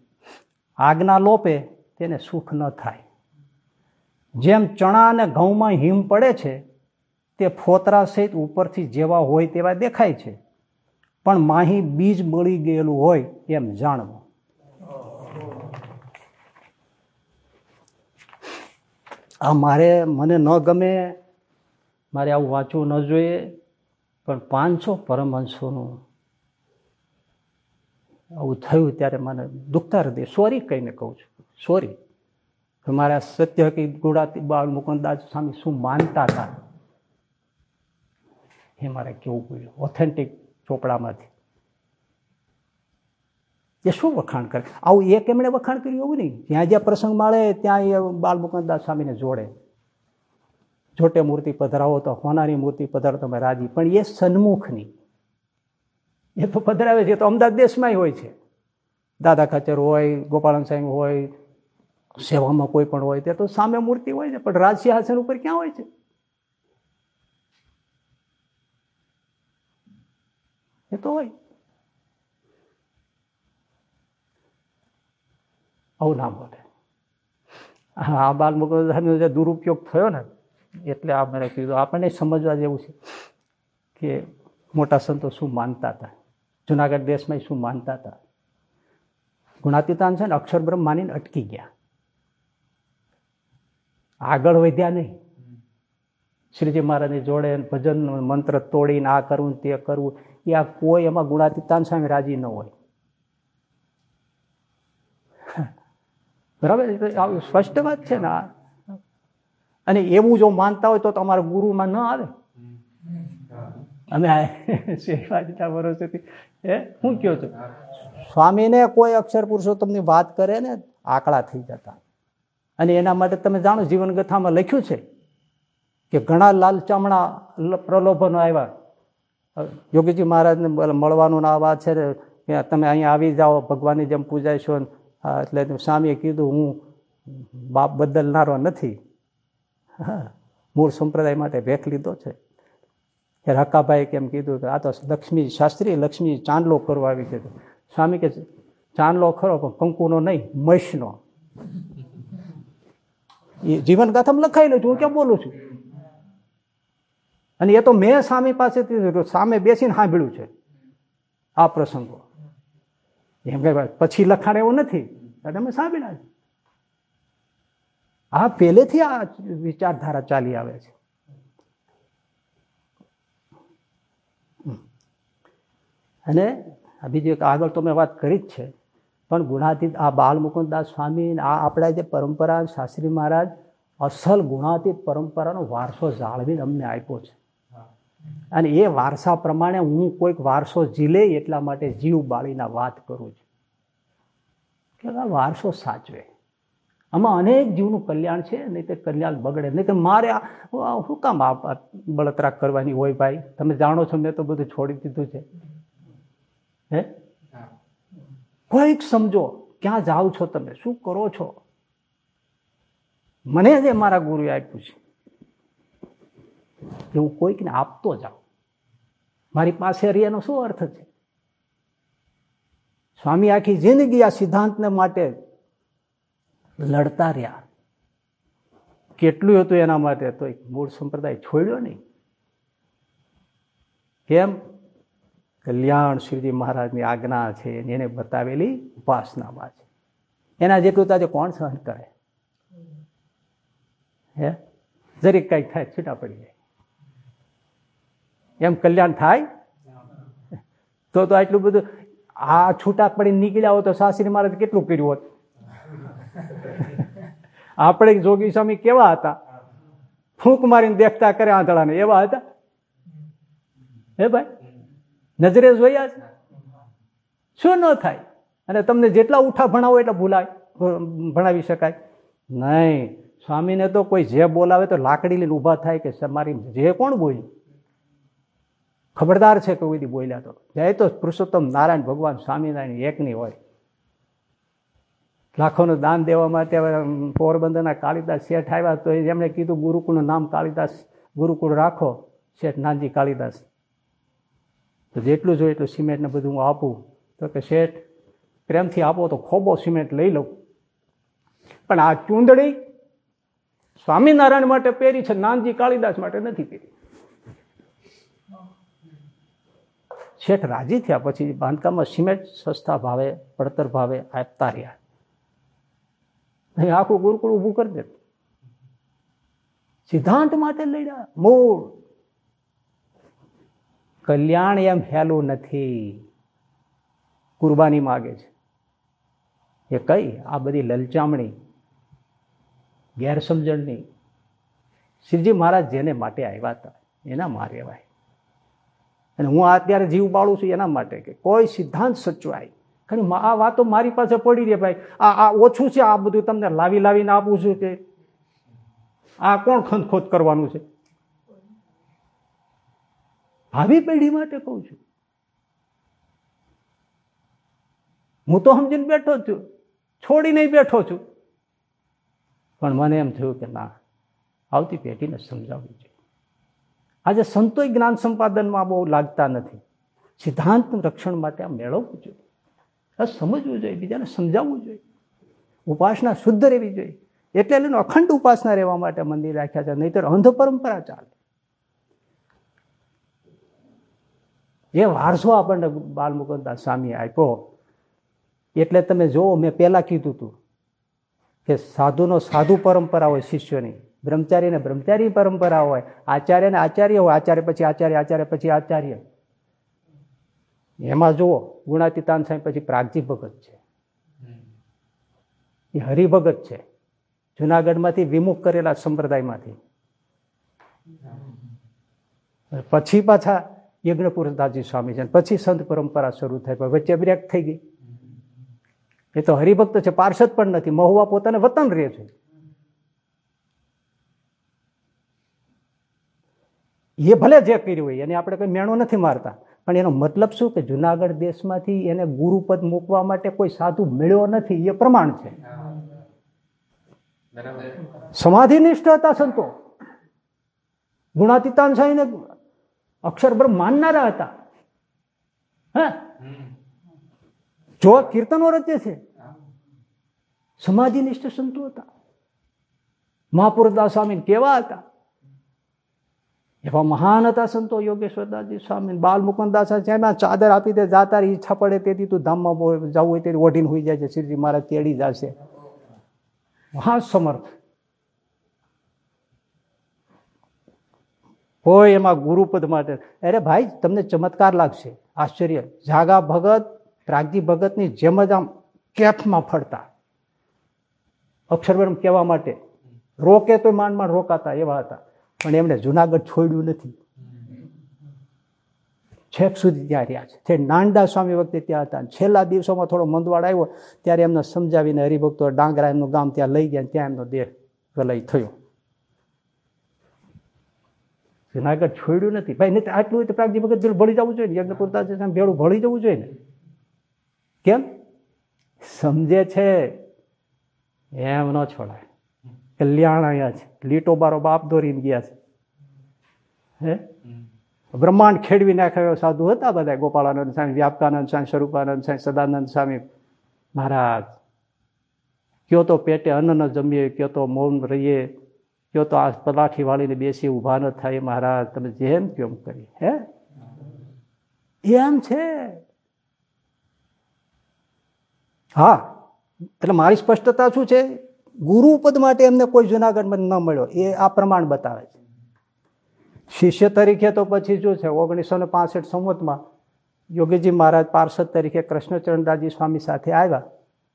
આજ્ઞા લોપે તેને સુખ ન થાય. જેમ ચણા અને ઘઉંમાં હિમ પડે છે તે ફોતરા સહિત ઉપરથી જેવા હોય તેવા દેખાય છે. પણ માહી બીજ બળી ગયેલું હોય એમ જાણવું. આ મારે મને ન ગમે, મારે આવું વાંચવું ન જોઈએ, પણ પાંચસો પરમહંસોનું આવું થયું ત્યારે મને દુખતા હૃદય. સોરી કહીને કહું છું. સોરી મારા સત્ય હકી ગુડાતી બાળ મુકુદાસ સ્વામી શું માનતા હતા? એ મારે કેવું પડ્યું? ઓથેન્ટિક ચોપડામાંથી. એ શું વખાણ કરે? આવું એક એમણે વખાણ કર્યું એવું નહીં. જ્યાં જ્યાં પ્રસંગ મળે, ત્યાં એ બાલ મુકુંદાસ સ્વામીને જોડે. જોટે મૂર્તિ પધરાવો તો હોનાની મૂર્તિ પધરાવો તમે રાજી. પણ એ સન્મુખની. એ તો પધરાવે છે તો અમદાવાદ દેશમાંય હોય છે. દાદા ખાચર હોય, ગોપાલન સાહેબ હોય, સેવામાં કોઈ પણ હોય તે તો સામે મૂર્તિ હોય છે, પણ રાજસિંહાસન ઉપર ક્યાં હોય છે? એ તો હોય આવું ના બોલે આ બાલ મુકુદાસનો જે દુરુપયોગ થયો ને એટલે આ મને કીધું આપણને સમજવા જેવું છે કે મોટા સંતો શું માનતા હતા જુનાગઢ દેશમાં શું માનતા હતા ગુણાતીતાન છે ને અક્ષર બ્રહ્મ માનીને અટકી ગયા આગળ વધ્યા નહીં શ્રીજી મહારાજની જોડે ભજન મંત્ર તોડીને આ કરવું તે કરવું એ આ કોઈ એમાં ગુણાતીતાન સામે રાજી ન હોય. બરાબર? સ્પષ્ટ વાત છે ને અને એવું જો માનતા હોય તો તમારા ગુરુમાં ન આવે. અમે સેવાજીના વર્ષોથી એ શું કહો છું? સ્વામીને કોઈ અક્ષર પુરુષોત્તમની વાત કરે ને, આકડા થઈ જતા. અને એના માટે તમે જાણો, જીવનગથામાં લખ્યું છે કે ઘણા લાલ ચામડા પ્રલોભનો આવ્યા. યોગીજી મહારાજને મળવાનું ના વાત છે તમે અહીંયા આવી જાઓ, ભગવાનની જેમ પૂજાઈશો એટલે સ્વામીએ કીધું, હું બાપ બદલનારો નથી. મૂળ સંપ્રદાય માટે ભેખ લીધો છે. એ રકાભાઈ કેમ કીધું કે, આ તો લક્ષ્મી શાસ્ત્રી, લક્ષ્મી ચાંદલો કરવા આવી છે. સ્વામી કે ચાંદલો ખરો, પણ કંકુનો નહીં, મહીશનો. એ જીવનગાથામાં લખાયેલું છું, હું કેમ બોલું છું? અને એ તો મેં સ્વામી પાસેથી સામે બેસીને સાંભળ્યું છે આ પ્રસંગો. એમ કે પછી લખાણ એવું નથી. તમે સાંભળ્યા આ પહેલેથી આ વિચારધારા ચાલી આવે છે. અને બીજી આગળ તો મેં વાત કરી જ છે. પણ ગુણાતીત આ બાલ મુકુદાસ સ્વામી આ આપણા જે પરંપરા, શાસ્ત્રી મહારાજ, અસલ ગુણાતીત પરંપરાનો વારસો જાળવીને અમને આપ્યો છે. અને એ વારસા પ્રમાણે હું કોઈક વારસો ઝીલે એટલા માટે જીવ બાળીના વાત કરું છું. કે વારસો સાચવે. આમાં અનેક જીવનું કલ્યાણ છે, નહીં તે કલ્યાણ બગડે. નહીં તો મારે શું કામ આ બળતરા કરવાની હોય ભાઈ? તમે જાણો છો મેં તો બધું છોડી દીધું છે. હે? કોઈક સમજો, ક્યાં જાઓ છો તમે? શું કરો છો? મને જે મારા ગુરુએ આપ્યું છે. કે હું કોઈકને આપતો જાઉં મારી પાસે રહ્યાનો શું અર્થ છે? સ્વામી આખી જિંદગી આ સિદ્ધાંતને માટે લડતા રહ્યા. કેટલું હતું એના માટે તો મૂળ સંપ્રદાય છોડ્યો નહીં. કેમ? કલ્યાણ શ્રીજી મહારાજની આજ્ઞા છે એને બતાવેલી ઉપાસનામાં છે. એના જેટલું તાજે કોણ સહન કરે? હે? જરીક કંઈક થાય, છૂટા પડી જાય. એમ કલ્યાણ થાય? તો તો આટલું બધું, આ છૂટા પડીને નીકળ્યા હોત તો સાસરી મહારાજ કેટલું કર્યું હોત? આપણે જોગી સ્વામી કેવા હતા? ફૂંક મારીને દેખતા કરે આંધળાને. એવા હતા? હે ભાઈ? નજરે જોયા છે? શું ન થાય? અને તમને જેટલા ઉઠા ભણાવો એટલા ભૂલાય, ભણાવી શકાય. નહીં, સ્વામીને તો કોઈ જે બોલાવે તો લાકડી લઈને ઊભા થાય કે મારી જે કોણ બોલ્યું? ખબરદાર છે કે બોલ્યા તો. જય તો પુરુષોત્તમ નારાયણ ભગવાન સ્વામિનારાયણ એકની હોય. લાખોનું દાન દેવા માટે પોરબંદરના કાળીદાસ શેઠ આવ્યા તો એમણે કીધું, ગુરુકુળનું નામ કાળીદાસ ગુરુકુળ રાખો. શેઠ, નાનજી કાળીદાસ તો જેટલું જોઈએ એટલું સિમેન્ટને બધું હું આપું. તો કે, શેઠ, પ્રેમથી આપો તો ખોબો સિમેન્ટ લઈ લઉં. પણ આ ચૂંદડી સ્વામિનારાયણ માટે પહેરી છે, નાનજી કાળીદાસ માટે નથી પહેરી. શેઠ રાજી થયા પછી બાંધકામમાં સિમેન્ટ સસ્તા ભાવે, પડતર ભાવે આપતા રહ્યા. અહીં આખું ગુરુકુળ ઊભું કરી દે સિદ્ધાંત માટે લડ્યા, મૂળ. કલ્યાણ એમ હેલું નથી. કુરબાની માગે છે. એ કઈ? આ બધી લલચામણી, ગેરસમજણની. શ્રીજી મહારાજ જેને માટે આવ્યા હતા, એના ભાઈ અને હું અત્યારે જીવ બાળું છું એના માટે કે કોઈ સિદ્ધાંત સચવાય. કારણ આ વાતો મારી પાસે પડી રહી ભાઈ. આ આ ઓછું છે, આ બધું તમને લાવી લાવીને આપું છું કે આ કોણ ખંતખોત કરવાનું છે? ભાવિ પેઢી માટે કહું છું. હું તો સમજીને બેઠો છું. છોડીને બેઠો છું. પણ મને એમ થયું કે ના, આવતી પેઢીને સમજાવવું જોઈએ. આજે સંતોય જ્ઞાન સંપાદનમાં બહુ લાગતા નથી. સિદ્ધાંતનું રક્ષણ માટે આ મેળવવું જોઈએ. આ સમજવું જોઈએ, બીજાને સમજાવવું જોઈએ. ઉપાસના શુદ્ધ રહેવી જોઈએ. એટલે લઈને અખંડ ઉપાસના રહેવા માટે મંદિર રાખ્યા છે, નહીતર અંધ પરંપરા ચાલે. એ વારસો આપણને બાલમુકુદાસ સ્વામી આપ્યો. એટલે તમે જુઓ, મેં પહેલાં કીધું હતું કે સાધુનો સાધુ પરંપરા હોય શિષ્યોની. બ્રહ્મચારીને બ્રહ્મચારી પરંપરા હોય. આચાર્યને આચાર્ય હોય. આચાર્ય પછી આચાર્ય આચાર્ય પછી આચાર્ય. એમાં જુઓ, ગુણાતીતાન સાહેબ પછી પ્રાગજી ભગત છે. એ હરિભગત છે. જુનાગઢમાંથી વિમુખ કરેલા સંપ્રદાયમાંથી. પછી પાછા યજ્ઞપુરદાસજી સ્વામી છે. પછી સંત પરંપરા શરૂ થઈ વચ્ચે બ્રેક થઈ ગઈ. એ તો હરિભક્ત છે. પાર્ષદ પણ નથી. મહુવા પોતાને વતન રહે છે. એ ભલે જે કર્યું હોય, એને આપણે કોઈ મેણો નથી મારતા. પણ એનો મતલબ શું? કે જુનાગઢ દેશમાંથી એને ગુરુપદ મૂકવા માટે કોઈ સાધુ મળ્યો નથી, એ પ્રમાણ છે. સમાધિનિષ્ઠ હતા સંતો. ગુણાતીતાન સાહીને અક્ષર બ્રહ્મ માનનારા હતા. હે? જો કીર્તનો રચે છે, સમાધિનિષ્ઠ સંતો હતા. મહાપુરદાસ સ્વામી કેવા હતા? એવા મહાન હતા સંતો યોગેશ્વરદાસજી સ્વામી બાલ મુકુદાસ એમાં ચાદર આપી દે જાતા ઈચ્છા પડે તેથી તું ધામમાં જવું હોય તેથી ઓઢીને હોઈ જાય છે શ્રીજી મહારાજ તેડી જશે. મહાસમર્થ કોઈ એમાં ગુરુપદ માટે અરે ભાઈ, તમને ચમત્કાર લાગશે, આશ્ચર્ય. જાગા ભગત પ્રાગજી ભગતની જેમ જ આમ કેફમાં ફરતા. અક્ષરવર્મ કહેવા માટે. રોકે તો માંડ માંડ રોકાતા એવા હતા. પણ એમણે જુનાગઢ છોડ્યું નથી. છેક સુધી ત્યાં રહ્યા છે. તે નાનડા સ્વામી વખતે ત્યાં હતા. છેલ્લા દિવસોમાં થોડો મંદવાડ આવ્યો, ત્યારે એમને સમજાવીને હરિભક્તો ડાંગરા એમનું ગામ ત્યાં લઈ ગયા ત્યાં એમનો દેહ ગલય થયો. જુનાગઢ છોડ્યું નથી. ભાઈ, નહીં આટલું હોય તો પ્રાગજી ભગત ભળી જવું જોઈએ યજ્ઞપુરતા ભેળું ભળી જવું જોઈએ ને? કેમ? સમજે છે. એમ ન છોડાય. કલ્યાણ અહીંયા છે. લીટો બારો બાપ દોરીને ગયા છે. હે? બ્રહ્માંડ ખેડવી નાખ્યો સાધુ હતા બધા. ગોપાળાનંદ સ્વામી, વ્યાપકાનંદ સ્વામી, સ્વરૂપાનંદ સ્વામી, સદાનંદ સ્વામી. મહારાજ, કયો તો પેટે અન્ન ન જમીએ, કયો તો મૌન રહીએ, કયો તો આ પલાઠી વાળીને બેસી ઊભા ન થાય. મહારાજ, તમે જેમ કેમ કરી. હે? એમ છે. હા. એટલે મારી સ્પષ્ટતા શું છે? ગુરુપદ માટે એમને કોઈ જુનાગઢમાં ન મળ્યો. એ આ પ્રમાણ બતાવે છે. શિષ્ય તરીકે તો પછી શું છે, ઓગણીસો ને પાસઠ સંવતમાં યોગીજી મહારાજ પાર્ષદ તરીકે કૃષ્ણચરણદાસજી સ્વામી સાથે આવ્યા.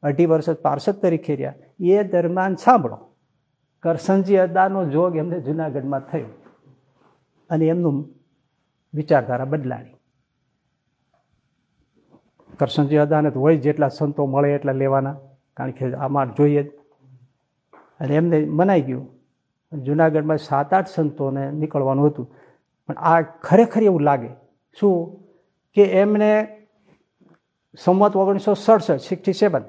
અઢી વર્ષ પાર્ષદ તરીકે રહ્યા. એ દરમિયાન સાંભળો, કરસનજી અદાનો જોગ એમને જુનાગઢમાં થયો અને એમનું વિચારધારા બદલાણી. કરસનજી અદાને તો હોય જેટલા સંતો મળે એટલા લેવાના, કારણ કે આમાં જોઈએ અને એમને મનાઈ ગયું. જુનાગઢમાં સાત આઠ સંતોને નીકળવાનું હતું. પણ આ ખરેખર એવું લાગે. શું? કે એમને સંમત ઓગણીસો સડસઠ સિક્સટી સેવન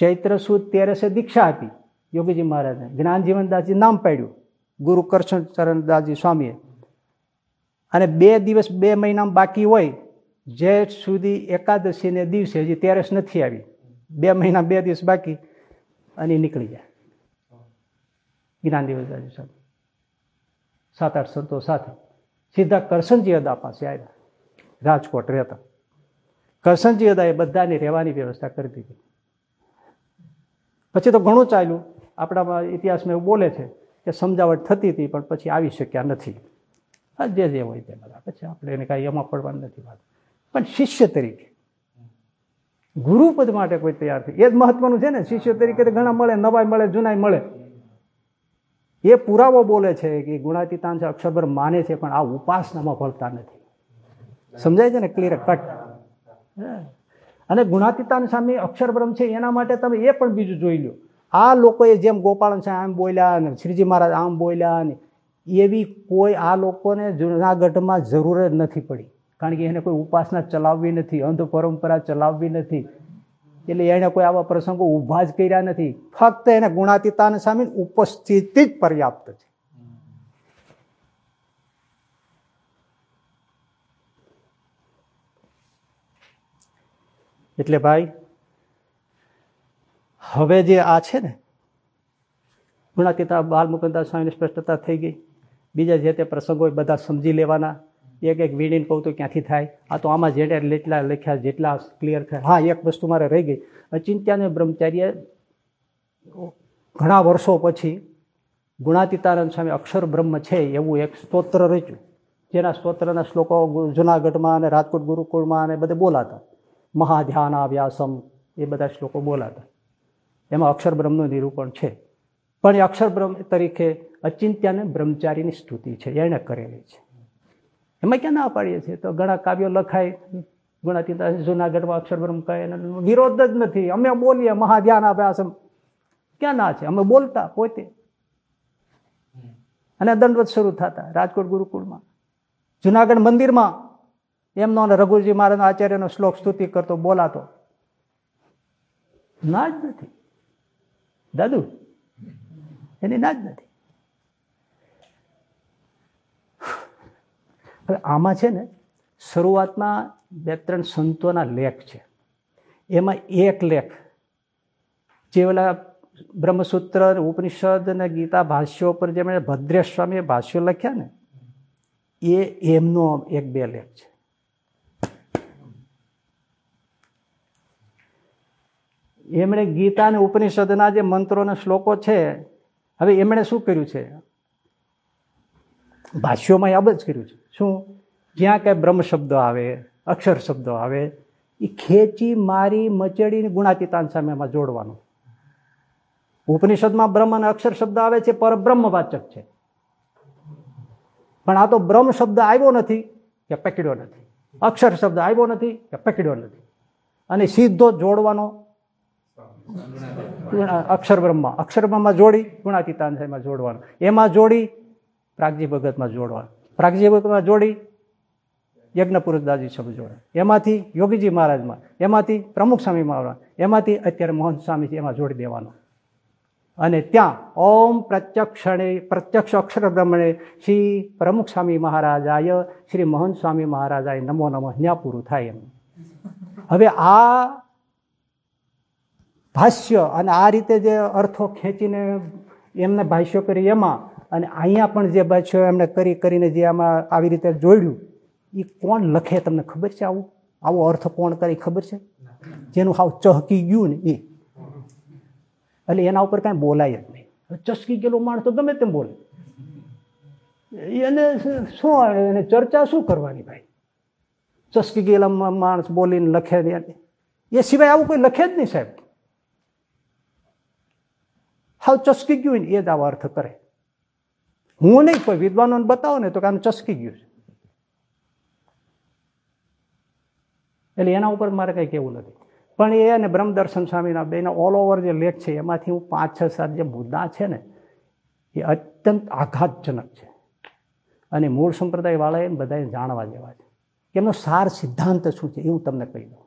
ચૈત્ર સુદ તેરસે દીક્ષા આપી યોગીજી મહારાજને. જ્ઞાનજીવનદાસજી નામ પાડ્યું. ગુરુ કરશનચરણદાસજી સ્વામીએ. અને બે દિવસ, બે મહિનામાં બાકી હોય, જે સુધી એકાદશીને દિવસે, હજી તેરસ નથી આવી. બે મહિના, બે દિવસ બાકી. અને નીકળી જાય. જ્ઞાનદેવદાસજી સ્વામી સાત આઠ સંતો સાથે સીધા કરશનજી અદા પાસે આવ્યા. રાજકોટ રહેતા. કરશનજી અદાએ બધાની રહેવાની વ્યવસ્થા કરી દીધી. પછી તો ઘણું ચાલ્યું. આપણામાં ઇતિહાસમાં એવું બોલે છે કે સમજાવટ થતી હતી, પણ પછી આવી શક્યા નથી. જે જે હોય તે બધા. પછી આપણે એને કાંઈ એમાં પડવાનું નથી વાત. પણ શિષ્ય તરીકે ગુરુપદ માટે કોઈ તૈયાર થઈ એ જ મહત્વનું છે ને. શિષ્ય તરીકે ઘણા મળે, નવાય મળે, જૂનાય મળે. એ પુરાવો બોલે છે કે ગુણાતીતાન છે અક્ષરભર માને છે, પણ આ ઉપાસનામાં ભળતા નથી. સમજાય છે ને? ક્લિયર કટ અને ગુણાતીતાન સામે અક્ષરબ્રહ્મ છે, એના માટે તમે એ પણ બીજું જોઈ લો આ લોકોએ જેમ ગોપાલ સાહેબ આમ બોલ્યા ને શ્રીજી મહારાજ આમ બોલ્યા ને એવી કોઈ આ લોકોને જુનાગઢમાં જરૂર જ નથી પડી. કારણ કે એને કોઈ ઉપાસના ચલાવવી નથી, અંધ પરંપરા ચલાવવી નથી. એટલે એને કોઈ આવા પ્રસંગો ઊભા જ કર્યા નથી. ફક્ત એને ગુણાતીતાને સામે ઉપસ્થિતિ જ પર્યાપ્ત છે. એટલે ભાઈ, હવે જે આ છે ને, ગુણાતીતા બાલ મુકુદાસ સ્વામીની સ્પષ્ટતા થઈ ગઈ. બીજા જે તે પ્રસંગો બધા સમજી લેવાના. એક એક વીણીને કહું તો ક્યાંથી થાય? આ તો આમાં જેટલા જેટલા લખ્યા, જેટલા ક્લિયર થાય. હા, એક વસ્તુ મારે રહી ગઈ. અચિંત્યાને બ્રહ્મચાર્ય ઘણા વર્ષો પછી ગુણાતીતાનંદ સ્વામી અક્ષર બ્રહ્મ છે એવું એક સ્તોત્ર રચ્યું, જેના સ્તોત્રના શ્લોકો જુનાગઢમાં અને રાજકોટ ગુરુકુળમાં અને બધે બોલાતા. મહાધ્યાન વ્યાસમ એ બધા શ્લોકો બોલાતા. એમાં અક્ષર બ્રહ્મનું નિરૂપણ છે. પણ એ અક્ષર બ્રહ્મ તરીકે અચિંત્યાને બ્રહ્મચારીની સ્તુતિ છે એણે કરેલી છે. એમાં ક્યાં ના પાડીએ છીએ? તો ઘણા કાવ્યો લખાય ગુણાતીતા જુનાગઢમાં અક્ષર બ્રહ્મ કહે વિરોધ જ નથી. અમે બોલીએ, મહાધ્યાન અભ્યાસમ ક્યાં ના છે? અમે બોલતા પોતે. અને દંડવત શરૂ થતા, રાજકોટ ગુરુકુળમાં. જુનાગઢ મંદિરમાં એમનો અને રઘુજી મહારાજ આચાર્યનો શ્લોક સ્તુતિ કરતો, બોલાતો. ના જ નથી. દાદુ, એની ના જ નથી. હવે આમાં છે ને શરૂઆતમાં બે ત્રણ સંતોના લેખ છે. એમાં એક લેખ જે ઓલા બ્રહ્મસૂત્ર ઉપનિષદ અને ગીતા ભાષ્યો પર જેમણે ભદ્રેશ સ્વામીએ ભાષ્યો લખ્યા ને, એ એમનો એક બે લેખ છે. એમણે ગીતા અને ઉપનિષદના જે મંત્રોના શ્લોકો છે, હવે એમણે શું કર્યું છે? ભાષ્યોમાં આબ જ કર્યું છે. શું? જ્યાં કાંઈ બ્રહ્મ શબ્દો આવે, અક્ષર શબ્દો આવે એ ખેંચી, મારી, મચડીને ગુણાતીતાન સામે એમાં જોડવાનું. ઉપનિષદમાં બ્રહ્મ અને અક્ષર શબ્દ આવે છે, પરબ્રહ્મવાચક છે. પણ આ તો બ્રહ્મ શબ્દ આવ્યો નથી કે પકડ્યો નથી. અક્ષર શબ્દ આવ્યો નથી કે પકડ્યો નથી. અને સીધો જોડવાનો. અક્ષર બ્રહ્મા. અક્ષર બ્રહ્મા જોડી ગુણાતીતાન સામે જોડવાનો. એમાં જોડી પ્રાગજી ભગતમાં જોડવા. પ્રાગજી ભગતમાં જોડી યજ્ઞપુરુષદાસજી સભ જોડે. એમાંથી યોગીજી મહારાજમાં, એમાંથી પ્રમુખ સ્વામી મહારાજ, એમાંથી અત્યારે મોહન સ્વામી એમાં જોડી દેવાનો. અને ત્યાં ઓમ પ્રત્યક્ષણે, પ્રત્યક્ષ અક્ષર બ્રહ્મણે શ્રી પ્રમુખ સ્વામી મહારાજાય, શ્રી મોહન સ્વામી મહારાજાય નમો નમો ત્યાં પૂરું થાય એમ. હવે આ ભાષ્ય અને આ રીતે જે અર્થો ખેંચીને એમને ભાષ્યો કરી, એમાં અને અહીંયા પણ જે ભાષ્યો એમણે કરી, કરીને જે આમાં આવી રીતે જોડ્યું એ કોણ લખે તમને ખબર છે આવું? આવો અર્થ કોણ કરે ખબર છે? જેનું હાવ ચહકી ગયું ને એ એટલે એના ઉપર કાંઈ બોલાય જ નહીં. ચસકી ગયેલો માણસ તો ગમે તેમ બોલે. એને શું એને ચર્ચા શું કરવાની ભાઈ? ચસકી ગયેલા માણસ બોલીને લખે એ સિવાય આવું કોઈ લખે જ નહીં સાહેબ. હાવ ચસકી ગયું ને, એ જ આવો અર્થ કરે. હું નહીં, કોઈ વિદ્વાનોને બતાવો ને તો કે આમ ચસકી ગયું છે. એટલે એના ઉપર મારે કંઈ કહેવું નથી. પણ એ અને બ્રહ્મદર્શન સ્વામીના બેના ઓલ ઓવર જે લેખ છે, એમાંથી હું પાંચ, છ, સાત જે મુદ્દા છે ને, એ અત્યંત આઘાતજનક છે. અને મૂળ સંપ્રદાયવાળાએ બધાએ જાણવા જેવા છે. એમનો સાર સિદ્ધાંત શું છે એ હું તમને કહી દઉં.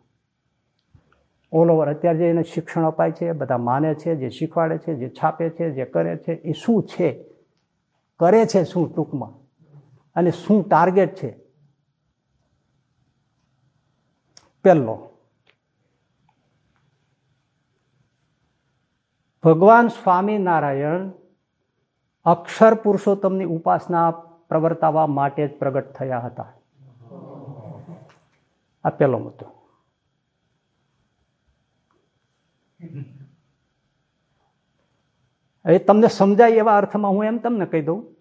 ઓલ ઓવર અત્યારે જે એને શિક્ષણ અપાય છે બધા માને છે, જે શીખવાડે છે, જે છાપે છે, જે કરે છે, એ શું છે? કરે છે શું ટૂંકમાં? અને શું ટાર્ગેટ છે? પહેલો. ભગવાન સ્વામિનારાયણ અક્ષર પુરુષોત્તમની ઉપાસના પ્રવર્તાવા માટે જ પ્રગટ થયા હતા. આ પહેલો મુદ્દો. હવે તમને સમજાય એવા અર્થમાં હું એમ તમને કહી દઉં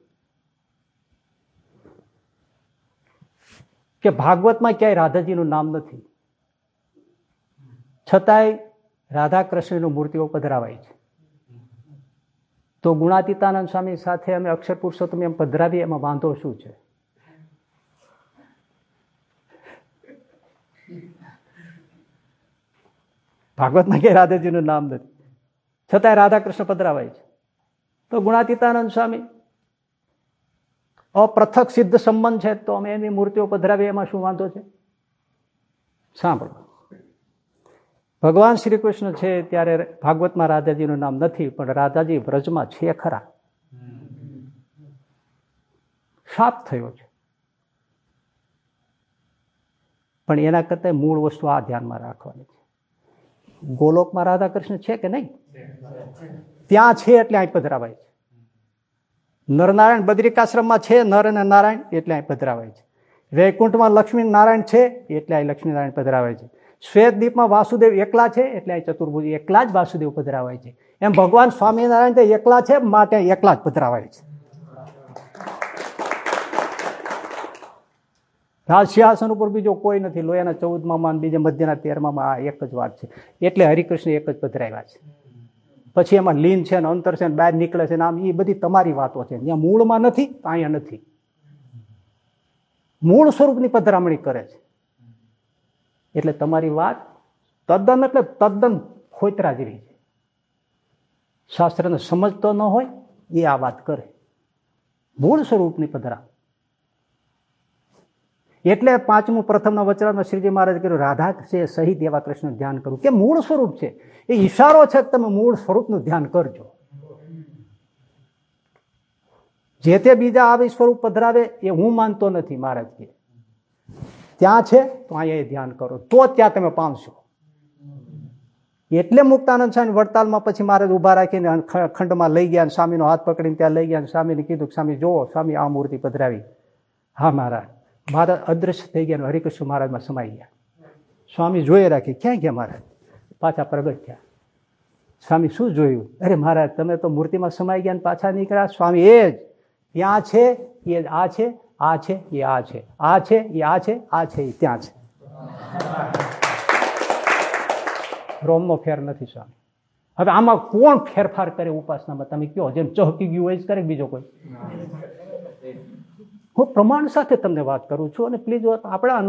કે ભાગવતમાં ક્યાંય રાધાજીનું નામ નથી. છતાંય રાધા કૃષ્ણનું મૂર્તિઓ પધરાવાય છે. તો ગુણાતીતાનંદ સ્વામી સાથે અમે અક્ષર પુરુષોત્તમ એમ પધરાવીએ, એમાં વાંધો શું છે? ભાગવતમાં ક્યાંય રાધાજીનું નામ નથી. છતાંય રાધા કૃષ્ણ પધરાવાય છે. તો ગુણાતીતાનંદ સ્વામી, અપ્રથક સિદ્ધ સંબંધ છે તો અમે એની મૂર્તિઓ પધરાવીએ, એમાં શું વાંધો છે? સાંભળો. ભગવાન શ્રી કૃષ્ણ છે ત્યારે ભાગવતમાં રાધાજીનું નામ નથી, પણ રાધાજી વ્રજમાં છે ખરા. સાપ થયો છે. પણ એના કરતા મૂળ વસ્તુ આ ધ્યાનમાં રાખવાની છે. ગોલોકમાં રાધા કૃષ્ણ છે કે નહીં? ત્યાં છે એટલે અહીં પધરાવાય છે. નરનારાયણ બદ્રિકાશ્રમમાં છે, નર અને નારાયણ એટલે અહીં પધરાવાય છે. વૈકુંઠમાં લક્ષ્મી નારાયણ છે, એટલે અહીં લક્ષ્મીનારાયણ પધરાવાય છે. શ્વેતદીપમાં વાસુદેવ એકલા છે, એટલે અહીં ચતુર્ભુજ એકલા જ વાસુદેવ પધરાવાય છે. એમ ભગવાન સ્વામિનારાયણ તે એકલા છે, માટે એકલા જ પધરાવાય છે. રાજ સિંહાસન ઉપર બીજો કોઈ નથી. લોયાના ચૌદમાં માન બીજા મધ્યના તેરમાં એક જ વાત છે. એટલે હરિકૃષ્ણ એક જ પધરાવ્યા છે. પછી એમાં લીન છે ને અંતર છે ને બહાર નીકળે છે ને આમ એ બધી તમારી વાતો છે. ત્યાં મૂળમાં નથી અહીંયા નથી. મૂળ સ્વરૂપની પધરામણી કરે છે. એટલે તમારી વાત તદ્દન એટલે તદ્દન ખોતરા જેવી છે. શાસ્ત્રને સમજતો ન હોય, એ આ વાત કરે. મૂળ સ્વરૂપની પધરા એટલે પાંચમું પ્રથમના વચરામાં શ્રીજી મહારાજ કર્યું, રાધા છે સહિત એવા કૃષ્ણ ધ્યાન કરવું કે મૂળ સ્વરૂપ છે. એ ઈશારો છે તમે મૂળ સ્વરૂપનું ધ્યાન કરજો. જે તે બીજા આવી સ્વરૂપ પધરાવે એ હું માનતો નથી, મહારાજ કે. ત્યાં છે, તો અહીંયા ધ્યાન કરો. તો ત્યાં તમે પામશો. એટલે મુક્તાનંદ સ્વામી વડતાલમાં પછી મહારાજ ઊભા રાખીને ખંડમાં લઈ ગયા સ્વામીનો હાથ પકડીને ત્યાં લઈ ગયા સ્વામીને કીધું સ્વામી, જુઓ, સ્વામી આ મૂર્તિ પધરાવી. હા, મહારાજ. મહારાજ અદ્રશ્ય થઈ ગયા હરિકૃષ્ણ મહારાજમાં સમાઈ ગયા. સ્વામી જોઈ રાખી, ક્યાં ગયા મહારાજ? પાછા પ્રગટ થયા. સ્વામી શું જોયું? અરે મહારાજ, તમે તો મૂર્તિમાં સમાઈ ગયા પાછા નીકળ્યા. સ્વામી, એ જ. ત્યાં છે, એ આ છે આ છે, એ આ છે. આ છે, એ આ છે આ છે, એ ત્યાં છે. રોમનો ફેર નથી સ્વામી. હવે આમાં કોણ ફેરફાર કરે ઉપાસનામાં? તમે કયો જેમ ચહકી ગયું હોય જ કરે બીજો કોઈ? હું પ્રમાણ સાથે તમને વાત કરું છું અને પ્લીઝ આપણા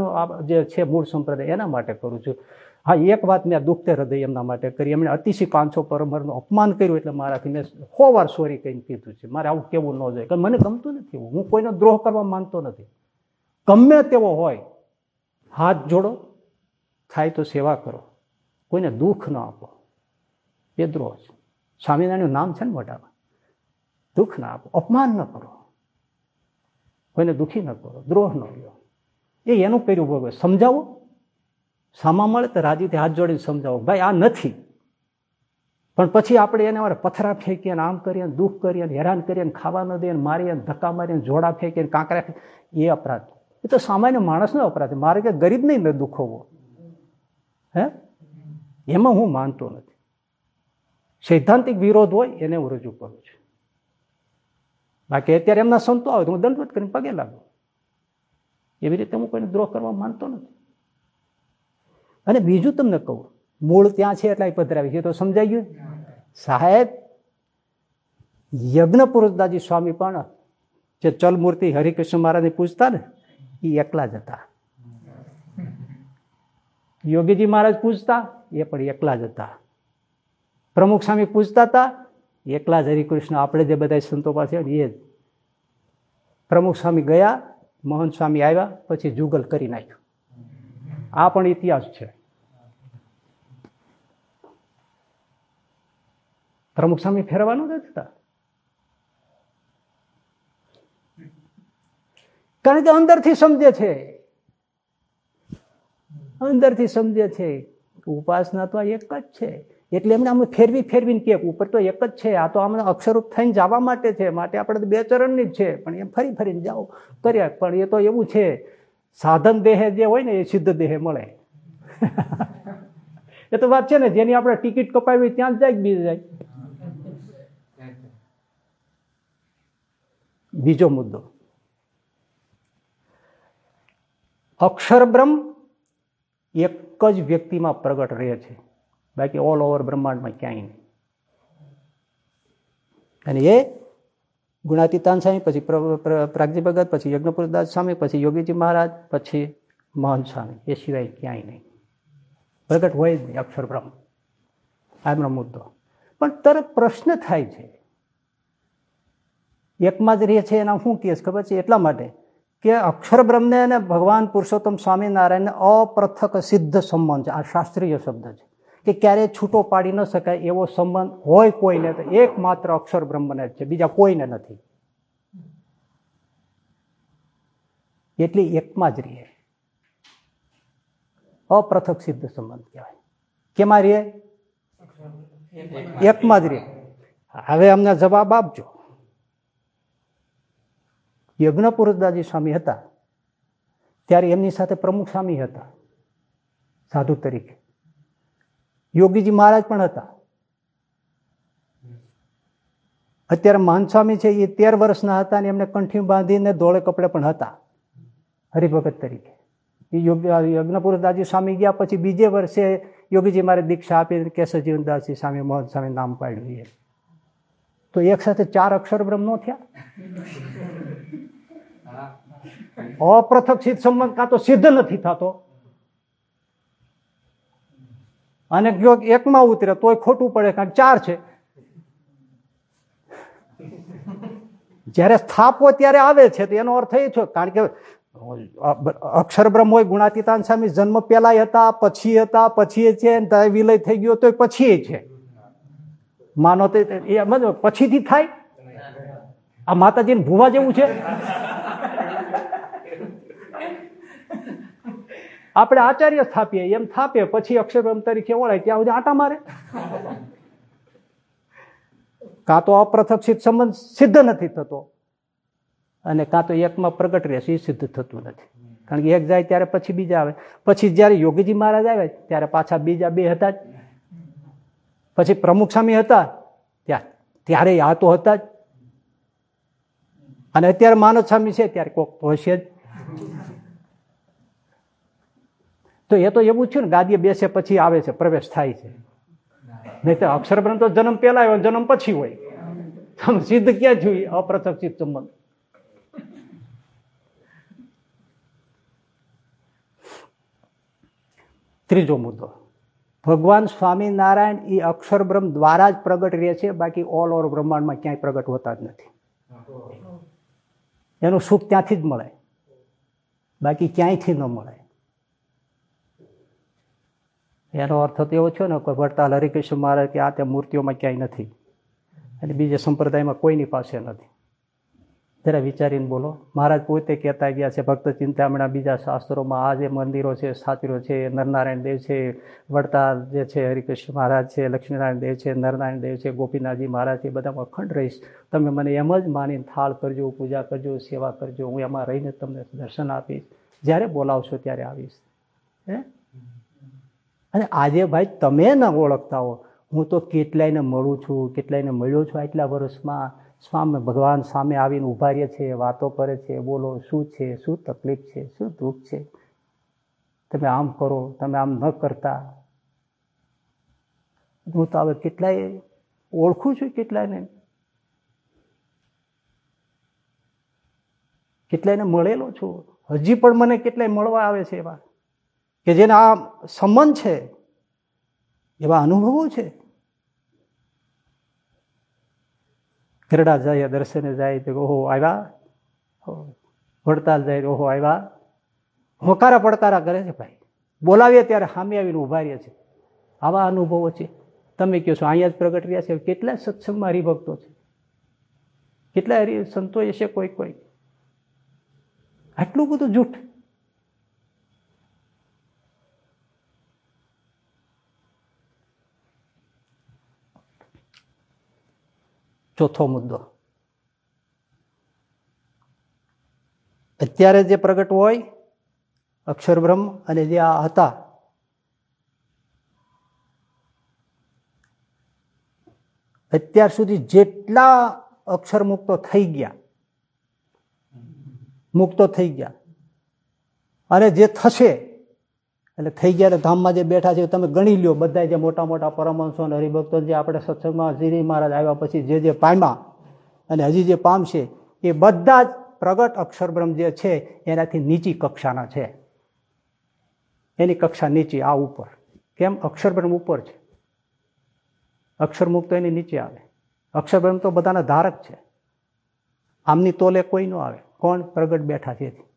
જે છે મૂળ સંપ્રદાય, એના માટે કરું છું. હા, એક વાત મેં દુઃખતે હૃદય એમના માટે કરી. એમણે અતિશી પાંચસો પરમરનું અપમાન કર્યું એટલે મારાથી મેં સો વાર સોરી કહીને કીધું છે. મારે આવું કેવું ન જોઈએ. કારણ મને ગમતું નથી હું કોઈનો દ્રોહ કરવા માનતો નથી. ગમે તેવો હોય, હાથ જોડો, થાય તો સેવા કરો. કોઈને દુઃખ ન આપો. એ દ્રોહ છે. સ્વામિનારાયણનું નામ છે ને મોટામાં દુઃખ ના આપો. અપમાન ન કરો. કોઈને દુઃખી ન કરો, દ્રોહ ન લ્યો. એ એનું કર્યું ભોગવે સમજાવો? સામા મળે તો રાજીથી હાથ જોડીને સમજાવો. ભાઈ, આ નથી. પણ પછી આપણે એને અમારે પથરા ફેંકીએ આમ કરીએ દુઃખ કરીએ હેરાન કરીએ ખાવા ન દઈએ મારીએ ધક્કા મારીને જોડા ફેંકીએ કાંકરા એ અપરાધ. એ તો સામાન્ય માણસનો અપરાધ મારે કે ગરીબ નહીં ને દુખવો હે? એમાં હું માનતો નથી. સૈદ્ધાંતિક વિરોધ હોય, એને હું રજૂ કરું છું. બાકી અત્યારે એમના સંતો આવે તો હું દંડવટ કરીને પગે લાગુ. એવી રીતે હું કોઈને દ્રોહ કરવા માનતો નથી. અને બીજું તમને કહું, મૂળ ત્યાં છે એટલે પધરાવી છે. તો સમજાઈ ગયું? સાહેબ, યજ્ઞ પુરુષદાજી સ્વામી પણ જે ચલમૂર્તિ હરિકૃષ્ણ મહારાજને પૂછતા ને એ એકલા જ હતા. યોગીજી મહારાજ પૂછતા એ પણ એકલા જ હતા. પ્રમુખ સ્વામી પૂછતા હતા એકલા જ હરિકૃષ્ણ, આપણે જે બધા સંતો પાસે એ જ. પ્રમુખ સ્વામી ગયા મોહન સ્વામી આવ્યા, પછી જુગલ કરી નાખ્યું. આ પણ ઇતિહાસ છે. પ્રમુખ સ્વામી ફેરવાનું નથી થતા કારણ કે અંદરથી સમજે છે. અંદરથી સમજે છે. ઉપાસના તો એક જ છે. એટલે એમને અમે ફેરવી ફેરવીને કે ઉપર તો એક જ છે, આ તો આમને અક્ષરૂપ થઈને જવા માટે છે, માટે આપણે બે ચરણની જ છે, પણ એમ ફરી ફરીને જાઓ કર્યા, પણ એ તો એવું છે, સાધન દેહ જે હોય ને એ સિદ્ધ દેહ મળે. એ તો વાત છે ને, જેની આપણે ટિકિટ કપાવી ત્યાં જ જાય બીજે જાય? બીજો મુદ્દો. અક્ષર બ્રહ્મ એક જ વ્યક્તિમાં પ્રગટ રહે છે. બાકી ઓલ ઓવર બ્રહ્માંડમાં ક્યાંય નહીં. અને એ ગુણાતીતાન સ્વામી, પછી પ્રાગજી ભગત, પછી યજ્ઞપુરદાસ સ્વામી, પછી યોગીજી મહારાજ, પછી મહંત સ્વામી. એ સિવાય ક્યાંય નહીં. પ્રગટ હોય જ નહીં, અક્ષર બ્રહ્મ. આમનો મુદ્દો. પણ તરત પ્રશ્ન થાય છે. એકમાં જ રહે છે એના શું કેસ? ખબર છે? એટલા માટે કે અક્ષર બ્રહ્મને અને ભગવાન પુરુષોત્તમ સ્વામિનારાયણને અપ્રથક સિદ્ધ સંબંધ છે. આ શાસ્ત્રીય શબ્દ છે. કે ક્યારેય છૂટો પાડી ન શકાય એવો સંબંધ હોય કોઈને તો એકમાત્ર અક્ષર બ્રહ્મને જ છે, બીજા કોઈને નથી. એટલી એકમાં જ રહીએ અપ્રથક સિદ્ધ સંબંધ કહેવાય. કેમાં રહીએ એકમાં જ રહીએ હવે અમને જવાબ આપજો. યજ્ઞ પુરુષદાજી સ્વામી હતા. ત્યારે એમની સાથે પ્રમુખ સ્વામી હતા. સાધુ તરીકે. યોગીજી મહારાજ પણ હતા. અત્યારે માનસ્વામી છે એ તેર વર્ષના હતા અને એમને કંઠી બાંધીને ધોળે કપડે પણ હતા. હરિભગત તરીકે. એ યોગ્ય યજ્ઞપુર દાજી સ્વામી ગયા પછી બીજે વર્ષે યોગીજી મારે દીક્ષા આપી કેશવજીવનદાસજી સ્વામી મોહન સ્વામી નામ પાડ્યું એ. તો એક સાથે ચાર અક્ષર બ્રહ્મ નો થયા? અપ્રથક સિદ્ધ સંબંધ કાં તો સિદ્ધ નથી થતો? અને જો એકમાં ઉતરે તોય ખોટું પડે, કારણ ચાર છે. જ્યારે સ્થાપો ત્યારે આવે છે, તો એનો અર્થ એ છે કારણ કે અક્ષર બ્રહ્મ હોય, ગુણાતીતાન સ્વામી જન્મ પેલા હતા, પછી હતા, પછી છે વિલય થઈ ગયો તો પછી છે. માનો તો પછીથી થાય? આ માતાજીને ભૂવા જેવું છે? આપણે આચાર્ય સ્થાપીએ, એમ થાપીએ પછી અક્ષરબ્રહ્મ તરીકે ઓળાય, ત્યાં સુધી આટા મારે. કાં તો અપ્રથક્ષિત સંબંધ સિદ્ધ નથી થતો અને કાં તો એકમાં પ્રગટ રહેશે એ સિદ્ધ થતું નથી. કારણ કે એક જાય ત્યારે પછી બીજા આવે. પછી જ્યારે યોગીજી મહારાજ આવે ત્યારે પાછા બીજા બે હતા જ. પછી પ્રમુખ સ્વામી હતા ત્યાં, ત્યારે આ તો હતા જ. અને અત્યારે માનવ સ્વામી છે, ત્યારે કોક હશે જ. તો એ તો એવું છે ને, ગાદીએ બેસે પછી આવે છે, પ્રવેશ થાય છે. નહીં તો અક્ષરબ્રહ્મ તો જન્મ પહેલા હોય જન્મ પછી હોય. સિદ્ધ ક્યાં જોઈએ અપ્રથક્ષિત સંબંધ ત્રીજો મુદ્દો. ભગવાન સ્વામિનારાયણ એ અક્ષર દ્વારા જ પ્રગટ રહે છે, બાકી ઓલ ઓવર બ્રહ્માંડમાં ક્યાંય પ્રગટ હોતા જ નથી. એનું સુખ ત્યાંથી જ મળે. બાકી ક્યાંયથી ન મળે. એનો અર્થ તો એવો છે ને કોઈ વડતાલ હરિકૃષ્ણ મહારાજ કે આ તે મૂર્તિઓમાં ક્યાંય નથી. અને બીજા સંપ્રદાયમાં કોઈની પાસે નથી. જરા વિચારીને બોલો. મહારાજ પોતે કહેતા ગયા છે, ભક્ત ચિંતામણા બીજા શાસ્ત્રોમાં આ જે મંદિરો છે સાતિરો છે, નરનારાયણ દેવ છે, વડતાલ જે છે, હરિકૃષ્ણ મહારાજ છે, લક્ષ્મીનારાયણ દેવ છે, નરનારાયણ દેવ છે, ગોપીનાથજી મહારાજ છે બધામાં અખંડ રહીશ. તમે મને એમ જ માનીને થાળ કરજો, પૂજા કરજો, સેવા કરજો, હું એમાં રહીને તમને દર્શન આપીશ. જ્યારે બોલાવશો ત્યારે આવીશ. હે? અને આજે ભાઈ તમે ન ઓળખતા હો. હું તો કેટલાયને મળું છું, કેટલાયને મળ્યો છું આટલા વર્ષમાં. સ્વામી ભગવાન સામે આવીને ઊભા રહે છે, વાતો કરે છે, બોલો, શું છે, શું તકલીફ છે, શું દુઃખ છે? તમે આમ કરો, તમે આમ ન કરતા. હું તો હવે કેટલાય ઓળખું છું કેટલાયને. કેટલાયને મળેલો છું. હજી પણ મને કેટલાય મળવા આવે છે એવા. કે જેને આ સંબંધ છે, એવા અનુભવો છે. ગરડા જાય, દર્શને જાય, તો ઓહો, આવ્યા. વડતાલ જાય, ઓહો, આવ્યા. હોકારા પડકારા કરે છે ભાઈ. બોલાવીએ ત્યારે સામે આવીને ઊભા રહે છે. આવા અનુભવો છે. તમે કહો છો, અહીંયા જ પ્રગટ રહ્યા છે. કેટલા સત્સંગમાં હરિભક્તો છે. કેટલા હરિ સંતો છે કોઈ કોઈ. આટલું બધું જૂઠ. ચોથો મુદ્દો. અત્યારે જે પ્રગટ હોય અક્ષરબ્રહ્મ અને જે આ હતા, અત્યાર સુધી જેટલા અક્ષર મુક્તો થઈ ગયા, મુક્તો થઈ ગયા, અને જે થશે એટલે થઈ ગયા ધામમાં જે બેઠા છે તમે ગણી લ્યો બધા જે મોટા મોટા પરમહંસો અને હરિભક્તો જે આપણે સત્સંગમાં શ્રી મહારાજ આવ્યા પછી જે જે પામ્યા અને હજી જે પામશે એ બધા જ પ્રગટ અક્ષરબ્રહ્મ જે છે એનાથી નીચી કક્ષાના છે. એની કક્ષા નીચી, આ ઉપર. કેમ? અક્ષરબ્રહ્મ ઉપર છે. અક્ષરમુક્ત એની નીચે આવે. અક્ષરબ્રહ્મ તો બધાના ધારક છે. આમની તોલે કોઈ ન આવે. કોણ? પ્રગટ બેઠા છે હે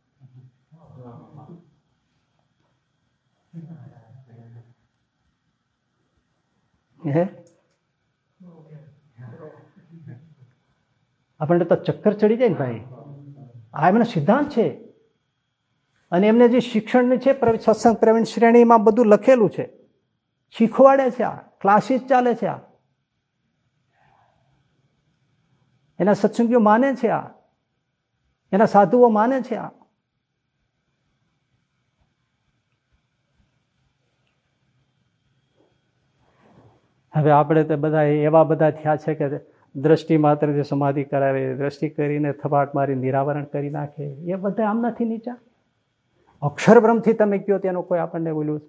આપણને તો ચક્કર ચડી જાય ને ભાઈ. આ એમનો સિદ્ધાંત છે. અને એમને જે શિક્ષણ છે સત્સંગ પ્રવીણ શ્રેણીમાં બધું લખેલું છે. શીખવાડે છે આ. ક્લાસીસ ચાલે છે આ. એના સત્સંગીઓ માને છે આ. એના સાધુઓ માને છે આ. હવે આપણે તો બધા એવા બધા થયા છે કે દ્રષ્ટિ માત્ર જે સમાધિ કરાવે, દ્રષ્ટિ કરીને થપાટ મારી નિરાવરણ કરી નાખે, એ બધા આમ નથી નીચા અક્ષરભ્રમથી તમે કહો તેનું કોઈ આપણને બોલ્યું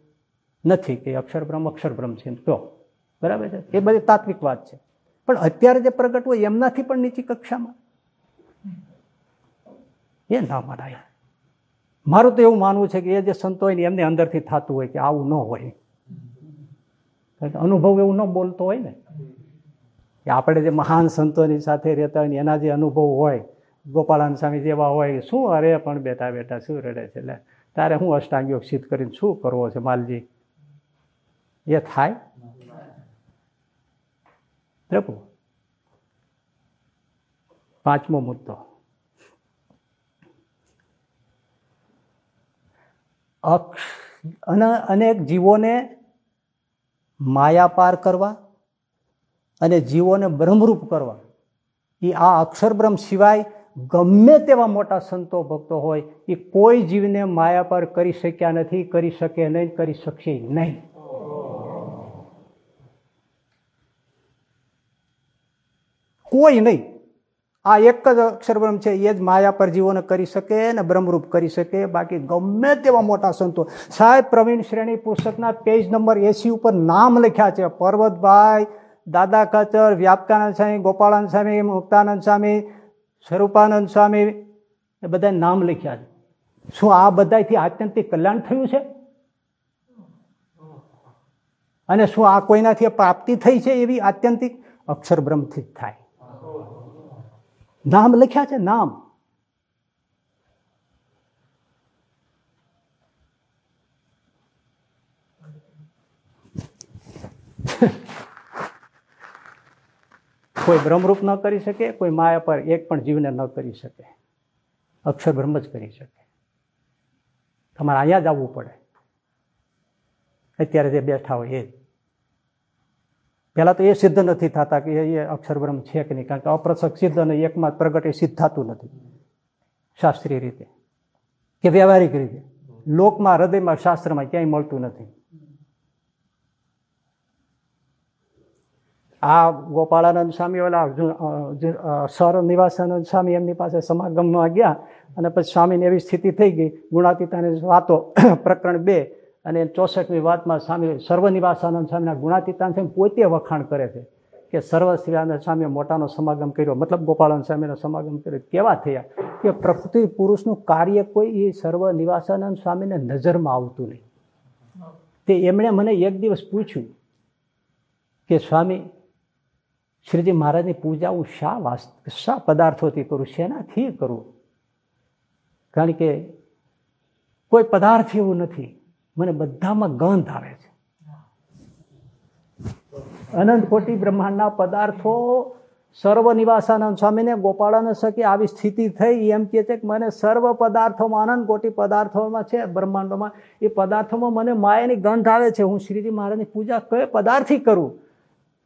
નથી કે અક્ષર અક્ષરભ્રમ છે તો. બરાબર છે? એ બધી તાત્વિક વાત છે. પણ અત્યારે જે પ્રગટ હોય એમનાથી પણ નીચી કક્ષામાં? એ ના મનાય. મારું તો એવું માનવું છે કે એ જે સંતો હોય ને એમને અંદરથી થતું હોય કે આવું ન હોય. અનુભવ એવું ન બોલતો હોય ને. કે આપણે જે મહાન સંતોની સાથે રહેતા હોય એના જે અનુભવ હોય ગોપાળાન સ્વામી જેવા હોય, શું અરે પણ બેઠા બેઠા શું રડે છે? એટલે તારે હું અષ્ટાંગયોગ સિદ્ધ કરીને શું કરવો છે માલજી? એ થાય? પ્રભુ, પાંચમો મુદ્દો. અક્ષ, અને અનેક જીવોને માયા પાર કરવા અને જીવોને બ્રહ્મરૂપ કરવા. એ આ અક્ષરબ્રહ્મ સિવાય ગમે તેવા મોટા સંતો ભક્તો હોય, એ કોઈ જીવને માયા પાર કરી શક્યા નથી, કરી શકે નહીં, કરી શકશે નહીં. કોઈ નહીં. આ એક જ અક્ષરબ્રહ્મ છે, એ જ માયા પર જીવોને કરી શકે ને બ્રહ્મરૂપ કરી શકે, બાકી ગમે તેવા મોટા સંતો. સાહેબ, પ્રવીણ શ્રેણી પુસ્તકના પેજ નંબર એસી ઉપર નામ લખ્યા છે. પર્વતભાઈ, દાદા કચર, વ્યાપકાનંદ સ્વામી, ગોપાળાનંદ સ્વામી, મુક્તાનંદ સ્વામી, સ્વરૂપાનંદ સ્વામી, એ બધા નામ લખ્યા છે. શું આ બધાથી આત્યંતિક કલ્યાણ થયું છે? અને શું આ કોઈનાથી પ્રાપ્તિ થઈ છે એવી આત્યંતિક? અક્ષરબ્રહ્મથી જ થાય. નામ લખ્યા છે, નામ. કોઈ બ્રહ્મરૂપ ન કરી શકે, કોઈ માયા પર એક પણ જીવને ન કરી શકે. અક્ષર બ્રહ્મ જ કરી શકે. તમારે અહીંયા જ આવવું પડે. અત્યારે જે બેઠા હોય એ જ. પહેલાં તો એ સિદ્ધ નથી થતા કે એ અક્ષર છે કે નહીં, કારણ કે અપ્રસક સિદ્ધ અને એકમાં પ્રગટ એ સિદ્ધ થતું નથી. શાસ્ત્રીય રીતે. કે વ્યવહારિક રીતે. લોકમાં, હૃદયમાં, શાસ્ત્રમાં ક્યાંય મળતું નથી. આ ગોપાળાનંદ સ્વામી ઓલા સર નિવાસાનંદ સ્વામી એમની પાસે સમાગમમાં ગયા અને પછી સ્વામીને એવી સ્થિતિ થઈ ગઈ. ગુણાતીતાની વાતો, પ્રકરણ બે અને ચોસઠમી વાતમાં સ્વામી સર્વનિવાસાનંદ સ્વામીના ગુણાતીતાન સ્વામી પોતે વખાણ કરે છે કે સર્વ શિવાનંદ સ્વામીએ મોટાનો સમાગમ કર્યો, મતલબ ગોપાલન સ્વામીનો સમાગમ કર્યો, કેવા થયા કે પ્રકૃતિ પુરુષનું કાર્ય કોઈ એ સર્વ નિવાસાનંદ સ્વામીને નજરમાં આવતું નહીં. તે એમણે મને એક દિવસ પૂછ્યું કે સ્વામી, શ્રીજી મહારાજની પૂજા હું શા વાસ્ત શા પદાર્થોથી કરું, શેનાથી કરું? કારણ કે કોઈ પદાર્થ એવું નથી. મને બધામાં ગંધ આવે છે. અનંત કોટી બ્રહ્માંડના પદાર્થો સર્વ નિવાસાનંદ સ્વામીને ગોપાળાને શકી આવી સ્થિતિ થઈ. એમ કે છે કે મને સર્વ પદાર્થોમાં, અનંત કોટી પદાર્થોમાં છે, બ્રહ્માંડોમાં, એ પદાર્થોમાં મને માયાની ગંધ આવે છે. હું શ્રીજી મહારાજની પૂજા કયો પદાર્થથી કરું?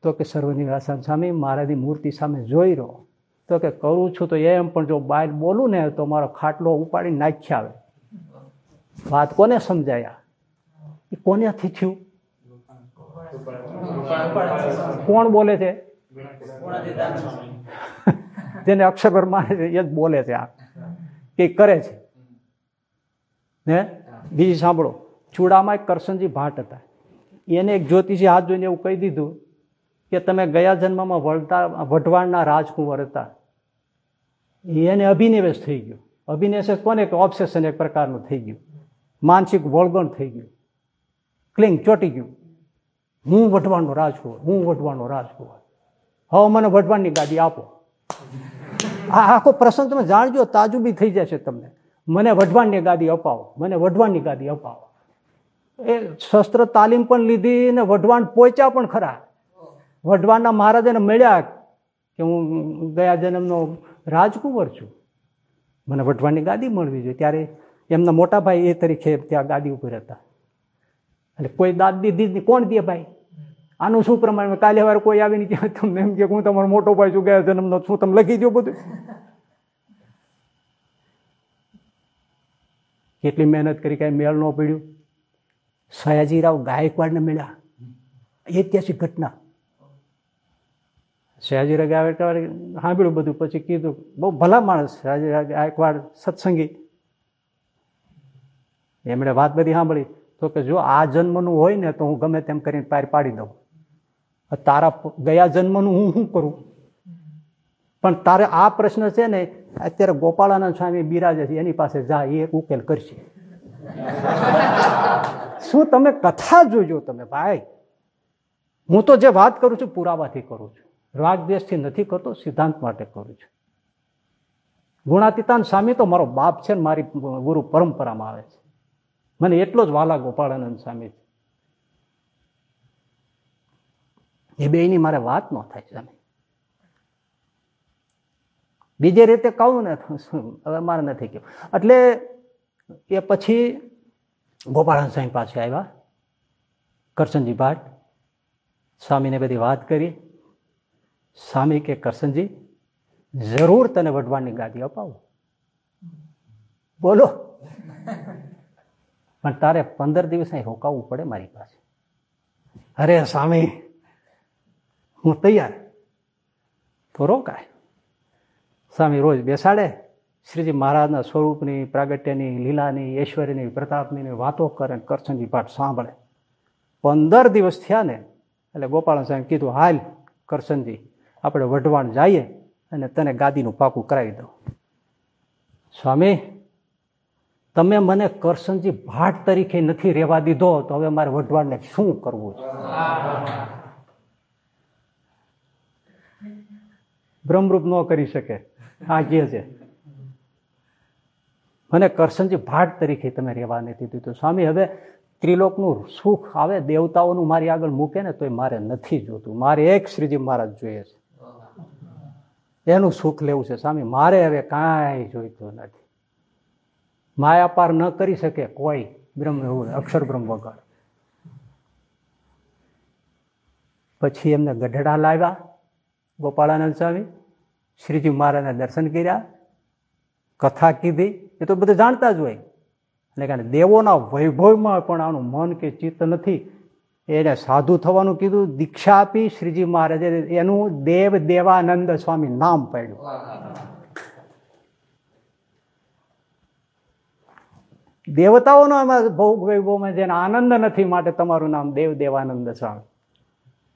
તો કે સર્વ નિવાસાન સ્વામી મહારાજની મૂર્તિ સામે જોઈ રહો. તો કે કરું છું તો એમ, પણ જો બહાર બોલું ને તો મારો ખાટલો ઉપાડી નાખ્યા આવે. વાત કોને સમજાયા? કોનેથી થયું કોણ બોલે છે? જેને અક્ષર માને છે એ જ બોલે છે આ. કે કરે છે. ને? બીજી સાંભળો. ચૂડામાં એક કરશનજી ભાટ હતા. એને એક જ્યોતિષી હાથ જોઈને એવું કહી દીધું કે તમે ગયા જન્મમાં વળતા, વઢવાણના રાજકુંવર હતા. એને અભિનિવેશ થઈ ગયો. અભિનિવેશ કોને? ઓબ્સેશન એક પ્રકારનું થઈ ગયું. માનસિક વળગણ થઈ ગયું. ક્લિંગ ચોટી ગયું. હું વઢવાણનો રાજકુંવર હું વઢવાણનો રાજકુંવર હવે મને વઢવાણની ગાદી આપો. આ આખો પ્રસંગ તમે જાણજો, તાજુબી થઈ જશે તમને. મને વઢવાણની ગાદી અપાવો, મને વઢવાણની ગાદી અપાવો. એ શસ્ત્ર તાલીમ પણ લીધી ને વઢવાણ પહોંચ્યા પણ ખરા. વઢવાણના મહારાજાને મળ્યા કે હું ગયા જન્મનો રાજકુંવર છું. મને વઢવાણની ગાદી મળવી જોઈએ. ત્યારે એમના મોટા ભાઈ એ તરીકે ત્યાં ગાદી ઉપર હતા. એટલે કોઈ દાદ દીધી કોણ દે ભાઈ? આનું શું પ્રમાણ? કાલે વાર કોઈ આવીને કે તમને એમ કે હું તમારો મોટો ભાઈ છું, ગયા જન્મનો, શું તમે લખી દો બધું? કેટલી મહેનત કરી, કાંઈ મેળ ન પડ્યું. સયાજીરાવ ગાયકવાડને મળ્યા. ઐતિહાસિક ઘટના. સયાજીરાવ ગાયકવાડ સાંભળ્યું બધું, પછી કીધું, બહુ ભલા માણસ સયાજીરાવ ગાયકવાડ, સત્સંગી. એમણે વાત બધી સાંભળી. તો કે જો આ જન્મનું હોય ને તો હું ગમે તેમ કરીને પાર પાડી દઉં. તારા ગયા જન્મનું હું શું કરું? પણ તારે આ પ્રશ્ન છે ને, અત્યારે ગોપાળાનંદ સ્વામી બિરાજે છે, એની પાસે જા, એ ઉકેલ કરશે. શું તમે કથા જોજો તમે, ભાઈ? હું તો જે વાત કરું છું, પુરાવાથી કરું છું. રાગ દેશથી નથી કરતો, સિદ્ધાંત માટે કરું છું. ગુણાતીતાન સ્વામી તો મારો બાપ છે ને, મારી ગુરુ પરંપરામાં આવે છે. મને એટલો જ વાલા ગોપાળાનંદ સ્વામી એ બેની મારે વાત ન થાય સ્વામી. બીજે રીતે કહું ને હવે મારે નથી કહ્યું એટલે એ પછી ગોપાળાનંદ સ્વામી પાસે આવ્યા. કરશનજી ભાટ સ્વામીને બધી વાત કરી. સ્વામી કે કરશનજી જરૂર તને વઢવાણની ગાદી અપાવું. બોલો. પણ તારે પંદર દિવસ અહીં રોકાવવું પડે મારી પાસે. અરે સ્વામી હું તૈયાર. તો રોકાય. સ્વામી રોજ બેસાડે. શ્રીજી મહારાજના સ્વરૂપની, પ્રાગટ્યની, લીલાની, ઐશ્વર્યની, પ્રતાપની વાતો કરે કરશનજી પાઠ સાંભળે. પંદર દિવસ થયા ને, એટલે ગોપાલ સાહેબ કીધું, હાલ કરશનજી આપણે વઢવાણ જઈએ અને તને ગાદીનું પાકું કરાવી દઉં. સ્વામી તમે મને કરશનજી ભાટ તરીકે નથી રહેવા દીધો, તો હવે મારે વઢવાડને શું કરવું છે? બ્રહ્મરૂપ ન કરી શકે. આ કે છે. મને કરશનજી ભાટ તરીકે તમે રહેવા નથી દીધું. સ્વામી, હવે ત્રિલોકનું સુખ આવે, દેવતાઓનું મારી આગળ મૂકે ને તો મારે નથી જોતું. મારે એક શ્રીજી મહારાજ જોઈએ છે. એનું સુખ લેવું છે. સ્વામી, મારે હવે કાંઈ જોઈતું નથી. માયા પાર ન કરી શકે કોઈ બ્રહ્મ અક્ષર બ્રહ્મ વગર. પછી એમને ગઢડા લાવ્યા, ગોપાળાનંદ સ્વામી, શ્રીજી મહારાજના દર્શન કર્યા, કથા કીધી, એ તો બધું જાણતા જ હોય. એટલે કે દેવોના વૈભવમાં પણ આનું મન કે ચિત્ત નથી. એને સાધુ થવાનું કીધું, દીક્ષા આપી શ્રીજી મહારાજે એનું દેવ દેવાનંદ સ્વામી નામ પાડ્યું. દેવતાઓનો એમાં ભોગ વૈભવમાં જેને આનંદ નથી માટે તમારું નામ દેવ દેવાનંદ સ્વામી.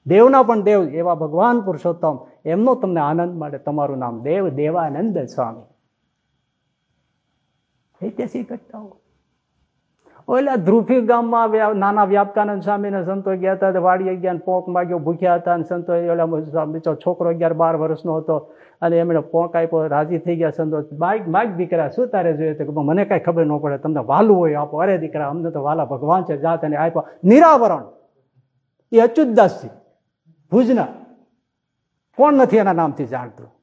દેવના પણ દેવ એવા ભગવાન પુરુષોત્તમ, એમનો તમને આનંદ માટે તમારું નામ દેવ દેવાનંદ સ્વામી. ઐતિહાસિક ઘટનાઓ ઓલા ધ્રુફી ગામમાં નાના વ્યાપકાનંદ સ્વામીને સંતો ગયા હતા વાડી ગયા પોંક માગ્યો, ભૂખ્યા હતા અને સંતો ઓલા છોકરો અગિયાર બાર વર્ષનો હતો અને એમણે પોંક આપ્યો, રાજી થઈ ગયા સંતો માગ માગ દીકરા, શું તારે જોઈએ? તો મને કાંઈ ખબર ન પડે, તમને વાલું હોય, આપો, અરે દીકરા, અમને તો વાલા ભગવાન છે, જાત અને આપ્યો. નિરાવરણ. એ અચ્યુતદાસજી, ભુજના. કોણ નથી એના નામથી જાણતું?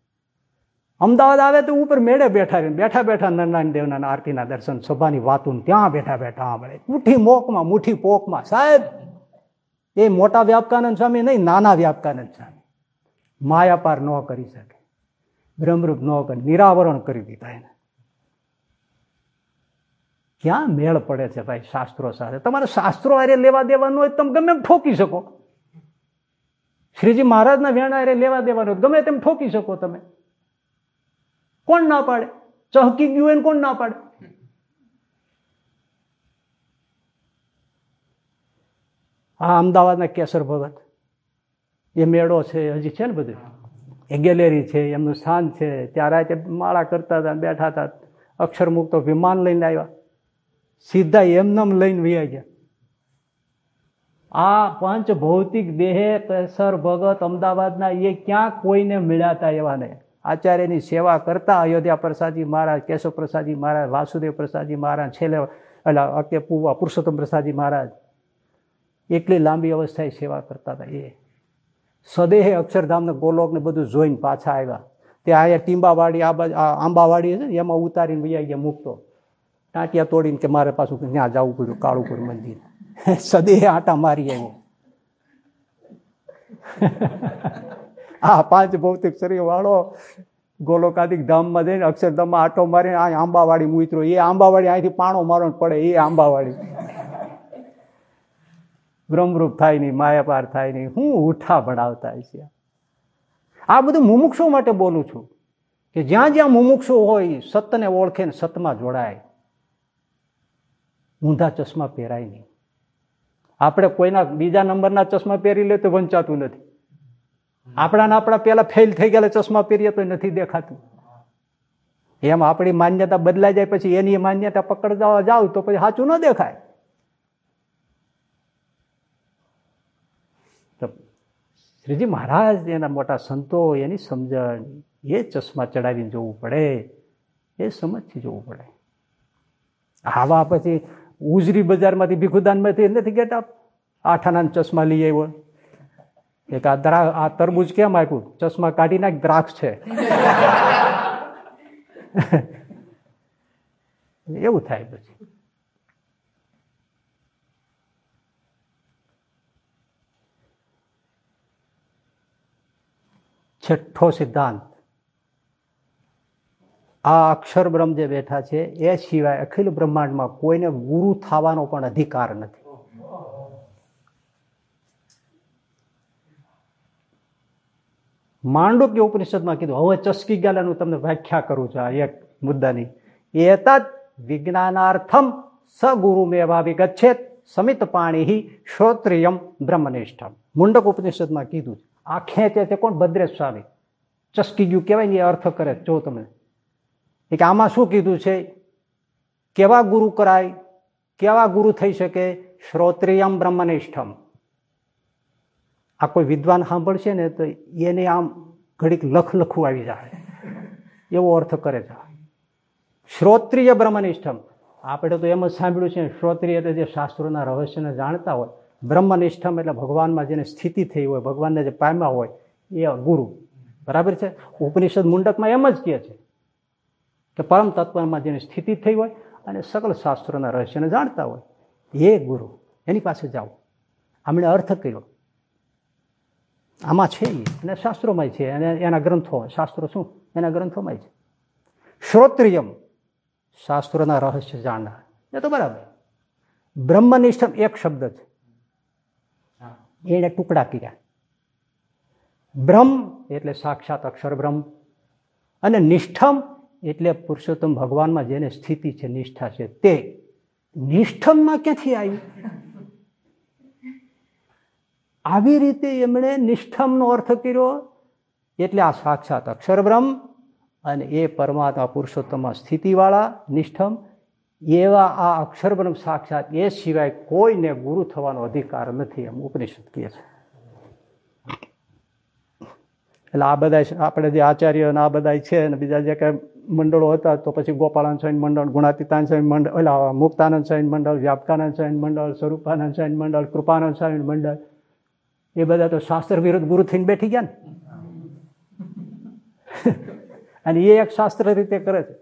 અમદાવાદ આવે તો ઉપર મેળે બેઠા રહીને, બેઠા બેઠા નરનારાયણ દેવના આરતીના દર્શન, સભાની વાતું ત્યાં બેઠા બેઠા સાંભળે. મુઠ્ઠી મોકમાં મુઠ્ઠી પોકમાં સાહેબ, એ મોટા વ્યાપકાનંદ સ્વામી નહીં, નાના વ્યાપકાનંદ સ્વામી. માયાપાર ન કરી શકે. બ્રહ્મરૂપ ન કરી, નિરાવરણ કરી દીધા એને. ક્યાં મેળ પડે છે ભાઈ શાસ્ત્રો સાથે? તમારે શાસ્ત્રો આરે લેવા દેવાનું હોય તમે ગમે એમ ઠોકી શકો. શ્રીજી મહારાજના વેણા આરે લેવા દેવાનું ગમે તેમ ઠોકી શકો તમે. કોણ ના પાડે? ચહકી ગયું એને કોણ ના પાડે? આ અમદાવાદના કેસર ભગત. એ મેળો છે, હજી છે ને બધું? એ ગેલેરી છે, એમનું સ્થાન છે. ત્યારે તે માળા કરતા હતા બેઠા હતા. અક્ષર મુક્તો વિમાન લઈને આવ્યા. સીધા એમનેમ લઈને વૈયા ગયા. આ પંચ ભૌતિક દેહે કેસર ભગત અમદાવાદના, એ ક્યાં કોઈને મળ્યા હતા એવા નહીં આચાર્યની સેવા કરતા અયોધ્યા પ્રસાદજી મહારાજ, કેશવ પ્રસાદજી મહારાજ, વાસુદેવ પ્રસાદજી મહારાજ, છેલ્લે એટલે અકે પૂવા પુરુષોત્તમ પ્રસાદજી મહારાજ એટલી લાંબી અવસ્થાએ સેવા કરતા હતા. એ સદેહે અક્ષરધામને, ગોલોકને બધું જોઈને પાછા આવ્યા. ત્યાં અહીંયા ટીંબાવાડી, આ બાજુ આંબાવાડી છે એમાં ઉતારીને વૈયા ગયા મૂકતો. ટાંટિયા તોડીને કે મારે પાછું ત્યાં જવું પડ્યું, કાળુપુર મંદિર. સદેહે આટા મારી આવ્યો. આ પાંચ ભૌતિક શરીર વાળો ગોલોકાદિક ધામમાં જઈને અક્ષરધામમાં આટો મારીને આ આંબાવાડી ઉતરો એ આંબાવાડી અહીંથી પાણો મારો પડે, એ આંબાવાડી. બ્રહ્મરૂપ થાય નહીં, માયાપાર થાય નહીં, હું ઉઠા ભણાવતા છે આ બધું મુમુક્ષો માટે બોલું છું કે જ્યાં જ્યાં મુમુક્ષો હોય, સતને ઓળખે ને સતમાં જોડાય. ઊંધા ચશ્મા પહેરાય નહીં. આપણે કોઈના બીજા નંબરના ચશ્મા પહેરી લે તો વંચાતું નથી. આપણા આપણા પેલા ફેલ થઈ ગયેલા ચશ્મા પહેરીએ તો નથી દેખાતું. એમ આપણી માન્યતા બદલાઈ જાય પછી એની માન્યતા પકડવા જાવ તો પછી સાચું ન દેખાય. શ્રીજી મહારાજ એના મોટા સંતો એની સમજણ, એ ચશ્મા ચડાવીને જોવું પડે, એ સમજથી જોવું પડે. આવા પછી ઉજરી બજારમાંથી ભીખુદાનમાંથી નથી ગેટ આઠ આના ચશ્મા લઈ આવ્યો. એક આ દ્રા, આ તરબૂજ કેમ આપ્યું? ચશ્મા કાઢી નાખ, દ્રાક્ષ છે. એવું થાય પછી. છઠ્ઠો સિદ્ધાંત. આ અક્ષર બ્રહ્મ જે બેઠા છે, એ સિવાય અખિલ બ્રહ્માંડમાં કોઈને ગુરુ થવાનો પણ અધિકાર નથી. માંડુક્ય ઉપનિષદમાં કીધું, હવે ચસકી ગયેલાનું તમને વ્યાખ્યા કરું છું આ એક મુદ્દાની. એતદ વિજ્ઞાનાર્થમ સગુરુ મેવા વિગચ્છેત સમિત પાણી શ્રોત્રિયમ બ્રહ્મનિષ્ઠમ. મુંડક ઉપનિષદમાં કીધું આ ખેંચે તે કોણ? ભદ્રેશ સ્વામી ચસકી ગયું કહેવાય ને એ અર્થ કરે જો તમે કે આમાં શું કીધું છે? કેવા ગુરુ કરાય? કેવા ગુરુ થઈ શકે? શ્રોત્રિયમ બ્રહ્મનિષ્ઠમ. આ કોઈ વિદ્વાન સાંભળશે ને તો એને આમ ઘડીક લખ લખું આવી જાય એવો અર્થ કરે છે. શ્રોત્રિય બ્રહ્મનિષ્ઠમ. આપણે તો એમ જ સાંભળ્યું છે, શ્રોત્રિય એટલે જે શાસ્ત્રોના રહસ્યને જાણતા હોય, બ્રહ્મનિષ્ઠમ એટલે ભગવાનમાં જેને સ્થિતિ થઈ હોય, ભગવાનને જે પામ્યા હોય, એ ગુરુ. બરાબર છે? ઉપનિષદ મુંડકમાં એમ જ કહે છે કે પરમ તત્વમાં જેની સ્થિતિ થઈ હોય અને સકલ શાસ્ત્રોના રહસ્યને જાણતા હોય, એ ગુરુ. એની પાસે જાઓ. આમણે અર્થ કર્યો. આમાં છે અને શાસ્ત્રોમાં છે. અને એના ગ્રંથો, શાસ્ત્રો શું? એના ગ્રંથોમાં છે. શ્રોત્રિયમ, શાસ્ત્રોના રહસ્ય જાણનાર. એ તો બરાબર. બ્રહ્મનિષ્ઠમ એક શબ્દ છે. એને ટુકડા કર્યા. બ્રહ્મ એટલે સાક્ષાત અક્ષર બ્રહ્મ અને નિષ્ઠમ એટલે પુરુષોત્તમ ભગવાનમાં જેને સ્થિતિ છે, નિષ્ઠા છે તે. નિષ્ઠમમાં ક્યાંથી આવ્યું? આવી રીતે એમણે નિષ્ઠમનો અર્થ કર્યો એટલે આ સાક્ષાત અક્ષરબ્રહ્મ અને એ પરમાત્મા પુરુષોત્તમમાં સ્થિતિવાળા નિષ્ઠમ, એવા આ અક્ષરબ્રહ્મ સાક્ષાત એ સિવાય કોઈને ગુરુ થવાનો અધિકાર નથી એમ ઉપનિષદ કહે છે. એટલે આ બધા આપણે જે આચાર્ય આ બધા છે અને બીજા જે કાંઈ મંડળો હતા તો પછી ગોપાળાન સ્વામી મંડળ ગુણાતીતાન સ્વામી મંડળ એટલે મુક્તાનંદ સ્વામી મંડળ, વ્યાપકાનંદ સ્વામી મંડળ, સ્વરૂપાનંદ સ્વામી મંડળ, કૃપાનંદ સ્વામી મંડળ એ બધા તો શાસ્ત્ર વિરુદ્ધ ગુરુ થઈને બેઠી ગયા ને. અને એ એક શાસ્ત્ર રીતે કરે છે.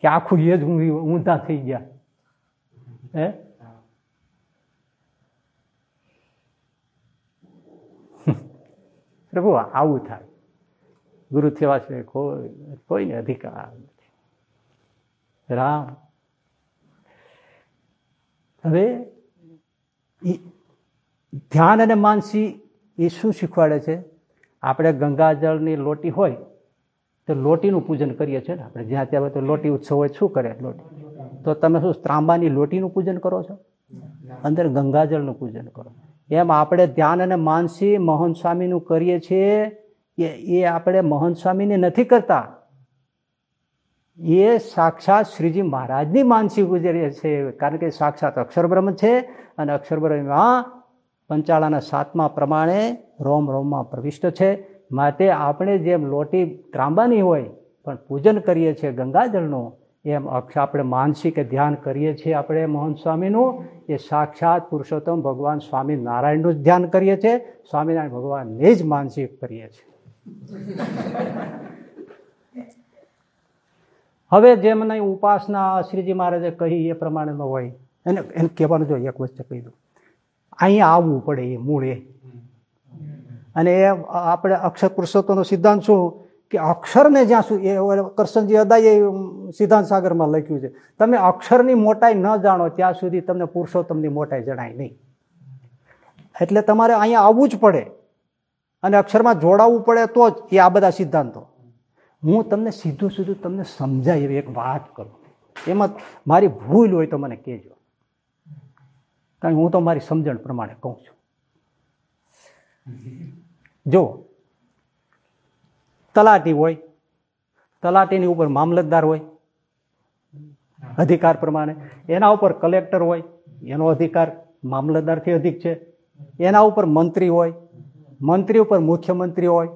કે આખું એ જ ઊંધા થઈ ગયા. હે? પ્રભુ, આવું થાય. ગુરુ થવા છે, કોઈ કોઈને અધિકાર નથી. રામ. હવે ધ્યાન અને માનસી એ શું શીખવાડે છે? આપણે ગંગાજળની લોટી હોય તો લોટીનું પૂજન કરીએ છીએ ને આપણે. જ્યાં ત્યાં તો લોટી ઉત્સવ હોય, શું કરે લોટી? તો તમે શું ત્રાંબાની લોટીનું પૂજન કરો છો? અંદર ગંગાજળનું પૂજન કરો. એમ આપણે ધ્યાન અને માનસી મોહન સ્વામીનું કરીએ છીએ. એ આપણે મોહન સ્વામીને નથી કરતા. એ સાક્ષાત શ્રીજી મહારાજની માનસી ગુજરીએ છે કારણ કે સાક્ષાત અક્ષરબ્રહ્મ છે અને અક્ષરબ્રહ્મમાં પંચાળાના સાતમા પ્રમાણે રોમ રોમમાં પ્રવિષ્ટ છે. માટે આપણે જેમ લોટી ત્રાંબાની હોય, પણ પૂજન કરીએ છીએ ગંગાજળનું, એમ અક્ષ આપણે માનસિક ધ્યાન કરીએ છીએ આપણે મોહન સ્વામીનું. એ સાક્ષાત પુરુષોત્તમ ભગવાન સ્વામી નારાયણનું જ ધ્યાન કરીએ છીએ. સ્વામિનારાયણ ભગવાનને જ માનસિક કરીએ છીએ. હવે જેમને ઉપાસના શ્રીજી મહારાજે કહી એ પ્રમાણેનો હોય, એને એને કહેવાનું જો એક વચ્ચે કહી દઉં. અહીંયા આવવું પડે એ મૂળ. એ અને એ આપણે અક્ષર પુરુષોત્તમનો સિદ્ધાંત શું? કે અક્ષરને જ્યાં સુધી એ કરશનજી અદાએ સિદ્ધાંત સાગરમાં લખ્યું છે. તમે અક્ષરની મોટાઈ ન જાણો, ત્યાં સુધી તમને પુરુષોત્તમની મોટાઈ જણાય નહીં. એટલે તમારે અહીંયા આવવું જ પડે. અને અક્ષરમાં જોડાવવું પડે તો જ એ આ બધા સિદ્ધાંતો. હું તમને સીધું સીધું તમને સમજાય એવી એક વાત કરું. એમાં મારી ભૂલ હોય તો મને કહેજો. કારણ હું તો મારી સમજણ પ્રમાણે કહું છું. જો તલાટી હોય, તલાટીની ઉપર મામલતદાર હોય, અધિકાર પ્રમાણે, એના ઉપર કલેક્ટર હોય, એનો અધિકાર મામલતદારથી અધિક છે. એના ઉપર મંત્રી હોય, મંત્રી ઉપર મુખ્યમંત્રી હોય,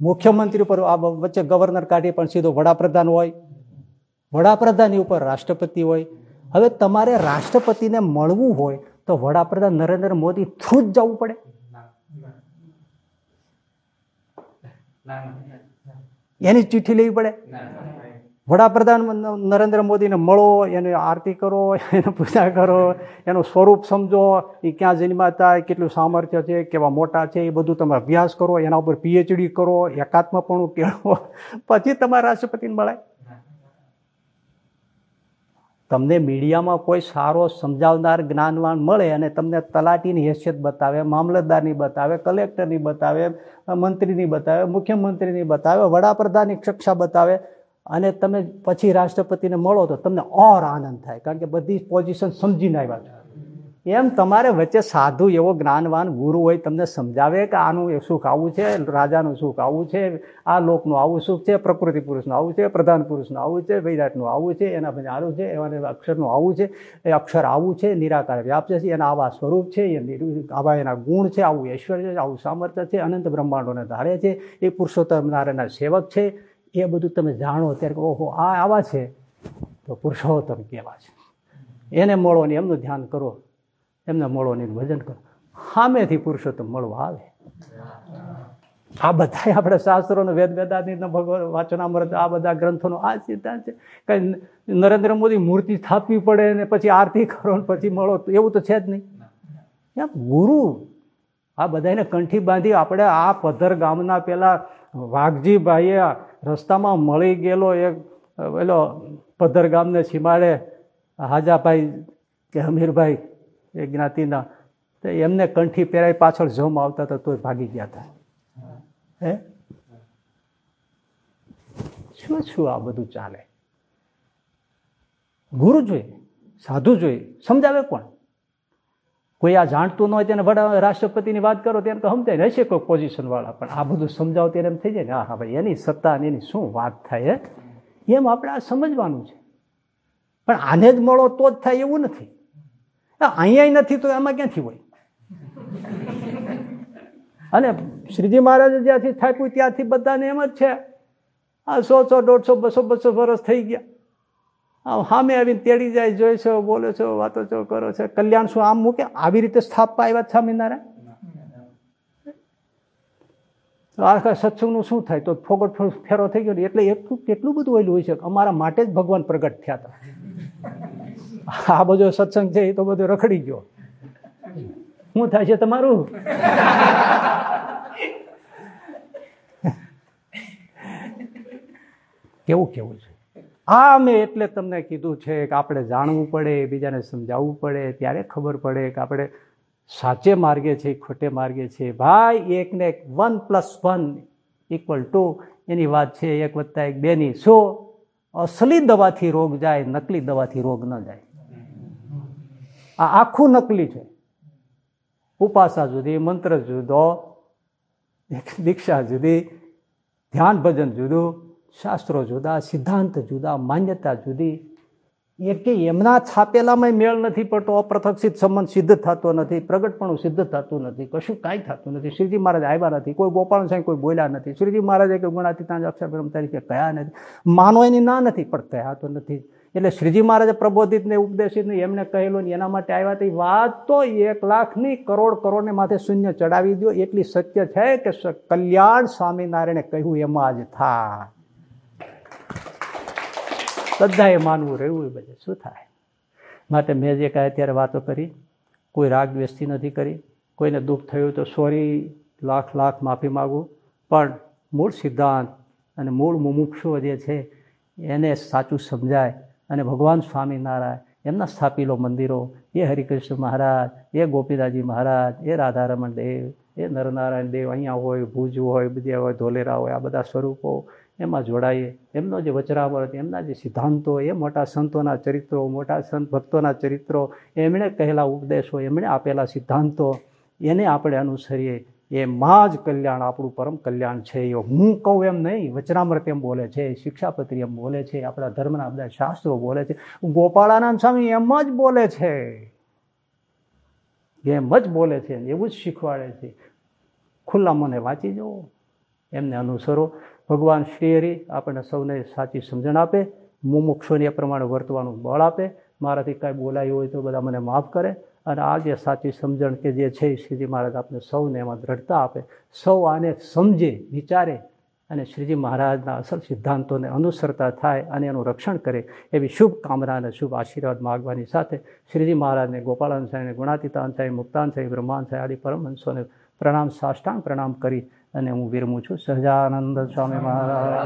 મુખ્યમંત્રી ઉપર આ વચ્ચે ગવર્નર કાઢી પણ સીધો વડાપ્રધાન હોય, વડાપ્રધાનની ઉપર રાષ્ટ્રપતિ હોય. હવે તમારે રાષ્ટ્રપતિને મળવું હોય તો વડાપ્રધાન નરેન્દ્ર મોદી થ્રુ જ જવું પડે. એની ચિઠ્ઠી લેવી પડે. વડાપ્રધાન નરેન્દ્ર મોદીને મળો, એની આરતી કરો, એને પૂજા કરો, એનું સ્વરૂપ સમજો એ ક્યાં જન્માતા કેટલું સામર્થ્ય છે, કેવા મોટા છે એ બધું તમે અભ્યાસ કરો, એના ઉપર પીએચડી કરો, એકાત્મપણું કેળવો. પછી તમારા રાષ્ટ્રપતિને મળાય. તમને મીડિયામાં કોઈ સારો સમજાવનાર જ્ઞાનવાન મળે અને તમને તલાટીની હેસિયત બતાવે, મામલતદારની બતાવે, કલેક્ટરની બતાવે, મંત્રીની બતાવે, મુખ્યમંત્રીની બતાવે, વડાપ્રધાનની કક્ષા બતાવે અને તમે પછી રાષ્ટ્રપતિને મળો તો તમને ઓર આનંદ થાય. કારણ કે બધી પોઝિશન સમજીને આવ્યા છો. એમ તમારે વચ્ચે સાધુ એવો જ્ઞાનવાન ગુરુ હોય, તમને સમજાવે કે આનું સુખ આવું છે, રાજાનું સુખ આવું છે, આ લોકનું આવું સુખ છે, પ્રકૃતિ પુરુષનું આવું છે, પ્રધાન પુરુષનું આવું છે, વૈરાટનું આવું છે, એના પછી આવું છે, એવાને અક્ષરનું આવું છે, એ અક્ષર આવું છે, નિરાકાર વ્યાપ છે, એના આવા સ્વરૂપ છે, એ આવા એના ગુણ છે, આવું ઐશ્વર્ય છે, આવું સામર્થ્ય છે, અનંત બ્રહ્માંડોને ધારે છે, એ પુરુષોત્તમ નારાયણના સેવક છે, એ બધું તમે જાણો ત્યારે ઓહો, આ આવા છે. તો પુરુષોત્તમ કેવા છે. એને મળો ને એમનું ધ્યાન કરો. એમને મળો ને ભજન કરો. સામેથી પુરુષોત્તમ મળવા આવે. આ બધા આપણે શાસ્ત્રોનો વેદ વેદાની ભગવાન વાચનામૃત, આ બધા ગ્રંથોનો, આ સિદ્ધાંત છે. કઈ નરેન્દ્ર મોદી મૂર્તિ સ્થાપવી પડે ને પછી આરતી કરો ને પછી મળો, એવું તો છે જ નહીં. એમ ગુરુ, આ બધાને કંઠી બાંધી આપણે આ પધર ગામના પેલા વાઘજીભાઈએ રસ્તામાં મળી ગયેલો એક, પેલો પધર ગામને સીમાડે હાજાભાઈ કે હમીરભાઈ એ જ્ઞાતિના. તો એમને કંઠી પહેરાય પાછળ જમ આવતા હતા, તોય ભાગી ગયા હતા. હે? શું શું આ બધું ચાલે? ગુરુ જોઈએ સાધુ જોઈએ સમજાવે કોણ? કોઈ આ જાણતું ન હોય તેને વડા રાષ્ટ્રપતિની વાત કરો તેને તો સમજાય હશે કોઈ પોઝિશન વાળા, પણ આ બધું સમજાવો ત્યારે એમ થઈ જાય ને હા ભાઈ, એની સત્તા અને એની શું વાત થાય એમ આપણે આ સમજવાનું છે. પણ આને જ મળો તો જ થાય એવું નથી. અહીંયા નથી તો એમાં ક્યાંથી હોય? અને શ્રીજી મહારાજે જ્યાંથી થાપ્યું ત્યાંથી બધાને એમ જ છે. આ સો સો, દોઢસો, બસો બસો વર્ષ થઈ ગયા. આમ સામે આવીને તેડી જાય જોઈ છો, બોલો છો, વાતો છો કરો છો. કલ્યાણ શું આમ મૂકે? આવી રીતે સ્થાપવા આવ્યા સ્વામિનારાયણ? આખા સત્સંગનું શું થાય? તો ફોગટ ફેરો થઈ ગયો એટલે એટલું કેટલું બધું ઓયલું હોય છે અમારા માટે જ ભગવાન પ્રગટ થયા હતા. આ બધો સત્સંગ છે એ તો બધો રખડી ગયો. શું છે તમારું? કેવું કેવું છે? આ મેં એટલે તમને કીધું છે કે આપણે જાણવું પડે, બીજાને સમજાવવું પડે, ત્યારે ખબર પડે કે આપણે સાચે માર્ગે છે, ખોટે માર્ગે છે. ભાઈ એકને એક one plus one equal to એની વાત છે, એક વત્તા એક બેની. શું અસલી દવાથી રોગ જાય, નકલી દવાથી રોગ ન જાય. આ આખું નકલી છે. ઉપાસા જુદી, મંત્ર જુદો, દીક્ષા જુદી, ધ્યાન ભજન જુદું, શાસ્ત્રો જુદા, સિદ્ધાંત જુદા, માન્યતા જુદી. કે એમના છાપેલામાં મેળ નથી પડતો અપ્રથક્ષિત સંબંધ સિદ્ધ થતો નથી, પ્રગટપણું સિદ્ધ થતું નથી, કશું કાંઈ થતું નથી. શ્રીજી મહારાજ આવ્યા નથી, કોઈ ગોપાલ સાંઈ કોઈ બોલ્યા નથી. શ્રીજી મહારાજે કે ગુણાતીતાંજ અક્ષર તરીકે કયા નથી. માનો એની ના નથી, પણ કયા તો નથી. એટલે શ્રીજી મહારાજે પ્રબોધિતને ઉપદેશિતને એમને કહેલું ને એના માટે આવ્યા તે વાત તો એક લાખની કરોડ કરોડને માથે શૂન્ય ચડાવી દો એટલી સત્ય છે કે કલ્યાણ સ્વામિનારાયણે કહ્યું એમાં જ થાય. બધાએ માનવું રહેવું એ બધે. શું થાય? માટે મેં જે કાંઈ અત્યારે વાતો કરી, કોઈ રાગ દ્વેષથી નથી કરી, કોઈને દુઃખ થયું તો સોરી, લાખ લાખ માફી માગું. પણ મૂળ સિદ્ધાંત અને મૂળ મુમુક્ષુઓ જે છે, એને સાચું સમજાય. અને ભગવાન સ્વામિનારાયણ, એમના સ્થાપેલો મંદિરો, એ હરિકૃષ્ણ મહારાજ, એ ગોપીદાસજી મહારાજ, એ રાધારમણ દેવ, એ નરનારાયણ દેવ અહીંયા હોય, ભુજ હોય, બધી હોય, ધોલેરા હોય, આ બધા સ્વરૂપો એમાં જોડાઈએ. એમનો જે વચરાવર્ત એમના જે સિદ્ધાંતો, એ મોટા સંતોના ચરિત્રો, મોટા સંત ભક્તોના ચરિત્રો, એમણે કહેલા ઉપદેશો, એમણે આપેલા સિદ્ધાંતો, એને આપણે અનુસરીએ. એમાં જ કલ્યાણ, આપણું પરમ કલ્યાણ છે. એ હું કહું એમ નહીં, વચનામૃત એમ બોલે છે, શિક્ષાપત્રી એમ બોલે છે, આપણા ધર્મના બધા શાસ્ત્રો બોલે છે. ગોપાળાનંદ સ્વામી એમ જ બોલે છે. એમ જ બોલે છે એવું જ શીખવાડે છે. ખુલ્લા મને વાંચી જવો એમને અનુસરો. ભગવાન શ્રી હરિ આપણને સૌને સાચી સમજણ આપે. મુમુક્ષોને એ પ્રમાણે વર્તવાનું બળ આપે. મારાથી કાંઈ બોલાયું હોય તો બધા મને માફ કરે. અને આ જે સાચી સમજણ કે જે છે શ્રીજી મહારાજ આપણે સૌને એમાં દ્રઢતા આપે. સૌ આને સમજે, વિચારે અને શ્રીજી મહારાજના અસલ સિદ્ધાંતોને અનુસરતા થાય અને એનું રક્ષણ કરે એવી શુભ કામના અને શુભ આશીર્વાદ માગવાની સાથે શ્રીજી મહારાજને ગોપાળાન સાહેબને ગુણાતીતાન સાહેબ, મુક્તાન સાહેબ, બ્રહ્માન સાહેબ આદિ પરમહંસોને પ્રણામ, સાષ્ટાંગ પ્રણામ કરી અને હું વિરમું છું. સહજાનંદ સ્વામી મહારાજ.